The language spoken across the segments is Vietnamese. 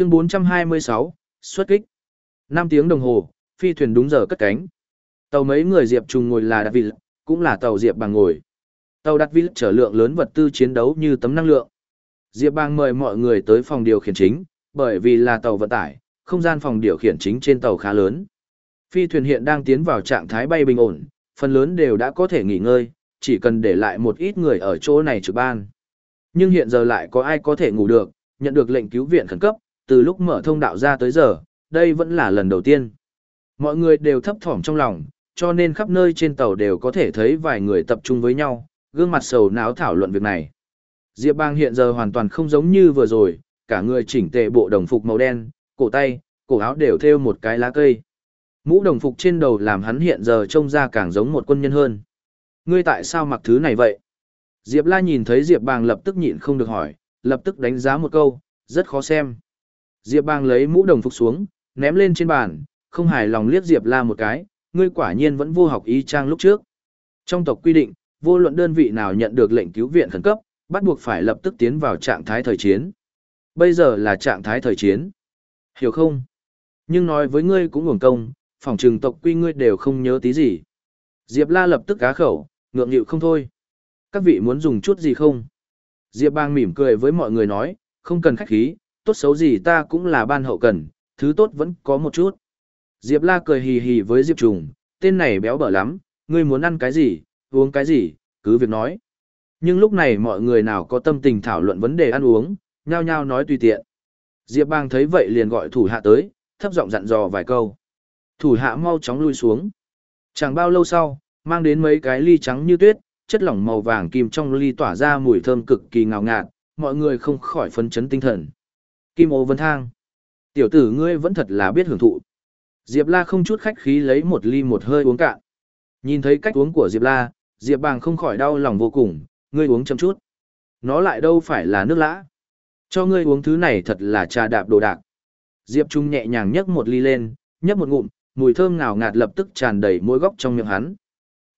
Chương 426, xuất kích. 5 tiếng đồng hồ, phi thuyền đúng giờ cất cánh. Tàu mấy người Diệp Trùng ngồi là đặt vị, cũng là tàu Diệp Bàng ngồi. Tàu đặt vị chở lượng lớn vật tư chiến đấu như tấm năng lượng. Diệp Bàng mời mọi người tới phòng điều khiển chính, bởi vì là tàu vận tải, không gian phòng điều khiển chính trên tàu khá lớn. Phi thuyền hiện đang tiến vào trạng thái bay bình ổn, phần lớn đều đã có thể nghỉ ngơi, chỉ cần để lại một ít người ở chỗ này trực ban. Nhưng hiện giờ lại có ai có thể ngủ được, nhận được lệnh cứu viện khẩn cấp, từ lúc mở thông đạo ra tới giờ, đây vẫn là lần đầu tiên. Mọi người đều thấp thỏm trong lòng, cho nên khắp nơi trên tàu đều có thể thấy vài người tập trung với nhau, gương mặt sầu não thảo luận việc này. Diệp Bang hiện giờ hoàn toàn không giống như vừa rồi, cả người chỉnh tề bộ đồng phục màu đen, cổ tay, cổ áo đều thêu một cái lá cây. Mũ đồng phục trên đầu làm hắn hiện giờ trông ra càng giống một quân nhân hơn. Ngươi tại sao mặc thứ này vậy? Diệp La nhìn thấy Diệp Bang lập tức nhịn không được hỏi, lập tức đánh giá một câu, rất khó xem. Diệp Bang lấy mũ đồng phục xuống, ném lên trên bàn, không hài lòng liếc Diệp La một cái, ngươi quả nhiên vẫn vô học y trang lúc trước. Trong tộc quy định, vô luận đơn vị nào nhận được lệnh cứu viện khẩn cấp, bắt buộc phải lập tức tiến vào trạng thái thời chiến. Bây giờ là trạng thái thời chiến. Hiểu không? Nhưng nói với ngươi cũng ngủng công, phòng trừng tộc quy ngươi đều không nhớ tí gì. Diệp La lập tức cá khẩu, ngượng nghịu không thôi. Các vị muốn dùng chút gì không? Diệp Bang mỉm cười với mọi người nói, không cần khách khí, tốt xấu gì ta cũng là ban hậu cần, thứ tốt vẫn có một chút. Diệp La cười hì hì với Diệp Trùng, tên này béo bở lắm, ngươi muốn ăn cái gì, uống cái gì, cứ việc nói. Nhưng lúc này mọi người nào có tâm tình thảo luận vấn đề ăn uống, nhao nhao nói tùy tiện. Diệp Bang thấy vậy liền gọi thủ hạ tới, thấp giọng dặn dò vài câu. Thủ hạ mau chóng lui xuống. Chẳng bao lâu sau, mang đến mấy cái ly trắng như tuyết, chất lỏng màu vàng kim trong ly tỏa ra mùi thơm cực kỳ ngào ngạt, mọi người không khỏi phấn chấn tinh thần. Kim ô vân thang. Tiểu tử ngươi vẫn thật là biết hưởng thụ. Diệp La không chút khách khí lấy một ly một hơi uống cạn. Nhìn thấy cách uống của Diệp La, Diệp Bàng không khỏi đau lòng vô cùng, ngươi uống chậm chút. Nó lại đâu phải là nước lã. Cho ngươi uống thứ này thật là trà đạp đồ đạc. Diệp Trung nhẹ nhàng nhấc một ly lên, nhấp một ngụm, mùi thơm ngào ngạt lập tức tràn đầy mỗi góc trong miệng hắn.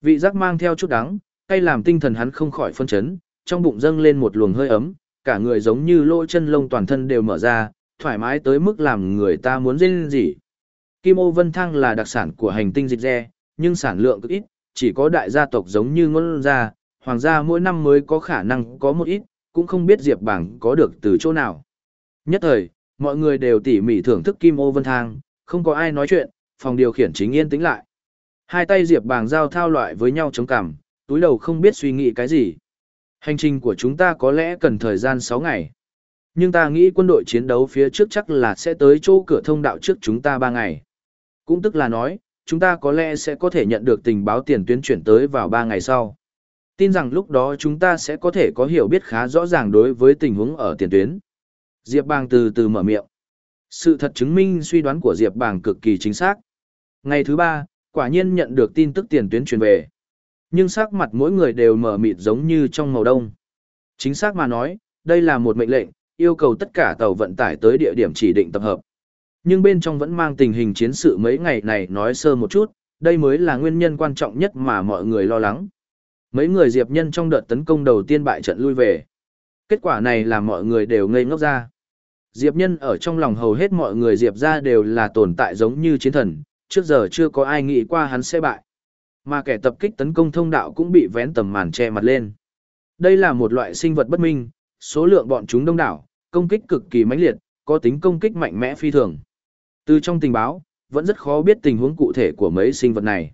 Vị giác mang theo chút đắng, cay làm tinh thần hắn không khỏi phân chấn, trong bụng dâng lên một luồng hơi ấm, cả người giống như lỗ chân lông toàn thân đều mở ra, thoải mái tới mức làm người ta muốn dên gì. Kim ô vân thăng là đặc sản của hành tinh dịch re, nhưng sản lượng cực ít, chỉ có đại gia tộc giống như ngôn gia, hoàng gia mỗi năm mới có khả năng có một ít, cũng không biết Diệp Bảng có được từ chỗ nào. Nhất thời, mọi người đều tỉ mỉ thưởng thức kim ô vân thang, không có ai nói chuyện, phòng điều khiển chính yên tĩnh lại. Hai tay Diệp Bảng giao thao loại với nhau chống cằm, túi đầu không biết suy nghĩ cái gì. Hành trình của chúng ta có lẽ cần thời gian 6 ngày. Nhưng ta nghĩ quân đội chiến đấu phía trước chắc là sẽ tới chỗ cửa thông đạo trước chúng ta 3 ngày. Cũng tức là nói, chúng ta có lẽ sẽ có thể nhận được tình báo tiền tuyến chuyển tới vào 3 ngày sau. Tin rằng lúc đó chúng ta sẽ có thể có hiểu biết khá rõ ràng đối với tình huống ở tiền tuyến. Diệp Bàng từ từ mở miệng. Sự thật chứng minh suy đoán của Diệp Bàng cực kỳ chính xác. Ngày thứ ba, quả nhiên nhận được tin tức tiền tuyến truyền về. Nhưng sắc mặt mỗi người đều mở mịt giống như trong màu đông. Chính xác mà nói, đây là một mệnh lệnh, yêu cầu tất cả tàu vận tải tới địa điểm chỉ định tập hợp. Nhưng bên trong vẫn mang tình hình chiến sự mấy ngày này nói sơ một chút, đây mới là nguyên nhân quan trọng nhất mà mọi người lo lắng. Mấy người Diệp Nhân trong đợt tấn công đầu tiên bại trận lui về. Kết quả này là mọi người đều ngây ngốc ra. Diệp Nhân ở trong lòng hầu hết mọi người Diệp ra đều là tồn tại giống như chiến thần, trước giờ chưa có ai nghĩ qua hắn sẽ bại. Mà kẻ tập kích tấn công thông đạo cũng bị vén tầm màn che mặt lên. Đây là một loại sinh vật bất minh, số lượng bọn chúng đông đảo, công kích cực kỳ mãnh liệt, có tính công kích mạnh mẽ phi thường. Từ trong tình báo, vẫn rất khó biết tình huống cụ thể của mấy sinh vật này.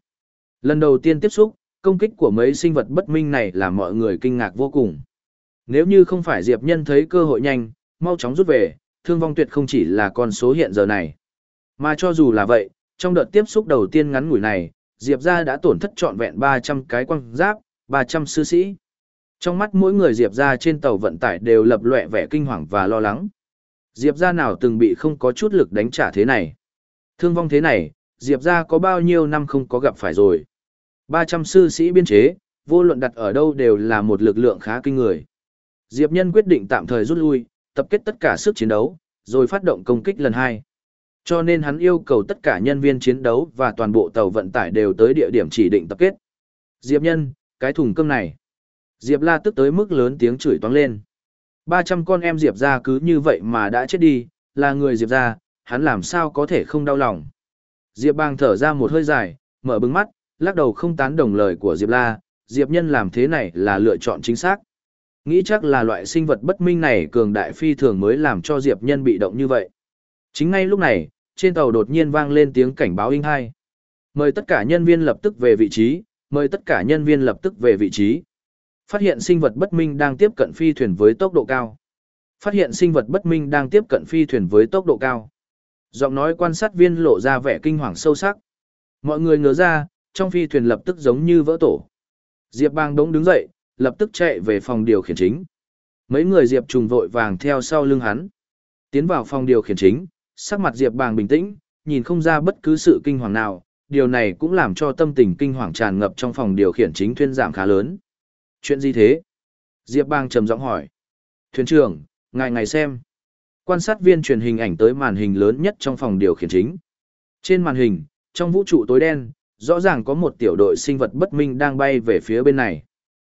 Lần đầu tiên tiếp xúc, công kích của mấy sinh vật bất minh này làm mọi người kinh ngạc vô cùng. Nếu như không phải Diệp Nhân thấy cơ hội nhanh, mau chóng rút về, thương vong tuyệt không chỉ là con số hiện giờ này. Mà cho dù là vậy, trong đợt tiếp xúc đầu tiên ngắn ngủi này, Diệp gia đã tổn thất trọn vẹn 300 cái quang giáp, 300 sư sĩ. Trong mắt mỗi người Diệp gia trên tàu vận tải đều lập lệ vẻ kinh hoàng và lo lắng. Diệp gia nào từng bị không có chút lực đánh trả thế này. Thương vong thế này, Diệp gia có bao nhiêu năm không có gặp phải rồi. 300 sư sĩ biên chế, vô luận đặt ở đâu đều là một lực lượng khá kinh người. Diệp Nhân quyết định tạm thời rút lui, tập kết tất cả sức chiến đấu, rồi phát động công kích lần hai. Cho nên hắn yêu cầu tất cả nhân viên chiến đấu và toàn bộ tàu vận tải đều tới địa điểm chỉ định tập kết. Diệp Nhân, cái thùng cơm này. Diệp La tức tới mức lớn tiếng chửi toáng lên. 300 con em Diệp ra cứ như vậy mà đã chết đi, là người Diệp ra, hắn làm sao có thể không đau lòng. Diệp bang thở ra một hơi dài, mở bừng mắt, lắc đầu không tán đồng lời của Diệp La, Diệp nhân làm thế này là lựa chọn chính xác. Nghĩ chắc là loại sinh vật bất minh này cường đại phi thường mới làm cho Diệp nhân bị động như vậy. Chính ngay lúc này, trên tàu đột nhiên vang lên tiếng cảnh báo in hai. Mời tất cả nhân viên lập tức về vị trí, mời tất cả nhân viên lập tức về vị trí. Phát hiện sinh vật bất minh đang tiếp cận phi thuyền với tốc độ cao. Phát hiện sinh vật bất minh đang tiếp cận phi thuyền với tốc độ cao. Giọng nói quan sát viên lộ ra vẻ kinh hoàng sâu sắc. Mọi người ngớ ra, trong phi thuyền lập tức giống như vỡ tổ. Diệp bang đống đứng dậy, lập tức chạy về phòng điều khiển chính. Mấy người Diệp trùng vội vàng theo sau lưng hắn. Tiến vào phòng điều khiển chính, sắc mặt Diệp bang bình tĩnh, nhìn không ra bất cứ sự kinh hoàng nào. Điều này cũng làm cho tâm tình kinh hoàng tràn ngập trong phòng điều khiển chính thuyên giảm khá lớn. Chuyện gì thế? Diệp bang trầm giọng hỏi. Thuyền trưởng, ngài ngài xem. Quan sát viên truyền hình ảnh tới màn hình lớn nhất trong phòng điều khiển chính. Trên màn hình, trong vũ trụ tối đen, rõ ràng có một tiểu đội sinh vật bất minh đang bay về phía bên này.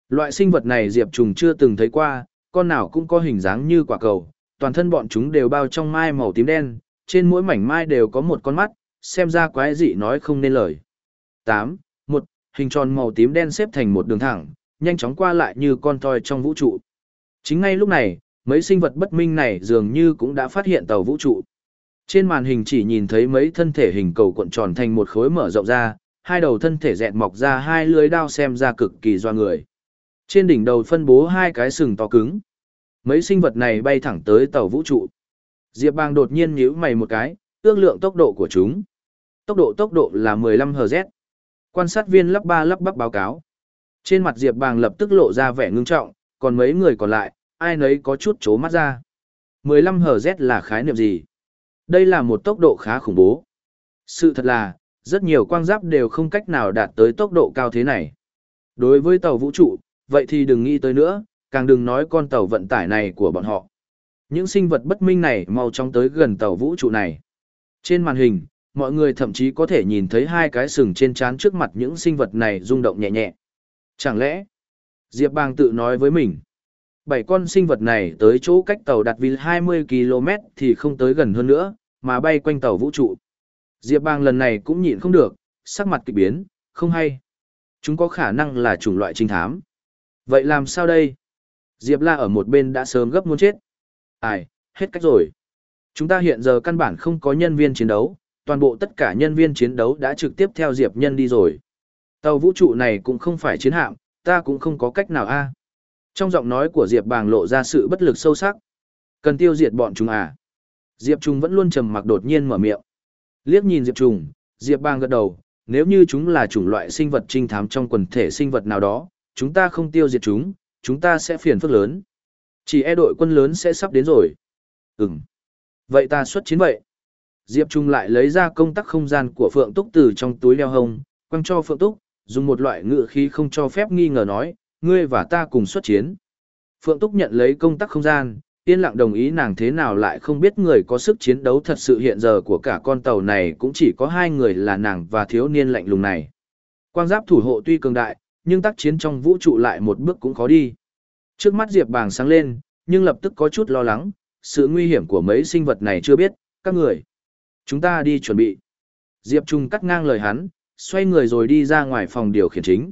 Loại sinh vật này Diệp Trùng chưa từng thấy qua, con nào cũng có hình dáng như quả cầu, toàn thân bọn chúng đều bao trong mai màu tím đen, trên mỗi mảnh mai đều có một con mắt, xem ra quái dị nói không nên lời. 8. Một hình tròn màu tím đen xếp thành một đường thẳng, nhanh chóng qua lại như con toy trong vũ trụ. Chính ngay lúc này, mấy sinh vật bất minh này dường như cũng đã phát hiện tàu vũ trụ. Trên màn hình chỉ nhìn thấy mấy thân thể hình cầu cuộn tròn thành một khối mở rộng ra, hai đầu thân thể dẹt mọc ra hai lưới đao xem ra cực kỳ doa người. Trên đỉnh đầu phân bố hai cái sừng to cứng. Mấy sinh vật này bay thẳng tới tàu vũ trụ. Diệp Bang đột nhiên nhíu mày một cái, ước lượng tốc độ của chúng. Tốc độ tốc độ là 15 Hz. Quan sát viên lắp ba lắp bắp báo cáo. Trên mặt Diệp Bang lập tức lộ ra vẻ ngưng trọng, còn mấy người còn lại, ai nấy có chút chố mắt ra. 15 Hz là khái niệm gì? Đây là một tốc độ khá khủng bố. Sự thật là, rất nhiều quang giáp đều không cách nào đạt tới tốc độ cao thế này. Đối với tàu vũ trụ, vậy thì đừng nghĩ tới nữa, càng đừng nói con tàu vận tải này của bọn họ. Những sinh vật bất minh này mau chóng tới gần tàu vũ trụ này. Trên màn hình, mọi người thậm chí có thể nhìn thấy hai cái sừng trên trán trước mặt những sinh vật này rung động nhẹ nhẹ. Chẳng lẽ, Diệp Bang tự nói với mình, bảy con sinh vật này tới chỗ cách tàu đặt vì 20 km thì không tới gần hơn nữa, mà bay quanh tàu vũ trụ. Diệp Bang lần này cũng nhịn không được, sắc mặt kịch biến, không hay. Chúng có khả năng là chủng loại trinh thám. Vậy làm sao đây? Diệp La ở một bên đã sớm gấp muốn chết. Ai, hết cách rồi. Chúng ta hiện giờ căn bản không có nhân viên chiến đấu, toàn bộ tất cả nhân viên chiến đấu đã trực tiếp theo Diệp Nhân đi rồi. Tàu vũ trụ này cũng không phải chiến hạm, ta cũng không có cách nào a. Trong giọng nói của Diệp Bàng lộ ra sự bất lực sâu sắc. Cần tiêu diệt bọn chúng à? Diệp Trung vẫn luôn trầm mặc đột nhiên mở miệng. Liếc nhìn Diệp Trùng, Diệp Bang gật đầu, nếu như chúng là chủng loại sinh vật trinh thám trong quần thể sinh vật nào đó, chúng ta không tiêu diệt chúng, chúng ta sẽ phiền phức lớn. Chỉ e đội quân lớn sẽ sắp đến rồi. Ừm. Vậy ta xuất chiến vậy. Diệp Trung lại lấy ra công tắc không gian của Phượng Túc từ trong túi đeo hông, quăng cho Phượng Túc, dùng một loại ngữ khí không cho phép nghi ngờ nói, ngươi và ta cùng xuất chiến. Phượng Túc nhận lấy công tắc không gian, yên lặng đồng ý nàng thế nào lại không biết người có sức chiến đấu thật sự hiện giờ của cả con tàu này cũng chỉ có hai người là nàng và thiếu niên lạnh lùng này. Quang giáp thủ hộ tuy cường đại, nhưng tác chiến trong vũ trụ lại một bước cũng khó đi. Trước mắt Diệp Bàng sáng lên, nhưng lập tức có chút lo lắng, sự nguy hiểm của mấy sinh vật này chưa biết, các người. Chúng ta đi chuẩn bị. Diệp Trung cắt ngang lời hắn, xoay người rồi đi ra ngoài phòng điều khiển chính.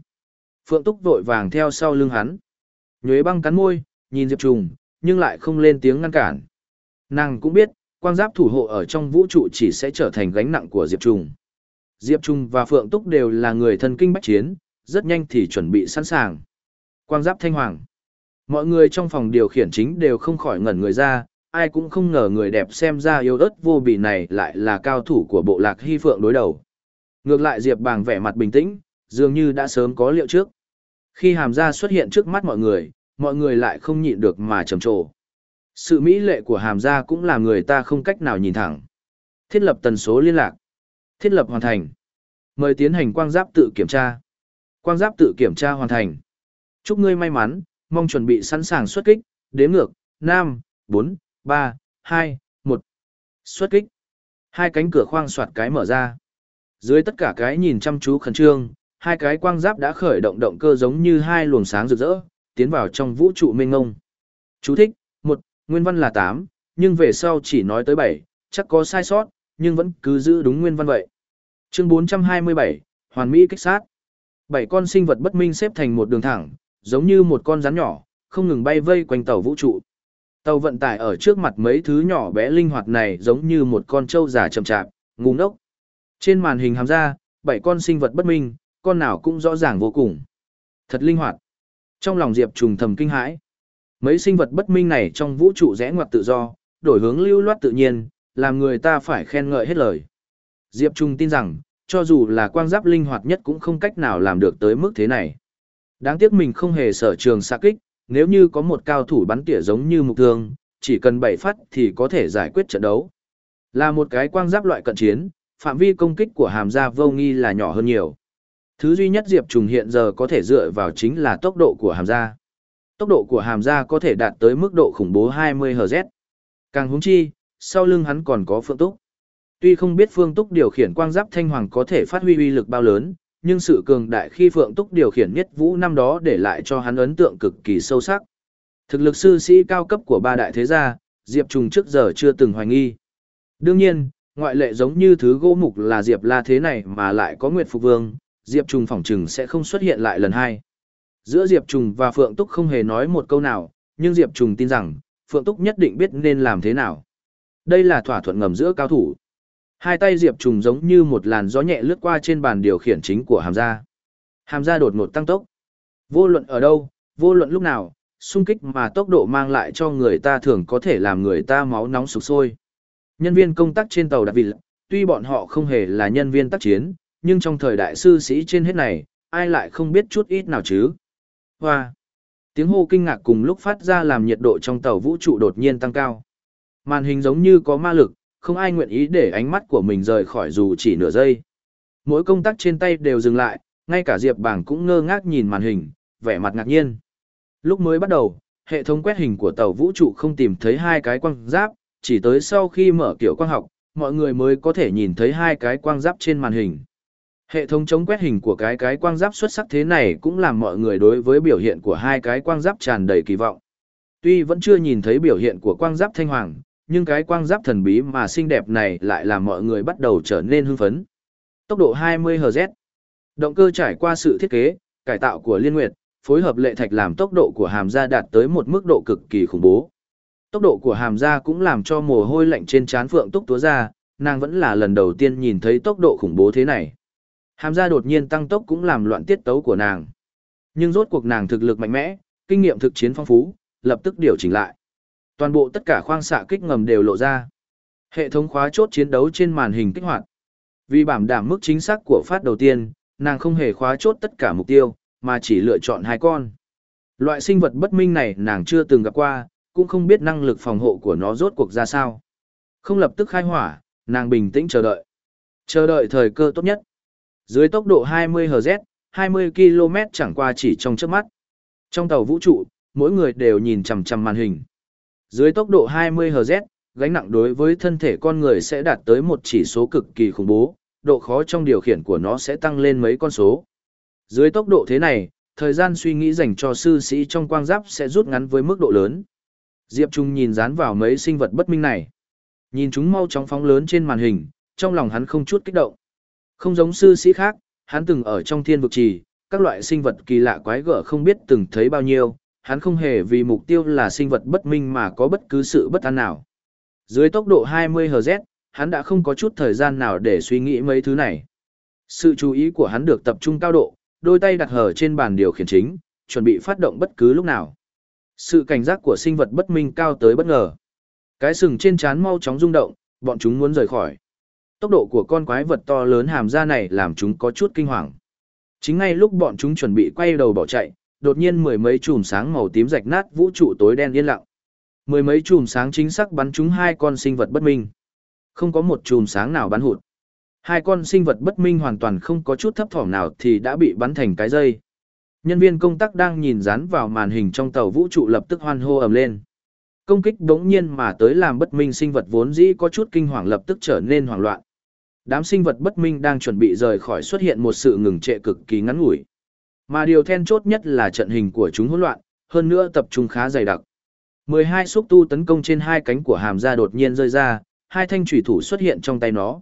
Phượng Túc vội vàng theo sau lưng hắn. Nhuế băng cắn môi, nhìn Diệp Trung, nhưng lại không lên tiếng ngăn cản. Nàng cũng biết, quang giáp thủ hộ ở trong vũ trụ chỉ sẽ trở thành gánh nặng của Diệp Trung. Diệp Trung và Phượng Túc đều là người thân kinh bách chiến, rất nhanh thì chuẩn bị sẵn sàng. Quang giáp thanh hoàng. Mọi người trong phòng điều khiển chính đều không khỏi ngẩn người ra, ai cũng không ngờ người đẹp xem ra yếu ớt vô bì này lại là cao thủ của bộ lạc hy phượng đối đầu. Ngược lại Diệp Bàng vẻ mặt bình tĩnh, dường như đã sớm có liệu trước. Khi hàm gia xuất hiện trước mắt mọi người, mọi người lại không nhịn được mà trầm trồ. Sự mỹ lệ của hàm gia cũng làm người ta không cách nào nhìn thẳng. Thiết lập tần số liên lạc. Thiết lập hoàn thành. Mời tiến hành quang giáp tự kiểm tra. Quang giáp tự kiểm tra hoàn thành. Chúc ngươi may mắn, mong chuẩn bị sẵn sàng xuất kích, đếm ngược, 5, 4, 3, 2, 1. Xuất kích. Hai cánh cửa khoang soạt cái mở ra. Dưới tất cả cái nhìn chăm chú khẩn trương, hai cái quang giáp đã khởi động động cơ giống như hai luồng sáng rực rỡ, tiến vào trong vũ trụ mênh ngông. Chú thích, một Nguyên văn là tám, nhưng về sau chỉ nói tới 7, chắc có sai sót, nhưng vẫn cứ giữ đúng nguyên văn vậy. Chương 427, Hoàn Mỹ kích sát. Bảy con sinh vật bất minh xếp thành một đường thẳng, giống như một con rắn nhỏ, không ngừng bay vây quanh tàu vũ trụ. Tàu vận tải ở trước mặt mấy thứ nhỏ bé linh hoạt này giống như một con trâu già chậm chạp, ngu ngốc. Trên màn hình hàm ra, bảy con sinh vật bất minh, con nào cũng rõ ràng vô cùng. Thật linh hoạt. Trong lòng Diệp trùng thầm kinh hãi. Mấy sinh vật bất minh này trong vũ trụ rẽ ngoặt tự do, đổi hướng lưu loát tự nhiên, làm người ta phải khen ngợi hết lời. Diệp Trung tin rằng, cho dù là quang giáp linh hoạt nhất cũng không cách nào làm được tới mức thế này. Đáng tiếc mình không hề sở trường xạ kích, nếu như có một cao thủ bắn tỉa giống như mục thương, chỉ cần 7 phát thì có thể giải quyết trận đấu. Là một cái quang giáp loại cận chiến, phạm vi công kích của hàm gia vô nghi là nhỏ hơn nhiều. Thứ duy nhất Diệp Trùng hiện giờ có thể dựa vào chính là tốc độ của hàm gia. Tốc độ của hàm gia có thể đạt tới mức độ khủng bố 20 Hz. Càng húng chi, sau lưng hắn còn có Phương Túc. Tuy không biết Phương Túc điều khiển quang giáp thanh hoàng có thể phát huy uy lực bao lớn, nhưng sự cường đại khi Phượng Túc điều khiển nhất vũ năm đó để lại cho hắn ấn tượng cực kỳ sâu sắc. Thực lực sư sĩ cao cấp của ba đại thế gia, Diệp Trùng trước giờ chưa từng hoài nghi. Đương nhiên, ngoại lệ giống như thứ gỗ mục là Diệp La thế này mà lại có Nguyệt Phục Vương, Diệp Trùng phỏng chừng sẽ không xuất hiện lại lần hai. Giữa Diệp Trùng và Phượng Túc không hề nói một câu nào, nhưng Diệp Trùng tin rằng, Phượng Túc nhất định biết nên làm thế nào. Đây là thỏa thuận ngầm giữa cao thủ. Hai tay Diệp Trùng giống như một làn gió nhẹ lướt qua trên bàn điều khiển chính của hàm gia. Hàm gia đột ngột tăng tốc. Vô luận ở đâu, vô luận lúc nào, xung kích mà tốc độ mang lại cho người ta thường có thể làm người ta máu nóng sục sôi. Nhân viên công tác trên tàu đặc biệt, tuy bọn họ không hề là nhân viên tác chiến, nhưng trong thời đại sư sĩ trên hết này, ai lại không biết chút ít nào chứ. Hoa! Tiếng hô kinh ngạc cùng lúc phát ra làm nhiệt độ trong tàu vũ trụ đột nhiên tăng cao. Màn hình giống như có ma lực, không ai nguyện ý để ánh mắt của mình rời khỏi dù chỉ nửa giây. Mỗi công tắc trên tay đều dừng lại, ngay cả Diệp Bảng cũng ngơ ngác nhìn màn hình, vẻ mặt ngạc nhiên. Lúc mới bắt đầu, hệ thống quét hình của tàu vũ trụ không tìm thấy hai cái quang giáp, chỉ tới sau khi mở kiểu quang học, mọi người mới có thể nhìn thấy hai cái quang giáp trên màn hình. Hệ thống chống quét hình của cái cái quang giáp xuất sắc thế này cũng làm mọi người đối với biểu hiện của hai cái quang giáp tràn đầy kỳ vọng. Tuy vẫn chưa nhìn thấy biểu hiện của quang giáp thanh hoàng, nhưng cái quang giáp thần bí mà xinh đẹp này lại làm mọi người bắt đầu trở nên hưng phấn. Tốc độ 20 Hz. Động cơ trải qua sự thiết kế, cải tạo của Liên Nguyệt, phối hợp lệ thạch làm tốc độ của hàm gia đạt tới một mức độ cực kỳ khủng bố. Tốc độ của hàm gia cũng làm cho mồ hôi lạnh trên trán Phượng Túc túa ra, nàng vẫn là lần đầu tiên nhìn thấy tốc độ khủng bố thế này. Hàm gia đột nhiên tăng tốc cũng làm loạn tiết tấu của nàng. Nhưng rốt cuộc nàng thực lực mạnh mẽ, kinh nghiệm thực chiến phong phú, lập tức điều chỉnh lại. Toàn bộ tất cả khoang xạ kích ngầm đều lộ ra. Hệ thống khóa chốt chiến đấu trên màn hình kích hoạt. Vì bảo đảm mức chính xác của phát đầu tiên, nàng không hề khóa chốt tất cả mục tiêu, mà chỉ lựa chọn hai con. Loại sinh vật bất minh này nàng chưa từng gặp qua, cũng không biết năng lực phòng hộ của nó rốt cuộc ra sao. Không lập tức khai hỏa, nàng bình tĩnh chờ đợi. Chờ đợi thời cơ tốt nhất. Dưới tốc độ 20 Hz, 20 km chẳng qua chỉ trong chớp mắt. Trong tàu vũ trụ, mỗi người đều nhìn chằm chằm màn hình. Dưới tốc độ 20 Hz, gánh nặng đối với thân thể con người sẽ đạt tới một chỉ số cực kỳ khủng bố, độ khó trong điều khiển của nó sẽ tăng lên mấy con số. Dưới tốc độ thế này, thời gian suy nghĩ dành cho sư sĩ trong quang giáp sẽ rút ngắn với mức độ lớn. Diệp Trung nhìn dán vào mấy sinh vật bất minh này. Nhìn chúng mau chóng phóng lớn trên màn hình, trong lòng hắn không chút kích động. Không giống sư sĩ khác, hắn từng ở trong thiên vực trì, các loại sinh vật kỳ lạ quái gở không biết từng thấy bao nhiêu, hắn không hề vì mục tiêu là sinh vật bất minh mà có bất cứ sự bất an nào. Dưới tốc độ 20 Hz, hắn đã không có chút thời gian nào để suy nghĩ mấy thứ này. Sự chú ý của hắn được tập trung cao độ, đôi tay đặt hở trên bàn điều khiển chính, chuẩn bị phát động bất cứ lúc nào. Sự cảnh giác của sinh vật bất minh cao tới bất ngờ. Cái sừng trên trán mau chóng rung động, bọn chúng muốn rời khỏi. Tốc độ của con quái vật to lớn hàm ra này làm chúng có chút kinh hoàng. Chính ngay lúc bọn chúng chuẩn bị quay đầu bỏ chạy, đột nhiên mười mấy chùm sáng màu tím rạch nát vũ trụ tối đen yên lặng. Mười mấy chùm sáng chính xác bắn trúng hai con sinh vật bất minh. Không có một chùm sáng nào bắn hụt. Hai con sinh vật bất minh hoàn toàn không có chút thấp thỏm nào thì đã bị bắn thành cái dây. Nhân viên công tác đang nhìn dán vào màn hình trong tàu vũ trụ lập tức hoan hô ầm lên. Công kích đống nhiên mà tới làm bất minh sinh vật vốn dĩ có chút kinh hoàng lập tức trở nên hoảng loạn. Đám sinh vật bất minh đang chuẩn bị rời khỏi xuất hiện một sự ngừng trệ cực kỳ ngắn ngủi. Mà điều then chốt nhất là trận hình của chúng hỗn loạn, hơn nữa tập trung khá dày đặc. 12 xúc tu tấn công trên hai cánh của hàm ra đột nhiên rơi ra, hai thanh thủy thủ xuất hiện trong tay nó.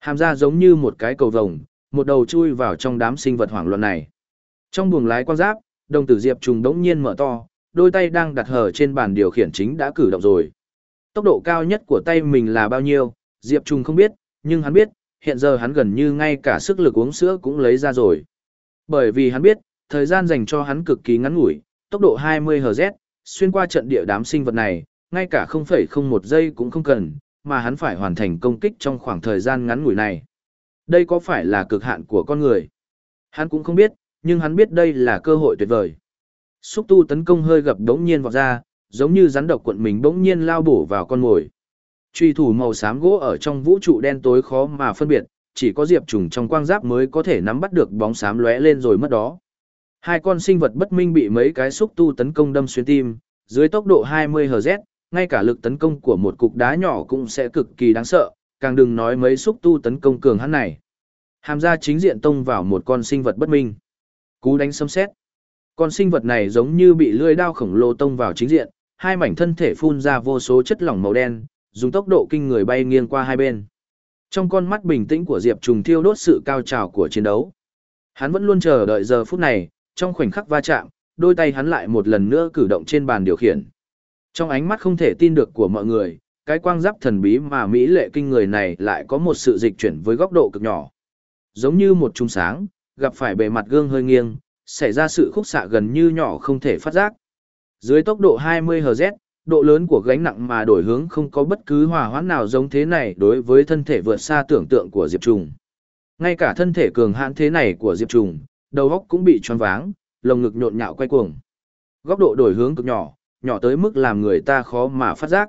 Hàm ra giống như một cái cầu vồng, một đầu chui vào trong đám sinh vật hoảng loạn này. Trong buồng lái quan giáp, đồng tử Diệp Trùng đống nhiên mở to, đôi tay đang đặt hở trên bàn điều khiển chính đã cử động rồi. Tốc độ cao nhất của tay mình là bao nhiêu, Diệp Trùng không biết, nhưng hắn biết, hiện giờ hắn gần như ngay cả sức lực uống sữa cũng lấy ra rồi. Bởi vì hắn biết, thời gian dành cho hắn cực kỳ ngắn ngủi, tốc độ 20 Hz, xuyên qua trận địa đám sinh vật này, ngay cả 0,01 giây cũng không cần, mà hắn phải hoàn thành công kích trong khoảng thời gian ngắn ngủi này. Đây có phải là cực hạn của con người? Hắn cũng không biết, nhưng hắn biết đây là cơ hội tuyệt vời. Xúc tu tấn công hơi gập đống nhiên vọt ra, giống như rắn độc cuộn mình bỗng nhiên lao bổ vào con mồi. Truy thủ màu xám gỗ ở trong vũ trụ đen tối khó mà phân biệt, chỉ có diệp trùng trong quang giáp mới có thể nắm bắt được bóng xám lóe lên rồi mất đó. Hai con sinh vật bất minh bị mấy cái xúc tu tấn công đâm xuyên tim, dưới tốc độ 20 Hz, ngay cả lực tấn công của một cục đá nhỏ cũng sẽ cực kỳ đáng sợ, càng đừng nói mấy xúc tu tấn công cường hắn này. Hàm ra chính diện tông vào một con sinh vật bất minh. Cú đánh xâm xét. Con sinh vật này giống như bị lưỡi đao khổng lồ tông vào chính diện, hai mảnh thân thể phun ra vô số chất lỏng màu đen, dùng tốc độ kinh người bay nghiêng qua hai bên. Trong con mắt bình tĩnh của Diệp Trùng thiêu đốt sự cao trào của chiến đấu. Hắn vẫn luôn chờ đợi giờ phút này, trong khoảnh khắc va chạm, đôi tay hắn lại một lần nữa cử động trên bàn điều khiển. Trong ánh mắt không thể tin được của mọi người, cái quang giáp thần bí mà Mỹ lệ kinh người này lại có một sự dịch chuyển với góc độ cực nhỏ. Giống như một trung sáng, gặp phải bề mặt gương hơi nghiêng, xảy ra sự khúc xạ gần như nhỏ không thể phát giác. Dưới tốc độ 20 Hz, độ lớn của gánh nặng mà đổi hướng không có bất cứ hòa hoãn nào giống thế này đối với thân thể vượt xa tưởng tượng của Diệp Trùng. Ngay cả thân thể cường hãn thế này của Diệp Trùng, đầu óc cũng bị choáng váng, lồng ngực nhộn nhạo quay cuồng. Góc độ đổi hướng cực nhỏ, nhỏ tới mức làm người ta khó mà phát giác.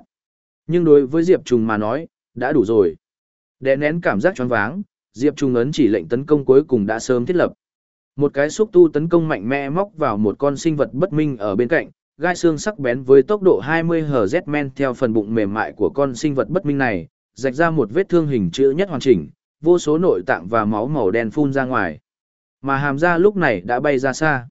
Nhưng đối với Diệp Trùng mà nói, đã đủ rồi. Để nén cảm giác choáng váng, Diệp Trùng ấn chỉ lệnh tấn công cuối cùng đã sớm thiết lập. Một cái xúc tu tấn công mạnh mẽ móc vào một con sinh vật bất minh ở bên cạnh, gai xương sắc bén với tốc độ 20 Hz men theo phần bụng mềm mại của con sinh vật bất minh này, rạch ra một vết thương hình chữ nhất hoàn chỉnh, vô số nội tạng và máu màu đen phun ra ngoài. Mà hàm da lúc này đã bay ra xa.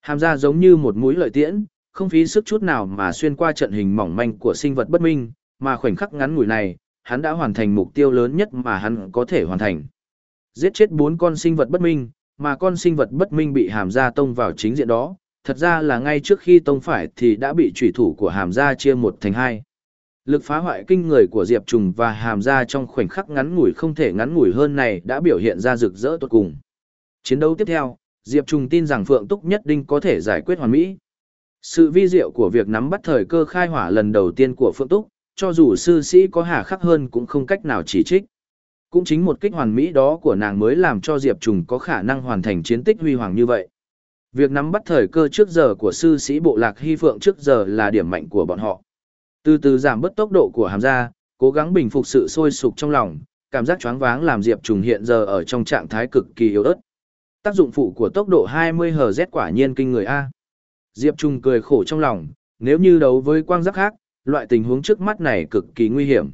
Hàm da giống như một mũi lợi tiễn, không phí sức chút nào mà xuyên qua trận hình mỏng manh của sinh vật bất minh, mà khoảnh khắc ngắn ngủi này, hắn đã hoàn thành mục tiêu lớn nhất mà hắn có thể hoàn thành. Giết chết bốn con sinh vật bất minh, mà con sinh vật bất minh bị hàm da tông vào chính diện đó, thật ra là ngay trước khi tông phải thì đã bị trùy thủ của hàm Gia chia một thành hai. Lực phá hoại kinh người của Diệp Trùng và hàm Gia trong khoảnh khắc ngắn ngủi không thể ngắn ngủi hơn này đã biểu hiện ra rực rỡ tốt cùng. Chiến đấu tiếp theo, Diệp Trùng tin rằng Phượng Túc nhất định có thể giải quyết hoàn mỹ. Sự vi diệu của việc nắm bắt thời cơ khai hỏa lần đầu tiên của Phượng Túc, cho dù sư sĩ có hà khắc hơn cũng không cách nào chỉ trích. Cũng chính một kích hoàn mỹ đó của nàng mới làm cho Diệp Trùng có khả năng hoàn thành chiến tích huy hoàng như vậy. Việc nắm bắt thời cơ trước giờ của sư sĩ bộ lạc Hy Phượng trước giờ là điểm mạnh của bọn họ. Từ từ giảm bớt tốc độ của hàm gia, cố gắng bình phục sự sôi sục trong lòng, cảm giác choáng váng làm Diệp Trùng hiện giờ ở trong trạng thái cực kỳ yếu ớt. Tác dụng phụ của tốc độ 20 Hz quả nhiên kinh người A. Diệp Trùng cười khổ trong lòng, nếu như đấu với quang giác khác, loại tình huống trước mắt này cực kỳ nguy hiểm.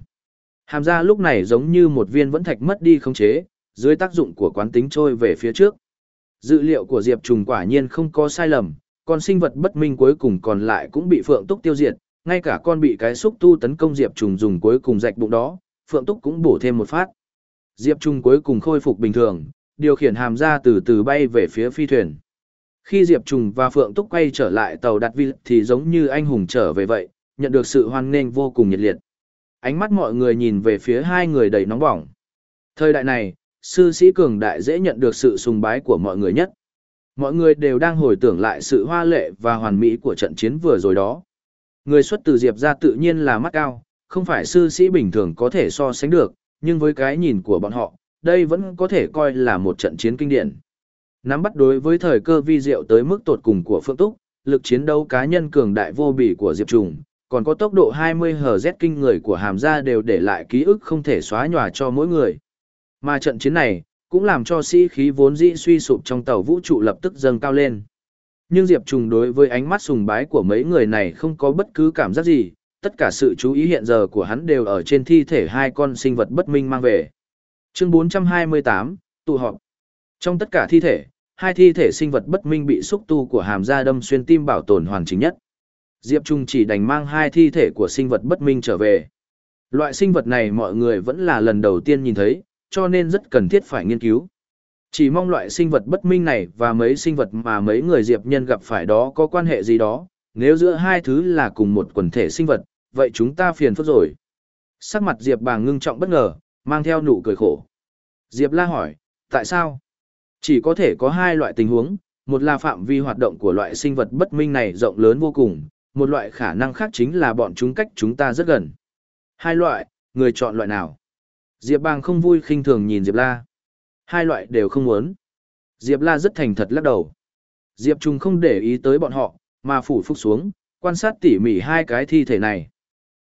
Hàm ra lúc này giống như một viên vẫn thạch mất đi khống chế, dưới tác dụng của quán tính trôi về phía trước. Dự liệu của Diệp Trùng quả nhiên không có sai lầm, con sinh vật bất minh cuối cùng còn lại cũng bị Phượng Túc tiêu diệt, ngay cả con bị cái xúc tu tấn công Diệp Trùng dùng cuối cùng rạch bụng đó, Phượng Túc cũng bổ thêm một phát. Diệp Trùng cuối cùng khôi phục bình thường, điều khiển hàm ra từ từ bay về phía phi thuyền. Khi Diệp Trùng và Phượng Túc quay trở lại tàu đặt vi thì giống như anh hùng trở về vậy, nhận được sự hoan nghênh vô cùng nhiệt liệt. Ánh mắt mọi người nhìn về phía hai người đầy nóng bỏng. Thời đại này, sư sĩ cường đại dễ nhận được sự sùng bái của mọi người nhất. Mọi người đều đang hồi tưởng lại sự hoa lệ và hoàn mỹ của trận chiến vừa rồi đó. Người xuất từ Diệp ra tự nhiên là mắt cao, không phải sư sĩ bình thường có thể so sánh được, nhưng với cái nhìn của bọn họ, đây vẫn có thể coi là một trận chiến kinh điển. Nắm bắt đối với thời cơ vi diệu tới mức tột cùng của phương Túc, lực chiến đấu cá nhân cường đại vô bỉ của Diệp Trùng, còn có tốc độ 20 Hz kinh người của hàm gia đều để lại ký ức không thể xóa nhòa cho mỗi người. Mà trận chiến này, cũng làm cho sĩ khí vốn dĩ suy sụp trong tàu vũ trụ lập tức dâng cao lên. Nhưng Diệp Trùng đối với ánh mắt sùng bái của mấy người này không có bất cứ cảm giác gì, tất cả sự chú ý hiện giờ của hắn đều ở trên thi thể hai con sinh vật bất minh mang về. Chương 428, tụ họp. Trong tất cả thi thể, hai thi thể sinh vật bất minh bị xúc tu của hàm da đâm xuyên tim bảo tồn hoàn chỉnh nhất. Diệp Trung chỉ đành mang hai thi thể của sinh vật bất minh trở về. Loại sinh vật này mọi người vẫn là lần đầu tiên nhìn thấy, cho nên rất cần thiết phải nghiên cứu. Chỉ mong loại sinh vật bất minh này và mấy sinh vật mà mấy người Diệp nhân gặp phải đó có quan hệ gì đó, nếu giữa hai thứ là cùng một quần thể sinh vật, vậy chúng ta phiền phức rồi. Sắc mặt Diệp bàng ngưng trọng bất ngờ, mang theo nụ cười khổ. Diệp la hỏi, tại sao? Chỉ có thể có hai loại tình huống, một là phạm vi hoạt động của loại sinh vật bất minh này rộng lớn vô cùng, một loại khả năng khác chính là bọn chúng cách chúng ta rất gần. Hai loại, người chọn loại nào? Diệp bàng không vui khinh thường nhìn Diệp la. Hai loại đều không muốn. Diệp la rất thành thật lắc đầu. Diệp Trung không để ý tới bọn họ, mà phủ phúc xuống, quan sát tỉ mỉ hai cái thi thể này.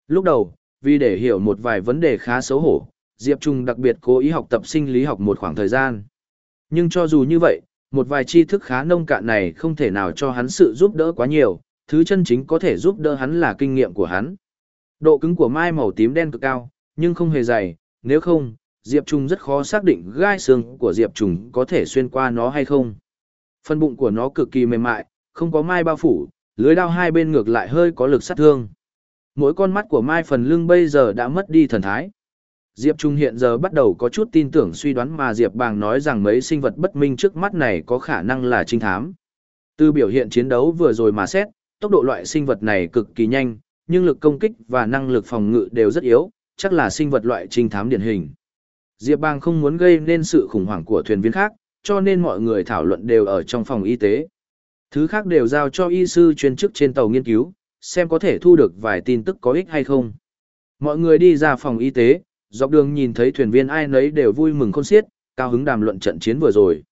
Lúc đầu, vì để hiểu một vài vấn đề khá xấu hổ, Diệp Trung đặc biệt cố ý học tập sinh lý học một khoảng thời gian. Nhưng cho dù như vậy, một vài tri thức khá nông cạn này không thể nào cho hắn sự giúp đỡ quá nhiều, thứ chân chính có thể giúp đỡ hắn là kinh nghiệm của hắn. Độ cứng của mai màu tím đen cực cao, nhưng không hề dày, nếu không, Diệp Trung rất khó xác định gai xương của Diệp Trung có thể xuyên qua nó hay không. Phần bụng của nó cực kỳ mềm mại, không có mai bao phủ, lưới đao hai bên ngược lại hơi có lực sát thương. Mỗi con mắt của mai phần lưng bây giờ đã mất đi thần thái. Diệp Trung hiện giờ bắt đầu có chút tin tưởng suy đoán mà Diệp Bàng nói rằng mấy sinh vật bất minh trước mắt này có khả năng là trinh thám. Từ biểu hiện chiến đấu vừa rồi mà xét, tốc độ loại sinh vật này cực kỳ nhanh, nhưng lực công kích và năng lực phòng ngự đều rất yếu, chắc là sinh vật loại trinh thám điển hình. Diệp Bang không muốn gây nên sự khủng hoảng của thuyền viên khác, cho nên mọi người thảo luận đều ở trong phòng y tế. Thứ khác đều giao cho y sư chuyên chức trên tàu nghiên cứu, xem có thể thu được vài tin tức có ích hay không. Mọi người đi ra phòng y tế, dọc đường nhìn thấy thuyền viên ai nấy đều vui mừng khôn xiết, cao hứng đàm luận trận chiến vừa rồi.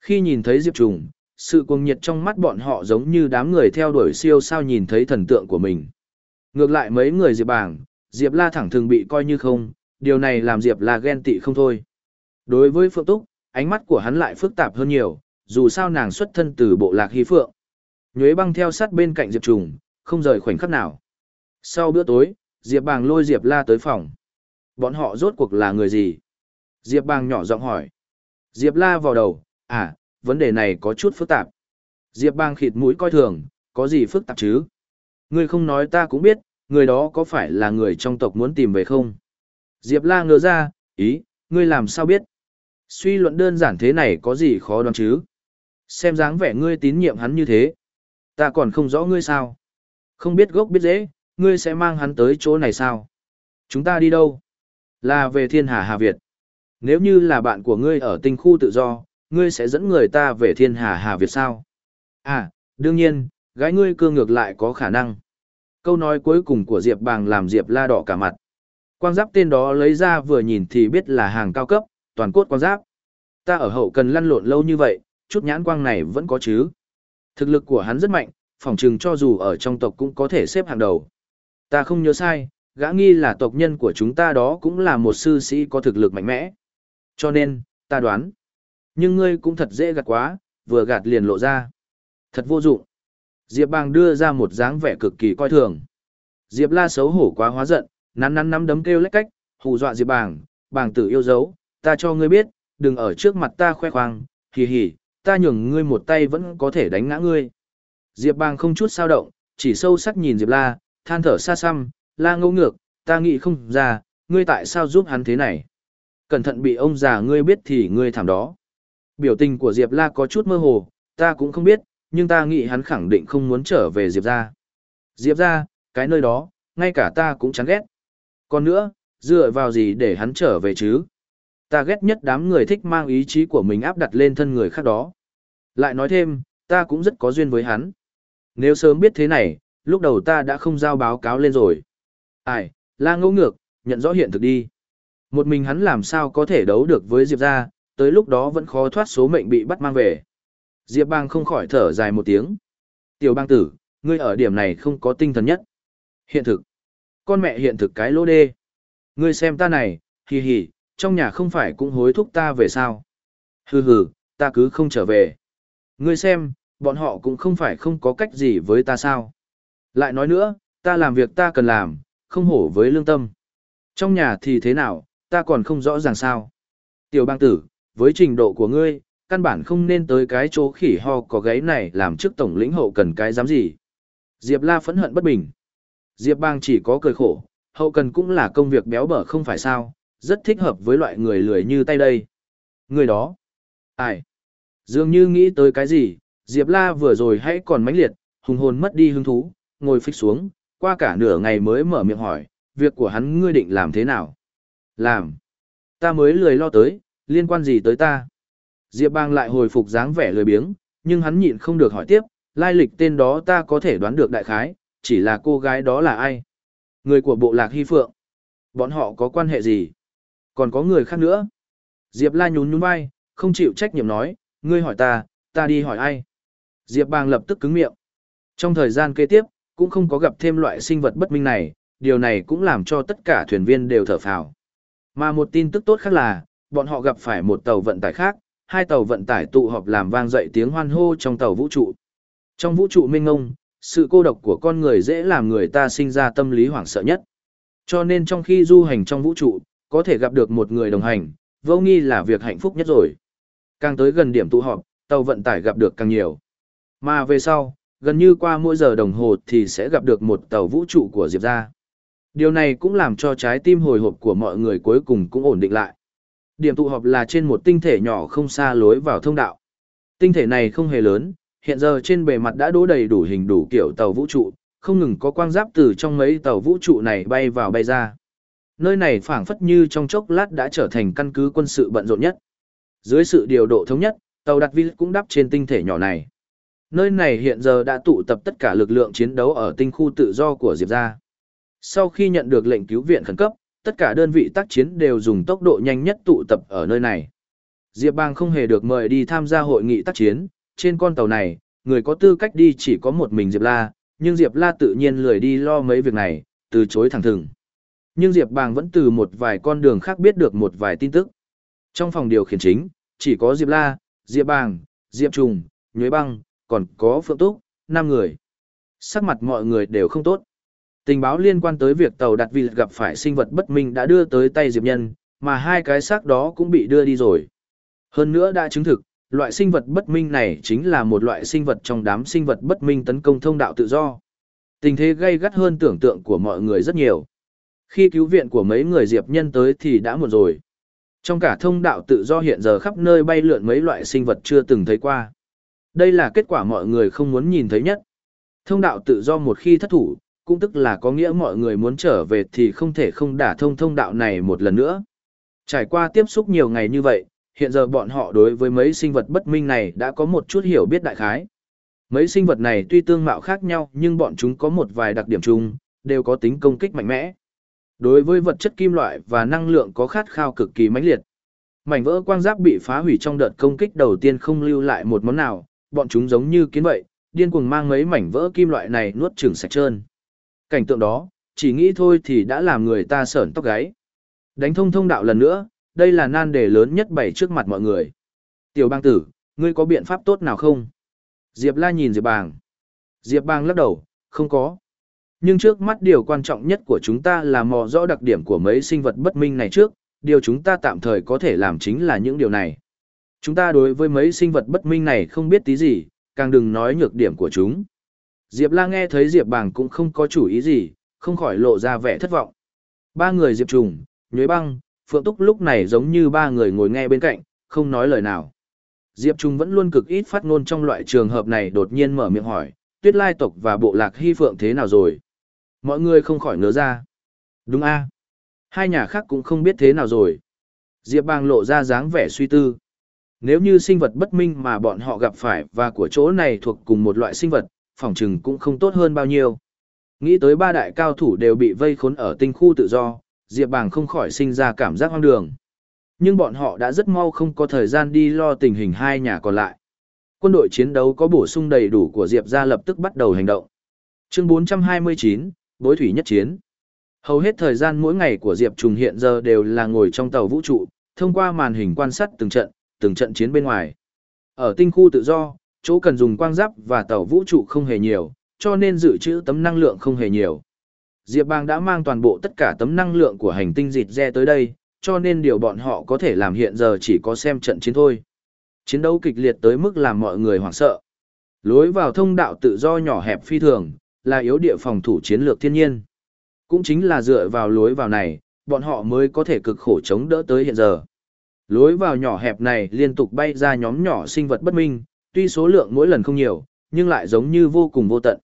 Khi nhìn thấy Diệp Trùng, sự cuồng nhiệt trong mắt bọn họ giống như đám người theo đuổi siêu sao nhìn thấy thần tượng của mình. Ngược lại mấy người Diệp Bảng, Diệp La thẳng thường bị coi như không, điều này làm Diệp La ghen tị không thôi. Đối với Phượng Túc, ánh mắt của hắn lại phức tạp hơn nhiều, dù sao nàng xuất thân từ bộ lạc hy phượng. Nhuế băng theo sát bên cạnh Diệp Trùng, không rời khoảnh khắc nào. Sau bữa tối, Diệp Bàng lôi Diệp La tới phòng. Bọn họ rốt cuộc là người gì? Diệp Bàng nhỏ giọng hỏi. Diệp La vào đầu, à, vấn đề này có chút phức tạp. Diệp Bàng khịt mũi coi thường, có gì phức tạp chứ? Ngươi không nói ta cũng biết, người đó có phải là người trong tộc muốn tìm về không? Diệp La ngờ ra, ý, ngươi làm sao biết? Suy luận đơn giản thế này có gì khó đoán chứ? Xem dáng vẻ ngươi tín nhiệm hắn như thế. Ta còn không rõ ngươi sao? Không biết gốc biết dễ, ngươi sẽ mang hắn tới chỗ này sao? Chúng ta đi đâu? Là về thiên hà Hà Việt. Nếu như là bạn của ngươi ở tinh khu tự do, ngươi sẽ dẫn người ta về thiên hà Hà Việt sao? À, đương nhiên, gái ngươi cương ngược lại có khả năng. Câu nói cuối cùng của Diệp Bàng làm Diệp la đỏ cả mặt. Quang giáp tên đó lấy ra vừa nhìn thì biết là hàng cao cấp, toàn cốt quang giáp. Ta ở hậu cần lăn lộn lâu như vậy, chút nhãn quang này vẫn có chứ. Thực lực của hắn rất mạnh, phỏng chừng cho dù ở trong tộc cũng có thể xếp hàng đầu. Ta không nhớ sai, gã nghi là tộc nhân của chúng ta đó cũng là một sư sĩ có thực lực mạnh mẽ. Cho nên, ta đoán. Nhưng ngươi cũng thật dễ gạt quá, vừa gạt liền lộ ra. Thật vô dụng. Diệp Bàng đưa ra một dáng vẻ cực kỳ coi thường. Diệp La xấu hổ quá hóa giận, nắn nắn nắm đấm kêu lách cách, hù dọa Diệp Bàng, Bàng tử yêu dấu, ta cho ngươi biết, đừng ở trước mặt ta khoe khoang, hì hì, ta nhường ngươi một tay vẫn có thể đánh ngã ngươi. Diệp Bàng không chút sao động, chỉ sâu sắc nhìn Diệp La, than thở xa xăm, La ngẫu ngược, ta nghĩ không ra, ngươi tại sao giúp hắn thế này. Cẩn thận bị ông già ngươi biết thì ngươi thảm đó. Biểu tình của Diệp La có chút mơ hồ, ta cũng không biết, nhưng ta nghĩ hắn khẳng định không muốn trở về Diệp ra. Diệp ra, cái nơi đó, ngay cả ta cũng chán ghét. Còn nữa, dựa vào gì để hắn trở về chứ? Ta ghét nhất đám người thích mang ý chí của mình áp đặt lên thân người khác đó. Lại nói thêm, ta cũng rất có duyên với hắn. Nếu sớm biết thế này, lúc đầu ta đã không giao báo cáo lên rồi. Ai, la ngẫu ngược, nhận rõ hiện thực đi. Một mình hắn làm sao có thể đấu được với Diệp ra, tới lúc đó vẫn khó thoát số mệnh bị bắt mang về. Diệp bang không khỏi thở dài một tiếng. Tiểu bang tử, ngươi ở điểm này không có tinh thần nhất. Hiện thực. Con mẹ hiện thực cái lỗ đê. Ngươi xem ta này, hì hì, trong nhà không phải cũng hối thúc ta về sao. Hừ hừ, ta cứ không trở về. Ngươi xem, bọn họ cũng không phải không có cách gì với ta sao. Lại nói nữa, ta làm việc ta cần làm, không hổ với lương tâm. Trong nhà thì thế nào, ta còn không rõ ràng sao. Tiểu bang tử, với trình độ của ngươi, căn bản không nên tới cái chỗ khỉ ho có gáy này làm trước tổng lĩnh hậu cần cái dám gì. Diệp La phẫn hận bất bình. Diệp Bang chỉ có cười khổ, hậu cần cũng là công việc béo bở không phải sao, rất thích hợp với loại người lười như tay đây. Người đó. Ai? Dường như nghĩ tới cái gì, Diệp La vừa rồi hãy còn mãnh liệt, hùng hồn mất đi hứng thú, ngồi phích xuống, qua cả nửa ngày mới mở miệng hỏi, việc của hắn ngươi định làm thế nào? Làm. Ta mới lười lo tới, liên quan gì tới ta? Diệp Bang lại hồi phục dáng vẻ lười biếng, nhưng hắn nhịn không được hỏi tiếp, lai lịch tên đó ta có thể đoán được đại khái, chỉ là cô gái đó là ai? Người của bộ lạc Hy Phượng. Bọn họ có quan hệ gì? Còn có người khác nữa? Diệp La nhún nhún vai, không chịu trách nhiệm nói, ngươi hỏi ta, ta đi hỏi ai? Diệp Bang lập tức cứng miệng. Trong thời gian kế tiếp, cũng không có gặp thêm loại sinh vật bất minh này, điều này cũng làm cho tất cả thuyền viên đều thở phào. Mà một tin tức tốt khác là, bọn họ gặp phải một tàu vận tải khác, hai tàu vận tải tụ họp làm vang dậy tiếng hoan hô trong tàu vũ trụ. Trong vũ trụ mênh ngông, sự cô độc của con người dễ làm người ta sinh ra tâm lý hoảng sợ nhất. Cho nên trong khi du hành trong vũ trụ, có thể gặp được một người đồng hành, vô nghi là việc hạnh phúc nhất rồi. Càng tới gần điểm tụ họp, tàu vận tải gặp được càng nhiều. Mà về sau, gần như qua mỗi giờ đồng hồ thì sẽ gặp được một tàu vũ trụ của Diệp ra. Điều này cũng làm cho trái tim hồi hộp của mọi người cuối cùng cũng ổn định lại. Điểm tụ họp là trên một tinh thể nhỏ không xa lối vào thông đạo. Tinh thể này không hề lớn, hiện giờ trên bề mặt đã đỗ đầy đủ hình đủ kiểu tàu vũ trụ, không ngừng có quang giáp từ trong mấy tàu vũ trụ này bay vào bay ra. Nơi này phảng phất như trong chốc lát đã trở thành căn cứ quân sự bận rộn nhất. Dưới sự điều độ thống nhất, tàu đặt vi cũng đắp trên tinh thể nhỏ này. Nơi này hiện giờ đã tụ tập tất cả lực lượng chiến đấu ở tinh khu tự do của Diệp gia. Sau khi nhận được lệnh cứu viện khẩn cấp, tất cả đơn vị tác chiến đều dùng tốc độ nhanh nhất tụ tập ở nơi này. Diệp Bang không hề được mời đi tham gia hội nghị tác chiến, trên con tàu này, người có tư cách đi chỉ có một mình Diệp La, nhưng Diệp La tự nhiên lười đi lo mấy việc này, từ chối thẳng thừng. Nhưng Diệp Bang vẫn từ một vài con đường khác biết được một vài tin tức. Trong phòng điều khiển chính, chỉ có Diệp La, Diệp Bang, Diệp Trùng, Nhuế Băng, còn có Phượng Túc, năm người. Sắc mặt mọi người đều không tốt. Tình báo liên quan tới việc tàu đặt vị gặp phải sinh vật bất minh đã đưa tới tay Diệp Nhân, mà hai cái xác đó cũng bị đưa đi rồi. Hơn nữa đã chứng thực, loại sinh vật bất minh này chính là một loại sinh vật trong đám sinh vật bất minh tấn công thông đạo tự do. Tình thế gây gắt hơn tưởng tượng của mọi người rất nhiều. Khi cứu viện của mấy người Diệp Nhân tới thì đã một rồi. Trong cả thông đạo tự do hiện giờ khắp nơi bay lượn mấy loại sinh vật chưa từng thấy qua. Đây là kết quả mọi người không muốn nhìn thấy nhất. Thông đạo tự do một khi thất thủ, cũng tức là có nghĩa mọi người muốn trở về thì không thể không đả thông thông đạo này một lần nữa. Trải qua tiếp xúc nhiều ngày như vậy, hiện giờ bọn họ đối với mấy sinh vật bất minh này đã có một chút hiểu biết đại khái. Mấy sinh vật này tuy tương mạo khác nhau nhưng bọn chúng có một vài đặc điểm chung, đều có tính công kích mạnh mẽ. Đối với vật chất kim loại và năng lượng có khát khao cực kỳ mãnh liệt. Mảnh vỡ quang giáp bị phá hủy trong đợt công kích đầu tiên không lưu lại một món nào, bọn chúng giống như kiến vậy, điên cuồng mang mấy mảnh vỡ kim loại này nuốt chửng sạch trơn. Cảnh tượng đó, chỉ nghĩ thôi thì đã làm người ta sởn tóc gáy. Đánh thông thông đạo lần nữa, đây là nan đề lớn nhất bày trước mặt mọi người. Tiểu bang tử, ngươi có biện pháp tốt nào không? Diệp la nhìn Diệp bàng. Diệp bàng lắc đầu, không có. Nhưng trước mắt điều quan trọng nhất của chúng ta là mò rõ đặc điểm của mấy sinh vật bất minh này trước, điều chúng ta tạm thời có thể làm chính là những điều này. Chúng ta đối với mấy sinh vật bất minh này không biết tí gì, càng đừng nói nhược điểm của chúng. Diệp La nghe thấy Diệp Bàng cũng không có chủ ý gì, không khỏi lộ ra vẻ thất vọng. Ba người Diệp Trùng, Nhuế Băng, Phượng Túc lúc này giống như ba người ngồi nghe bên cạnh, không nói lời nào. Diệp Trùng vẫn luôn cực ít phát ngôn trong loại trường hợp này đột nhiên mở miệng hỏi, tuyết lai tộc và bộ lạc hy phượng thế nào rồi? Mọi người không khỏi ngớ ra. Đúng a Hai nhà khác cũng không biết thế nào rồi. Diệp Bàng lộ ra dáng vẻ suy tư. Nếu như sinh vật bất minh mà bọn họ gặp phải và của chỗ này thuộc cùng một loại sinh vật, phòng trừng cũng không tốt hơn bao nhiêu. Nghĩ tới ba đại cao thủ đều bị vây khốn ở tinh khu tự do, Diệp Bàng không khỏi sinh ra cảm giác hoang đường. Nhưng bọn họ đã rất mau không có thời gian đi lo tình hình hai nhà còn lại. Quân đội chiến đấu có bổ sung đầy đủ của Diệp ra lập tức bắt đầu hành động. Chương 429, Bối thủy nhất chiến. Hầu hết thời gian mỗi ngày của Diệp Trùng hiện giờ đều là ngồi trong tàu vũ trụ, thông qua màn hình quan sát từng trận, từng trận chiến bên ngoài. Ở tinh khu tự do, chỗ cần dùng quang giáp và tàu vũ trụ không hề nhiều, cho nên dự trữ tấm năng lượng không hề nhiều. Diệp Bang đã mang toàn bộ tất cả tấm năng lượng của hành tinh dịt re tới đây, cho nên điều bọn họ có thể làm hiện giờ chỉ có xem trận chiến thôi. Chiến đấu kịch liệt tới mức làm mọi người hoảng sợ. Lối vào thông đạo tự do nhỏ hẹp phi thường, là yếu địa phòng thủ chiến lược thiên nhiên. Cũng chính là dựa vào lối vào này, bọn họ mới có thể cực khổ chống đỡ tới hiện giờ. Lối vào nhỏ hẹp này liên tục bay ra nhóm nhỏ sinh vật bất minh, tuy số lượng mỗi lần không nhiều, nhưng lại giống như vô cùng vô tận.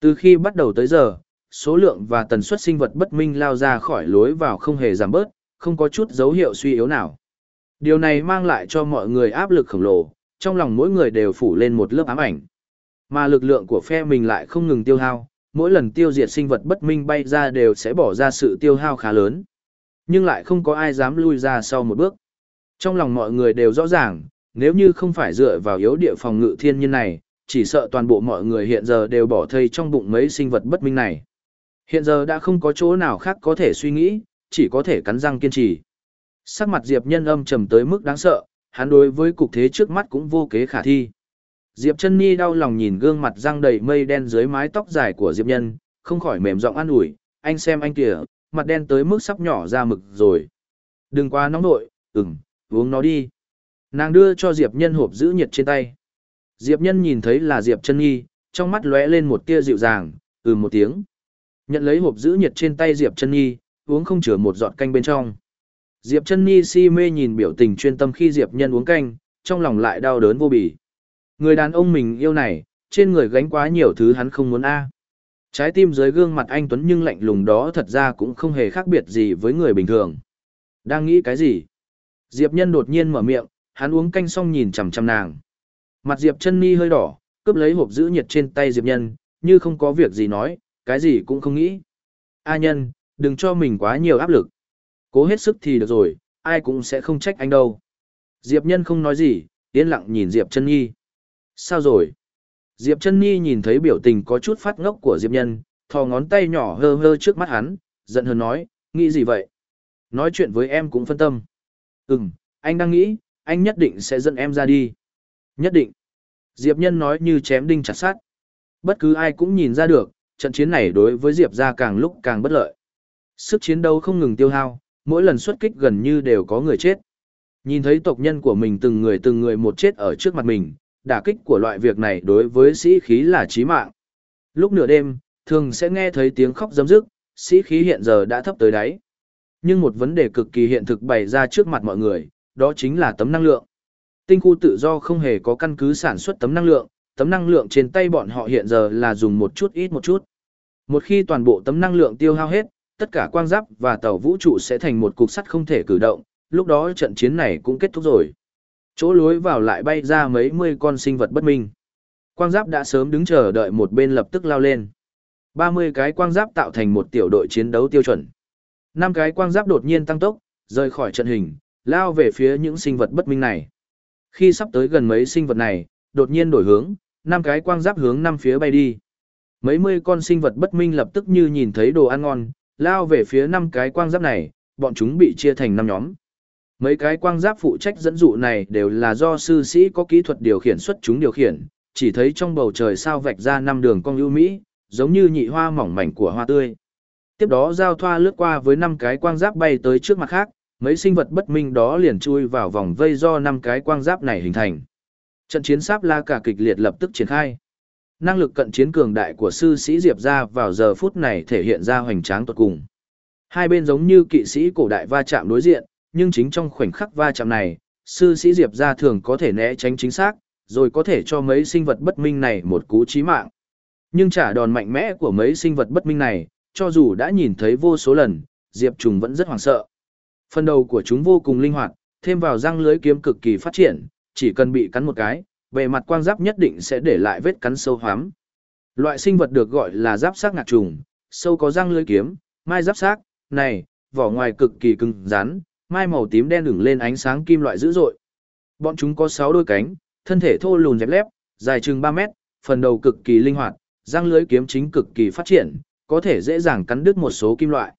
Từ khi bắt đầu tới giờ, số lượng và tần suất sinh vật bất minh lao ra khỏi lối vào không hề giảm bớt, không có chút dấu hiệu suy yếu nào. Điều này mang lại cho mọi người áp lực khổng lồ, trong lòng mỗi người đều phủ lên một lớp ám ảnh. Mà lực lượng của phe mình lại không ngừng tiêu hao, mỗi lần tiêu diệt sinh vật bất minh bay ra đều sẽ bỏ ra sự tiêu hao khá lớn. Nhưng lại không có ai dám lui ra sau một bước. Trong lòng mọi người đều rõ ràng, nếu như không phải dựa vào yếu địa phòng ngự thiên nhiên này, chỉ sợ toàn bộ mọi người hiện giờ đều bỏ thây trong bụng mấy sinh vật bất minh này. Hiện giờ đã không có chỗ nào khác có thể suy nghĩ, chỉ có thể cắn răng kiên trì. Sắc mặt Diệp Nhân âm trầm tới mức đáng sợ, hắn đối với cục thế trước mắt cũng vô kế khả thi. Diệp chân Nhi đau lòng nhìn gương mặt răng đầy mây đen dưới mái tóc dài của Diệp Nhân, không khỏi mềm giọng an ủi, anh xem anh kìa, mặt đen tới mức sắp nhỏ ra mực rồi. Đừng quá nóng nội, ừm, uống nó đi. Nàng đưa cho Diệp Nhân hộp giữ nhiệt trên tay. Diệp Nhân nhìn thấy là Diệp chân Nhi, trong mắt lóe lên một tia dịu dàng, ừ một tiếng. Nhận lấy hộp giữ nhiệt trên tay Diệp chân Nhi, uống không chừa một giọt canh bên trong. Diệp chân Nhi si mê nhìn biểu tình chuyên tâm khi Diệp Nhân uống canh, trong lòng lại đau đớn vô bỉ. Người đàn ông mình yêu này, trên người gánh quá nhiều thứ hắn không muốn a. À. Trái tim dưới gương mặt anh Tuấn nhưng lạnh lùng đó thật ra cũng không hề khác biệt gì với người bình thường. Đang nghĩ cái gì? Diệp Nhân đột nhiên mở miệng, hắn uống canh xong nhìn chằm chằm nàng. Mặt Diệp chân Nhi hơi đỏ, cướp lấy hộp giữ nhiệt trên tay Diệp Nhân, như không có việc gì nói, cái gì cũng không nghĩ. A nhân, đừng cho mình quá nhiều áp lực. Cố hết sức thì được rồi, ai cũng sẽ không trách anh đâu. Diệp Nhân không nói gì, yên lặng nhìn Diệp chân Nhi. Sao rồi? Diệp chân Nhi nhìn thấy biểu tình có chút phát ngốc của Diệp Nhân, thò ngón tay nhỏ hơ hơ trước mắt hắn, giận hờn nói, nghĩ gì vậy? Nói chuyện với em cũng phân tâm. Ừm, anh đang nghĩ, anh nhất định sẽ dẫn em ra đi. Nhất định. Diệp Nhân nói như chém đinh chặt sát. Bất cứ ai cũng nhìn ra được, trận chiến này đối với Diệp ra càng lúc càng bất lợi. Sức chiến đấu không ngừng tiêu hao, mỗi lần xuất kích gần như đều có người chết. Nhìn thấy tộc nhân của mình từng người từng người một chết ở trước mặt mình, đả kích của loại việc này đối với sĩ khí là chí mạng. Lúc nửa đêm, thường sẽ nghe thấy tiếng khóc giấm dứt, sĩ khí hiện giờ đã thấp tới đáy. Nhưng một vấn đề cực kỳ hiện thực bày ra trước mặt mọi người, đó chính là tấm năng lượng. Tinh khu tự do không hề có căn cứ sản xuất tấm năng lượng, tấm năng lượng trên tay bọn họ hiện giờ là dùng một chút ít một chút. Một khi toàn bộ tấm năng lượng tiêu hao hết, tất cả quang giáp và tàu vũ trụ sẽ thành một cục sắt không thể cử động, lúc đó trận chiến này cũng kết thúc rồi. Chỗ lối vào lại bay ra mấy mươi con sinh vật bất minh. Quang giáp đã sớm đứng chờ đợi một bên lập tức lao lên. 30 cái quang giáp tạo thành một tiểu đội chiến đấu tiêu chuẩn. Năm cái quang giáp đột nhiên tăng tốc, rời khỏi trận hình, lao về phía những sinh vật bất minh này. Khi sắp tới gần mấy sinh vật này, đột nhiên đổi hướng, năm cái quang giáp hướng năm phía bay đi. Mấy mươi con sinh vật bất minh lập tức như nhìn thấy đồ ăn ngon, lao về phía năm cái quang giáp này, bọn chúng bị chia thành năm nhóm. Mấy cái quang giáp phụ trách dẫn dụ này đều là do sư sĩ có kỹ thuật điều khiển xuất chúng điều khiển, chỉ thấy trong bầu trời sao vạch ra năm đường cong ưu mỹ, giống như nhị hoa mỏng mảnh của hoa tươi. Tiếp đó giao thoa lướt qua với năm cái quang giáp bay tới trước mặt khác, mấy sinh vật bất minh đó liền chui vào vòng vây do năm cái quang giáp này hình thành. Trận chiến sáp la cả kịch liệt lập tức triển khai. Năng lực cận chiến cường đại của sư sĩ Diệp ra vào giờ phút này thể hiện ra hoành tráng tuột cùng. Hai bên giống như kỵ sĩ cổ đại va chạm đối diện, nhưng chính trong khoảnh khắc va chạm này, sư sĩ Diệp ra thường có thể né tránh chính xác, rồi có thể cho mấy sinh vật bất minh này một cú chí mạng. Nhưng trả đòn mạnh mẽ của mấy sinh vật bất minh này, cho dù đã nhìn thấy vô số lần, Diệp Trùng vẫn rất hoảng sợ. Phần đầu của chúng vô cùng linh hoạt, thêm vào răng lưới kiếm cực kỳ phát triển, chỉ cần bị cắn một cái, bề mặt quang giáp nhất định sẽ để lại vết cắn sâu hoắm. Loại sinh vật được gọi là giáp xác ngạc trùng, sâu có răng lưới kiếm, mai giáp xác, này, vỏ ngoài cực kỳ cứng rắn, mai màu tím đen ửng lên ánh sáng kim loại dữ dội. Bọn chúng có 6 đôi cánh, thân thể thô lùn dẹp lép, dài chừng 3 mét, phần đầu cực kỳ linh hoạt, răng lưới kiếm chính cực kỳ phát triển, có thể dễ dàng cắn đứt một số kim loại.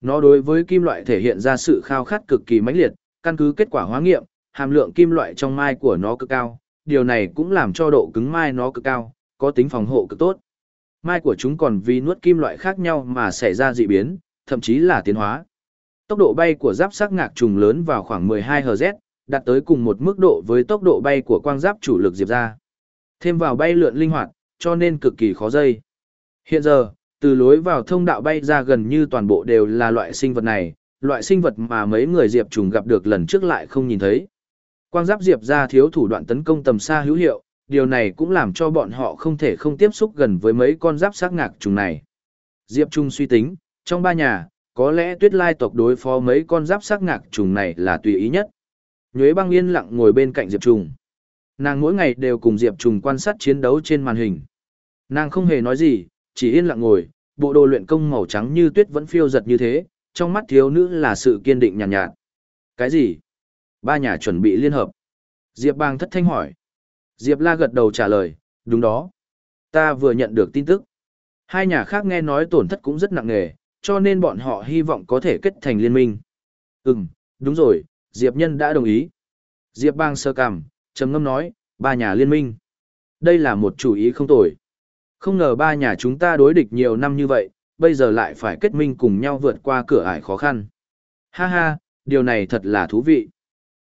Nó đối với kim loại thể hiện ra sự khao khát cực kỳ mãnh liệt, căn cứ kết quả hóa nghiệm, hàm lượng kim loại trong mai của nó cực cao, điều này cũng làm cho độ cứng mai nó cực cao, có tính phòng hộ cực tốt. Mai của chúng còn vì nuốt kim loại khác nhau mà xảy ra dị biến, thậm chí là tiến hóa. Tốc độ bay của giáp sắc ngạc trùng lớn vào khoảng 12 Hz, đạt tới cùng một mức độ với tốc độ bay của quang giáp chủ lực diệp ra. Thêm vào bay lượn linh hoạt, cho nên cực kỳ khó dây. Hiện giờ, từ lối vào thông đạo bay ra gần như toàn bộ đều là loại sinh vật này, loại sinh vật mà mấy người Diệp trùng gặp được lần trước lại không nhìn thấy. Quang giáp Diệp ra thiếu thủ đoạn tấn công tầm xa hữu hiệu, điều này cũng làm cho bọn họ không thể không tiếp xúc gần với mấy con giáp sát ngạc trùng này. Diệp Trung suy tính, trong ba nhà, có lẽ tuyết lai tộc đối phó mấy con giáp sắc ngạc trùng này là tùy ý nhất. Nhuế băng yên lặng ngồi bên cạnh Diệp Trùng. Nàng mỗi ngày đều cùng Diệp Trùng quan sát chiến đấu trên màn hình. Nàng không hề nói gì, chỉ yên lặng ngồi, bộ đồ luyện công màu trắng như tuyết vẫn phiêu giật như thế, trong mắt thiếu nữ là sự kiên định nhàn nhạt, nhạt. Cái gì? Ba nhà chuẩn bị liên hợp. Diệp bang thất thanh hỏi. Diệp la gật đầu trả lời, đúng đó. Ta vừa nhận được tin tức. Hai nhà khác nghe nói tổn thất cũng rất nặng nề, cho nên bọn họ hy vọng có thể kết thành liên minh. Ừm, đúng rồi, Diệp Nhân đã đồng ý. Diệp bang sơ cảm trầm ngâm nói, ba nhà liên minh. Đây là một chủ ý không tồi. Không ngờ ba nhà chúng ta đối địch nhiều năm như vậy, bây giờ lại phải kết minh cùng nhau vượt qua cửa ải khó khăn. Ha ha, điều này thật là thú vị.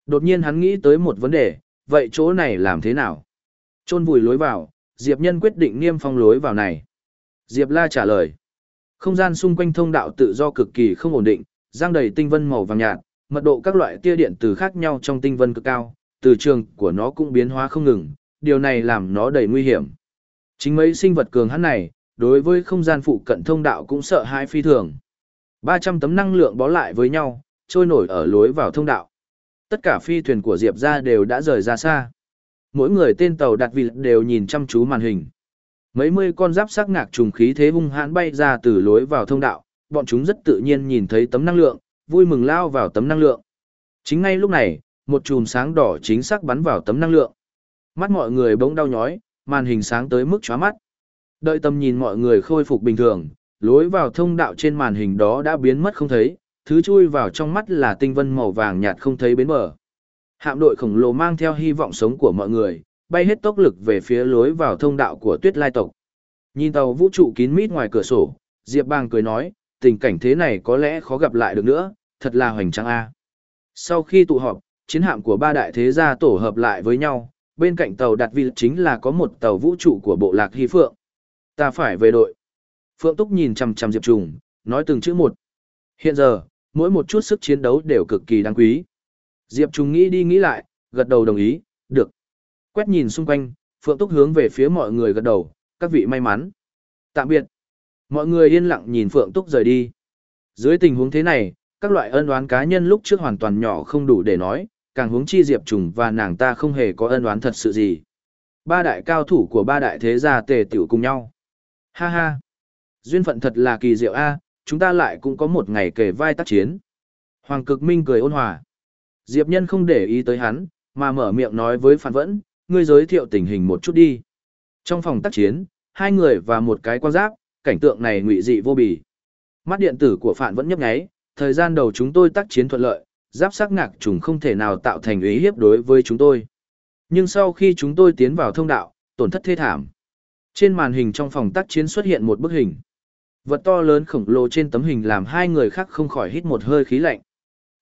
Đột nhiên hắn nghĩ tới một vấn đề, vậy chỗ này làm thế nào? Trôn vùi lối vào, Diệp Nhân quyết định niêm phong lối vào này. Diệp La trả lời. Không gian xung quanh thông đạo tự do cực kỳ không ổn định, giang đầy tinh vân màu vàng nhạt, mật độ các loại tia điện từ khác nhau trong tinh vân cực cao, từ trường của nó cũng biến hóa không ngừng, điều này làm nó đầy nguy hiểm. Chính mấy sinh vật cường hắn này, đối với không gian phụ cận thông đạo cũng sợ hãi phi thường. 300 tấm năng lượng bó lại với nhau, trôi nổi ở lối vào thông đạo. Tất cả phi thuyền của Diệp ra đều đã rời ra xa. Mỗi người tên tàu đặt vị đều nhìn chăm chú màn hình. Mấy mươi con giáp sắc ngạc trùng khí thế hung hãn bay ra từ lối vào thông đạo, bọn chúng rất tự nhiên nhìn thấy tấm năng lượng, vui mừng lao vào tấm năng lượng. Chính ngay lúc này, một chùm sáng đỏ chính xác bắn vào tấm năng lượng. Mắt mọi người bỗng đau nhói, màn hình sáng tới mức chóa mắt. Đợi tầm nhìn mọi người khôi phục bình thường, lối vào thông đạo trên màn hình đó đã biến mất không thấy, thứ chui vào trong mắt là tinh vân màu vàng nhạt không thấy bến bờ. Hạm đội khổng lồ mang theo hy vọng sống của mọi người, bay hết tốc lực về phía lối vào thông đạo của tuyết lai tộc. Nhìn tàu vũ trụ kín mít ngoài cửa sổ, Diệp Bang cười nói, tình cảnh thế này có lẽ khó gặp lại được nữa, thật là hoành tráng a. Sau khi tụ họp, chiến hạm của ba đại thế gia tổ hợp lại với nhau, bên cạnh tàu đặt vị chính là có một tàu vũ trụ của bộ lạc Hy Phượng. Ta phải về đội. Phượng Túc nhìn chằm chằm Diệp Trùng, nói từng chữ một. Hiện giờ, mỗi một chút sức chiến đấu đều cực kỳ đáng quý. Diệp Trùng nghĩ đi nghĩ lại, gật đầu đồng ý, được. Quét nhìn xung quanh, Phượng Túc hướng về phía mọi người gật đầu, các vị may mắn. Tạm biệt. Mọi người yên lặng nhìn Phượng Túc rời đi. Dưới tình huống thế này, các loại ân oán cá nhân lúc trước hoàn toàn nhỏ không đủ để nói, càng huống chi Diệp Trùng và nàng ta không hề có ân oán thật sự gì. Ba đại cao thủ của ba đại thế gia tề tiểu cùng nhau. Ha ha. Duyên phận thật là kỳ diệu a, chúng ta lại cũng có một ngày kề vai tác chiến. Hoàng cực minh cười ôn hòa. Diệp nhân không để ý tới hắn, mà mở miệng nói với Phan Vẫn, ngươi giới thiệu tình hình một chút đi. Trong phòng tác chiến, hai người và một cái quan giáp, cảnh tượng này ngụy dị vô bì. Mắt điện tử của phản vẫn nhấp nháy, thời gian đầu chúng tôi tác chiến thuận lợi, giáp sắc ngạc trùng không thể nào tạo thành ý hiếp đối với chúng tôi. Nhưng sau khi chúng tôi tiến vào thông đạo, tổn thất thê thảm. Trên màn hình trong phòng tác chiến xuất hiện một bức hình. Vật to lớn khổng lồ trên tấm hình làm hai người khác không khỏi hít một hơi khí lạnh.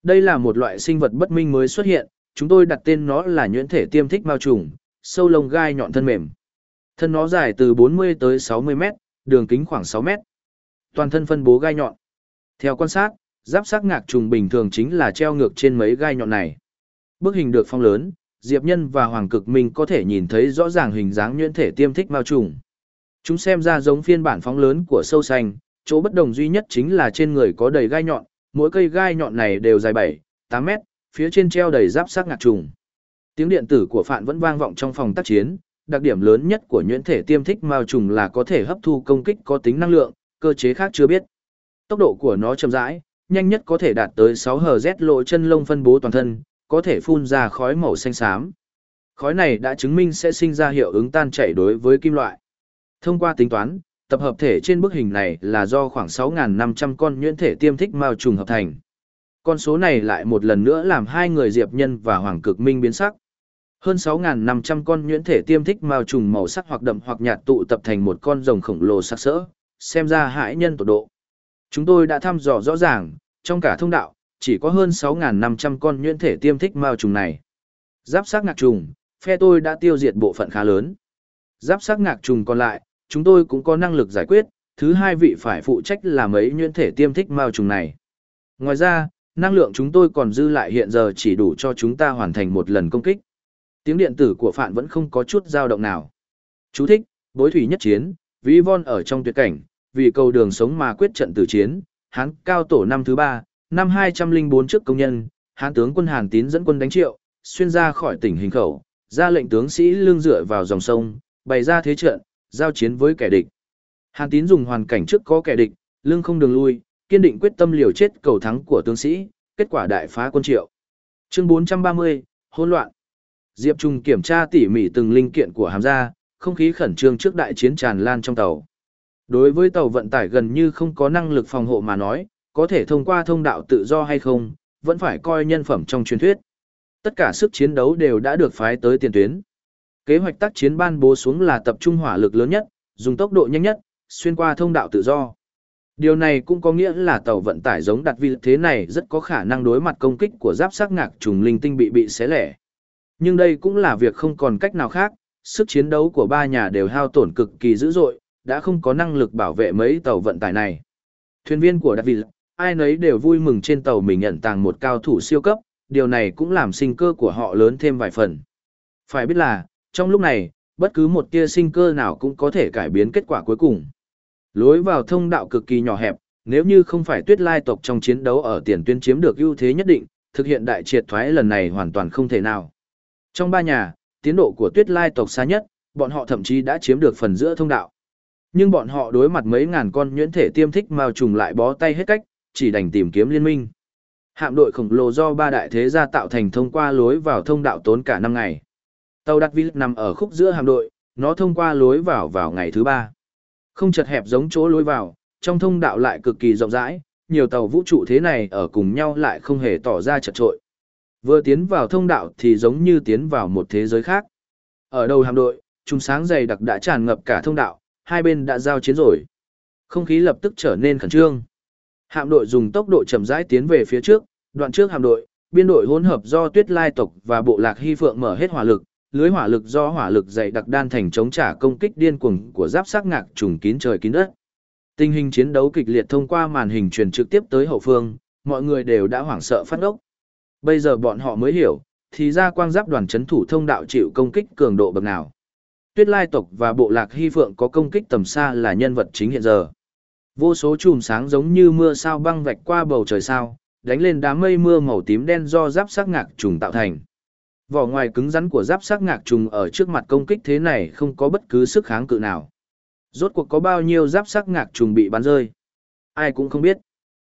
Đây là một loại sinh vật bất minh mới xuất hiện, chúng tôi đặt tên nó là nhuyễn thể tiêm thích mao trùng, sâu lông gai nhọn thân mềm. Thân nó dài từ 40 tới 60 mét, đường kính khoảng 6 mét. Toàn thân phân bố gai nhọn. Theo quan sát, giáp sắc ngạc trùng bình thường chính là treo ngược trên mấy gai nhọn này. Bức hình được phong lớn, Diệp Nhân và Hoàng Cực Minh có thể nhìn thấy rõ ràng hình dáng nhuyễn thể tiêm thích mao trùng. Chúng xem ra giống phiên bản phóng lớn của sâu xanh, chỗ bất đồng duy nhất chính là trên người có đầy gai nhọn, mỗi cây gai nhọn này đều dài 7, 8 mét, phía trên treo đầy giáp sắc ngạc trùng. Tiếng điện tử của Phạn vẫn vang vọng trong phòng tác chiến, đặc điểm lớn nhất của nhuyễn thể tiêm thích mao trùng là có thể hấp thu công kích có tính năng lượng, cơ chế khác chưa biết. Tốc độ của nó chậm rãi, nhanh nhất có thể đạt tới 6 Hz lộ chân lông phân bố toàn thân, có thể phun ra khói màu xanh xám. Khói này đã chứng minh sẽ sinh ra hiệu ứng tan chảy đối với kim loại. Thông qua tính toán, tập hợp thể trên bức hình này là do khoảng 6.500 con nhuyễn thể tiêm thích mao trùng hợp thành. Con số này lại một lần nữa làm hai người Diệp Nhân và Hoàng Cực Minh biến sắc. Hơn 6.500 con nhuyễn thể tiêm thích mao trùng màu sắc hoặc đậm hoặc nhạt tụ tập thành một con rồng khổng lồ sắc sỡ, xem ra hãi nhân tổ độ. Chúng tôi đã thăm dò rõ ràng, trong cả thông đạo, chỉ có hơn 6.500 con nhuyễn thể tiêm thích mao trùng này. Giáp sát ngạc trùng, phe tôi đã tiêu diệt bộ phận khá lớn. Giáp sát ngạc trùng còn lại, chúng tôi cũng có năng lực giải quyết, thứ hai vị phải phụ trách là mấy nhuyễn thể tiêm thích mao trùng này. Ngoài ra, năng lượng chúng tôi còn dư lại hiện giờ chỉ đủ cho chúng ta hoàn thành một lần công kích. Tiếng điện tử của Phạn vẫn không có chút dao động nào. Chú thích, bối thủy nhất chiến, vi Von ở trong tuyệt cảnh, vì cầu đường sống mà quyết trận tử chiến, Hán cao tổ năm thứ ba, năm 204 trước công nhân, Hán tướng quân Hàn Tín dẫn quân đánh triệu, xuyên ra khỏi tỉnh hình khẩu, ra lệnh tướng sĩ lương dựa vào dòng sông, bày ra thế trận, giao chiến với kẻ địch. Hàn Tín dùng hoàn cảnh trước có kẻ địch, lương không đường lui, kiên định quyết tâm liều chết cầu thắng của tướng sĩ, kết quả đại phá quân triệu. Chương 430, hỗn loạn. Diệp Trung kiểm tra tỉ mỉ từng linh kiện của hàm gia, không khí khẩn trương trước đại chiến tràn lan trong tàu. Đối với tàu vận tải gần như không có năng lực phòng hộ mà nói, có thể thông qua thông đạo tự do hay không, vẫn phải coi nhân phẩm trong truyền thuyết. Tất cả sức chiến đấu đều đã được phái tới tiền tuyến. Kế hoạch tác chiến ban bố xuống là tập trung hỏa lực lớn nhất, dùng tốc độ nhanh nhất, xuyên qua thông đạo tự do. Điều này cũng có nghĩa là tàu vận tải giống đặt vị thế này rất có khả năng đối mặt công kích của giáp sắc ngạc trùng linh tinh bị bị xé lẻ. Nhưng đây cũng là việc không còn cách nào khác, sức chiến đấu của ba nhà đều hao tổn cực kỳ dữ dội, đã không có năng lực bảo vệ mấy tàu vận tải này. Thuyền viên của David, ai nấy đều vui mừng trên tàu mình nhận tàng một cao thủ siêu cấp, điều này cũng làm sinh cơ của họ lớn thêm vài phần. Phải biết là, trong lúc này, bất cứ một tia sinh cơ nào cũng có thể cải biến kết quả cuối cùng. Lối vào thông đạo cực kỳ nhỏ hẹp, nếu như không phải tuyết lai tộc trong chiến đấu ở tiền tuyến chiếm được ưu thế nhất định, thực hiện đại triệt thoái lần này hoàn toàn không thể nào. Trong ba nhà, tiến độ của tuyết lai tộc xa nhất, bọn họ thậm chí đã chiếm được phần giữa thông đạo. Nhưng bọn họ đối mặt mấy ngàn con nhuyễn thể tiêm thích mao trùng lại bó tay hết cách, chỉ đành tìm kiếm liên minh. Hạm đội khổng lồ do ba đại thế gia tạo thành thông qua lối vào thông đạo tốn cả năm ngày. Tàu đặt vi nằm ở khúc giữa hạm đội, nó thông qua lối vào vào ngày thứ ba. Không chật hẹp giống chỗ lối vào, trong thông đạo lại cực kỳ rộng rãi, nhiều tàu vũ trụ thế này ở cùng nhau lại không hề tỏ ra chật trội. Vừa tiến vào thông đạo thì giống như tiến vào một thế giới khác. Ở đầu hạm đội, trùng sáng dày đặc đã tràn ngập cả thông đạo, hai bên đã giao chiến rồi. Không khí lập tức trở nên khẩn trương. Hạm đội dùng tốc độ chậm rãi tiến về phía trước, đoạn trước hạm đội, biên đội hỗn hợp do Tuyết Lai tộc và bộ lạc Hy Phượng mở hết hỏa lực, lưới hỏa lực do hỏa lực dày đặc đan thành chống trả công kích điên cuồng của giáp sắc ngạc trùng kín trời kín đất. Tình hình chiến đấu kịch liệt thông qua màn hình truyền trực tiếp tới hậu phương, mọi người đều đã hoảng sợ phát ốc. Bây giờ bọn họ mới hiểu, thì ra quang giáp đoàn chấn thủ thông đạo chịu công kích cường độ bậc nào. Tuyết Lai tộc và bộ lạc Hy Phượng có công kích tầm xa là nhân vật chính hiện giờ. Vô số chùm sáng giống như mưa sao băng vạch qua bầu trời sao, đánh lên đám mây mưa màu tím đen do giáp sắc ngạc trùng tạo thành. Vỏ ngoài cứng rắn của giáp sắc ngạc trùng ở trước mặt công kích thế này không có bất cứ sức kháng cự nào. Rốt cuộc có bao nhiêu giáp sắc ngạc trùng bị bắn rơi? Ai cũng không biết.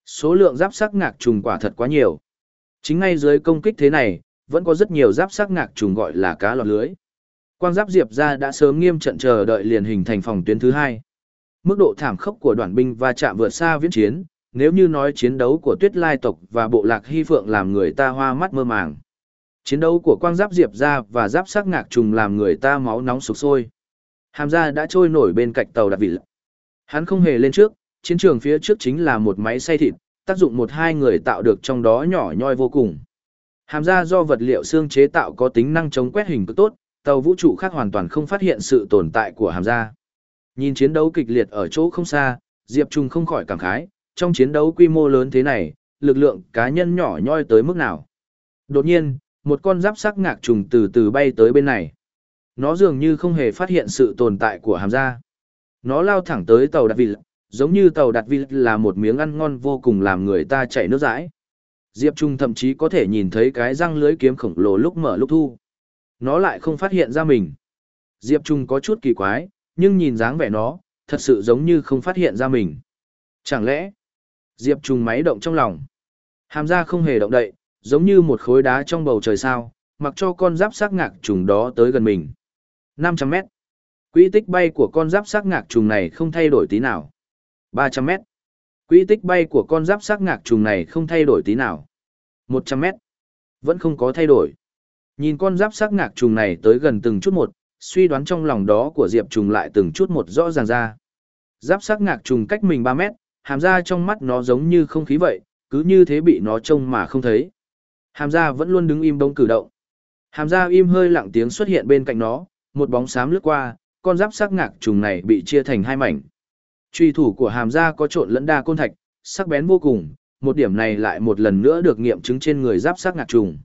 Số lượng giáp sắc ngạc trùng quả thật quá nhiều. Chính ngay dưới công kích thế này, vẫn có rất nhiều giáp sắc ngạc trùng gọi là cá lọt lưới. Quang giáp diệp ra đã sớm nghiêm trận chờ đợi liền hình thành phòng tuyến thứ hai. Mức độ thảm khốc của đoàn binh và chạm vượt xa viễn chiến, nếu như nói chiến đấu của tuyết lai tộc và bộ lạc hy phượng làm người ta hoa mắt mơ màng. Chiến đấu của quang giáp diệp ra và giáp sắc ngạc trùng làm người ta máu nóng sục sôi. Hàm ra đã trôi nổi bên cạnh tàu đặc vị. Hắn không hề lên trước, chiến trường phía trước chính là một máy xay thịt, tác dụng một hai người tạo được trong đó nhỏ nhoi vô cùng. Hàm ra do vật liệu xương chế tạo có tính năng chống quét hình cực tốt, tàu vũ trụ khác hoàn toàn không phát hiện sự tồn tại của hàm gia. Nhìn chiến đấu kịch liệt ở chỗ không xa, Diệp Trung không khỏi cảm khái, trong chiến đấu quy mô lớn thế này, lực lượng cá nhân nhỏ nhoi tới mức nào. Đột nhiên, một con giáp sắc ngạc trùng từ từ bay tới bên này. Nó dường như không hề phát hiện sự tồn tại của hàm gia. Nó lao thẳng tới tàu đặt vịt, giống như tàu đặt vịt là một miếng ăn ngon vô cùng làm người ta chảy nước dãi. Diệp Trung thậm chí có thể nhìn thấy cái răng lưới kiếm khổng lồ lúc mở lúc thu. Nó lại không phát hiện ra mình. Diệp Trung có chút kỳ quái, nhưng nhìn dáng vẻ nó, thật sự giống như không phát hiện ra mình. Chẳng lẽ, Diệp Trung máy động trong lòng. Hàm ra không hề động đậy, giống như một khối đá trong bầu trời sao, mặc cho con giáp sắc ngạc trùng đó tới gần mình. 500 mét. Quỹ tích bay của con giáp sắc ngạc trùng này không thay đổi tí nào. 300 mét. Quỹ tích bay của con giáp sắc ngạc trùng này không thay đổi tí nào. 100 mét. Vẫn không có thay đổi. Nhìn con giáp sắc ngạc trùng này tới gần từng chút một, suy đoán trong lòng đó của Diệp trùng lại từng chút một rõ ràng ra. Giáp sắc ngạc trùng cách mình 3 mét, hàm ra trong mắt nó giống như không khí vậy, cứ như thế bị nó trông mà không thấy. Hàm ra vẫn luôn đứng im bóng cử động. Hàm ra im hơi lặng tiếng xuất hiện bên cạnh nó, một bóng xám lướt qua, con giáp sắc ngạc trùng này bị chia thành hai mảnh. Truy thủ của hàm ra có trộn lẫn đa côn thạch, sắc bén vô cùng, một điểm này lại một lần nữa được nghiệm chứng trên người giáp sắc ngạc trùng.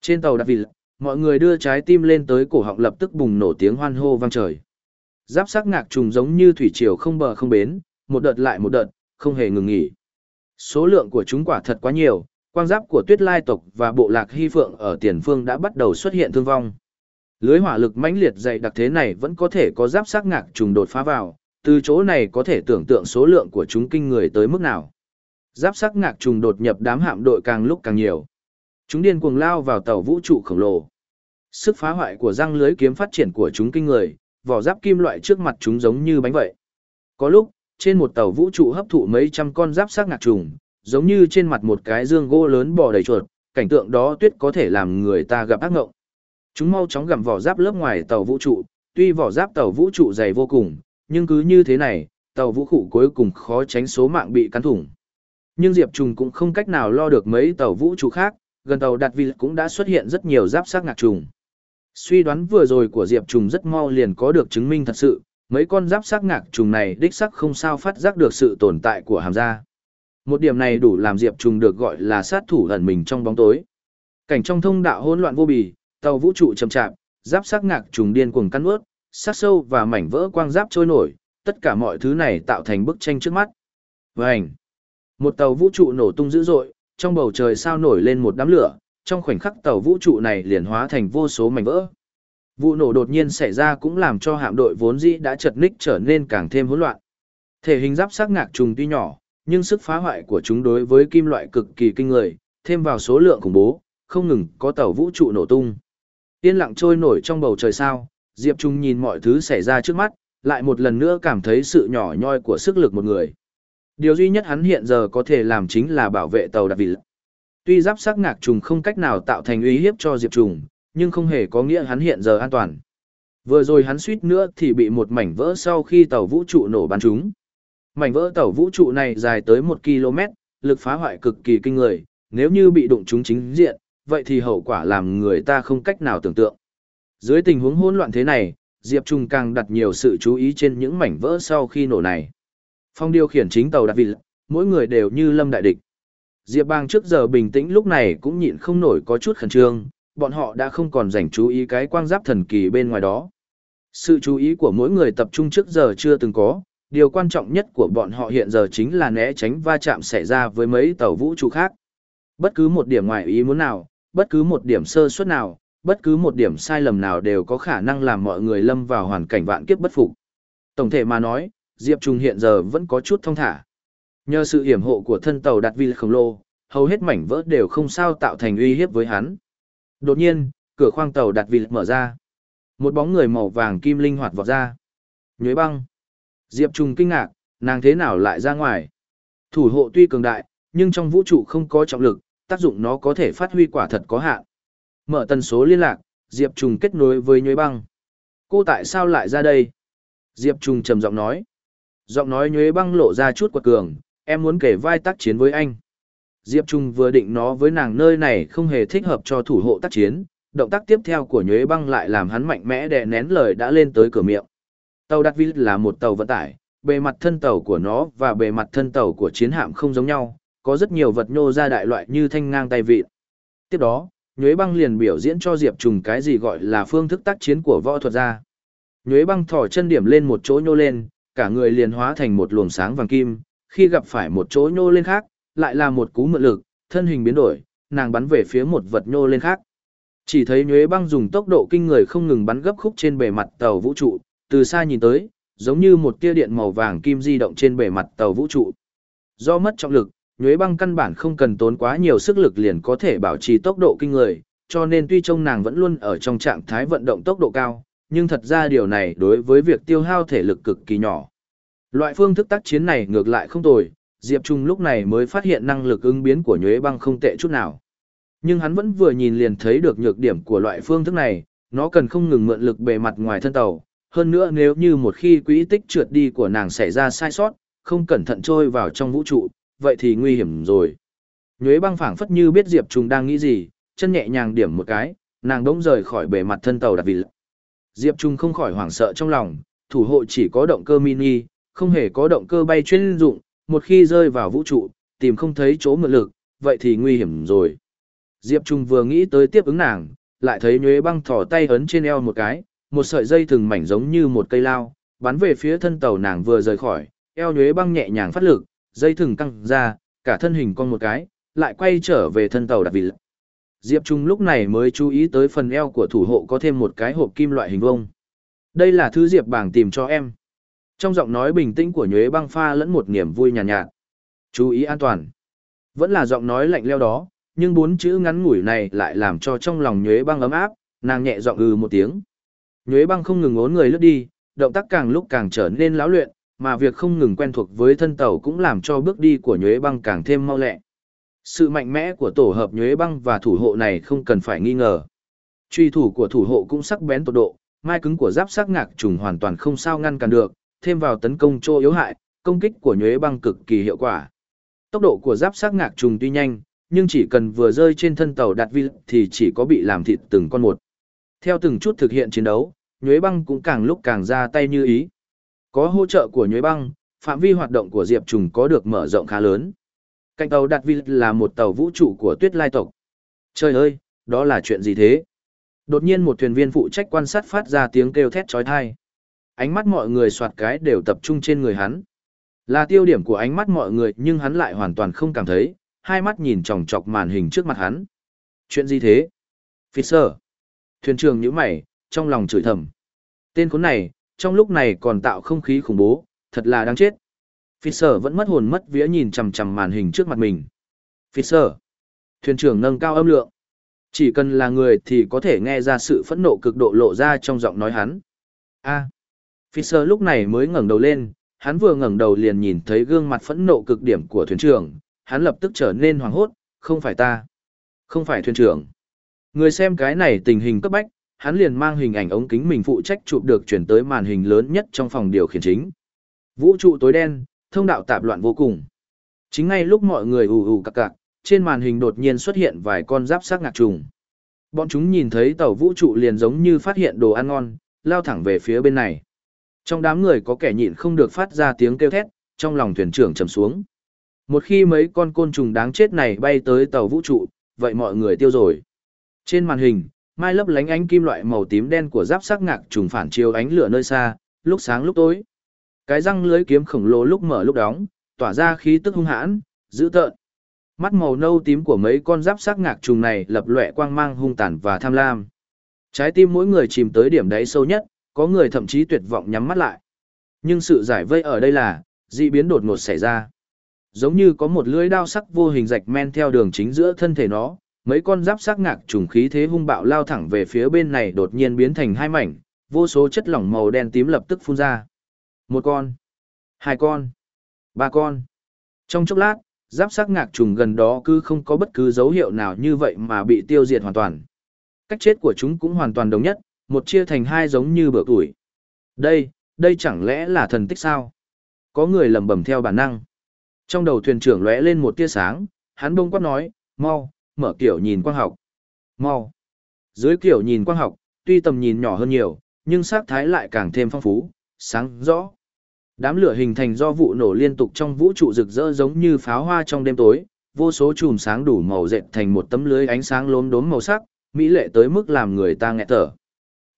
Trên tàu đặc vị, mọi người đưa trái tim lên tới cổ họng lập tức bùng nổ tiếng hoan hô vang trời. Giáp sắc ngạc trùng giống như thủy triều không bờ không bến, một đợt lại một đợt, không hề ngừng nghỉ. Số lượng của chúng quả thật quá nhiều, quang giáp của tuyết lai tộc và bộ lạc hy phượng ở tiền phương đã bắt đầu xuất hiện thương vong. Lưới hỏa lực mãnh liệt dày đặc thế này vẫn có thể có giáp sắc ngạc trùng đột phá vào, từ chỗ này có thể tưởng tượng số lượng của chúng kinh người tới mức nào. Giáp sắc ngạc trùng đột nhập đám hạm đội càng lúc càng nhiều. Chúng điên cuồng lao vào tàu vũ trụ khổng lồ. Sức phá hoại của răng lưới kiếm phát triển của chúng kinh người, vỏ giáp kim loại trước mặt chúng giống như bánh vậy. Có lúc, trên một tàu vũ trụ hấp thụ mấy trăm con giáp xác ngạc trùng, giống như trên mặt một cái dương gỗ lớn bò đầy chuột, cảnh tượng đó tuyết có thể làm người ta gặp ác ngộng. Chúng mau chóng gặm vỏ giáp lớp ngoài tàu vũ trụ, tuy vỏ giáp tàu vũ trụ dày vô cùng, nhưng cứ như thế này, tàu vũ khụ cuối cùng khó tránh số mạng bị cắn thủng. Nhưng Diệp Trùng cũng không cách nào lo được mấy tàu vũ trụ khác, gần tàu đặt vi cũng đã xuất hiện rất nhiều giáp xác ngạc trùng. Suy đoán vừa rồi của Diệp Trùng rất mau liền có được chứng minh thật sự, mấy con giáp sắc ngạc trùng này đích sắc không sao phát giác được sự tồn tại của hàm gia. Một điểm này đủ làm Diệp Trùng được gọi là sát thủ ẩn mình trong bóng tối. Cảnh trong thông đạo hỗn loạn vô bì, tàu vũ trụ chậm chạp, giáp sắc ngạc trùng điên cuồng cắn ướt, sát sâu và mảnh vỡ quang giáp trôi nổi, tất cả mọi thứ này tạo thành bức tranh trước mắt. Vành! Một tàu vũ trụ nổ tung dữ dội, trong bầu trời sao nổi lên một đám lửa, trong khoảnh khắc tàu vũ trụ này liền hóa thành vô số mảnh vỡ. Vụ nổ đột nhiên xảy ra cũng làm cho hạm đội vốn dĩ đã chật ních trở nên càng thêm hỗn loạn. Thể hình giáp sắc ngạc trùng tuy nhỏ, nhưng sức phá hoại của chúng đối với kim loại cực kỳ kinh người, thêm vào số lượng khủng bố, không ngừng có tàu vũ trụ nổ tung. Yên lặng trôi nổi trong bầu trời sao, Diệp Trung nhìn mọi thứ xảy ra trước mắt, lại một lần nữa cảm thấy sự nhỏ nhoi của sức lực một người. Điều duy nhất hắn hiện giờ có thể làm chính là bảo vệ tàu đặc vị. Tuy giáp sắc ngạc trùng không cách nào tạo thành uy hiếp cho Diệp Trùng, nhưng không hề có nghĩa hắn hiện giờ an toàn. Vừa rồi hắn suýt nữa thì bị một mảnh vỡ sau khi tàu vũ trụ nổ bắn chúng. Mảnh vỡ tàu vũ trụ này dài tới 1 km, lực phá hoại cực kỳ kinh người, nếu như bị đụng chúng chính diện, vậy thì hậu quả làm người ta không cách nào tưởng tượng. Dưới tình huống hỗn loạn thế này, Diệp Trung càng đặt nhiều sự chú ý trên những mảnh vỡ sau khi nổ này. Phong điều khiển chính tàu đặt vị, mỗi người đều như lâm đại địch. Diệp Bang trước giờ bình tĩnh lúc này cũng nhịn không nổi có chút khẩn trương, bọn họ đã không còn dành chú ý cái quang giáp thần kỳ bên ngoài đó. Sự chú ý của mỗi người tập trung trước giờ chưa từng có, điều quan trọng nhất của bọn họ hiện giờ chính là né tránh va chạm xảy ra với mấy tàu vũ trụ khác. Bất cứ một điểm ngoài ý muốn nào, bất cứ một điểm sơ suất nào, bất cứ một điểm sai lầm nào đều có khả năng làm mọi người lâm vào hoàn cảnh vạn kiếp bất phục. Tổng thể mà nói, Diệp Trung hiện giờ vẫn có chút thông thả. Nhờ sự hiểm hộ của thân tàu đặt vi khổng lồ, hầu hết mảnh vỡ đều không sao tạo thành uy hiếp với hắn. Đột nhiên, cửa khoang tàu đặt vi mở ra. Một bóng người màu vàng kim linh hoạt vọt ra. Nhuế băng. Diệp trùng kinh ngạc, nàng thế nào lại ra ngoài? Thủ hộ tuy cường đại, nhưng trong vũ trụ không có trọng lực, tác dụng nó có thể phát huy quả thật có hạn. Mở tần số liên lạc, Diệp trùng kết nối với Nhuế băng. Cô tại sao lại ra đây? Diệp trùng trầm giọng nói. Giọng nói Nhuế băng lộ ra chút quật cường, em muốn kể vai tác chiến với anh. Diệp Trung vừa định nó với nàng nơi này không hề thích hợp cho thủ hộ tác chiến, động tác tiếp theo của nhuế băng lại làm hắn mạnh mẽ đè nén lời đã lên tới cửa miệng. Tàu Đắt Vít là một tàu vận tải, bề mặt thân tàu của nó và bề mặt thân tàu của chiến hạm không giống nhau, có rất nhiều vật nhô ra đại loại như thanh ngang tay vịt. Tiếp đó, nhuế băng liền biểu diễn cho Diệp Trùng cái gì gọi là phương thức tác chiến của võ thuật gia. Nhuế băng thỏ chân điểm lên một chỗ nhô lên, cả người liền hóa thành một luồng sáng vàng kim, khi gặp phải một chỗ nhô lên khác, lại là một cú mượn lực, thân hình biến đổi, nàng bắn về phía một vật nhô lên khác. Chỉ thấy nhuế băng dùng tốc độ kinh người không ngừng bắn gấp khúc trên bề mặt tàu vũ trụ, từ xa nhìn tới, giống như một tia điện màu vàng kim di động trên bề mặt tàu vũ trụ. Do mất trọng lực, nhuế băng căn bản không cần tốn quá nhiều sức lực liền có thể bảo trì tốc độ kinh người, cho nên tuy trông nàng vẫn luôn ở trong trạng thái vận động tốc độ cao, nhưng thật ra điều này đối với việc tiêu hao thể lực cực kỳ nhỏ. Loại phương thức tác chiến này ngược lại không tồi, Diệp Trung lúc này mới phát hiện năng lực ứng biến của nhuế băng không tệ chút nào. Nhưng hắn vẫn vừa nhìn liền thấy được nhược điểm của loại phương thức này, nó cần không ngừng mượn lực bề mặt ngoài thân tàu. Hơn nữa nếu như một khi quỹ tích trượt đi của nàng xảy ra sai sót, không cẩn thận trôi vào trong vũ trụ, vậy thì nguy hiểm rồi. Nhuế băng phảng phất như biết Diệp Trung đang nghĩ gì, chân nhẹ nhàng điểm một cái, nàng đống rời khỏi bề mặt thân tàu đặc vị. Diệp Trung không khỏi hoảng sợ trong lòng, thủ hộ chỉ có động cơ mini, không hề có động cơ bay chuyên dụng, một khi rơi vào vũ trụ, tìm không thấy chỗ mượn lực, vậy thì nguy hiểm rồi. Diệp Trung vừa nghĩ tới tiếp ứng nàng, lại thấy nhuế băng thỏ tay ấn trên eo một cái, một sợi dây thừng mảnh giống như một cây lao, bắn về phía thân tàu nàng vừa rời khỏi, eo nhuế băng nhẹ nhàng phát lực, dây thừng căng ra, cả thân hình con một cái, lại quay trở về thân tàu đặc vị. Diệp Trung lúc này mới chú ý tới phần eo của thủ hộ có thêm một cái hộp kim loại hình vông. Đây là thứ Diệp bảng tìm cho em. Trong giọng nói bình tĩnh của nhuế băng pha lẫn một niềm vui nhàn nhạt, nhạt. Chú ý an toàn. Vẫn là giọng nói lạnh leo đó, nhưng bốn chữ ngắn ngủi này lại làm cho trong lòng nhuế băng ấm áp, nàng nhẹ giọng ừ một tiếng. Nhuế băng không ngừng ốn người lướt đi, động tác càng lúc càng trở nên lão luyện, mà việc không ngừng quen thuộc với thân tàu cũng làm cho bước đi của nhuế băng càng thêm mau lẹ. Sự mạnh mẽ của tổ hợp nhuế băng và thủ hộ này không cần phải nghi ngờ. Truy thủ của thủ hộ cũng sắc bén tột độ, mai cứng của giáp sắc ngạc trùng hoàn toàn không sao ngăn cản được, thêm vào tấn công chỗ yếu hại, công kích của nhuế băng cực kỳ hiệu quả. Tốc độ của giáp sát ngạc trùng tuy nhanh, nhưng chỉ cần vừa rơi trên thân tàu đặt vi thì chỉ có bị làm thịt từng con một. Theo từng chút thực hiện chiến đấu, nhuế băng cũng càng lúc càng ra tay như ý. Có hỗ trợ của nhuế băng, phạm vi hoạt động của diệp trùng có được mở rộng khá lớn. Cạnh tàu đặt vi là một tàu vũ trụ của tuyết lai tộc. Trời ơi, đó là chuyện gì thế? Đột nhiên một thuyền viên phụ trách quan sát phát ra tiếng kêu thét chói tai. Ánh mắt mọi người soạt cái đều tập trung trên người hắn. Là tiêu điểm của ánh mắt mọi người nhưng hắn lại hoàn toàn không cảm thấy, hai mắt nhìn chòng chọc màn hình trước mặt hắn. Chuyện gì thế? Fisher. Thuyền trưởng nhíu mày, trong lòng chửi thầm. Tên khốn này, trong lúc này còn tạo không khí khủng bố, thật là đáng chết. Fisher vẫn mất hồn mất vía nhìn chằm chằm màn hình trước mặt mình. Fisher. Thuyền trưởng nâng cao âm lượng. Chỉ cần là người thì có thể nghe ra sự phẫn nộ cực độ lộ ra trong giọng nói hắn. A. À. Fisher lúc này mới ngẩng đầu lên, hắn vừa ngẩng đầu liền nhìn thấy gương mặt phẫn nộ cực điểm của thuyền trưởng, hắn lập tức trở nên hoảng hốt, không phải ta, không phải thuyền trưởng. Người xem cái này tình hình cấp bách, hắn liền mang hình ảnh ống kính mình phụ trách chụp được chuyển tới màn hình lớn nhất trong phòng điều khiển chính. Vũ trụ tối đen, thông đạo tạp loạn vô cùng. Chính ngay lúc mọi người ù ù cặc cặc, trên màn hình đột nhiên xuất hiện vài con giáp sắc ngạc trùng. Bọn chúng nhìn thấy tàu vũ trụ liền giống như phát hiện đồ ăn ngon, lao thẳng về phía bên này. Trong đám người có kẻ nhịn không được phát ra tiếng kêu thét, trong lòng thuyền trưởng trầm xuống. Một khi mấy con côn trùng đáng chết này bay tới tàu vũ trụ, vậy mọi người tiêu rồi. Trên màn hình, mai lấp lánh ánh kim loại màu tím đen của giáp sắc ngạc trùng phản chiếu ánh lửa nơi xa, lúc sáng lúc tối. Cái răng lưới kiếm khổng lồ lúc mở lúc đóng, tỏa ra khí tức hung hãn, dữ tợn. Mắt màu nâu tím của mấy con giáp sắc ngạc trùng này lập lòe quang mang hung tàn và tham lam. Trái tim mỗi người chìm tới điểm đáy sâu nhất, có người thậm chí tuyệt vọng nhắm mắt lại. Nhưng sự giải vây ở đây là, dị biến đột ngột xảy ra. Giống như có một lưỡi đao sắc vô hình rạch men theo đường chính giữa thân thể nó, mấy con giáp sắc ngạc trùng khí thế hung bạo lao thẳng về phía bên này đột nhiên biến thành hai mảnh, vô số chất lỏng màu đen tím lập tức phun ra. Một con, hai con, ba con. Trong chốc lát, giáp sắc ngạc trùng gần đó cứ không có bất cứ dấu hiệu nào như vậy mà bị tiêu diệt hoàn toàn. Cách chết của chúng cũng hoàn toàn đồng nhất, một chia thành hai giống như bữa tuổi. Đây, đây chẳng lẽ là thần tích sao? Có người lầm bầm theo bản năng. Trong đầu thuyền trưởng lóe lên một tia sáng, hắn bông quát nói, mau, mở kiểu nhìn quang học. Mau. Dưới kiểu nhìn quang học, tuy tầm nhìn nhỏ hơn nhiều, nhưng sắc thái lại càng thêm phong phú, sáng rõ. Đám lửa hình thành do vụ nổ liên tục trong vũ trụ rực rỡ giống như pháo hoa trong đêm tối, vô số chùm sáng đủ màu dệt thành một tấm lưới ánh sáng lốm đốm màu sắc, mỹ lệ tới mức làm người ta nghẹt thở.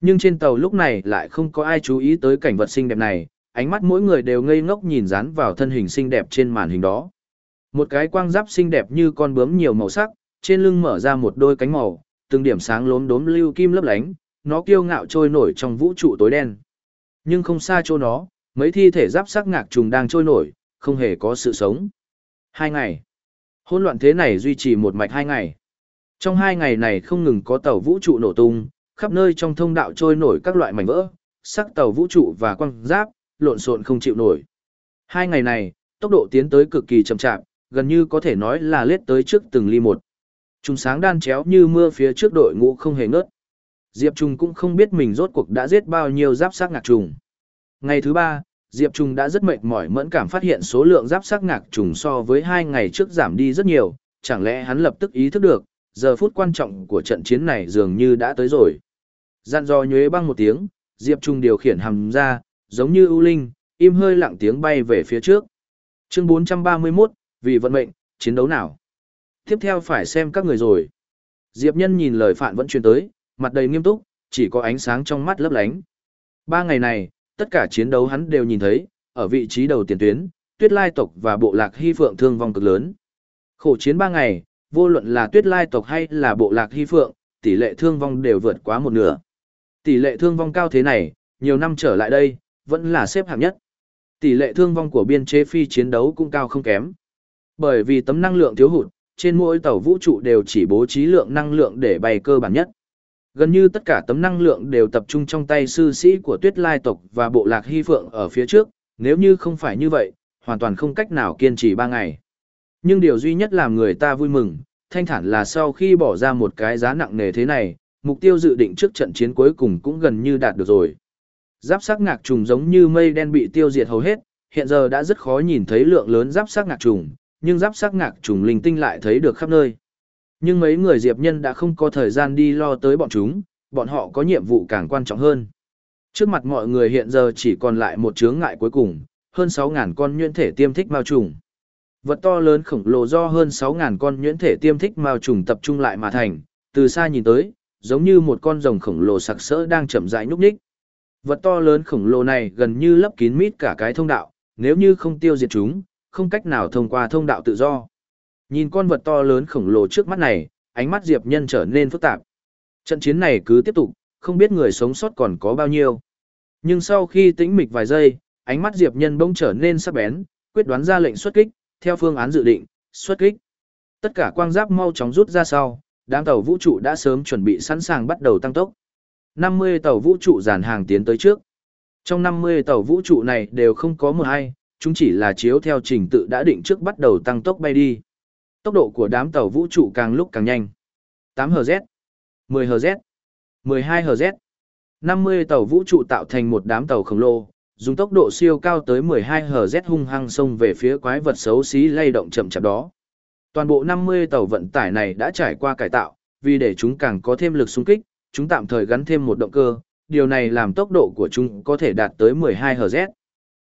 Nhưng trên tàu lúc này lại không có ai chú ý tới cảnh vật xinh đẹp này, ánh mắt mỗi người đều ngây ngốc nhìn dán vào thân hình xinh đẹp trên màn hình đó. Một cái quang giáp xinh đẹp như con bướm nhiều màu sắc, trên lưng mở ra một đôi cánh màu, từng điểm sáng lốm đốm lưu kim lấp lánh, nó kiêu ngạo trôi nổi trong vũ trụ tối đen. Nhưng không xa chỗ nó, mấy thi thể giáp sắc ngạc trùng đang trôi nổi, không hề có sự sống. Hai ngày. Hôn loạn thế này duy trì một mạch hai ngày. Trong hai ngày này không ngừng có tàu vũ trụ nổ tung, khắp nơi trong thông đạo trôi nổi các loại mảnh vỡ, sắc tàu vũ trụ và quang giáp, lộn xộn không chịu nổi. Hai ngày này, tốc độ tiến tới cực kỳ chậm chạp, gần như có thể nói là lết tới trước từng ly một. Trung sáng đan chéo như mưa phía trước đội ngũ không hề ngớt. Diệp Trung cũng không biết mình rốt cuộc đã giết bao nhiêu giáp sắc ngạc trùng. Ngày thứ ba, Diệp Trung đã rất mệt mỏi mẫn cảm phát hiện số lượng giáp sắc ngạc trùng so với hai ngày trước giảm đi rất nhiều, chẳng lẽ hắn lập tức ý thức được, giờ phút quan trọng của trận chiến này dường như đã tới rồi. Dặn dò nhuế băng một tiếng, Diệp Trung điều khiển hầm ra, giống như ưu linh, im hơi lặng tiếng bay về phía trước. Chương 431, vì vận mệnh, chiến đấu nào? Tiếp theo phải xem các người rồi. Diệp Nhân nhìn lời Phạn vẫn truyền tới, mặt đầy nghiêm túc, chỉ có ánh sáng trong mắt lấp lánh. Ba ngày này, tất cả chiến đấu hắn đều nhìn thấy, ở vị trí đầu tiền tuyến, Tuyết Lai tộc và bộ lạc Hy Phượng thương vong cực lớn. Khổ chiến ba ngày, vô luận là Tuyết Lai tộc hay là bộ lạc Hy Phượng, tỷ lệ thương vong đều vượt quá một nửa. Tỷ lệ thương vong cao thế này, nhiều năm trở lại đây, vẫn là xếp hạng nhất. Tỷ lệ thương vong của biên chế phi chiến đấu cũng cao không kém. Bởi vì tấm năng lượng thiếu hụt, trên mỗi tàu vũ trụ đều chỉ bố trí lượng năng lượng để bay cơ bản nhất. Gần như tất cả tấm năng lượng đều tập trung trong tay sư sĩ của tuyết lai tộc và bộ lạc hy phượng ở phía trước, nếu như không phải như vậy, hoàn toàn không cách nào kiên trì 3 ngày. Nhưng điều duy nhất làm người ta vui mừng, thanh thản là sau khi bỏ ra một cái giá nặng nề thế này, mục tiêu dự định trước trận chiến cuối cùng cũng gần như đạt được rồi. Giáp sắc ngạc trùng giống như mây đen bị tiêu diệt hầu hết, hiện giờ đã rất khó nhìn thấy lượng lớn giáp sắc ngạc trùng, nhưng giáp sắc ngạc trùng linh tinh lại thấy được khắp nơi. Nhưng mấy người diệp nhân đã không có thời gian đi lo tới bọn chúng, bọn họ có nhiệm vụ càng quan trọng hơn. Trước mặt mọi người hiện giờ chỉ còn lại một chướng ngại cuối cùng, hơn 6.000 con nhuyễn thể tiêm thích mao trùng. Vật to lớn khổng lồ do hơn 6.000 con nhuyễn thể tiêm thích mao trùng tập trung lại mà thành, từ xa nhìn tới, giống như một con rồng khổng lồ sặc sỡ đang chậm rãi nhúc nhích. Vật to lớn khổng lồ này gần như lấp kín mít cả cái thông đạo, nếu như không tiêu diệt chúng, không cách nào thông qua thông đạo tự do. Nhìn con vật to lớn khổng lồ trước mắt này, ánh mắt Diệp Nhân trở nên phức tạp. Trận chiến này cứ tiếp tục, không biết người sống sót còn có bao nhiêu. Nhưng sau khi tĩnh mịch vài giây, ánh mắt Diệp Nhân bỗng trở nên sắc bén, quyết đoán ra lệnh xuất kích, theo phương án dự định, xuất kích. Tất cả quang giáp mau chóng rút ra sau, đám tàu vũ trụ đã sớm chuẩn bị sẵn sàng bắt đầu tăng tốc. 50 tàu vũ trụ dàn hàng tiến tới trước. Trong 50 tàu vũ trụ này đều không có một ai, chúng chỉ là chiếu theo trình tự đã định trước bắt đầu tăng tốc bay đi. Tốc độ của đám tàu vũ trụ càng lúc càng nhanh. 8 Hz, 10 Hz, 12 Hz. 50 tàu vũ trụ tạo thành một đám tàu khổng lồ, dùng tốc độ siêu cao tới 12 Hz hung hăng xông về phía quái vật xấu xí lay động chậm chạp đó. Toàn bộ 50 tàu vận tải này đã trải qua cải tạo, vì để chúng càng có thêm lực xung kích, chúng tạm thời gắn thêm một động cơ, điều này làm tốc độ của chúng có thể đạt tới 12 Hz.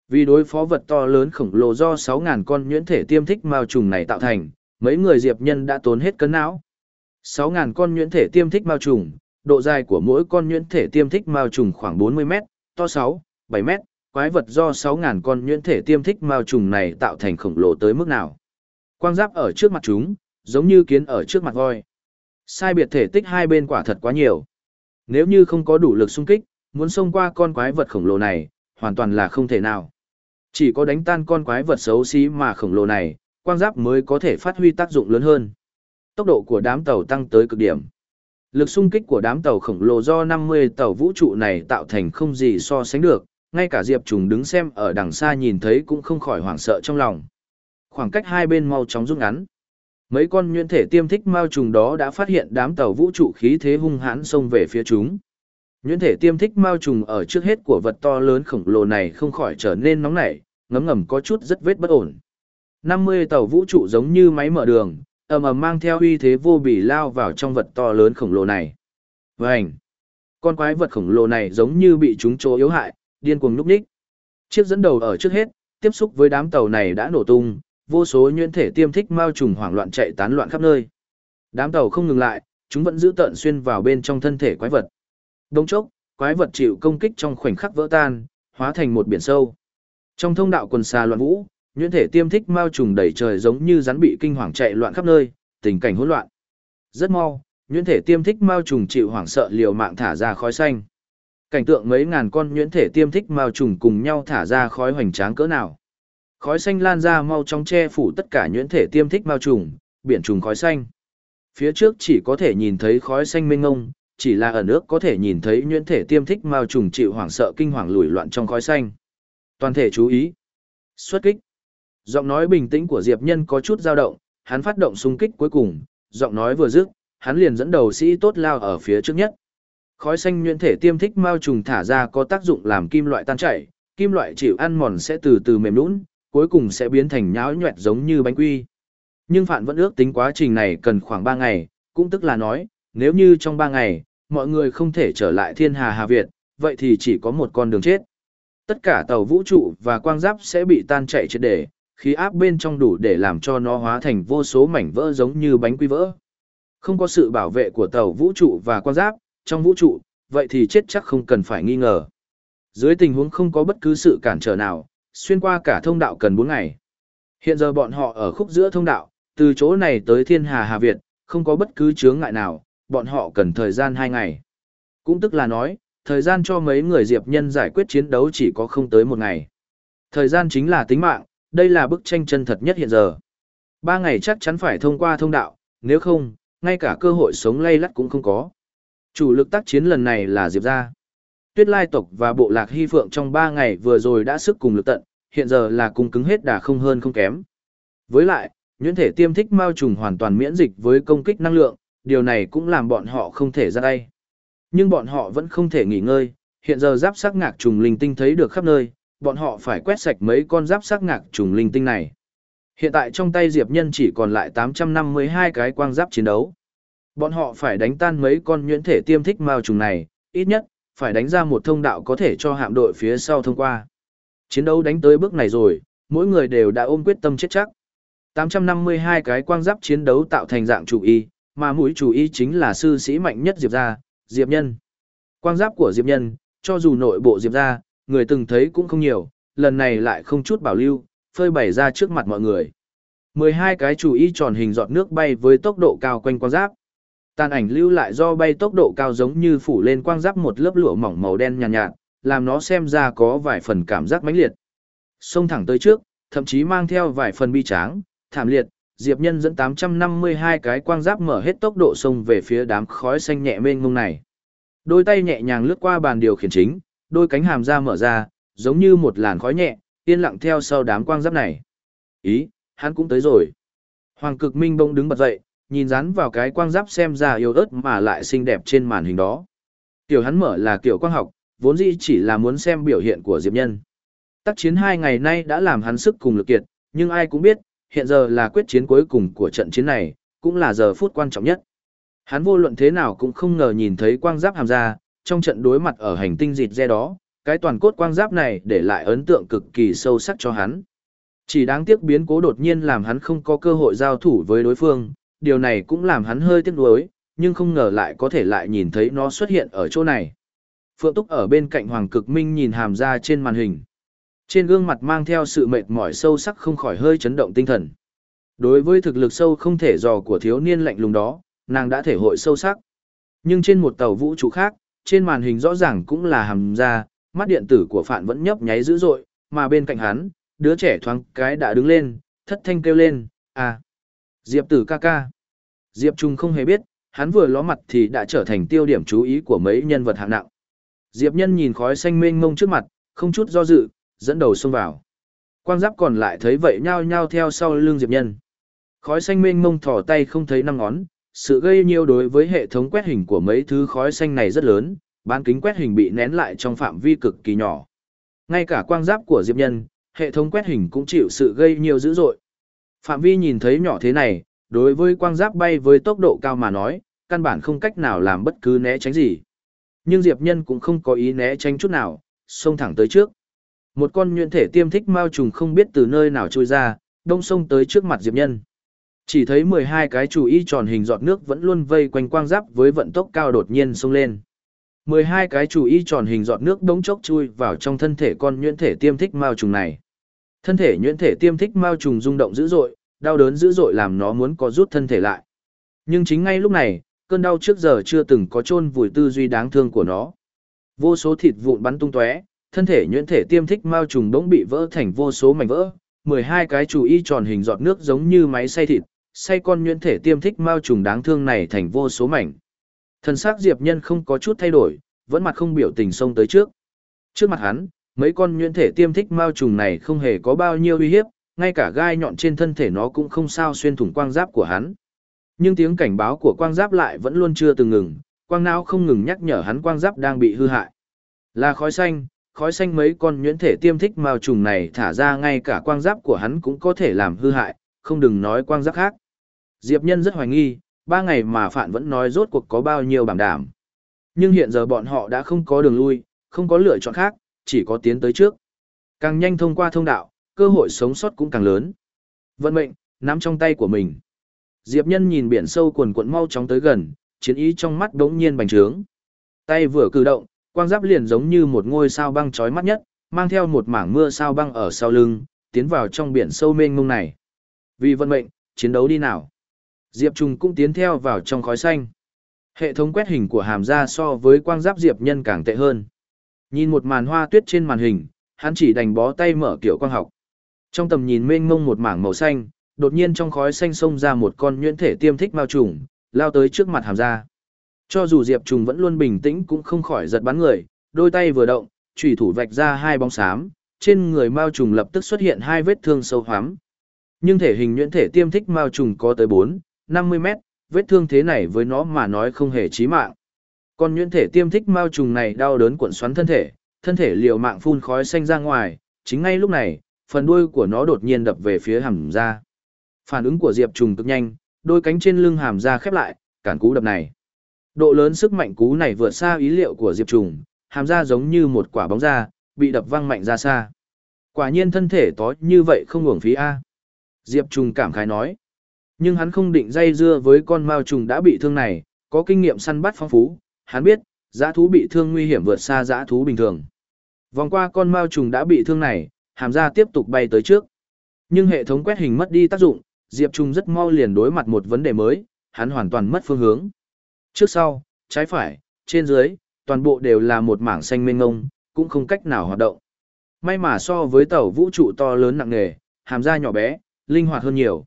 Vì đối phó vật to lớn khổng lồ do 6.000 con nhuyễn thể tiêm thích mao trùng này tạo thành, mấy người diệp nhân đã tốn hết cân não. 6.000 con nhuyễn thể tiêm thích mao trùng, độ dài của mỗi con nhuyễn thể tiêm thích mao trùng khoảng 40 mét, to 6, 7 mét, quái vật do 6.000 con nhuyễn thể tiêm thích mao trùng này tạo thành khổng lồ tới mức nào. Quang giáp ở trước mặt chúng, giống như kiến ở trước mặt voi. Sai biệt thể tích hai bên quả thật quá nhiều. Nếu như không có đủ lực xung kích, muốn xông qua con quái vật khổng lồ này, hoàn toàn là không thể nào. Chỉ có đánh tan con quái vật xấu xí mà khổng lồ này, quang giáp mới có thể phát huy tác dụng lớn hơn. Tốc độ của đám tàu tăng tới cực điểm. Lực xung kích của đám tàu khổng lồ do 50 tàu vũ trụ này tạo thành không gì so sánh được, ngay cả Diệp Trùng đứng xem ở đằng xa nhìn thấy cũng không khỏi hoảng sợ trong lòng. Khoảng cách hai bên mau chóng rút ngắn. Mấy con nhuyễn thể tiêm thích mao trùng đó đã phát hiện đám tàu vũ trụ khí thế hung hãn xông về phía chúng. Nhuyễn thể tiêm thích mao trùng ở trước hết của vật to lớn khổng lồ này không khỏi trở nên nóng nảy, ngấm ngầm có chút rất vết bất ổn. 50 tàu vũ trụ giống như máy mở đường, ầm ầm mang theo uy thế vô bỉ lao vào trong vật to lớn khổng lồ này. Vành! Con quái vật khổng lồ này giống như bị chúng chỗ yếu hại, điên cuồng núp ních. Chiếc dẫn đầu ở trước hết, tiếp xúc với đám tàu này đã nổ tung, vô số nhuyễn thể tiêm thích mao trùng hoảng loạn chạy tán loạn khắp nơi. Đám tàu không ngừng lại, chúng vẫn giữ tận xuyên vào bên trong thân thể quái vật. Đông chốc, quái vật chịu công kích trong khoảnh khắc vỡ tan, hóa thành một biển sâu. Trong thông đạo quần xa loạn vũ, nhuyễn thể tiêm thích mao trùng đầy trời giống như rắn bị kinh hoàng chạy loạn khắp nơi, tình cảnh hỗn loạn. Rất mau, nhuyễn thể tiêm thích mao trùng chịu hoảng sợ liều mạng thả ra khói xanh. Cảnh tượng mấy ngàn con nhuyễn thể tiêm thích mao trùng cùng nhau thả ra khói hoành tráng cỡ nào. Khói xanh lan ra mau trong che phủ tất cả nhuyễn thể tiêm thích mao trùng, biển trùng khói xanh. Phía trước chỉ có thể nhìn thấy khói xanh mênh ngông, chỉ là ở nước có thể nhìn thấy nhuyễn thể tiêm thích mao trùng chịu hoảng sợ kinh hoàng lùi loạn trong khói xanh. Toàn thể chú ý. Xuất kích. Giọng nói bình tĩnh của Diệp Nhân có chút dao động, hắn phát động xung kích cuối cùng, giọng nói vừa dứt, hắn liền dẫn đầu sĩ tốt lao ở phía trước nhất. Khói xanh nhuyễn thể tiêm thích mao trùng thả ra có tác dụng làm kim loại tan chảy, kim loại chịu ăn mòn sẽ từ từ mềm nhũn, cuối cùng sẽ biến thành nhão nhuẹt giống như bánh quy. Nhưng Phạn vẫn ước tính quá trình này cần khoảng 3 ngày, cũng tức là nói, nếu như trong 3 ngày, mọi người không thể trở lại thiên hà Hà Việt, vậy thì chỉ có một con đường chết. Tất cả tàu vũ trụ và quang giáp sẽ bị tan chảy triệt để, khí áp bên trong đủ để làm cho nó hóa thành vô số mảnh vỡ giống như bánh quy vỡ. Không có sự bảo vệ của tàu vũ trụ và quang giáp, trong vũ trụ, vậy thì chết chắc không cần phải nghi ngờ. Dưới tình huống không có bất cứ sự cản trở nào, xuyên qua cả thông đạo cần 4 ngày. Hiện giờ bọn họ ở khúc giữa thông đạo, từ chỗ này tới Thiên Hà Hà Việt, không có bất cứ chướng ngại nào, bọn họ cần thời gian 2 ngày. Cũng tức là nói, thời gian cho mấy người diệp nhân giải quyết chiến đấu chỉ có không tới một ngày. Thời gian chính là tính mạng, đây là bức tranh chân thật nhất hiện giờ. Ba ngày chắc chắn phải thông qua thông đạo, nếu không, ngay cả cơ hội sống lay lắt cũng không có. Chủ lực tác chiến lần này là Diệp Gia. Tuyết Lai tộc và bộ lạc Hy Phượng trong ba ngày vừa rồi đã sức cùng lực tận, hiện giờ là cung cứng hết đà không hơn không kém. Với lại, nhuyễn thể tiêm thích mao trùng hoàn toàn miễn dịch với công kích năng lượng, điều này cũng làm bọn họ không thể ra tay. Nhưng bọn họ vẫn không thể nghỉ ngơi, hiện giờ giáp sắc ngạc trùng linh tinh thấy được khắp nơi, bọn họ phải quét sạch mấy con giáp sắc ngạc trùng linh tinh này. Hiện tại trong tay Diệp Nhân chỉ còn lại 852 cái quang giáp chiến đấu. Bọn họ phải đánh tan mấy con nhuyễn thể tiêm thích mao trùng này, ít nhất, phải đánh ra một thông đạo có thể cho hạm đội phía sau thông qua. Chiến đấu đánh tới bước này rồi, mỗi người đều đã ôm quyết tâm chết chắc. 852 cái quang giáp chiến đấu tạo thành dạng chủ y, mà mũi chủ y chính là sư sĩ mạnh nhất Diệp gia, Diệp Nhân. Quang giáp của Diệp Nhân, cho dù nội bộ Diệp gia, người từng thấy cũng không nhiều, lần này lại không chút bảo lưu, phơi bày ra trước mặt mọi người. 12 cái chủ y tròn hình giọt nước bay với tốc độ cao quanh quang giáp. Tàn ảnh lưu lại do bay tốc độ cao giống như phủ lên quang giáp một lớp lụa mỏng màu đen nhàn nhạt, nhạt, làm nó xem ra có vài phần cảm giác mãnh liệt. Xông thẳng tới trước, thậm chí mang theo vài phần bi tráng, thảm liệt, Diệp Nhân dẫn 852 cái quang giáp mở hết tốc độ xông về phía đám khói xanh nhẹ mênh mông này. Đôi tay nhẹ nhàng lướt qua bàn điều khiển chính, đôi cánh hàm ra mở ra, giống như một làn khói nhẹ, yên lặng theo sau đám quang giáp này. Ý, hắn cũng tới rồi. Hoàng cực minh bông đứng bật dậy, nhìn dán vào cái quang giáp xem ra yếu ớt mà lại xinh đẹp trên màn hình đó. Kiểu hắn mở là kiểu quang học, vốn dĩ chỉ là muốn xem biểu hiện của Diệp Nhân. Tác chiến hai ngày nay đã làm hắn sức cùng lực kiệt, nhưng ai cũng biết, hiện giờ là quyết chiến cuối cùng của trận chiến này, cũng là giờ phút quan trọng nhất. Hắn vô luận thế nào cũng không ngờ nhìn thấy quang giáp hàm ra, trong trận đối mặt ở hành tinh dịt re đó, cái toàn cốt quang giáp này để lại ấn tượng cực kỳ sâu sắc cho hắn. Chỉ đáng tiếc biến cố đột nhiên làm hắn không có cơ hội giao thủ với đối phương, điều này cũng làm hắn hơi tiếc nuối, nhưng không ngờ lại có thể lại nhìn thấy nó xuất hiện ở chỗ này. Phượng Túc ở bên cạnh Hoàng Cực Minh nhìn hàm ra trên màn hình. Trên gương mặt mang theo sự mệt mỏi sâu sắc không khỏi hơi chấn động tinh thần. Đối với thực lực sâu không thể dò của thiếu niên lạnh lùng đó, nàng đã thể hội sâu sắc. Nhưng trên một tàu vũ trụ khác, trên màn hình rõ ràng cũng là hàm ra, mắt điện tử của Phạn vẫn nhấp nháy dữ dội, mà bên cạnh hắn, đứa trẻ thoáng cái đã đứng lên, thất thanh kêu lên, à, Diệp tử ca ca. Diệp Trung không hề biết, hắn vừa ló mặt thì đã trở thành tiêu điểm chú ý của mấy nhân vật hạng nặng. Diệp Nhân nhìn khói xanh mênh mông trước mặt, không chút do dự, dẫn đầu xông vào. Quang giáp còn lại thấy vậy nhao nhao theo sau lưng Diệp Nhân. Khói xanh mênh mông thỏ tay không thấy năm ngón, sự gây nhiều đối với hệ thống quét hình của mấy thứ khói xanh này rất lớn, bán kính quét hình bị nén lại trong phạm vi cực kỳ nhỏ. Ngay cả quang giáp của Diệp Nhân, hệ thống quét hình cũng chịu sự gây nhiều dữ dội. Phạm vi nhìn thấy nhỏ thế này, đối với quang giáp bay với tốc độ cao mà nói, căn bản không cách nào làm bất cứ né tránh gì. Nhưng Diệp Nhân cũng không có ý né tránh chút nào, xông thẳng tới trước. Một con nhuyễn thể tiêm thích mao trùng không biết từ nơi nào trôi ra, đông xông tới trước mặt Diệp Nhân. Chỉ thấy 12 cái chủ y tròn hình giọt nước vẫn luôn vây quanh quang giáp với vận tốc cao đột nhiên xông lên. 12 cái chủ y tròn hình giọt nước đống chốc chui vào trong thân thể con nhuyễn thể tiêm thích mao trùng này. Thân thể nhuyễn thể tiêm thích mao trùng rung động dữ dội, đau đớn dữ dội làm nó muốn có rút thân thể lại. Nhưng chính ngay lúc này, cơn đau trước giờ chưa từng có chôn vùi tư duy đáng thương của nó. Vô số thịt vụn bắn tung tóe, thân thể nhuyễn thể tiêm thích mao trùng bỗng bị vỡ thành vô số mảnh vỡ, 12 cái chủ y tròn hình giọt nước giống như máy xay thịt, xay con nhuyễn thể tiêm thích mao trùng đáng thương này thành vô số mảnh. Thần sắc Diệp Nhân không có chút thay đổi, vẫn mặt không biểu tình xông tới trước. Trước mặt hắn, mấy con nhuyễn thể tiêm thích mao trùng này không hề có bao nhiêu uy hiếp, ngay cả gai nhọn trên thân thể nó cũng không sao xuyên thủng quang giáp của hắn. Nhưng tiếng cảnh báo của quang giáp lại vẫn luôn chưa từng ngừng, quang não không ngừng nhắc nhở hắn quang giáp đang bị hư hại. Là khói xanh, khói xanh mấy con nhuyễn thể tiêm thích mao trùng này thả ra ngay cả quang giáp của hắn cũng có thể làm hư hại, không đừng nói quang giáp khác. Diệp Nhân rất hoài nghi, ba ngày mà Phạn vẫn nói rốt cuộc có bao nhiêu bảo đảm. Nhưng hiện giờ bọn họ đã không có đường lui, không có lựa chọn khác, chỉ có tiến tới trước. Càng nhanh thông qua thông đạo, cơ hội sống sót cũng càng lớn. Vận mệnh, nắm trong tay của mình. Diệp Nhân nhìn biển sâu cuồn cuộn mau chóng tới gần, chiến ý trong mắt đống nhiên bành trướng. Tay vừa cử động, quang giáp liền giống như một ngôi sao băng chói mắt nhất, mang theo một mảng mưa sao băng ở sau lưng, tiến vào trong biển sâu mênh mông này. Vì vận mệnh, chiến đấu đi nào. Diệp Trung cũng tiến theo vào trong khói xanh. Hệ thống quét hình của hàm ra so với quang giáp Diệp Nhân càng tệ hơn. Nhìn một màn hoa tuyết trên màn hình, hắn chỉ đành bó tay mở kiểu quang học. Trong tầm nhìn mênh mông một mảng màu xanh, đột nhiên trong khói xanh xông ra một con nhuyễn thể tiêm thích mao trùng, lao tới trước mặt hàm ra. Cho dù Diệp Trùng vẫn luôn bình tĩnh cũng không khỏi giật bắn người, đôi tay vừa động, chủy thủ vạch ra hai bóng xám, trên người mao trùng lập tức xuất hiện hai vết thương sâu hoắm. Nhưng thể hình nhuyễn thể tiêm thích mao trùng có tới 4, 50 mét, vết thương thế này với nó mà nói không hề chí mạng. Con nhuyễn thể tiêm thích mao trùng này đau đớn cuộn xoắn thân thể, thân thể liều mạng phun khói xanh ra ngoài, chính ngay lúc này, phần đuôi của nó đột nhiên đập về phía hàm ra. Phản ứng của Diệp Trùng cực nhanh, đôi cánh trên lưng hàm ra khép lại, cản cú đập này. Độ lớn sức mạnh cú này vượt xa ý liệu của Diệp Trùng, hàm ra giống như một quả bóng ra, bị đập văng mạnh ra xa. Quả nhiên thân thể tó như vậy không uổng phí A. Diệp Trùng cảm khái nói. Nhưng hắn không định dây dưa với con mao trùng đã bị thương này, có kinh nghiệm săn bắt phong phú, hắn biết, giã thú bị thương nguy hiểm vượt xa giã thú bình thường. Vòng qua con mao trùng đã bị thương này, hàm ra tiếp tục bay tới trước. Nhưng hệ thống quét hình mất đi tác dụng, Diệp Trung rất mau liền đối mặt một vấn đề mới, hắn hoàn toàn mất phương hướng. Trước sau, trái phải, trên dưới, toàn bộ đều là một mảng xanh mênh ngông, cũng không cách nào hoạt động. May mà so với tàu vũ trụ to lớn nặng nề, hàm da nhỏ bé, linh hoạt hơn nhiều.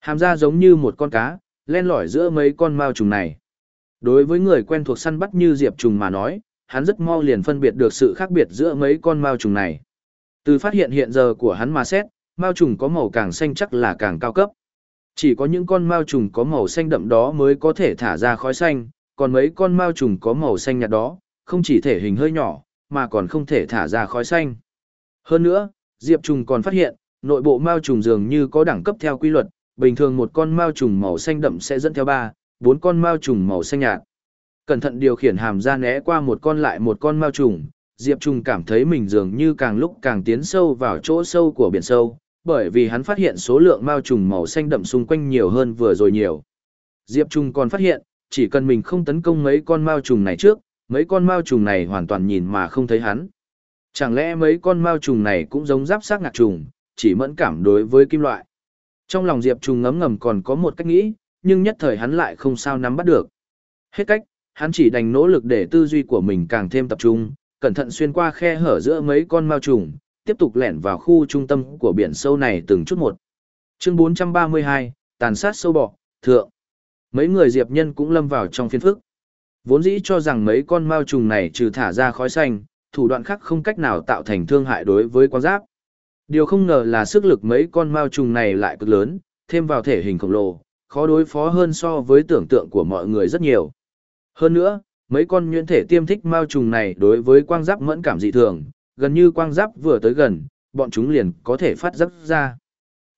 Hàm da giống như một con cá, len lỏi giữa mấy con mao trùng này. Đối với người quen thuộc săn bắt như Diệp Trùng mà nói, hắn rất mau liền phân biệt được sự khác biệt giữa mấy con mao trùng này. Từ phát hiện hiện giờ của hắn mà xét, mao trùng có màu càng xanh chắc là càng cao cấp. Chỉ có những con mao trùng có màu xanh đậm đó mới có thể thả ra khói xanh, còn mấy con mao trùng có màu xanh nhạt đó, không chỉ thể hình hơi nhỏ, mà còn không thể thả ra khói xanh. Hơn nữa, Diệp trùng còn phát hiện, nội bộ mao trùng dường như có đẳng cấp theo quy luật, bình thường một con mao trùng màu xanh đậm sẽ dẫn theo ba, bốn con mao trùng màu xanh nhạt. Cẩn thận điều khiển hàm ra né qua một con lại một con mao trùng, Diệp trùng cảm thấy mình dường như càng lúc càng tiến sâu vào chỗ sâu của biển sâu, bởi vì hắn phát hiện số lượng mao trùng màu xanh đậm xung quanh nhiều hơn vừa rồi nhiều. Diệp Trung còn phát hiện, chỉ cần mình không tấn công mấy con mao trùng này trước, mấy con mao trùng này hoàn toàn nhìn mà không thấy hắn. Chẳng lẽ mấy con mao trùng này cũng giống giáp xác ngạc trùng, chỉ mẫn cảm đối với kim loại. Trong lòng Diệp Trung ngấm ngầm còn có một cách nghĩ, nhưng nhất thời hắn lại không sao nắm bắt được. Hết cách, hắn chỉ đành nỗ lực để tư duy của mình càng thêm tập trung, cẩn thận xuyên qua khe hở giữa mấy con mao trùng, tiếp tục lẻn vào khu trung tâm của biển sâu này từng chút một. Chương 432, tàn sát sâu bọ, thượng. Mấy người diệp nhân cũng lâm vào trong phiên phức. Vốn dĩ cho rằng mấy con mao trùng này trừ thả ra khói xanh, thủ đoạn khác không cách nào tạo thành thương hại đối với quan giáp. Điều không ngờ là sức lực mấy con mao trùng này lại cực lớn, thêm vào thể hình khổng lồ, khó đối phó hơn so với tưởng tượng của mọi người rất nhiều. Hơn nữa, mấy con nhuyễn thể tiêm thích mao trùng này đối với quang giáp mẫn cảm dị thường, gần như quang giáp vừa tới gần, bọn chúng liền có thể phát giáp ra.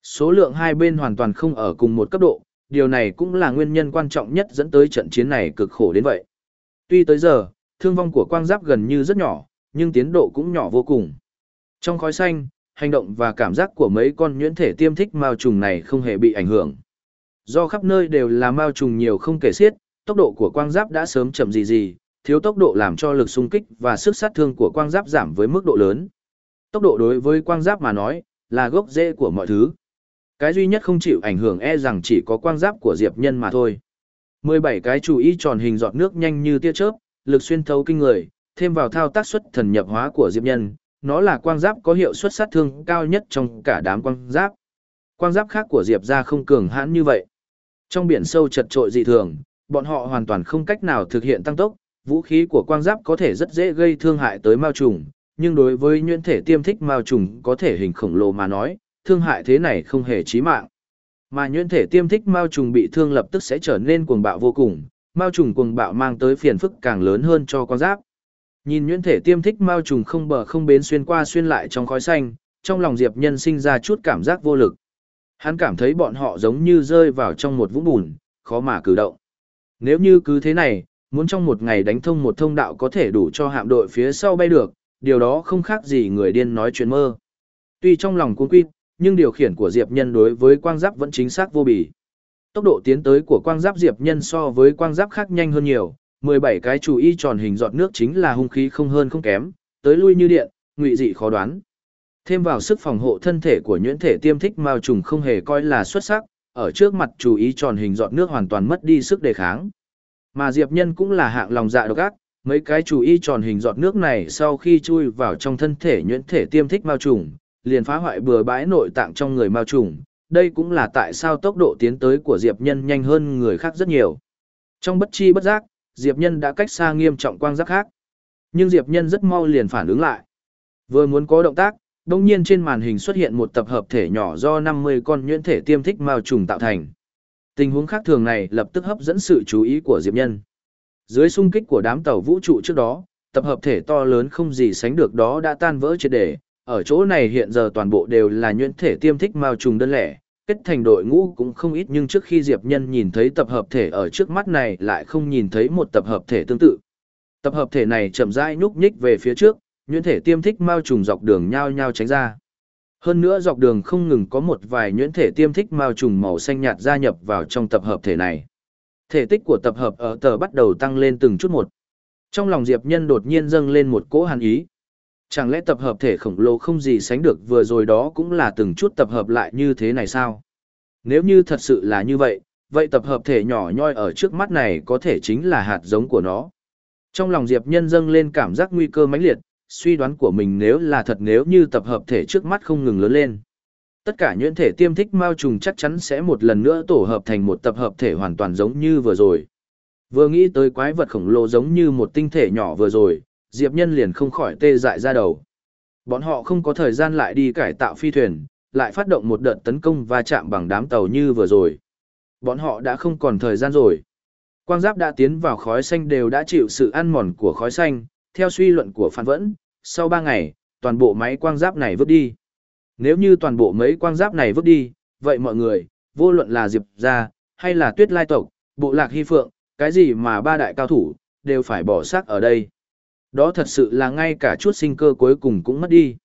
Số lượng hai bên hoàn toàn không ở cùng một cấp độ, điều này cũng là nguyên nhân quan trọng nhất dẫn tới trận chiến này cực khổ đến vậy. Tuy tới giờ, thương vong của quang giáp gần như rất nhỏ, nhưng tiến độ cũng nhỏ vô cùng. Trong khói xanh, hành động và cảm giác của mấy con nhuyễn thể tiêm thích mao trùng này không hề bị ảnh hưởng. Do khắp nơi đều là mao trùng nhiều không kể xiết, tốc độ của quang giáp đã sớm chậm gì gì, thiếu tốc độ làm cho lực xung kích và sức sát thương của quang giáp giảm với mức độ lớn. Tốc độ đối với quang giáp mà nói, là gốc rễ của mọi thứ. Cái duy nhất không chịu ảnh hưởng e rằng chỉ có quang giáp của Diệp Nhân mà thôi. 17 cái chủ ý tròn hình giọt nước nhanh như tia chớp, lực xuyên thấu kinh người, thêm vào thao tác xuất thần nhập hóa của Diệp Nhân, nó là quang giáp có hiệu suất sát thương cao nhất trong cả đám quang giáp. Quang giáp khác của Diệp ra không cường hãn như vậy. Trong biển sâu chật trội dị thường, bọn họ hoàn toàn không cách nào thực hiện tăng tốc, vũ khí của quang giáp có thể rất dễ gây thương hại tới mao trùng, nhưng đối với nhuyễn thể tiêm thích mao trùng có thể hình khổng lồ mà nói, thương hại thế này không hề chí mạng. Mà nhuyễn thể tiêm thích mao trùng bị thương lập tức sẽ trở nên cuồng bạo vô cùng, mao trùng cuồng bạo mang tới phiền phức càng lớn hơn cho quang giáp. Nhìn nhuyễn thể tiêm thích mao trùng không bờ không bến xuyên qua xuyên lại trong khói xanh, trong lòng Diệp Nhân sinh ra chút cảm giác vô lực. Hắn cảm thấy bọn họ giống như rơi vào trong một vũng bùn, khó mà cử động. Nếu như cứ thế này, muốn trong một ngày đánh thông một thông đạo có thể đủ cho hạm đội phía sau bay được, điều đó không khác gì người điên nói chuyện mơ. Tuy trong lòng cuốn quýt, nhưng điều khiển của Diệp Nhân đối với quang giáp vẫn chính xác vô bì. Tốc độ tiến tới của quang giáp Diệp Nhân so với quang giáp khác nhanh hơn nhiều, 17 cái chủ y tròn hình giọt nước chính là hung khí không hơn không kém, tới lui như điện, ngụy dị khó đoán. Thêm vào sức phòng hộ thân thể của nhuyễn thể tiêm thích mao trùng không hề coi là xuất sắc, ở trước mặt chủ ý tròn hình giọt nước hoàn toàn mất đi sức đề kháng. Mà Diệp Nhân cũng là hạng lòng dạ độc ác, mấy cái chủ y tròn hình giọt nước này sau khi chui vào trong thân thể nhuyễn thể tiêm thích mao trùng, liền phá hoại bừa bãi nội tạng trong người mao trùng. Đây cũng là tại sao tốc độ tiến tới của Diệp Nhân nhanh hơn người khác rất nhiều. Trong bất chi bất giác, Diệp Nhân đã cách xa nghiêm trọng quang giác khác. Nhưng Diệp Nhân rất mau liền phản ứng lại. Vừa muốn có động tác, đông nhiên trên màn hình xuất hiện một tập hợp thể nhỏ do 50 con nhuyễn thể tiêm thích mao trùng tạo thành. Tình huống khác thường này lập tức hấp dẫn sự chú ý của Diệp Nhân. Dưới xung kích của đám tàu vũ trụ trước đó, tập hợp thể to lớn không gì sánh được đó đã tan vỡ triệt để. Ở chỗ này hiện giờ toàn bộ đều là nhuyễn thể tiêm thích mao trùng đơn lẻ, kết thành đội ngũ cũng không ít nhưng trước khi Diệp Nhân nhìn thấy tập hợp thể ở trước mắt này lại không nhìn thấy một tập hợp thể tương tự. Tập hợp thể này chậm rãi nhúc nhích về phía trước, nhuyễn thể tiêm thích mao trùng dọc đường nhao nhao tránh ra. Hơn nữa dọc đường không ngừng có một vài nhuyễn thể tiêm thích mao trùng màu xanh nhạt gia nhập vào trong tập hợp thể này. Thể tích của tập hợp ở tờ bắt đầu tăng lên từng chút một. Trong lòng Diệp Nhân đột nhiên dâng lên một cỗ hàn ý. Chẳng lẽ tập hợp thể khổng lồ không gì sánh được vừa rồi đó cũng là từng chút tập hợp lại như thế này sao? Nếu như thật sự là như vậy, vậy tập hợp thể nhỏ nhoi ở trước mắt này có thể chính là hạt giống của nó. Trong lòng Diệp Nhân dâng lên cảm giác nguy cơ mãnh liệt, suy đoán của mình nếu là thật nếu như tập hợp thể trước mắt không ngừng lớn lên. Tất cả nhuyễn thể tiêm thích mao trùng chắc chắn sẽ một lần nữa tổ hợp thành một tập hợp thể hoàn toàn giống như vừa rồi. Vừa nghĩ tới quái vật khổng lồ giống như một tinh thể nhỏ vừa rồi, Diệp Nhân liền không khỏi tê dại ra đầu. Bọn họ không có thời gian lại đi cải tạo phi thuyền, lại phát động một đợt tấn công và chạm bằng đám tàu như vừa rồi. Bọn họ đã không còn thời gian rồi. Quang giáp đã tiến vào khói xanh đều đã chịu sự ăn mòn của khói xanh, theo suy luận của Phan Vẫn, sau 3 ngày, toàn bộ máy quang giáp này vứt đi. Nếu như toàn bộ mấy quang giáp này vứt đi, vậy mọi người, vô luận là Diệp gia, hay là Tuyết Lai tộc, bộ lạc Hy Phượng, cái gì mà ba đại cao thủ, đều phải bỏ xác ở đây. Đó thật sự là ngay cả chút sinh cơ cuối cùng cũng mất đi.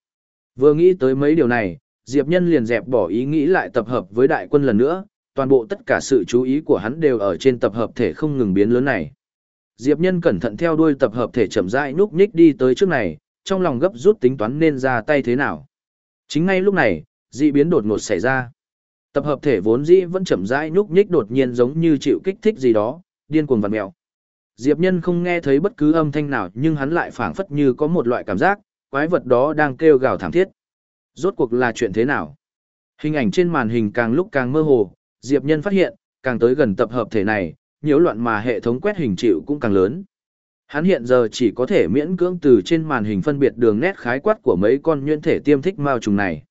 Vừa nghĩ tới mấy điều này, Diệp Nhân liền dẹp bỏ ý nghĩ lại tập hợp với đại quân lần nữa, toàn bộ tất cả sự chú ý của hắn đều ở trên tập hợp thể không ngừng biến lớn này. Diệp Nhân cẩn thận theo đuôi tập hợp thể chậm rãi núp nhích đi tới trước này, trong lòng gấp rút tính toán nên ra tay thế nào. Chính ngay lúc này, dị biến đột ngột xảy ra. Tập hợp thể vốn dĩ vẫn chậm rãi nhúc nhích đột nhiên giống như chịu kích thích gì đó, điên cuồng vặn mèo. Diệp Nhân không nghe thấy bất cứ âm thanh nào, nhưng hắn lại phảng phất như có một loại cảm giác, quái vật đó đang kêu gào thảm thiết. Rốt cuộc là chuyện thế nào? Hình ảnh trên màn hình càng lúc càng mơ hồ, Diệp Nhân phát hiện, càng tới gần tập hợp thể này, nhiễu loạn mà hệ thống quét hình chịu cũng càng lớn. Hắn hiện giờ chỉ có thể miễn cưỡng từ trên màn hình phân biệt đường nét khái quát của mấy con nhuyễn thể tiêm thích mao trùng này.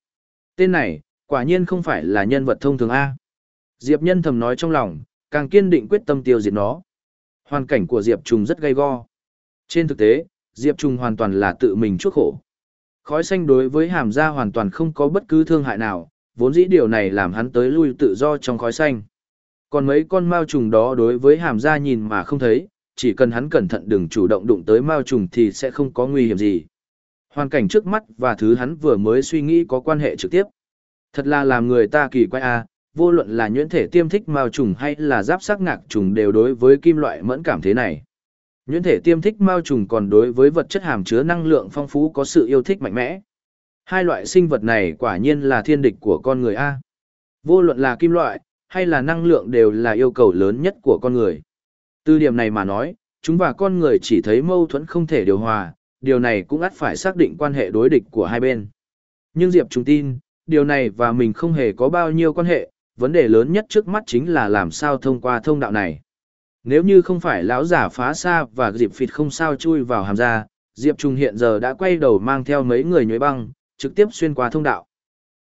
Tên này, quả nhiên không phải là nhân vật thông thường A. Diệp nhân thầm nói trong lòng, càng kiên định quyết tâm tiêu diệt nó. Hoàn cảnh của Diệp trùng rất gay go. Trên thực tế, Diệp trùng hoàn toàn là tự mình chuốc khổ. Khói xanh đối với hàm da hoàn toàn không có bất cứ thương hại nào, vốn dĩ điều này làm hắn tới lui tự do trong khói xanh. Còn mấy con mao trùng đó đối với hàm da nhìn mà không thấy, chỉ cần hắn cẩn thận đừng chủ động đụng tới mao trùng thì sẽ không có nguy hiểm gì. Hoàn cảnh trước mắt và thứ hắn vừa mới suy nghĩ có quan hệ trực tiếp. Thật là làm người ta kỳ quái a, vô luận là nhuyễn thể tiêm thích mao trùng hay là giáp sắc ngạc trùng đều đối với kim loại mẫn cảm thế này. Nhuyễn thể tiêm thích mao trùng còn đối với vật chất hàm chứa năng lượng phong phú có sự yêu thích mạnh mẽ. Hai loại sinh vật này quả nhiên là thiên địch của con người a. Vô luận là kim loại hay là năng lượng đều là yêu cầu lớn nhất của con người. Từ điểm này mà nói, chúng và con người chỉ thấy mâu thuẫn không thể điều hòa, điều này cũng ắt phải xác định quan hệ đối địch của hai bên. Nhưng Diệp Trung tin, điều này và mình không hề có bao nhiêu quan hệ, vấn đề lớn nhất trước mắt chính là làm sao thông qua thông đạo này. Nếu như không phải lão giả phá xa và Diệp Phịt không sao chui vào hàm ra, Diệp Trung hiện giờ đã quay đầu mang theo mấy người nhuế băng, trực tiếp xuyên qua thông đạo.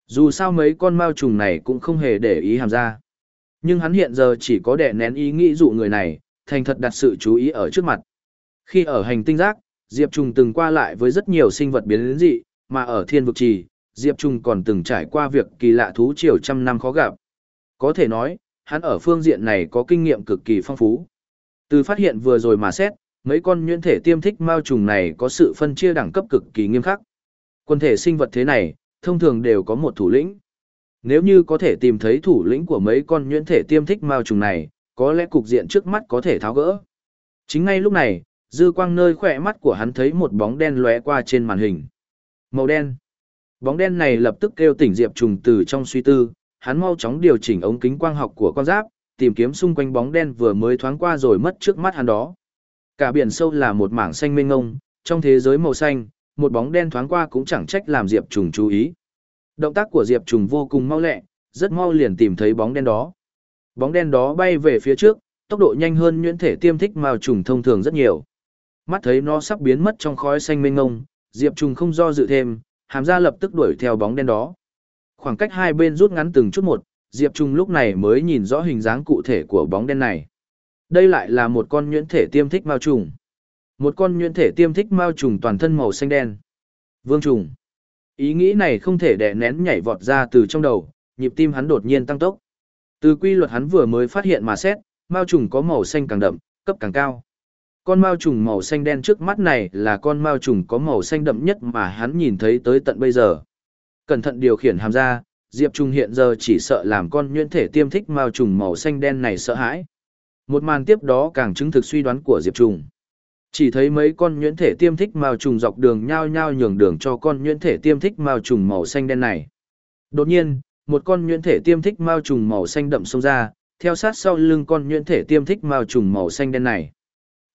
Dù sao mấy con mao trùng này cũng không hề để ý hàm ra. Nhưng hắn hiện giờ chỉ có để nén ý nghĩ dụ người này, thành thật đặt sự chú ý ở trước mặt. Khi ở hành tinh giác, Diệp Trùng từng qua lại với rất nhiều sinh vật biến dị, mà ở thiên vực trì, Diệp Trùng còn từng trải qua việc kỳ lạ thú triều trăm năm khó gặp. Có thể nói, hắn ở phương diện này có kinh nghiệm cực kỳ phong phú. Từ phát hiện vừa rồi mà xét, mấy con nhuyễn thể tiêm thích mao trùng này có sự phân chia đẳng cấp cực kỳ nghiêm khắc. Quân thể sinh vật thế này, thông thường đều có một thủ lĩnh. Nếu như có thể tìm thấy thủ lĩnh của mấy con nhuyễn thể tiêm thích mao trùng này, có lẽ cục diện trước mắt có thể tháo gỡ. Chính ngay lúc này, dư quang nơi khỏe mắt của hắn thấy một bóng đen lóe qua trên màn hình. Màu đen. Bóng đen này lập tức kêu tỉnh Diệp Trùng từ trong suy tư, hắn mau chóng điều chỉnh ống kính quang học của con giáp, tìm kiếm xung quanh bóng đen vừa mới thoáng qua rồi mất trước mắt hắn đó. Cả biển sâu là một mảng xanh mênh ngông, trong thế giới màu xanh, một bóng đen thoáng qua cũng chẳng trách làm Diệp Trùng chú ý. Động tác của Diệp Trùng vô cùng mau lẹ, rất mau liền tìm thấy bóng đen đó. Bóng đen đó bay về phía trước, tốc độ nhanh hơn nhuyễn thể tiêm thích mao trùng thông thường rất nhiều. Mắt thấy nó sắp biến mất trong khói xanh mênh ngông, Diệp Trùng không do dự thêm, hàm ra lập tức đuổi theo bóng đen đó. Khoảng cách hai bên rút ngắn từng chút một, Diệp Trung lúc này mới nhìn rõ hình dáng cụ thể của bóng đen này. Đây lại là một con nhuyễn thể tiêm thích mao trùng. Một con nhuyễn thể tiêm thích mao trùng toàn thân màu xanh đen. Vương trùng. Ý nghĩ này không thể đè nén nhảy vọt ra từ trong đầu, nhịp tim hắn đột nhiên tăng tốc. Từ quy luật hắn vừa mới phát hiện mà xét, mao trùng có màu xanh càng đậm, cấp càng cao. Con mao trùng màu xanh đen trước mắt này là con mao trùng có màu xanh đậm nhất mà hắn nhìn thấy tới tận bây giờ. Cẩn thận điều khiển hàm ra, Diệp Trung hiện giờ chỉ sợ làm con nhuyễn thể tiêm thích mao trùng màu xanh đen này sợ hãi. Một màn tiếp đó càng chứng thực suy đoán của Diệp Trung. Chỉ thấy mấy con nhuyễn thể tiêm thích mao trùng dọc đường nhao nhao nhường đường cho con nhuyễn thể tiêm thích mao trùng màu xanh đen này. Đột nhiên, một con nhuyễn thể tiêm thích mao trùng màu xanh đậm xông ra, theo sát sau lưng con nhuyễn thể tiêm thích mao trùng màu xanh đen này.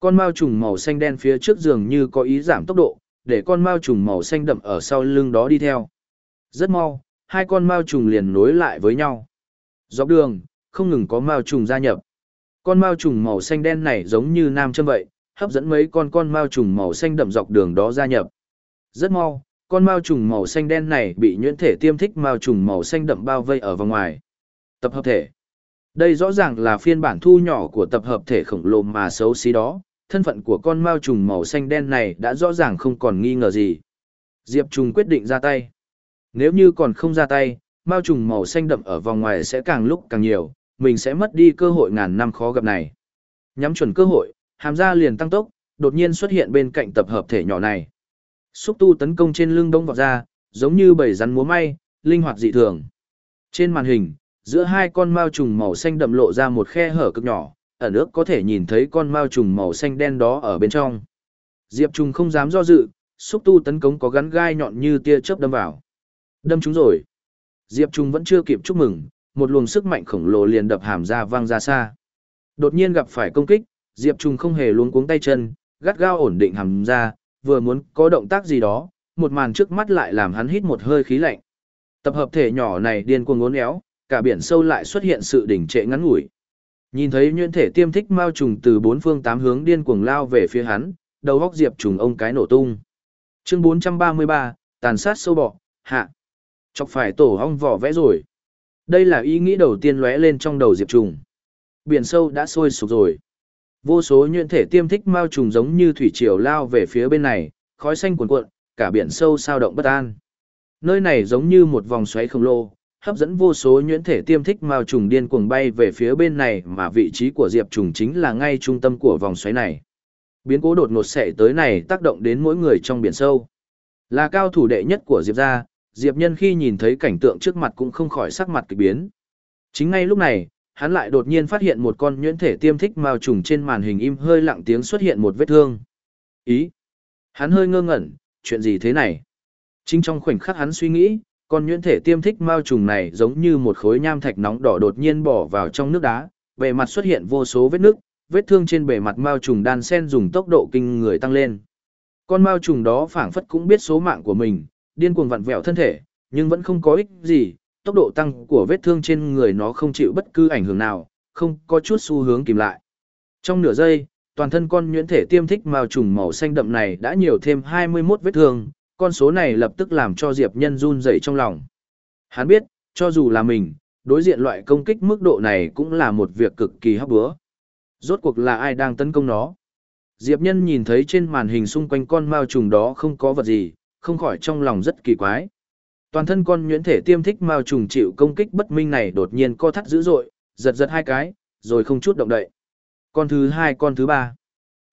Con mao trùng màu xanh đen phía trước dường như có ý giảm tốc độ, để con mao trùng màu xanh đậm ở sau lưng đó đi theo. Rất mau, hai con mao trùng liền nối lại với nhau. Dọc đường, không ngừng có mao trùng gia nhập. Con mao trùng màu xanh đen này giống như nam châm vậy, hấp dẫn mấy con con mao trùng màu xanh đậm dọc đường đó gia nhập. Rất mau, con mao trùng màu xanh đen này bị nhuyễn thể tiêm thích mao trùng màu xanh đậm bao vây ở vòng ngoài. Tập hợp thể. Đây rõ ràng là phiên bản thu nhỏ của tập hợp thể khổng lồ mà xấu xí đó, thân phận của con mao trùng màu xanh đen này đã rõ ràng không còn nghi ngờ gì. Diệp Trùng quyết định ra tay. Nếu như còn không ra tay, mao trùng màu xanh đậm ở vòng ngoài sẽ càng lúc càng nhiều, mình sẽ mất đi cơ hội ngàn năm khó gặp này. Nhắm chuẩn cơ hội, hàm ra liền tăng tốc, đột nhiên xuất hiện bên cạnh tập hợp thể nhỏ này. Xúc tu tấn công trên lưng đông vọt ra, giống như bầy rắn múa may, linh hoạt dị thường. Trên màn hình, giữa hai con mao trùng màu xanh đậm lộ ra một khe hở cực nhỏ, ở nước có thể nhìn thấy con mao trùng màu xanh đen đó ở bên trong. Diệp trùng không dám do dự, xúc tu tấn công có gắn gai nhọn như tia chớp đâm vào. Đâm chúng rồi. Diệp trùng vẫn chưa kịp chúc mừng, một luồng sức mạnh khổng lồ liền đập hàm ra vang ra xa. Đột nhiên gặp phải công kích, Diệp trùng không hề luống cuống tay chân, gắt gao ổn định hàm ra, vừa muốn có động tác gì đó, một màn trước mắt lại làm hắn hít một hơi khí lạnh. Tập hợp thể nhỏ này điên cuồng ngốn éo, cả biển sâu lại xuất hiện sự đỉnh trệ ngắn ngủi. Nhìn thấy nhuyễn thể tiêm thích mao trùng từ bốn phương tám hướng điên cuồng lao về phía hắn, đầu góc diệp trùng ông cái nổ tung. Chương 433, tàn sát sâu bọ, hạ. Chọc phải tổ ong vỏ vẽ rồi. Đây là ý nghĩ đầu tiên lóe lên trong đầu diệp trùng. Biển sâu đã sôi sục rồi. Vô số nhuyễn thể tiêm thích mao trùng giống như thủy triều lao về phía bên này, khói xanh cuồn cuộn, cả biển sâu sao động bất an. Nơi này giống như một vòng xoáy khổng lồ, hấp dẫn vô số nhuyễn thể tiêm thích mao trùng điên cuồng bay về phía bên này mà vị trí của diệp trùng chính là ngay trung tâm của vòng xoáy này. Biến cố đột ngột xẻ tới này tác động đến mỗi người trong biển sâu. Là cao thủ đệ nhất của diệp gia diệp nhân khi nhìn thấy cảnh tượng trước mặt cũng không khỏi sắc mặt k biến. Chính ngay lúc này hắn lại đột nhiên phát hiện một con nhuyễn thể tiêm thích mao trùng trên màn hình im hơi lặng tiếng xuất hiện một vết thương. Ý? Hắn hơi ngơ ngẩn chuyện gì thế này? Chính trong khoảnh khắc hắn suy nghĩ con nhuyễn thể tiêm thích mao trùng này giống như một khối nham thạch nóng đỏ đột nhiên bỏ vào trong nước đá, bề mặt xuất hiện vô số vết nước, vết thương trên bề mặt mao trùng đan sen dùng tốc độ kinh người tăng lên. Con mao trùng đó phảng phất cũng biết số mạng của mình, điên cuồng vặn vẹo thân thể, nhưng vẫn không có ích gì, tốc độ tăng của vết thương trên người nó không chịu bất cứ ảnh hưởng nào, không có chút xu hướng kìm lại. Trong nửa giây, toàn thân con nhuyễn thể tiêm thích màu trùng màu xanh đậm này đã nhiều thêm 21 vết thương, con số này lập tức làm cho Diệp Nhân run rẩy trong lòng. Hắn biết, cho dù là mình, đối diện loại công kích mức độ này cũng là một việc cực kỳ hấp búa. Rốt cuộc là ai đang tấn công nó? Diệp Nhân nhìn thấy trên màn hình xung quanh con mao trùng đó không có vật gì, không khỏi trong lòng rất kỳ quái. Toàn thân con nhuyễn thể tiêm thích mao trùng chịu công kích bất minh này đột nhiên co thắt dữ dội, giật giật hai cái, rồi không chút động đậy. Con thứ hai con thứ ba.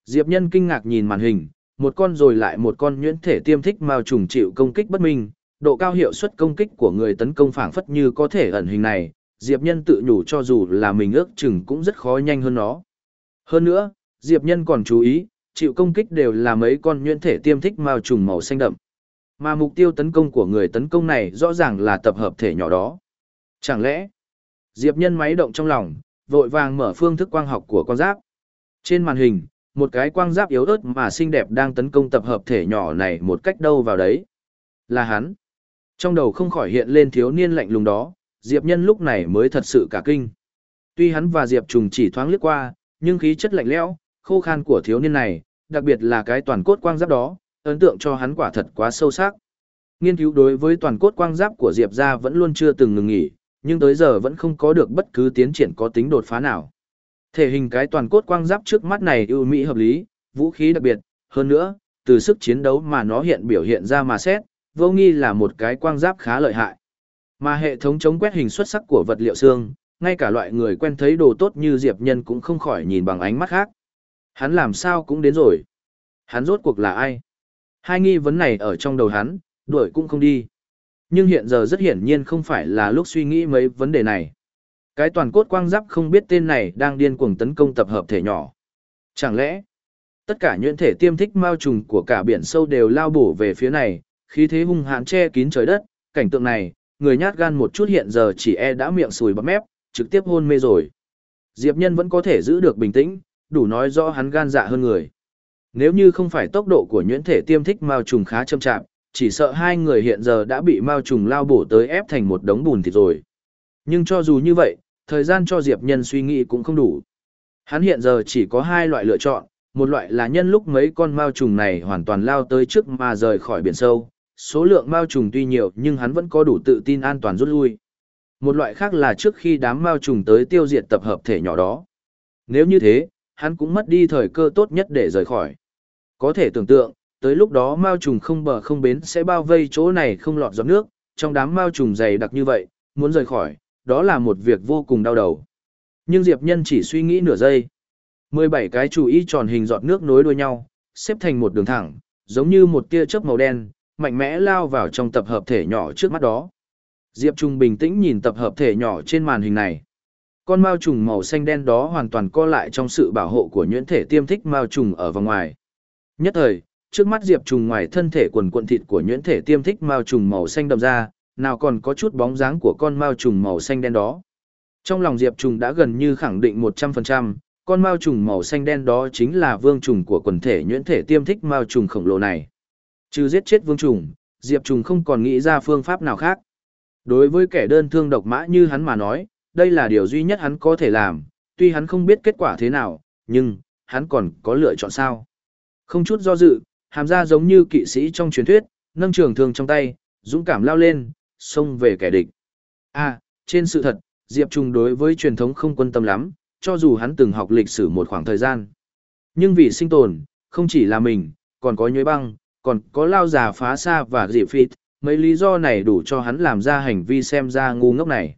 Diệp Nhân kinh ngạc nhìn màn hình, một con rồi lại một con nhuyễn thể tiêm thích mao trùng chịu công kích bất minh, độ cao hiệu suất công kích của người tấn công phảng phất như có thể ẩn hình này, Diệp Nhân tự nhủ cho dù là mình ước chừng cũng rất khó nhanh hơn nó. Hơn nữa, Diệp Nhân còn chú ý, chịu công kích đều là mấy con nhuyễn thể tiêm thích mao trùng màu xanh đậm. Mà mục tiêu tấn công của người tấn công này rõ ràng là tập hợp thể nhỏ đó. Chẳng lẽ, Diệp Nhân máy động trong lòng, vội vàng mở phương thức quang học của con giáp. Trên màn hình, một cái quang giáp yếu ớt mà xinh đẹp đang tấn công tập hợp thể nhỏ này một cách đâu vào đấy. Là hắn. Trong đầu không khỏi hiện lên thiếu niên lạnh lùng đó, Diệp Nhân lúc này mới thật sự cả kinh. Tuy hắn và Diệp Trùng chỉ thoáng liếc qua, nhưng khí chất lạnh lẽo, khô khan của thiếu niên này, đặc biệt là cái toàn cốt quang giáp đó, ấn tượng cho hắn quả thật quá sâu sắc. Nghiên cứu đối với toàn cốt quang giáp của Diệp gia vẫn luôn chưa từng ngừng nghỉ, nhưng tới giờ vẫn không có được bất cứ tiến triển có tính đột phá nào. Thể hình cái toàn cốt quang giáp trước mắt này ưu mỹ hợp lý, vũ khí đặc biệt, hơn nữa, từ sức chiến đấu mà nó hiện biểu hiện ra mà xét, vô nghi là một cái quang giáp khá lợi hại. Mà hệ thống chống quét hình xuất sắc của vật liệu xương, ngay cả loại người quen thấy đồ tốt như Diệp Nhân cũng không khỏi nhìn bằng ánh mắt khác. Hắn làm sao cũng đến rồi. Hắn rốt cuộc là ai? Hai nghi vấn này ở trong đầu hắn, đuổi cũng không đi. Nhưng hiện giờ rất hiển nhiên không phải là lúc suy nghĩ mấy vấn đề này. Cái toàn cốt quang giáp không biết tên này đang điên cuồng tấn công tập hợp thể nhỏ. Chẳng lẽ, tất cả nhuyễn thể tiêm thích mao trùng của cả biển sâu đều lao bổ về phía này, khí thế hung hãn che kín trời đất, cảnh tượng này, người nhát gan một chút hiện giờ chỉ e đã miệng sùi bắp mép, trực tiếp hôn mê rồi. Diệp Nhân vẫn có thể giữ được bình tĩnh, đủ nói rõ hắn gan dạ hơn người. Nếu như không phải tốc độ của nhuyễn thể tiêm thích mao trùng khá chậm chạp, chỉ sợ hai người hiện giờ đã bị mao trùng lao bổ tới ép thành một đống bùn thịt rồi. Nhưng cho dù như vậy, thời gian cho Diệp Nhân suy nghĩ cũng không đủ. Hắn hiện giờ chỉ có hai loại lựa chọn, một loại là nhân lúc mấy con mao trùng này hoàn toàn lao tới trước mà rời khỏi biển sâu, số lượng mao trùng tuy nhiều nhưng hắn vẫn có đủ tự tin an toàn rút lui. Một loại khác là trước khi đám mao trùng tới tiêu diệt tập hợp thể nhỏ đó. Nếu như thế, hắn cũng mất đi thời cơ tốt nhất để rời khỏi. Có thể tưởng tượng, tới lúc đó mao trùng không bờ không bến sẽ bao vây chỗ này không lọt giọt nước, trong đám mao trùng dày đặc như vậy, muốn rời khỏi, đó là một việc vô cùng đau đầu. Nhưng Diệp Nhân chỉ suy nghĩ nửa giây. 17 cái chủ y tròn hình giọt nước nối đuôi nhau, xếp thành một đường thẳng, giống như một tia chớp màu đen, mạnh mẽ lao vào trong tập hợp thể nhỏ trước mắt đó. Diệp Trung bình tĩnh nhìn tập hợp thể nhỏ trên màn hình này. Con mao trùng màu xanh đen đó hoàn toàn co lại trong sự bảo hộ của nhuyễn thể tiêm thích mao trùng ở vòng ngoài. Nhất thời, trước mắt Diệp Trùng ngoài thân thể quần cuộn thịt của nhuyễn thể tiêm thích mao trùng màu xanh đậm ra, nào còn có chút bóng dáng của con mao trùng màu xanh đen đó. Trong lòng Diệp Trùng đã gần như khẳng định 100%, con mao trùng màu xanh đen đó chính là vương trùng của quần thể nhuyễn thể tiêm thích mao trùng khổng lồ này. Trừ giết chết vương trùng, Diệp Trùng không còn nghĩ ra phương pháp nào khác. Đối với kẻ đơn thương độc mã như hắn mà nói, đây là điều duy nhất hắn có thể làm, tuy hắn không biết kết quả thế nào, nhưng, hắn còn có lựa chọn sao. Không chút do dự, hàm ra giống như kỵ sĩ trong truyền thuyết, nâng trường thương trong tay, dũng cảm lao lên, xông về kẻ địch. À, trên sự thật, Diệp Trung đối với truyền thống không quan tâm lắm, cho dù hắn từng học lịch sử một khoảng thời gian. Nhưng vì sinh tồn, không chỉ là mình, còn có nhuế băng, còn có lao già phá xa và dịp phít, mấy lý do này đủ cho hắn làm ra hành vi xem ra ngu ngốc này.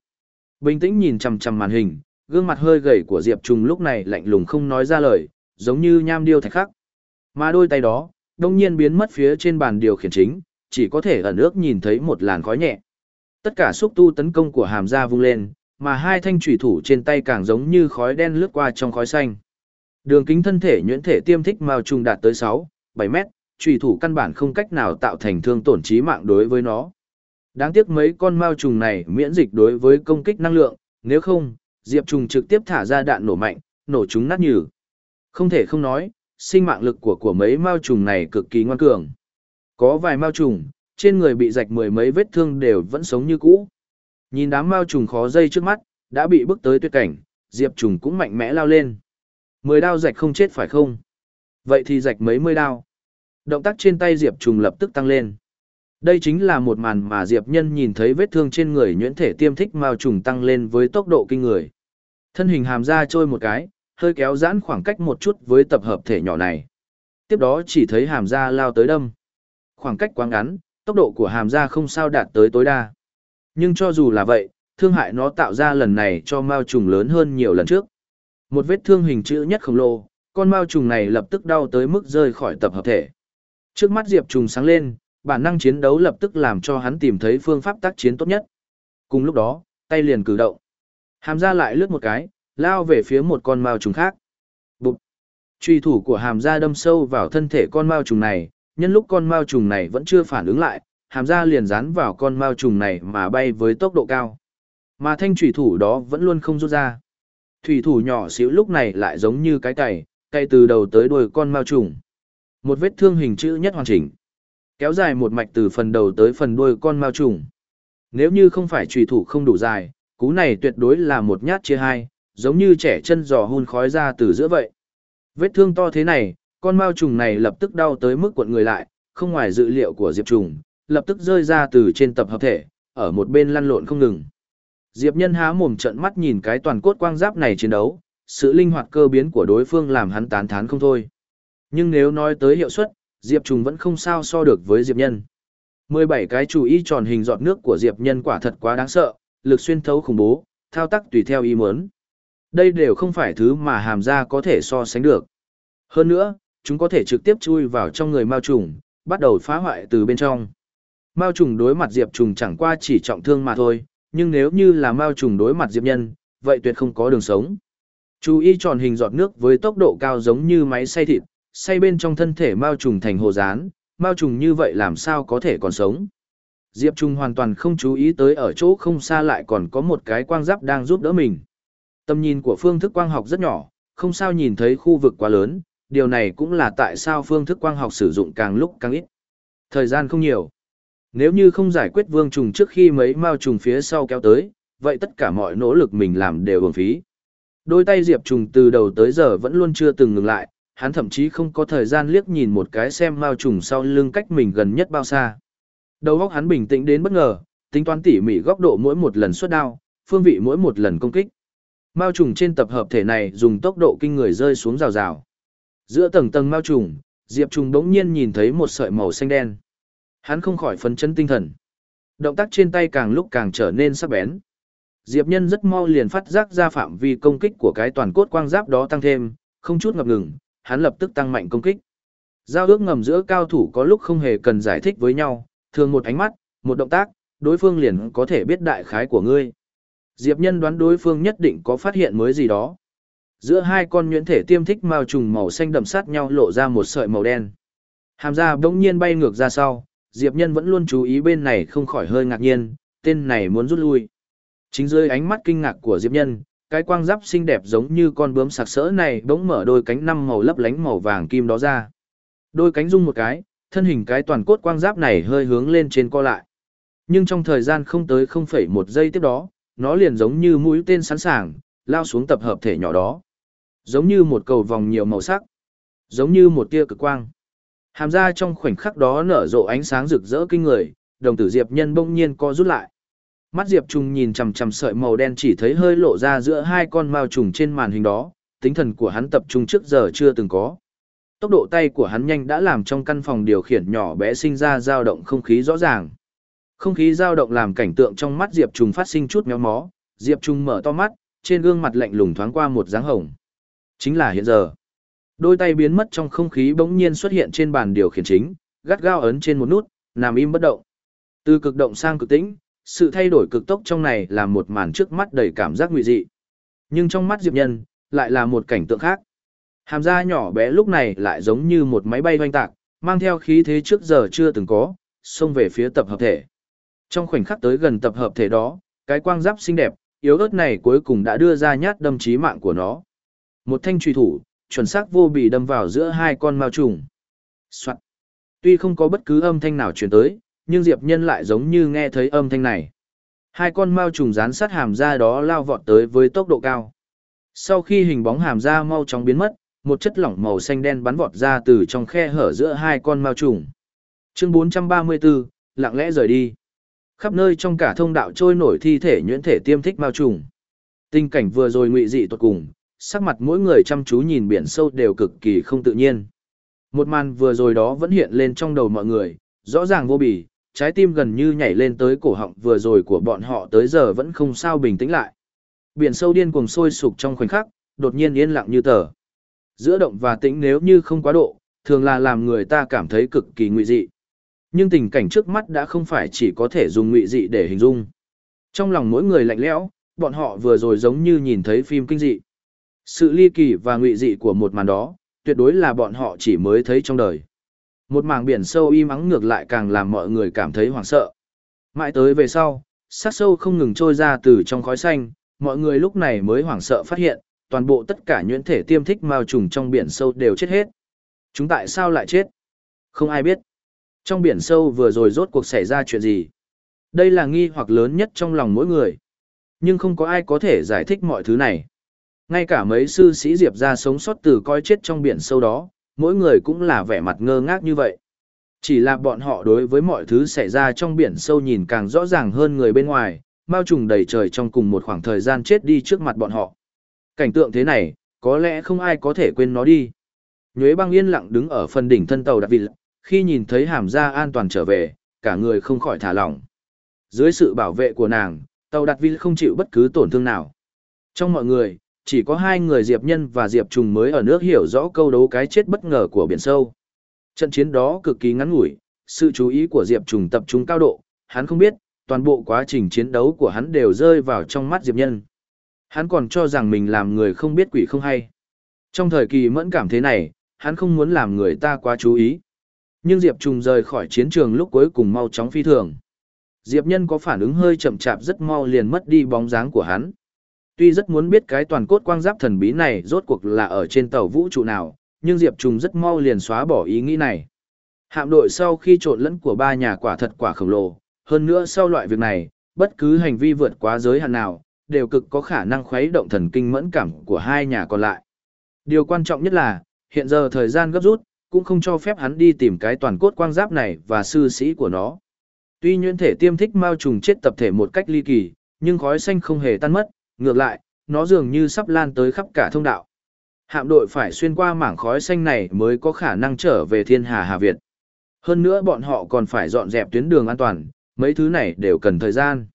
Bình tĩnh nhìn chằm chằm màn hình, gương mặt hơi gầy của Diệp Trung lúc này lạnh lùng không nói ra lời, giống như nham điêu thạch khắc. Mà đôi tay đó, đông nhiên biến mất phía trên bàn điều khiển chính, chỉ có thể ẩn ước nhìn thấy một làn khói nhẹ. Tất cả xúc tu tấn công của hàm da vung lên, mà hai thanh trùy thủ trên tay càng giống như khói đen lướt qua trong khói xanh. Đường kính thân thể nhuyễn thể tiêm thích mao trùng đạt tới 6, 7 mét, trùy thủ căn bản không cách nào tạo thành thương tổn trí mạng đối với nó. Đáng tiếc mấy con mao trùng này miễn dịch đối với công kích năng lượng, nếu không, Diệp trùng trực tiếp thả ra đạn nổ mạnh, nổ chúng nát nhừ. Không thể không nói, sinh mạng lực của của mấy mao trùng này cực kỳ ngoan cường. Có vài mao trùng, trên người bị rạch mười mấy vết thương đều vẫn sống như cũ. Nhìn đám mao trùng khó dây trước mắt, đã bị bước tới tuyệt cảnh, Diệp trùng cũng mạnh mẽ lao lên. Mười đao rạch không chết phải không? Vậy thì rạch mấy mươi đao. Động tác trên tay Diệp trùng lập tức tăng lên. Đây chính là một màn mà Diệp Nhân nhìn thấy vết thương trên người nhuyễn thể tiêm thích mao trùng tăng lên với tốc độ kinh người. Thân hình hàm ra trôi một cái, hơi kéo giãn khoảng cách một chút với tập hợp thể nhỏ này. Tiếp đó chỉ thấy hàm da lao tới đâm. Khoảng cách quá ngắn, tốc độ của hàm da không sao đạt tới tối đa. Nhưng cho dù là vậy, thương hại nó tạo ra lần này cho mao trùng lớn hơn nhiều lần trước. Một vết thương hình chữ nhất khổng lồ, con mao trùng này lập tức đau tới mức rơi khỏi tập hợp thể. Trước mắt Diệp Trùng sáng lên, bản năng chiến đấu lập tức làm cho hắn tìm thấy phương pháp tác chiến tốt nhất. Cùng lúc đó, tay liền cử động. Hàm ra lại lướt một cái, lao về phía một con mao trùng khác. Bụp. Truy thủ của hàm da đâm sâu vào thân thể con mao trùng này, nhân lúc con mao trùng này vẫn chưa phản ứng lại, hàm da liền dán vào con mao trùng này mà bay với tốc độ cao. Mà thanh thủy thủ đó vẫn luôn không rút ra. Thủy thủ nhỏ xíu lúc này lại giống như cái cày, cày từ đầu tới đuôi con mao trùng. Một vết thương hình chữ nhất hoàn chỉnh. Kéo dài một mạch từ phần đầu tới phần đuôi con mao trùng. Nếu như không phải trùy thủ không đủ dài, cú này tuyệt đối là một nhát chia hai, giống như trẻ chân giò hun khói ra từ giữa vậy. Vết thương to thế này, con mao trùng này lập tức đau tới mức cuộn người lại, không ngoài dự liệu của Diệp Trùng, lập tức rơi ra từ trên tập hợp thể, ở một bên lăn lộn không ngừng. Diệp Nhân há mồm trợn mắt nhìn cái toàn cốt quang giáp này chiến đấu, sự linh hoạt cơ biến của đối phương làm hắn tán thán không thôi. Nhưng nếu nói tới hiệu suất, Diệp Trùng vẫn không sao so được với Diệp Nhân. 17 cái chủ ý tròn hình giọt nước của Diệp Nhân quả thật quá đáng sợ, lực xuyên thấu khủng bố, thao tác tùy theo ý muốn. Đây đều không phải thứ mà hàm ra có thể so sánh được. Hơn nữa, chúng có thể trực tiếp chui vào trong người mao trùng, bắt đầu phá hoại từ bên trong. Mao trùng đối mặt Diệp trùng chẳng qua chỉ trọng thương mà thôi, nhưng nếu như là mao trùng đối mặt Diệp nhân, vậy tuyệt không có đường sống. Chú ý tròn hình giọt nước với tốc độ cao giống như máy xay thịt, xay bên trong thân thể mao trùng thành hồ rán, mao trùng như vậy làm sao có thể còn sống. Diệp Trung hoàn toàn không chú ý tới ở chỗ không xa lại còn có một cái quang giáp đang giúp đỡ mình. Tầm nhìn của phương thức quang học rất nhỏ, không sao nhìn thấy khu vực quá lớn, điều này cũng là tại sao phương thức quang học sử dụng càng lúc càng ít. Thời gian không nhiều. Nếu như không giải quyết vương trùng trước khi mấy mao trùng phía sau kéo tới, vậy tất cả mọi nỗ lực mình làm đều uổng phí. Đôi tay Diệp Trùng từ đầu tới giờ vẫn luôn chưa từng ngừng lại, hắn thậm chí không có thời gian liếc nhìn một cái xem mao trùng sau lưng cách mình gần nhất bao xa. Đầu óc hắn bình tĩnh đến bất ngờ, tính toán tỉ mỉ góc độ mỗi một lần xuất đao, phương vị mỗi một lần công kích. Mao trùng trên tập hợp thể này dùng tốc độ kinh người rơi xuống rào rào. Giữa tầng tầng mao trùng, Diệp Trùng đống nhiên nhìn thấy một sợi màu xanh đen. Hắn không khỏi phấn chấn tinh thần. Động tác trên tay càng lúc càng trở nên sắc bén. Diệp Nhân rất mau liền phát giác ra phạm vi công kích của cái toàn cốt quang giáp đó tăng thêm, không chút ngập ngừng, hắn lập tức tăng mạnh công kích. Giao ước ngầm giữa cao thủ có lúc không hề cần giải thích với nhau, thường một ánh mắt, một động tác, đối phương liền có thể biết đại khái của ngươi. Diệp Nhân đoán đối phương nhất định có phát hiện mới gì đó. Giữa hai con nhuyễn thể tiêm thích màu trùng màu xanh đậm sát nhau lộ ra một sợi màu đen. Hàm ra bỗng nhiên bay ngược ra sau, Diệp Nhân vẫn luôn chú ý bên này không khỏi hơi ngạc nhiên, tên này muốn rút lui. Chính dưới ánh mắt kinh ngạc của Diệp Nhân, cái quang giáp xinh đẹp giống như con bướm sặc sỡ này bỗng mở đôi cánh năm màu lấp lánh màu vàng kim đó ra. Đôi cánh rung một cái, thân hình cái toàn cốt quang giáp này hơi hướng lên trên co lại. Nhưng trong thời gian không tới 0,1 giây tiếp đó, nó liền giống như mũi tên sẵn sàng, lao xuống tập hợp thể nhỏ đó. Giống như một cầu vòng nhiều màu sắc. Giống như một tia cực quang. Hàm ra trong khoảnh khắc đó nở rộ ánh sáng rực rỡ kinh người, đồng tử Diệp Nhân bỗng nhiên co rút lại. Mắt Diệp Trung nhìn chằm chằm sợi màu đen chỉ thấy hơi lộ ra giữa hai con mao trùng trên màn hình đó, tính thần của hắn tập trung trước giờ chưa từng có. Tốc độ tay của hắn nhanh đã làm trong căn phòng điều khiển nhỏ bé sinh ra dao động không khí rõ ràng. Không khí dao động làm cảnh tượng trong mắt Diệp Trung phát sinh chút méo mó, Diệp Trung mở to mắt, trên gương mặt lạnh lùng thoáng qua một dáng hồng. Chính là hiện giờ. Đôi tay biến mất trong không khí bỗng nhiên xuất hiện trên bàn điều khiển chính, gắt gao ấn trên một nút, nằm im bất động. Từ cực động sang cực tĩnh, sự thay đổi cực tốc trong này là một màn trước mắt đầy cảm giác nguy dị. Nhưng trong mắt Diệp Nhân, lại là một cảnh tượng khác. Hàm da nhỏ bé lúc này lại giống như một máy bay hoanh tạc, mang theo khí thế trước giờ chưa từng có, xông về phía tập hợp thể. Trong khoảnh khắc tới gần tập hợp thể đó, cái quang giáp xinh đẹp, yếu ớt này cuối cùng đã đưa ra nhát đâm chí mạng của nó. Một thanh truy thủ, chuẩn xác vô bị đâm vào giữa hai con mao trùng. Soạn. Tuy không có bất cứ âm thanh nào truyền tới, nhưng Diệp Nhân lại giống như nghe thấy âm thanh này. Hai con mao trùng dán sát hàm ra đó lao vọt tới với tốc độ cao. Sau khi hình bóng hàm ra mau chóng biến mất, một chất lỏng màu xanh đen bắn vọt ra từ trong khe hở giữa hai con mao trùng. Chương 434, lặng lẽ rời đi. Khắp nơi trong cả thông đạo trôi nổi thi thể nhuyễn thể tiêm thích mao trùng. Tình cảnh vừa rồi ngụy dị tột cùng, sắc mặt mỗi người chăm chú nhìn biển sâu đều cực kỳ không tự nhiên. Một màn vừa rồi đó vẫn hiện lên trong đầu mọi người, rõ ràng vô bì, trái tim gần như nhảy lên tới cổ họng vừa rồi của bọn họ tới giờ vẫn không sao bình tĩnh lại. Biển sâu điên cuồng sôi sục trong khoảnh khắc, đột nhiên yên lặng như tờ. Giữa động và tĩnh nếu như không quá độ, thường là làm người ta cảm thấy cực kỳ nguy dị. Nhưng tình cảnh trước mắt đã không phải chỉ có thể dùng ngụy dị để hình dung. Trong lòng mỗi người lạnh lẽo, bọn họ vừa rồi giống như nhìn thấy phim kinh dị. Sự ly kỳ và ngụy dị của một màn đó, tuyệt đối là bọn họ chỉ mới thấy trong đời. Một mảng biển sâu im ắng ngược lại càng làm mọi người cảm thấy hoảng sợ. Mãi tới về sau, sát sâu không ngừng trôi ra từ trong khói xanh, mọi người lúc này mới hoảng sợ phát hiện, toàn bộ tất cả nhuyễn thể tiêm thích mao trùng trong biển sâu đều chết hết. Chúng tại sao lại chết? Không ai biết. Trong biển sâu vừa rồi rốt cuộc xảy ra chuyện gì? Đây là nghi hoặc lớn nhất trong lòng mỗi người. Nhưng không có ai có thể giải thích mọi thứ này. Ngay cả mấy sư sĩ Diệp ra sống sót từ coi chết trong biển sâu đó, mỗi người cũng là vẻ mặt ngơ ngác như vậy. Chỉ là bọn họ đối với mọi thứ xảy ra trong biển sâu nhìn càng rõ ràng hơn người bên ngoài, mao trùng đầy trời trong cùng một khoảng thời gian chết đi trước mặt bọn họ. Cảnh tượng thế này, có lẽ không ai có thể quên nó đi. Nhuế băng yên lặng đứng ở phần đỉnh thân tàu đặc vị, khi nhìn thấy hàm gia an toàn trở về, cả người không khỏi thả lỏng. Dưới sự bảo vệ của nàng, tàu đặt vi không chịu bất cứ tổn thương nào. Trong mọi người, chỉ có hai người Diệp Nhân và Diệp Trùng mới ở nước hiểu rõ câu đấu cái chết bất ngờ của biển sâu. Trận chiến đó cực kỳ ngắn ngủi, sự chú ý của Diệp Trùng tập trung cao độ, hắn không biết, toàn bộ quá trình chiến đấu của hắn đều rơi vào trong mắt Diệp Nhân. Hắn còn cho rằng mình làm người không biết quỷ không hay. Trong thời kỳ mẫn cảm thế này, hắn không muốn làm người ta quá chú ý. Nhưng Diệp Trùng rời khỏi chiến trường lúc cuối cùng mau chóng phi thường. Diệp Nhân có phản ứng hơi chậm chạp rất mau liền mất đi bóng dáng của hắn. Tuy rất muốn biết cái toàn cốt quang giáp thần bí này rốt cuộc là ở trên tàu vũ trụ nào, nhưng Diệp Trùng rất mau liền xóa bỏ ý nghĩ này. Hạm đội sau khi trộn lẫn của ba nhà quả thật quả khổng lồ, hơn nữa sau loại việc này, bất cứ hành vi vượt quá giới hạn nào, đều cực có khả năng khuấy động thần kinh mẫn cảm của hai nhà còn lại. Điều quan trọng nhất là, hiện giờ thời gian gấp rút, cũng không cho phép hắn đi tìm cái toàn cốt quang giáp này và sư sĩ của nó. Tuy nhuyễn thể tiêm thích mao trùng chết tập thể một cách ly kỳ, nhưng khói xanh không hề tan mất, ngược lại, nó dường như sắp lan tới khắp cả thông đạo. Hạm đội phải xuyên qua mảng khói xanh này mới có khả năng trở về thiên hà Hà Việt. Hơn nữa bọn họ còn phải dọn dẹp tuyến đường an toàn, mấy thứ này đều cần thời gian.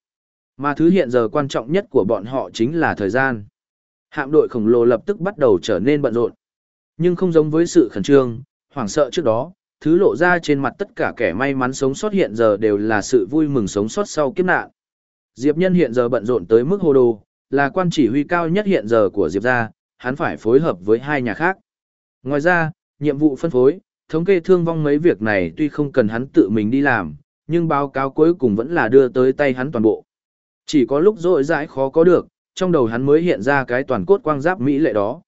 Mà thứ hiện giờ quan trọng nhất của bọn họ chính là thời gian. Hạm đội khổng lồ lập tức bắt đầu trở nên bận rộn. Nhưng không giống với sự khẩn trương, hoảng sợ trước đó, thứ lộ ra trên mặt tất cả kẻ may mắn sống sót hiện giờ đều là sự vui mừng sống sót sau kiếp nạn. Diệp Nhân hiện giờ bận rộn tới mức hồ đồ, là quan chỉ huy cao nhất hiện giờ của Diệp gia, hắn phải phối hợp với hai nhà khác. Ngoài ra, nhiệm vụ phân phối, thống kê thương vong mấy việc này tuy không cần hắn tự mình đi làm, nhưng báo cáo cuối cùng vẫn là đưa tới tay hắn toàn bộ. Chỉ có lúc rỗi rãi khó có được, trong đầu hắn mới hiện ra cái toàn cốt quang giáp mỹ lệ đó.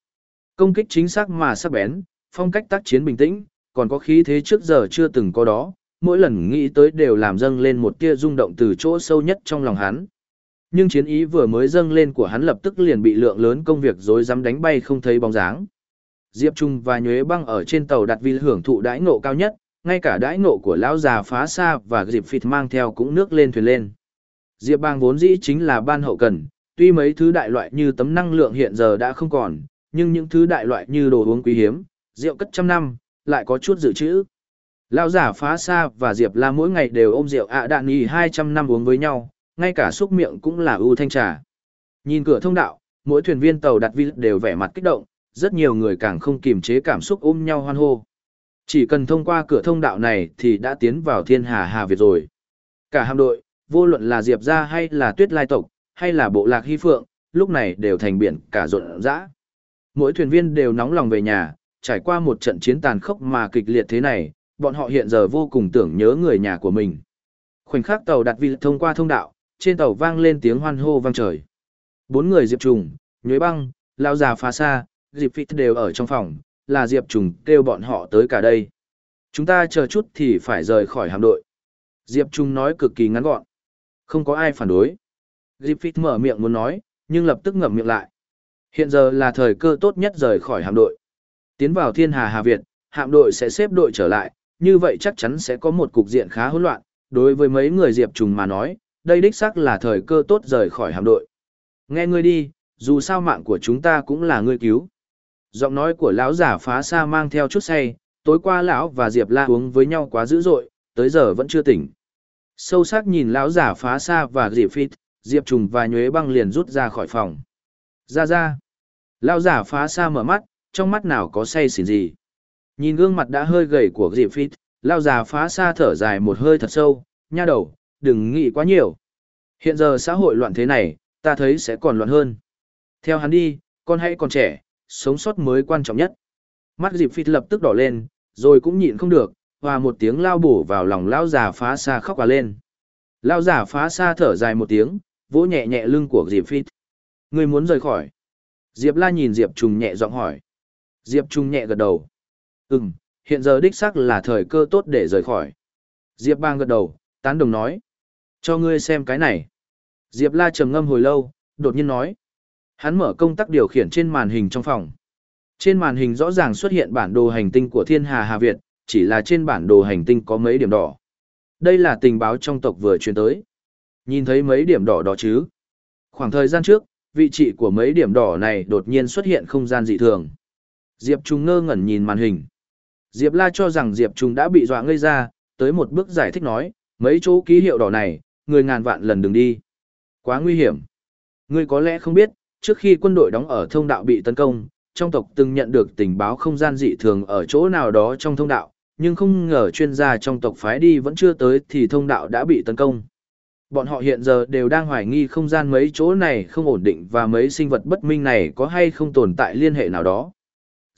Công kích chính xác mà sắc bén, phong cách tác chiến bình tĩnh, còn có khí thế trước giờ chưa từng có đó, mỗi lần nghĩ tới đều làm dâng lên một tia rung động từ chỗ sâu nhất trong lòng hắn. Nhưng chiến ý vừa mới dâng lên của hắn lập tức liền bị lượng lớn công việc rối rắm đánh bay không thấy bóng dáng. Diệp Trung và Nhuế Băng ở trên tàu đặt vi hưởng thụ đãi ngộ cao nhất, ngay cả đãi ngộ của lão già phá xa và Diệp Phịt mang theo cũng nước lên thuyền lên. Diệp Bang vốn dĩ chính là ban hậu cần, tuy mấy thứ đại loại như tấm năng lượng hiện giờ đã không còn, nhưng những thứ đại loại như đồ uống quý hiếm, rượu cất trăm năm, lại có chút dự trữ. Lão giả phá xa và Diệp La mỗi ngày đều ôm rượu ạ à đạn nhì 200 năm uống với nhau, ngay cả xúc miệng cũng là ưu thanh trà. Nhìn cửa thông đạo, mỗi thuyền viên tàu đặt vi đều vẻ mặt kích động, rất nhiều người càng không kiềm chế cảm xúc ôm nhau hoan hô. Chỉ cần thông qua cửa thông đạo này thì đã tiến vào thiên hà Hà Việt rồi. Cả hạm đội, vô luận là Diệp gia hay là Tuyết Lai tộc, hay là bộ lạc Hy Phượng, lúc này đều thành biển cả rộn rã. Mỗi thuyền viên đều nóng lòng về nhà, trải qua một trận chiến tàn khốc mà kịch liệt thế này, bọn họ hiện giờ vô cùng tưởng nhớ người nhà của mình. Khoảnh khắc tàu đặt vị thông qua thông đạo, trên tàu vang lên tiếng hoan hô vang trời. Bốn người Diệp Trùng, Nhuế Băng, Lao già phá Sa, Diệp Phịt đều ở trong phòng, là Diệp Trùng kêu bọn họ tới cả đây. Chúng ta chờ chút thì phải rời khỏi hạm đội. Diệp Trung nói cực kỳ ngắn gọn. Không có ai phản đối. Diệp Phịt mở miệng muốn nói, nhưng lập tức ngậm miệng lại. Hiện giờ là thời cơ tốt nhất rời khỏi hạm đội. Tiến vào thiên hà Hà Việt, hạm đội sẽ xếp đội trở lại, như vậy chắc chắn sẽ có một cục diện khá hỗn loạn. Đối với mấy người Diệp Trùng mà nói, đây đích xác là thời cơ tốt rời khỏi hạm đội. Nghe ngươi đi, dù sao mạng của chúng ta cũng là ngươi cứu. Giọng nói của lão giả phá xa mang theo chút say, tối qua lão và Diệp La uống với nhau quá dữ dội, tới giờ vẫn chưa tỉnh. Sâu sắc nhìn lão giả phá xa và Diệp Phít, Diệp Trùng và Nhuế Băng liền rút ra khỏi phòng. Ra ra. Lão giả phá xa mở mắt, trong mắt nào có say xỉn gì. Nhìn gương mặt đã hơi gầy của Diệp Phít, lao già phá xa thở dài một hơi thật sâu, nha đầu, đừng nghĩ quá nhiều. Hiện giờ xã hội loạn thế này, ta thấy sẽ còn loạn hơn. Theo hắn đi, con hãy còn trẻ, sống sót mới quan trọng nhất. Mắt Diệp Phít lập tức đỏ lên, rồi cũng nhịn không được, và một tiếng lao bổ vào lòng lao già phá xa khóc cả lên. Lao già phá xa thở dài một tiếng, vỗ nhẹ nhẹ lưng của Diệp Phít. Người muốn rời khỏi. Diệp la nhìn Diệp trùng nhẹ giọng hỏi. Diệp Trung nhẹ gật đầu. Ừm, hiện giờ đích xác là thời cơ tốt để rời khỏi. Diệp bang gật đầu, tán đồng nói. Cho ngươi xem cái này. Diệp la trầm ngâm hồi lâu, đột nhiên nói. Hắn mở công tắc điều khiển trên màn hình trong phòng. Trên màn hình rõ ràng xuất hiện bản đồ hành tinh của thiên hà Hà Việt, chỉ là trên bản đồ hành tinh có mấy điểm đỏ. Đây là tình báo trong tộc vừa truyền tới. Nhìn thấy mấy điểm đỏ đó chứ? Khoảng thời gian trước, vị trí của mấy điểm đỏ này đột nhiên xuất hiện không gian dị thường. Diệp Trung ngơ ngẩn nhìn màn hình. Diệp La cho rằng Diệp Trung đã bị dọa ngây ra, tới một bước giải thích nói, mấy chỗ ký hiệu đỏ này, người ngàn vạn lần đừng đi. Quá nguy hiểm. Người có lẽ không biết, trước khi quân đội đóng ở thông đạo bị tấn công, trong tộc từng nhận được tình báo không gian dị thường ở chỗ nào đó trong thông đạo, nhưng không ngờ chuyên gia trong tộc phái đi vẫn chưa tới thì thông đạo đã bị tấn công. Bọn họ hiện giờ đều đang hoài nghi không gian mấy chỗ này không ổn định và mấy sinh vật bất minh này có hay không tồn tại liên hệ nào đó.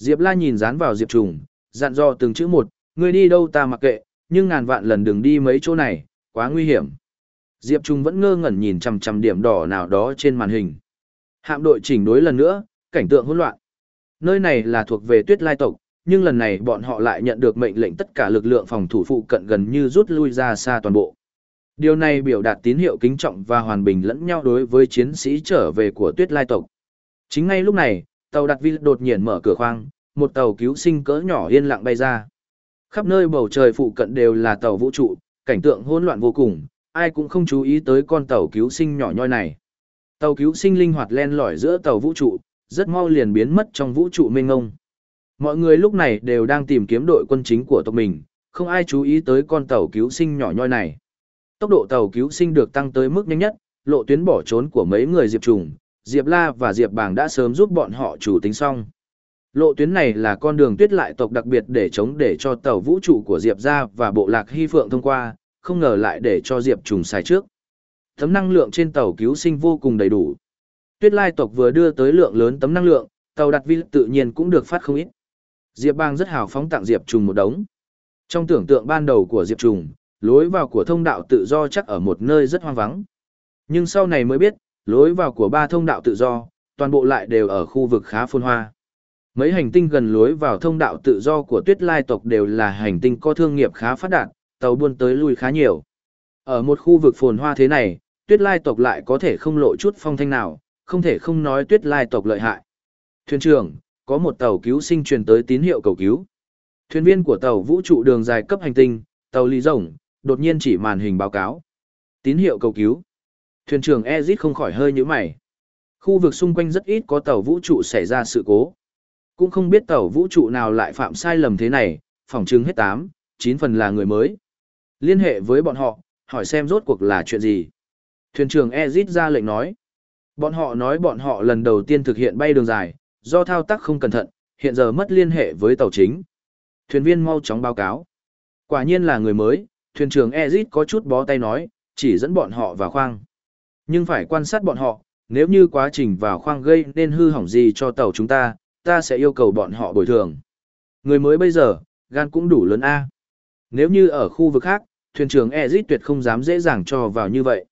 Diệp La nhìn dán vào Diệp Trùng, dặn dò từng chữ một, ngươi đi đâu ta mặc kệ, nhưng ngàn vạn lần đừng đi mấy chỗ này, quá nguy hiểm. Diệp Trung vẫn ngơ ngẩn nhìn chằm chằm điểm đỏ nào đó trên màn hình. Hạm đội chỉnh đối lần nữa, cảnh tượng hỗn loạn. Nơi này là thuộc về Tuyết Lai tộc, nhưng lần này bọn họ lại nhận được mệnh lệnh tất cả lực lượng phòng thủ phụ cận gần như rút lui ra xa toàn bộ. Điều này biểu đạt tín hiệu kính trọng và hoàn bình lẫn nhau đối với chiến sĩ trở về của Tuyết Lai tộc. Chính ngay lúc này, tàu đặt vi đột nhiên mở cửa khoang, một tàu cứu sinh cỡ nhỏ yên lặng bay ra. Khắp nơi bầu trời phụ cận đều là tàu vũ trụ, cảnh tượng hỗn loạn vô cùng, ai cũng không chú ý tới con tàu cứu sinh nhỏ nhoi này. Tàu cứu sinh linh hoạt len lỏi giữa tàu vũ trụ, rất mau liền biến mất trong vũ trụ mênh ngông. Mọi người lúc này đều đang tìm kiếm đội quân chính của tộc mình, không ai chú ý tới con tàu cứu sinh nhỏ nhoi này. Tốc độ tàu cứu sinh được tăng tới mức nhanh nhất, lộ tuyến bỏ trốn của mấy người Diệp Trùng, Diệp La và Diệp Bàng đã sớm giúp bọn họ chủ tính xong. Lộ tuyến này là con đường tuyết lại tộc đặc biệt để chống để cho tàu vũ trụ của Diệp ra và bộ lạc Hy Phượng thông qua, không ngờ lại để cho Diệp trùng xài trước. Tấm năng lượng trên tàu cứu sinh vô cùng đầy đủ. Tuyết lai tộc vừa đưa tới lượng lớn tấm năng lượng, tàu đặt vi tự nhiên cũng được phát không ít. Diệp bang rất hào phóng tặng Diệp trùng một đống. Trong tưởng tượng ban đầu của Diệp trùng, lối vào của thông đạo tự do chắc ở một nơi rất hoang vắng. Nhưng sau này mới biết, lối vào của ba thông đạo tự do, toàn bộ lại đều ở khu vực khá phồn hoa. Mấy hành tinh gần lối vào thông đạo tự do của tuyết lai tộc đều là hành tinh có thương nghiệp khá phát đạt, tàu buôn tới lui khá nhiều. Ở một khu vực phồn hoa thế này, tuyết lai tộc lại có thể không lộ chút phong thanh nào, không thể không nói tuyết lai tộc lợi hại. Thuyền trưởng, có một tàu cứu sinh truyền tới tín hiệu cầu cứu. Thuyền viên của tàu vũ trụ đường dài cấp hành tinh, tàu ly rồng, đột nhiên chỉ màn hình báo cáo. Tín hiệu cầu cứu. Thuyền trưởng Ezit không khỏi hơi nhíu mày. Khu vực xung quanh rất ít có tàu vũ trụ xảy ra sự cố. Cũng không biết tàu vũ trụ nào lại phạm sai lầm thế này, phỏng chứng hết 8, 9 phần là người mới. Liên hệ với bọn họ, hỏi xem rốt cuộc là chuyện gì. Thuyền trưởng Ezit ra lệnh nói. Bọn họ nói bọn họ lần đầu tiên thực hiện bay đường dài, do thao tác không cẩn thận, hiện giờ mất liên hệ với tàu chính. Thuyền viên mau chóng báo cáo. Quả nhiên là người mới, thuyền trưởng Ezit có chút bó tay nói, chỉ dẫn bọn họ vào khoang. Nhưng phải quan sát bọn họ, nếu như quá trình vào khoang gây nên hư hỏng gì cho tàu chúng ta, ta sẽ yêu cầu bọn họ bồi thường. Người mới bây giờ, gan cũng đủ lớn A. Nếu như ở khu vực khác, thuyền trưởng Ezit tuyệt không dám dễ dàng cho vào như vậy.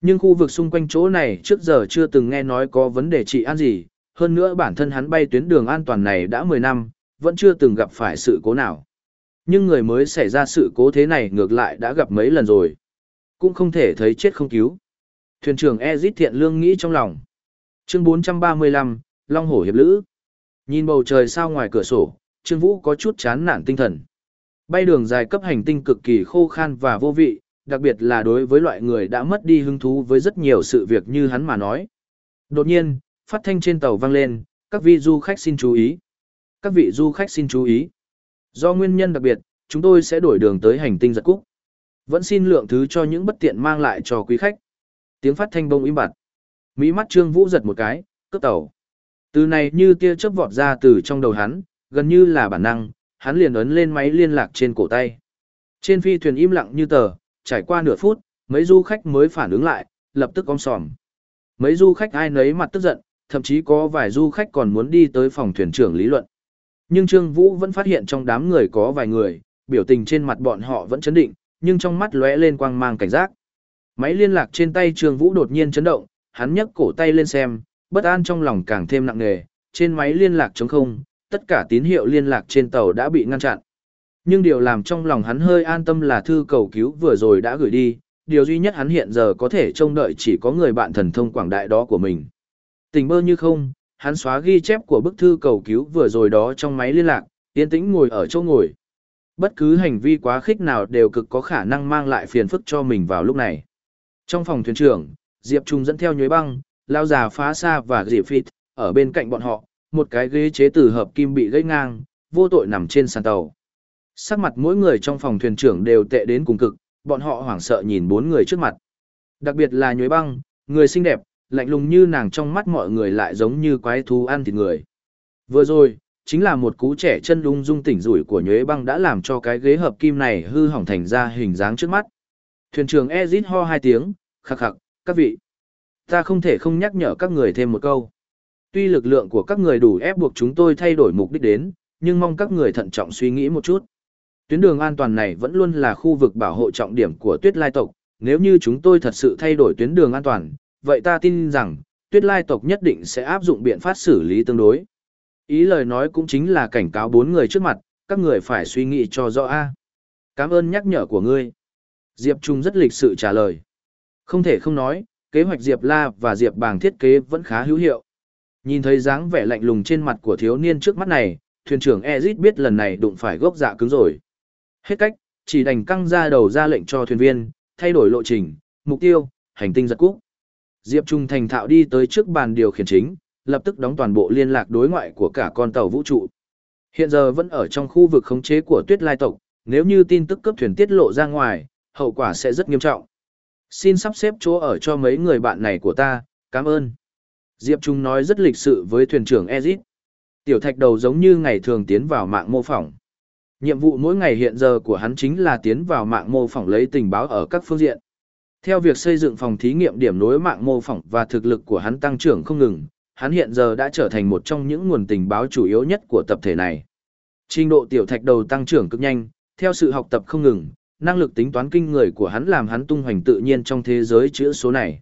Nhưng khu vực xung quanh chỗ này trước giờ chưa từng nghe nói có vấn đề trị an gì, hơn nữa bản thân hắn bay tuyến đường an toàn này đã 10 năm, vẫn chưa từng gặp phải sự cố nào. Nhưng người mới xảy ra sự cố thế này ngược lại đã gặp mấy lần rồi. Cũng không thể thấy chết không cứu. Thuyền trưởng Ezit thiện lương nghĩ trong lòng. Chương 435, Long Hổ Hiệp Lữ. Nhìn bầu trời sao ngoài cửa sổ, Trương Vũ có chút chán nản tinh thần. Bay đường dài cấp hành tinh cực kỳ khô khan và vô vị, đặc biệt là đối với loại người đã mất đi hứng thú với rất nhiều sự việc như hắn mà nói. Đột nhiên, phát thanh trên tàu vang lên, các vị du khách xin chú ý. Các vị du khách xin chú ý. Do nguyên nhân đặc biệt, chúng tôi sẽ đổi đường tới hành tinh giật cúc. Vẫn xin lượng thứ cho những bất tiện mang lại cho quý khách. Tiếng phát thanh bông im bặt. Mỹ mắt Trương Vũ giật một cái, cướp tàu. Từ này như tia chớp vọt ra từ trong đầu hắn, gần như là bản năng, hắn liền ấn lên máy liên lạc trên cổ tay. Trên phi thuyền im lặng như tờ, trải qua nửa phút, mấy du khách mới phản ứng lại, lập tức om sòm. Mấy du khách ai nấy mặt tức giận, thậm chí có vài du khách còn muốn đi tới phòng thuyền trưởng lý luận. Nhưng Trương Vũ vẫn phát hiện trong đám người có vài người, biểu tình trên mặt bọn họ vẫn chấn định, nhưng trong mắt lóe lên quang mang cảnh giác. Máy liên lạc trên tay Trương Vũ đột nhiên chấn động, hắn nhấc cổ tay lên xem, bất an trong lòng càng thêm nặng nề, trên máy liên lạc trống không, tất cả tín hiệu liên lạc trên tàu đã bị ngăn chặn. Nhưng điều làm trong lòng hắn hơi an tâm là thư cầu cứu vừa rồi đã gửi đi, điều duy nhất hắn hiện giờ có thể trông đợi chỉ có người bạn thần thông quảng đại đó của mình. Tình bơ như không, hắn xóa ghi chép của bức thư cầu cứu vừa rồi đó trong máy liên lạc, yên tĩnh ngồi ở chỗ ngồi. Bất cứ hành vi quá khích nào đều cực có khả năng mang lại phiền phức cho mình vào lúc này. Trong phòng thuyền trưởng, Diệp Trung dẫn theo nhuế băng, lao già phá xa và Diệp Phít, ở bên cạnh bọn họ, một cái ghế chế từ hợp kim bị gãy ngang, vô tội nằm trên sàn tàu. Sắc mặt mỗi người trong phòng thuyền trưởng đều tệ đến cùng cực, bọn họ hoảng sợ nhìn bốn người trước mặt. Đặc biệt là nhuế băng, người xinh đẹp, lạnh lùng như nàng trong mắt mọi người lại giống như quái thú ăn thịt người. Vừa rồi, chính là một cú trẻ chân lung dung tỉnh rủi của nhuế băng đã làm cho cái ghế hợp kim này hư hỏng thành ra hình dáng trước mắt. Thuyền trưởng Ezit ho hai tiếng, khắc khắc, các vị. Ta không thể không nhắc nhở các người thêm một câu. Tuy lực lượng của các người đủ ép buộc chúng tôi thay đổi mục đích đến, nhưng mong các người thận trọng suy nghĩ một chút. Tuyến đường an toàn này vẫn luôn là khu vực bảo hộ trọng điểm của tuyết lai tộc, nếu như chúng tôi thật sự thay đổi tuyến đường an toàn, vậy ta tin rằng, tuyết lai tộc nhất định sẽ áp dụng biện pháp xử lý tương đối. Ý lời nói cũng chính là cảnh cáo bốn người trước mặt, các người phải suy nghĩ cho rõ a. Cảm ơn nhắc nhở của ngươi. Diệp Trung rất lịch sự trả lời. Không thể không nói, kế hoạch Diệp La và Diệp Bàng thiết kế vẫn khá hữu hiệu. Nhìn thấy dáng vẻ lạnh lùng trên mặt của thiếu niên trước mắt này, thuyền trưởng Ezit biết lần này đụng phải gốc dạ cứng rồi. Hết cách, chỉ đành căng ra đầu ra lệnh cho thuyền viên, thay đổi lộ trình, mục tiêu, hành tinh giật cúc. Diệp Trung thành thạo đi tới trước bàn điều khiển chính, lập tức đóng toàn bộ liên lạc đối ngoại của cả con tàu vũ trụ. Hiện giờ vẫn ở trong khu vực khống chế của tuyết lai tộc, nếu như tin tức cấp thuyền tiết lộ ra ngoài, hậu quả sẽ rất nghiêm trọng. Xin sắp xếp chỗ ở cho mấy người bạn này của ta, cảm ơn. Diệp Trung nói rất lịch sự với thuyền trưởng Ezit. Tiểu thạch đầu giống như ngày thường tiến vào mạng mô phỏng. Nhiệm vụ mỗi ngày hiện giờ của hắn chính là tiến vào mạng mô phỏng lấy tình báo ở các phương diện. Theo việc xây dựng phòng thí nghiệm điểm nối mạng mô phỏng và thực lực của hắn tăng trưởng không ngừng, hắn hiện giờ đã trở thành một trong những nguồn tình báo chủ yếu nhất của tập thể này. Trình độ tiểu thạch đầu tăng trưởng cực nhanh, theo sự học tập không ngừng, năng lực tính toán kinh người của hắn làm hắn tung hoành tự nhiên trong thế giới chữ số này.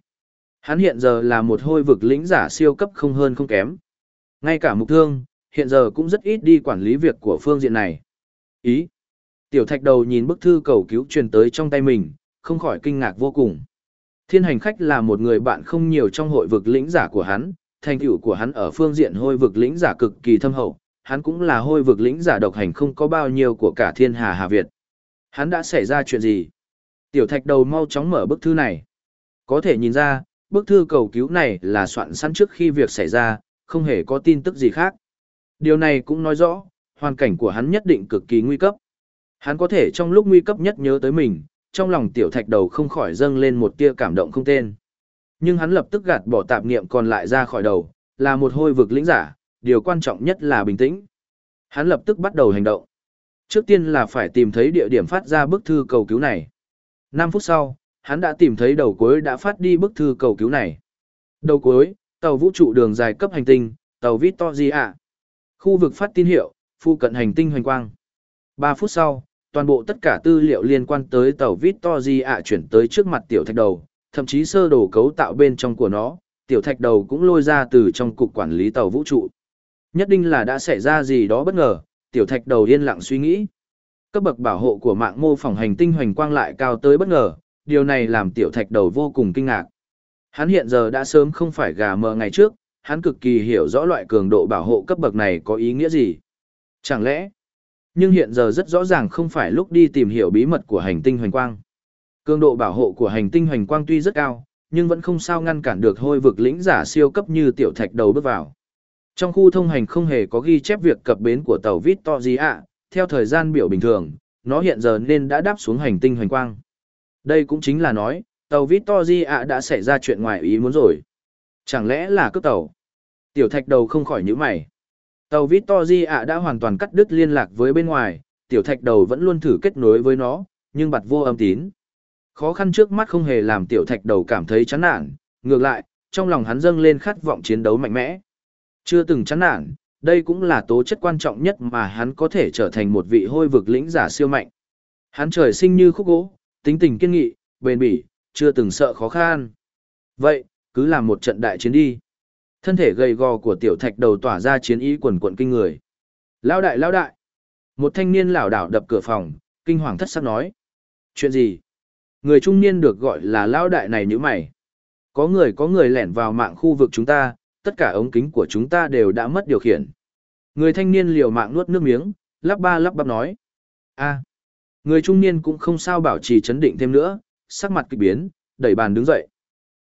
Hắn hiện giờ là một hôi vực lĩnh giả siêu cấp không hơn không kém. Ngay cả mục thương, hiện giờ cũng rất ít đi quản lý việc của phương diện này. Ý. Tiểu thạch đầu nhìn bức thư cầu cứu truyền tới trong tay mình, không khỏi kinh ngạc vô cùng. Thiên hành khách là một người bạn không nhiều trong hội vực lĩnh giả của hắn, thành tựu của hắn ở phương diện hôi vực lĩnh giả cực kỳ thâm hậu, hắn cũng là hôi vực lĩnh giả độc hành không có bao nhiêu của cả thiên hà Hà Việt. Hắn đã xảy ra chuyện gì? Tiểu thạch đầu mau chóng mở bức thư này. Có thể nhìn ra, bức thư cầu cứu này là soạn sẵn trước khi việc xảy ra, không hề có tin tức gì khác. Điều này cũng nói rõ, hoàn cảnh của hắn nhất định cực kỳ nguy cấp. Hắn có thể trong lúc nguy cấp nhất nhớ tới mình, trong lòng tiểu thạch đầu không khỏi dâng lên một tia cảm động không tên. Nhưng hắn lập tức gạt bỏ tạp niệm còn lại ra khỏi đầu, là một hôi vực lĩnh giả, điều quan trọng nhất là bình tĩnh. Hắn lập tức bắt đầu hành động. Trước tiên là phải tìm thấy địa điểm phát ra bức thư cầu cứu này. 5 phút sau, hắn đã tìm thấy đầu cuối đã phát đi bức thư cầu cứu này. Đầu cuối, tàu vũ trụ đường dài cấp hành tinh, tàu Victoria. Khu vực phát tín hiệu, phụ cận hành tinh hoành quang. 3 phút sau, toàn bộ tất cả tư liệu liên quan tới tàu Victoria chuyển tới trước mặt tiểu thạch đầu, thậm chí sơ đồ cấu tạo bên trong của nó, tiểu thạch đầu cũng lôi ra từ trong cục quản lý tàu vũ trụ. Nhất định là đã xảy ra gì đó bất ngờ, tiểu thạch đầu yên lặng suy nghĩ. Cấp bậc bảo hộ của mạng mô phỏng hành tinh hoành quang lại cao tới bất ngờ, điều này làm tiểu thạch đầu vô cùng kinh ngạc. Hắn hiện giờ đã sớm không phải gà mờ ngày trước, hắn cực kỳ hiểu rõ loại cường độ bảo hộ cấp bậc này có ý nghĩa gì. Chẳng lẽ, nhưng hiện giờ rất rõ ràng không phải lúc đi tìm hiểu bí mật của hành tinh hoành quang. Cường độ bảo hộ của hành tinh hoành quang tuy rất cao, nhưng vẫn không sao ngăn cản được hôi vực lĩnh giả siêu cấp như tiểu thạch đầu bước vào. Trong khu thông hành không hề có ghi chép việc cập bến của tàu Victoria, theo thời gian biểu bình thường, nó hiện giờ nên đã đáp xuống hành tinh hoành quang. Đây cũng chính là nói, tàu Victoria đã xảy ra chuyện ngoài ý muốn rồi. Chẳng lẽ là cướp tàu? Tiểu thạch đầu không khỏi nhíu mày. Tàu Victoria đã hoàn toàn cắt đứt liên lạc với bên ngoài, tiểu thạch đầu vẫn luôn thử kết nối với nó, nhưng bật vô âm tín. Khó khăn trước mắt không hề làm tiểu thạch đầu cảm thấy chán nản, ngược lại, trong lòng hắn dâng lên khát vọng chiến đấu mạnh mẽ. Chưa từng chán nản, đây cũng là tố chất quan trọng nhất mà hắn có thể trở thành một vị hôi vực lĩnh giả siêu mạnh. Hắn trời sinh như khúc gỗ, tính tình kiên nghị, bền bỉ, chưa từng sợ khó khăn. Vậy, cứ làm một trận đại chiến đi. Thân thể gầy gò của tiểu thạch đầu tỏa ra chiến ý quần quận kinh người. Lao đại lao đại. Một thanh niên lảo đảo đập cửa phòng, kinh hoàng thất sắc nói. Chuyện gì? Người trung niên được gọi là lao đại này như mày. Có người có người lẻn vào mạng khu vực chúng ta, tất cả ống kính của chúng ta đều đã mất điều khiển. Người thanh niên liều mạng nuốt nước miếng, lắp ba lắp bắp nói. a người trung niên cũng không sao bảo trì chấn định thêm nữa, sắc mặt kịch biến, đẩy bàn đứng dậy.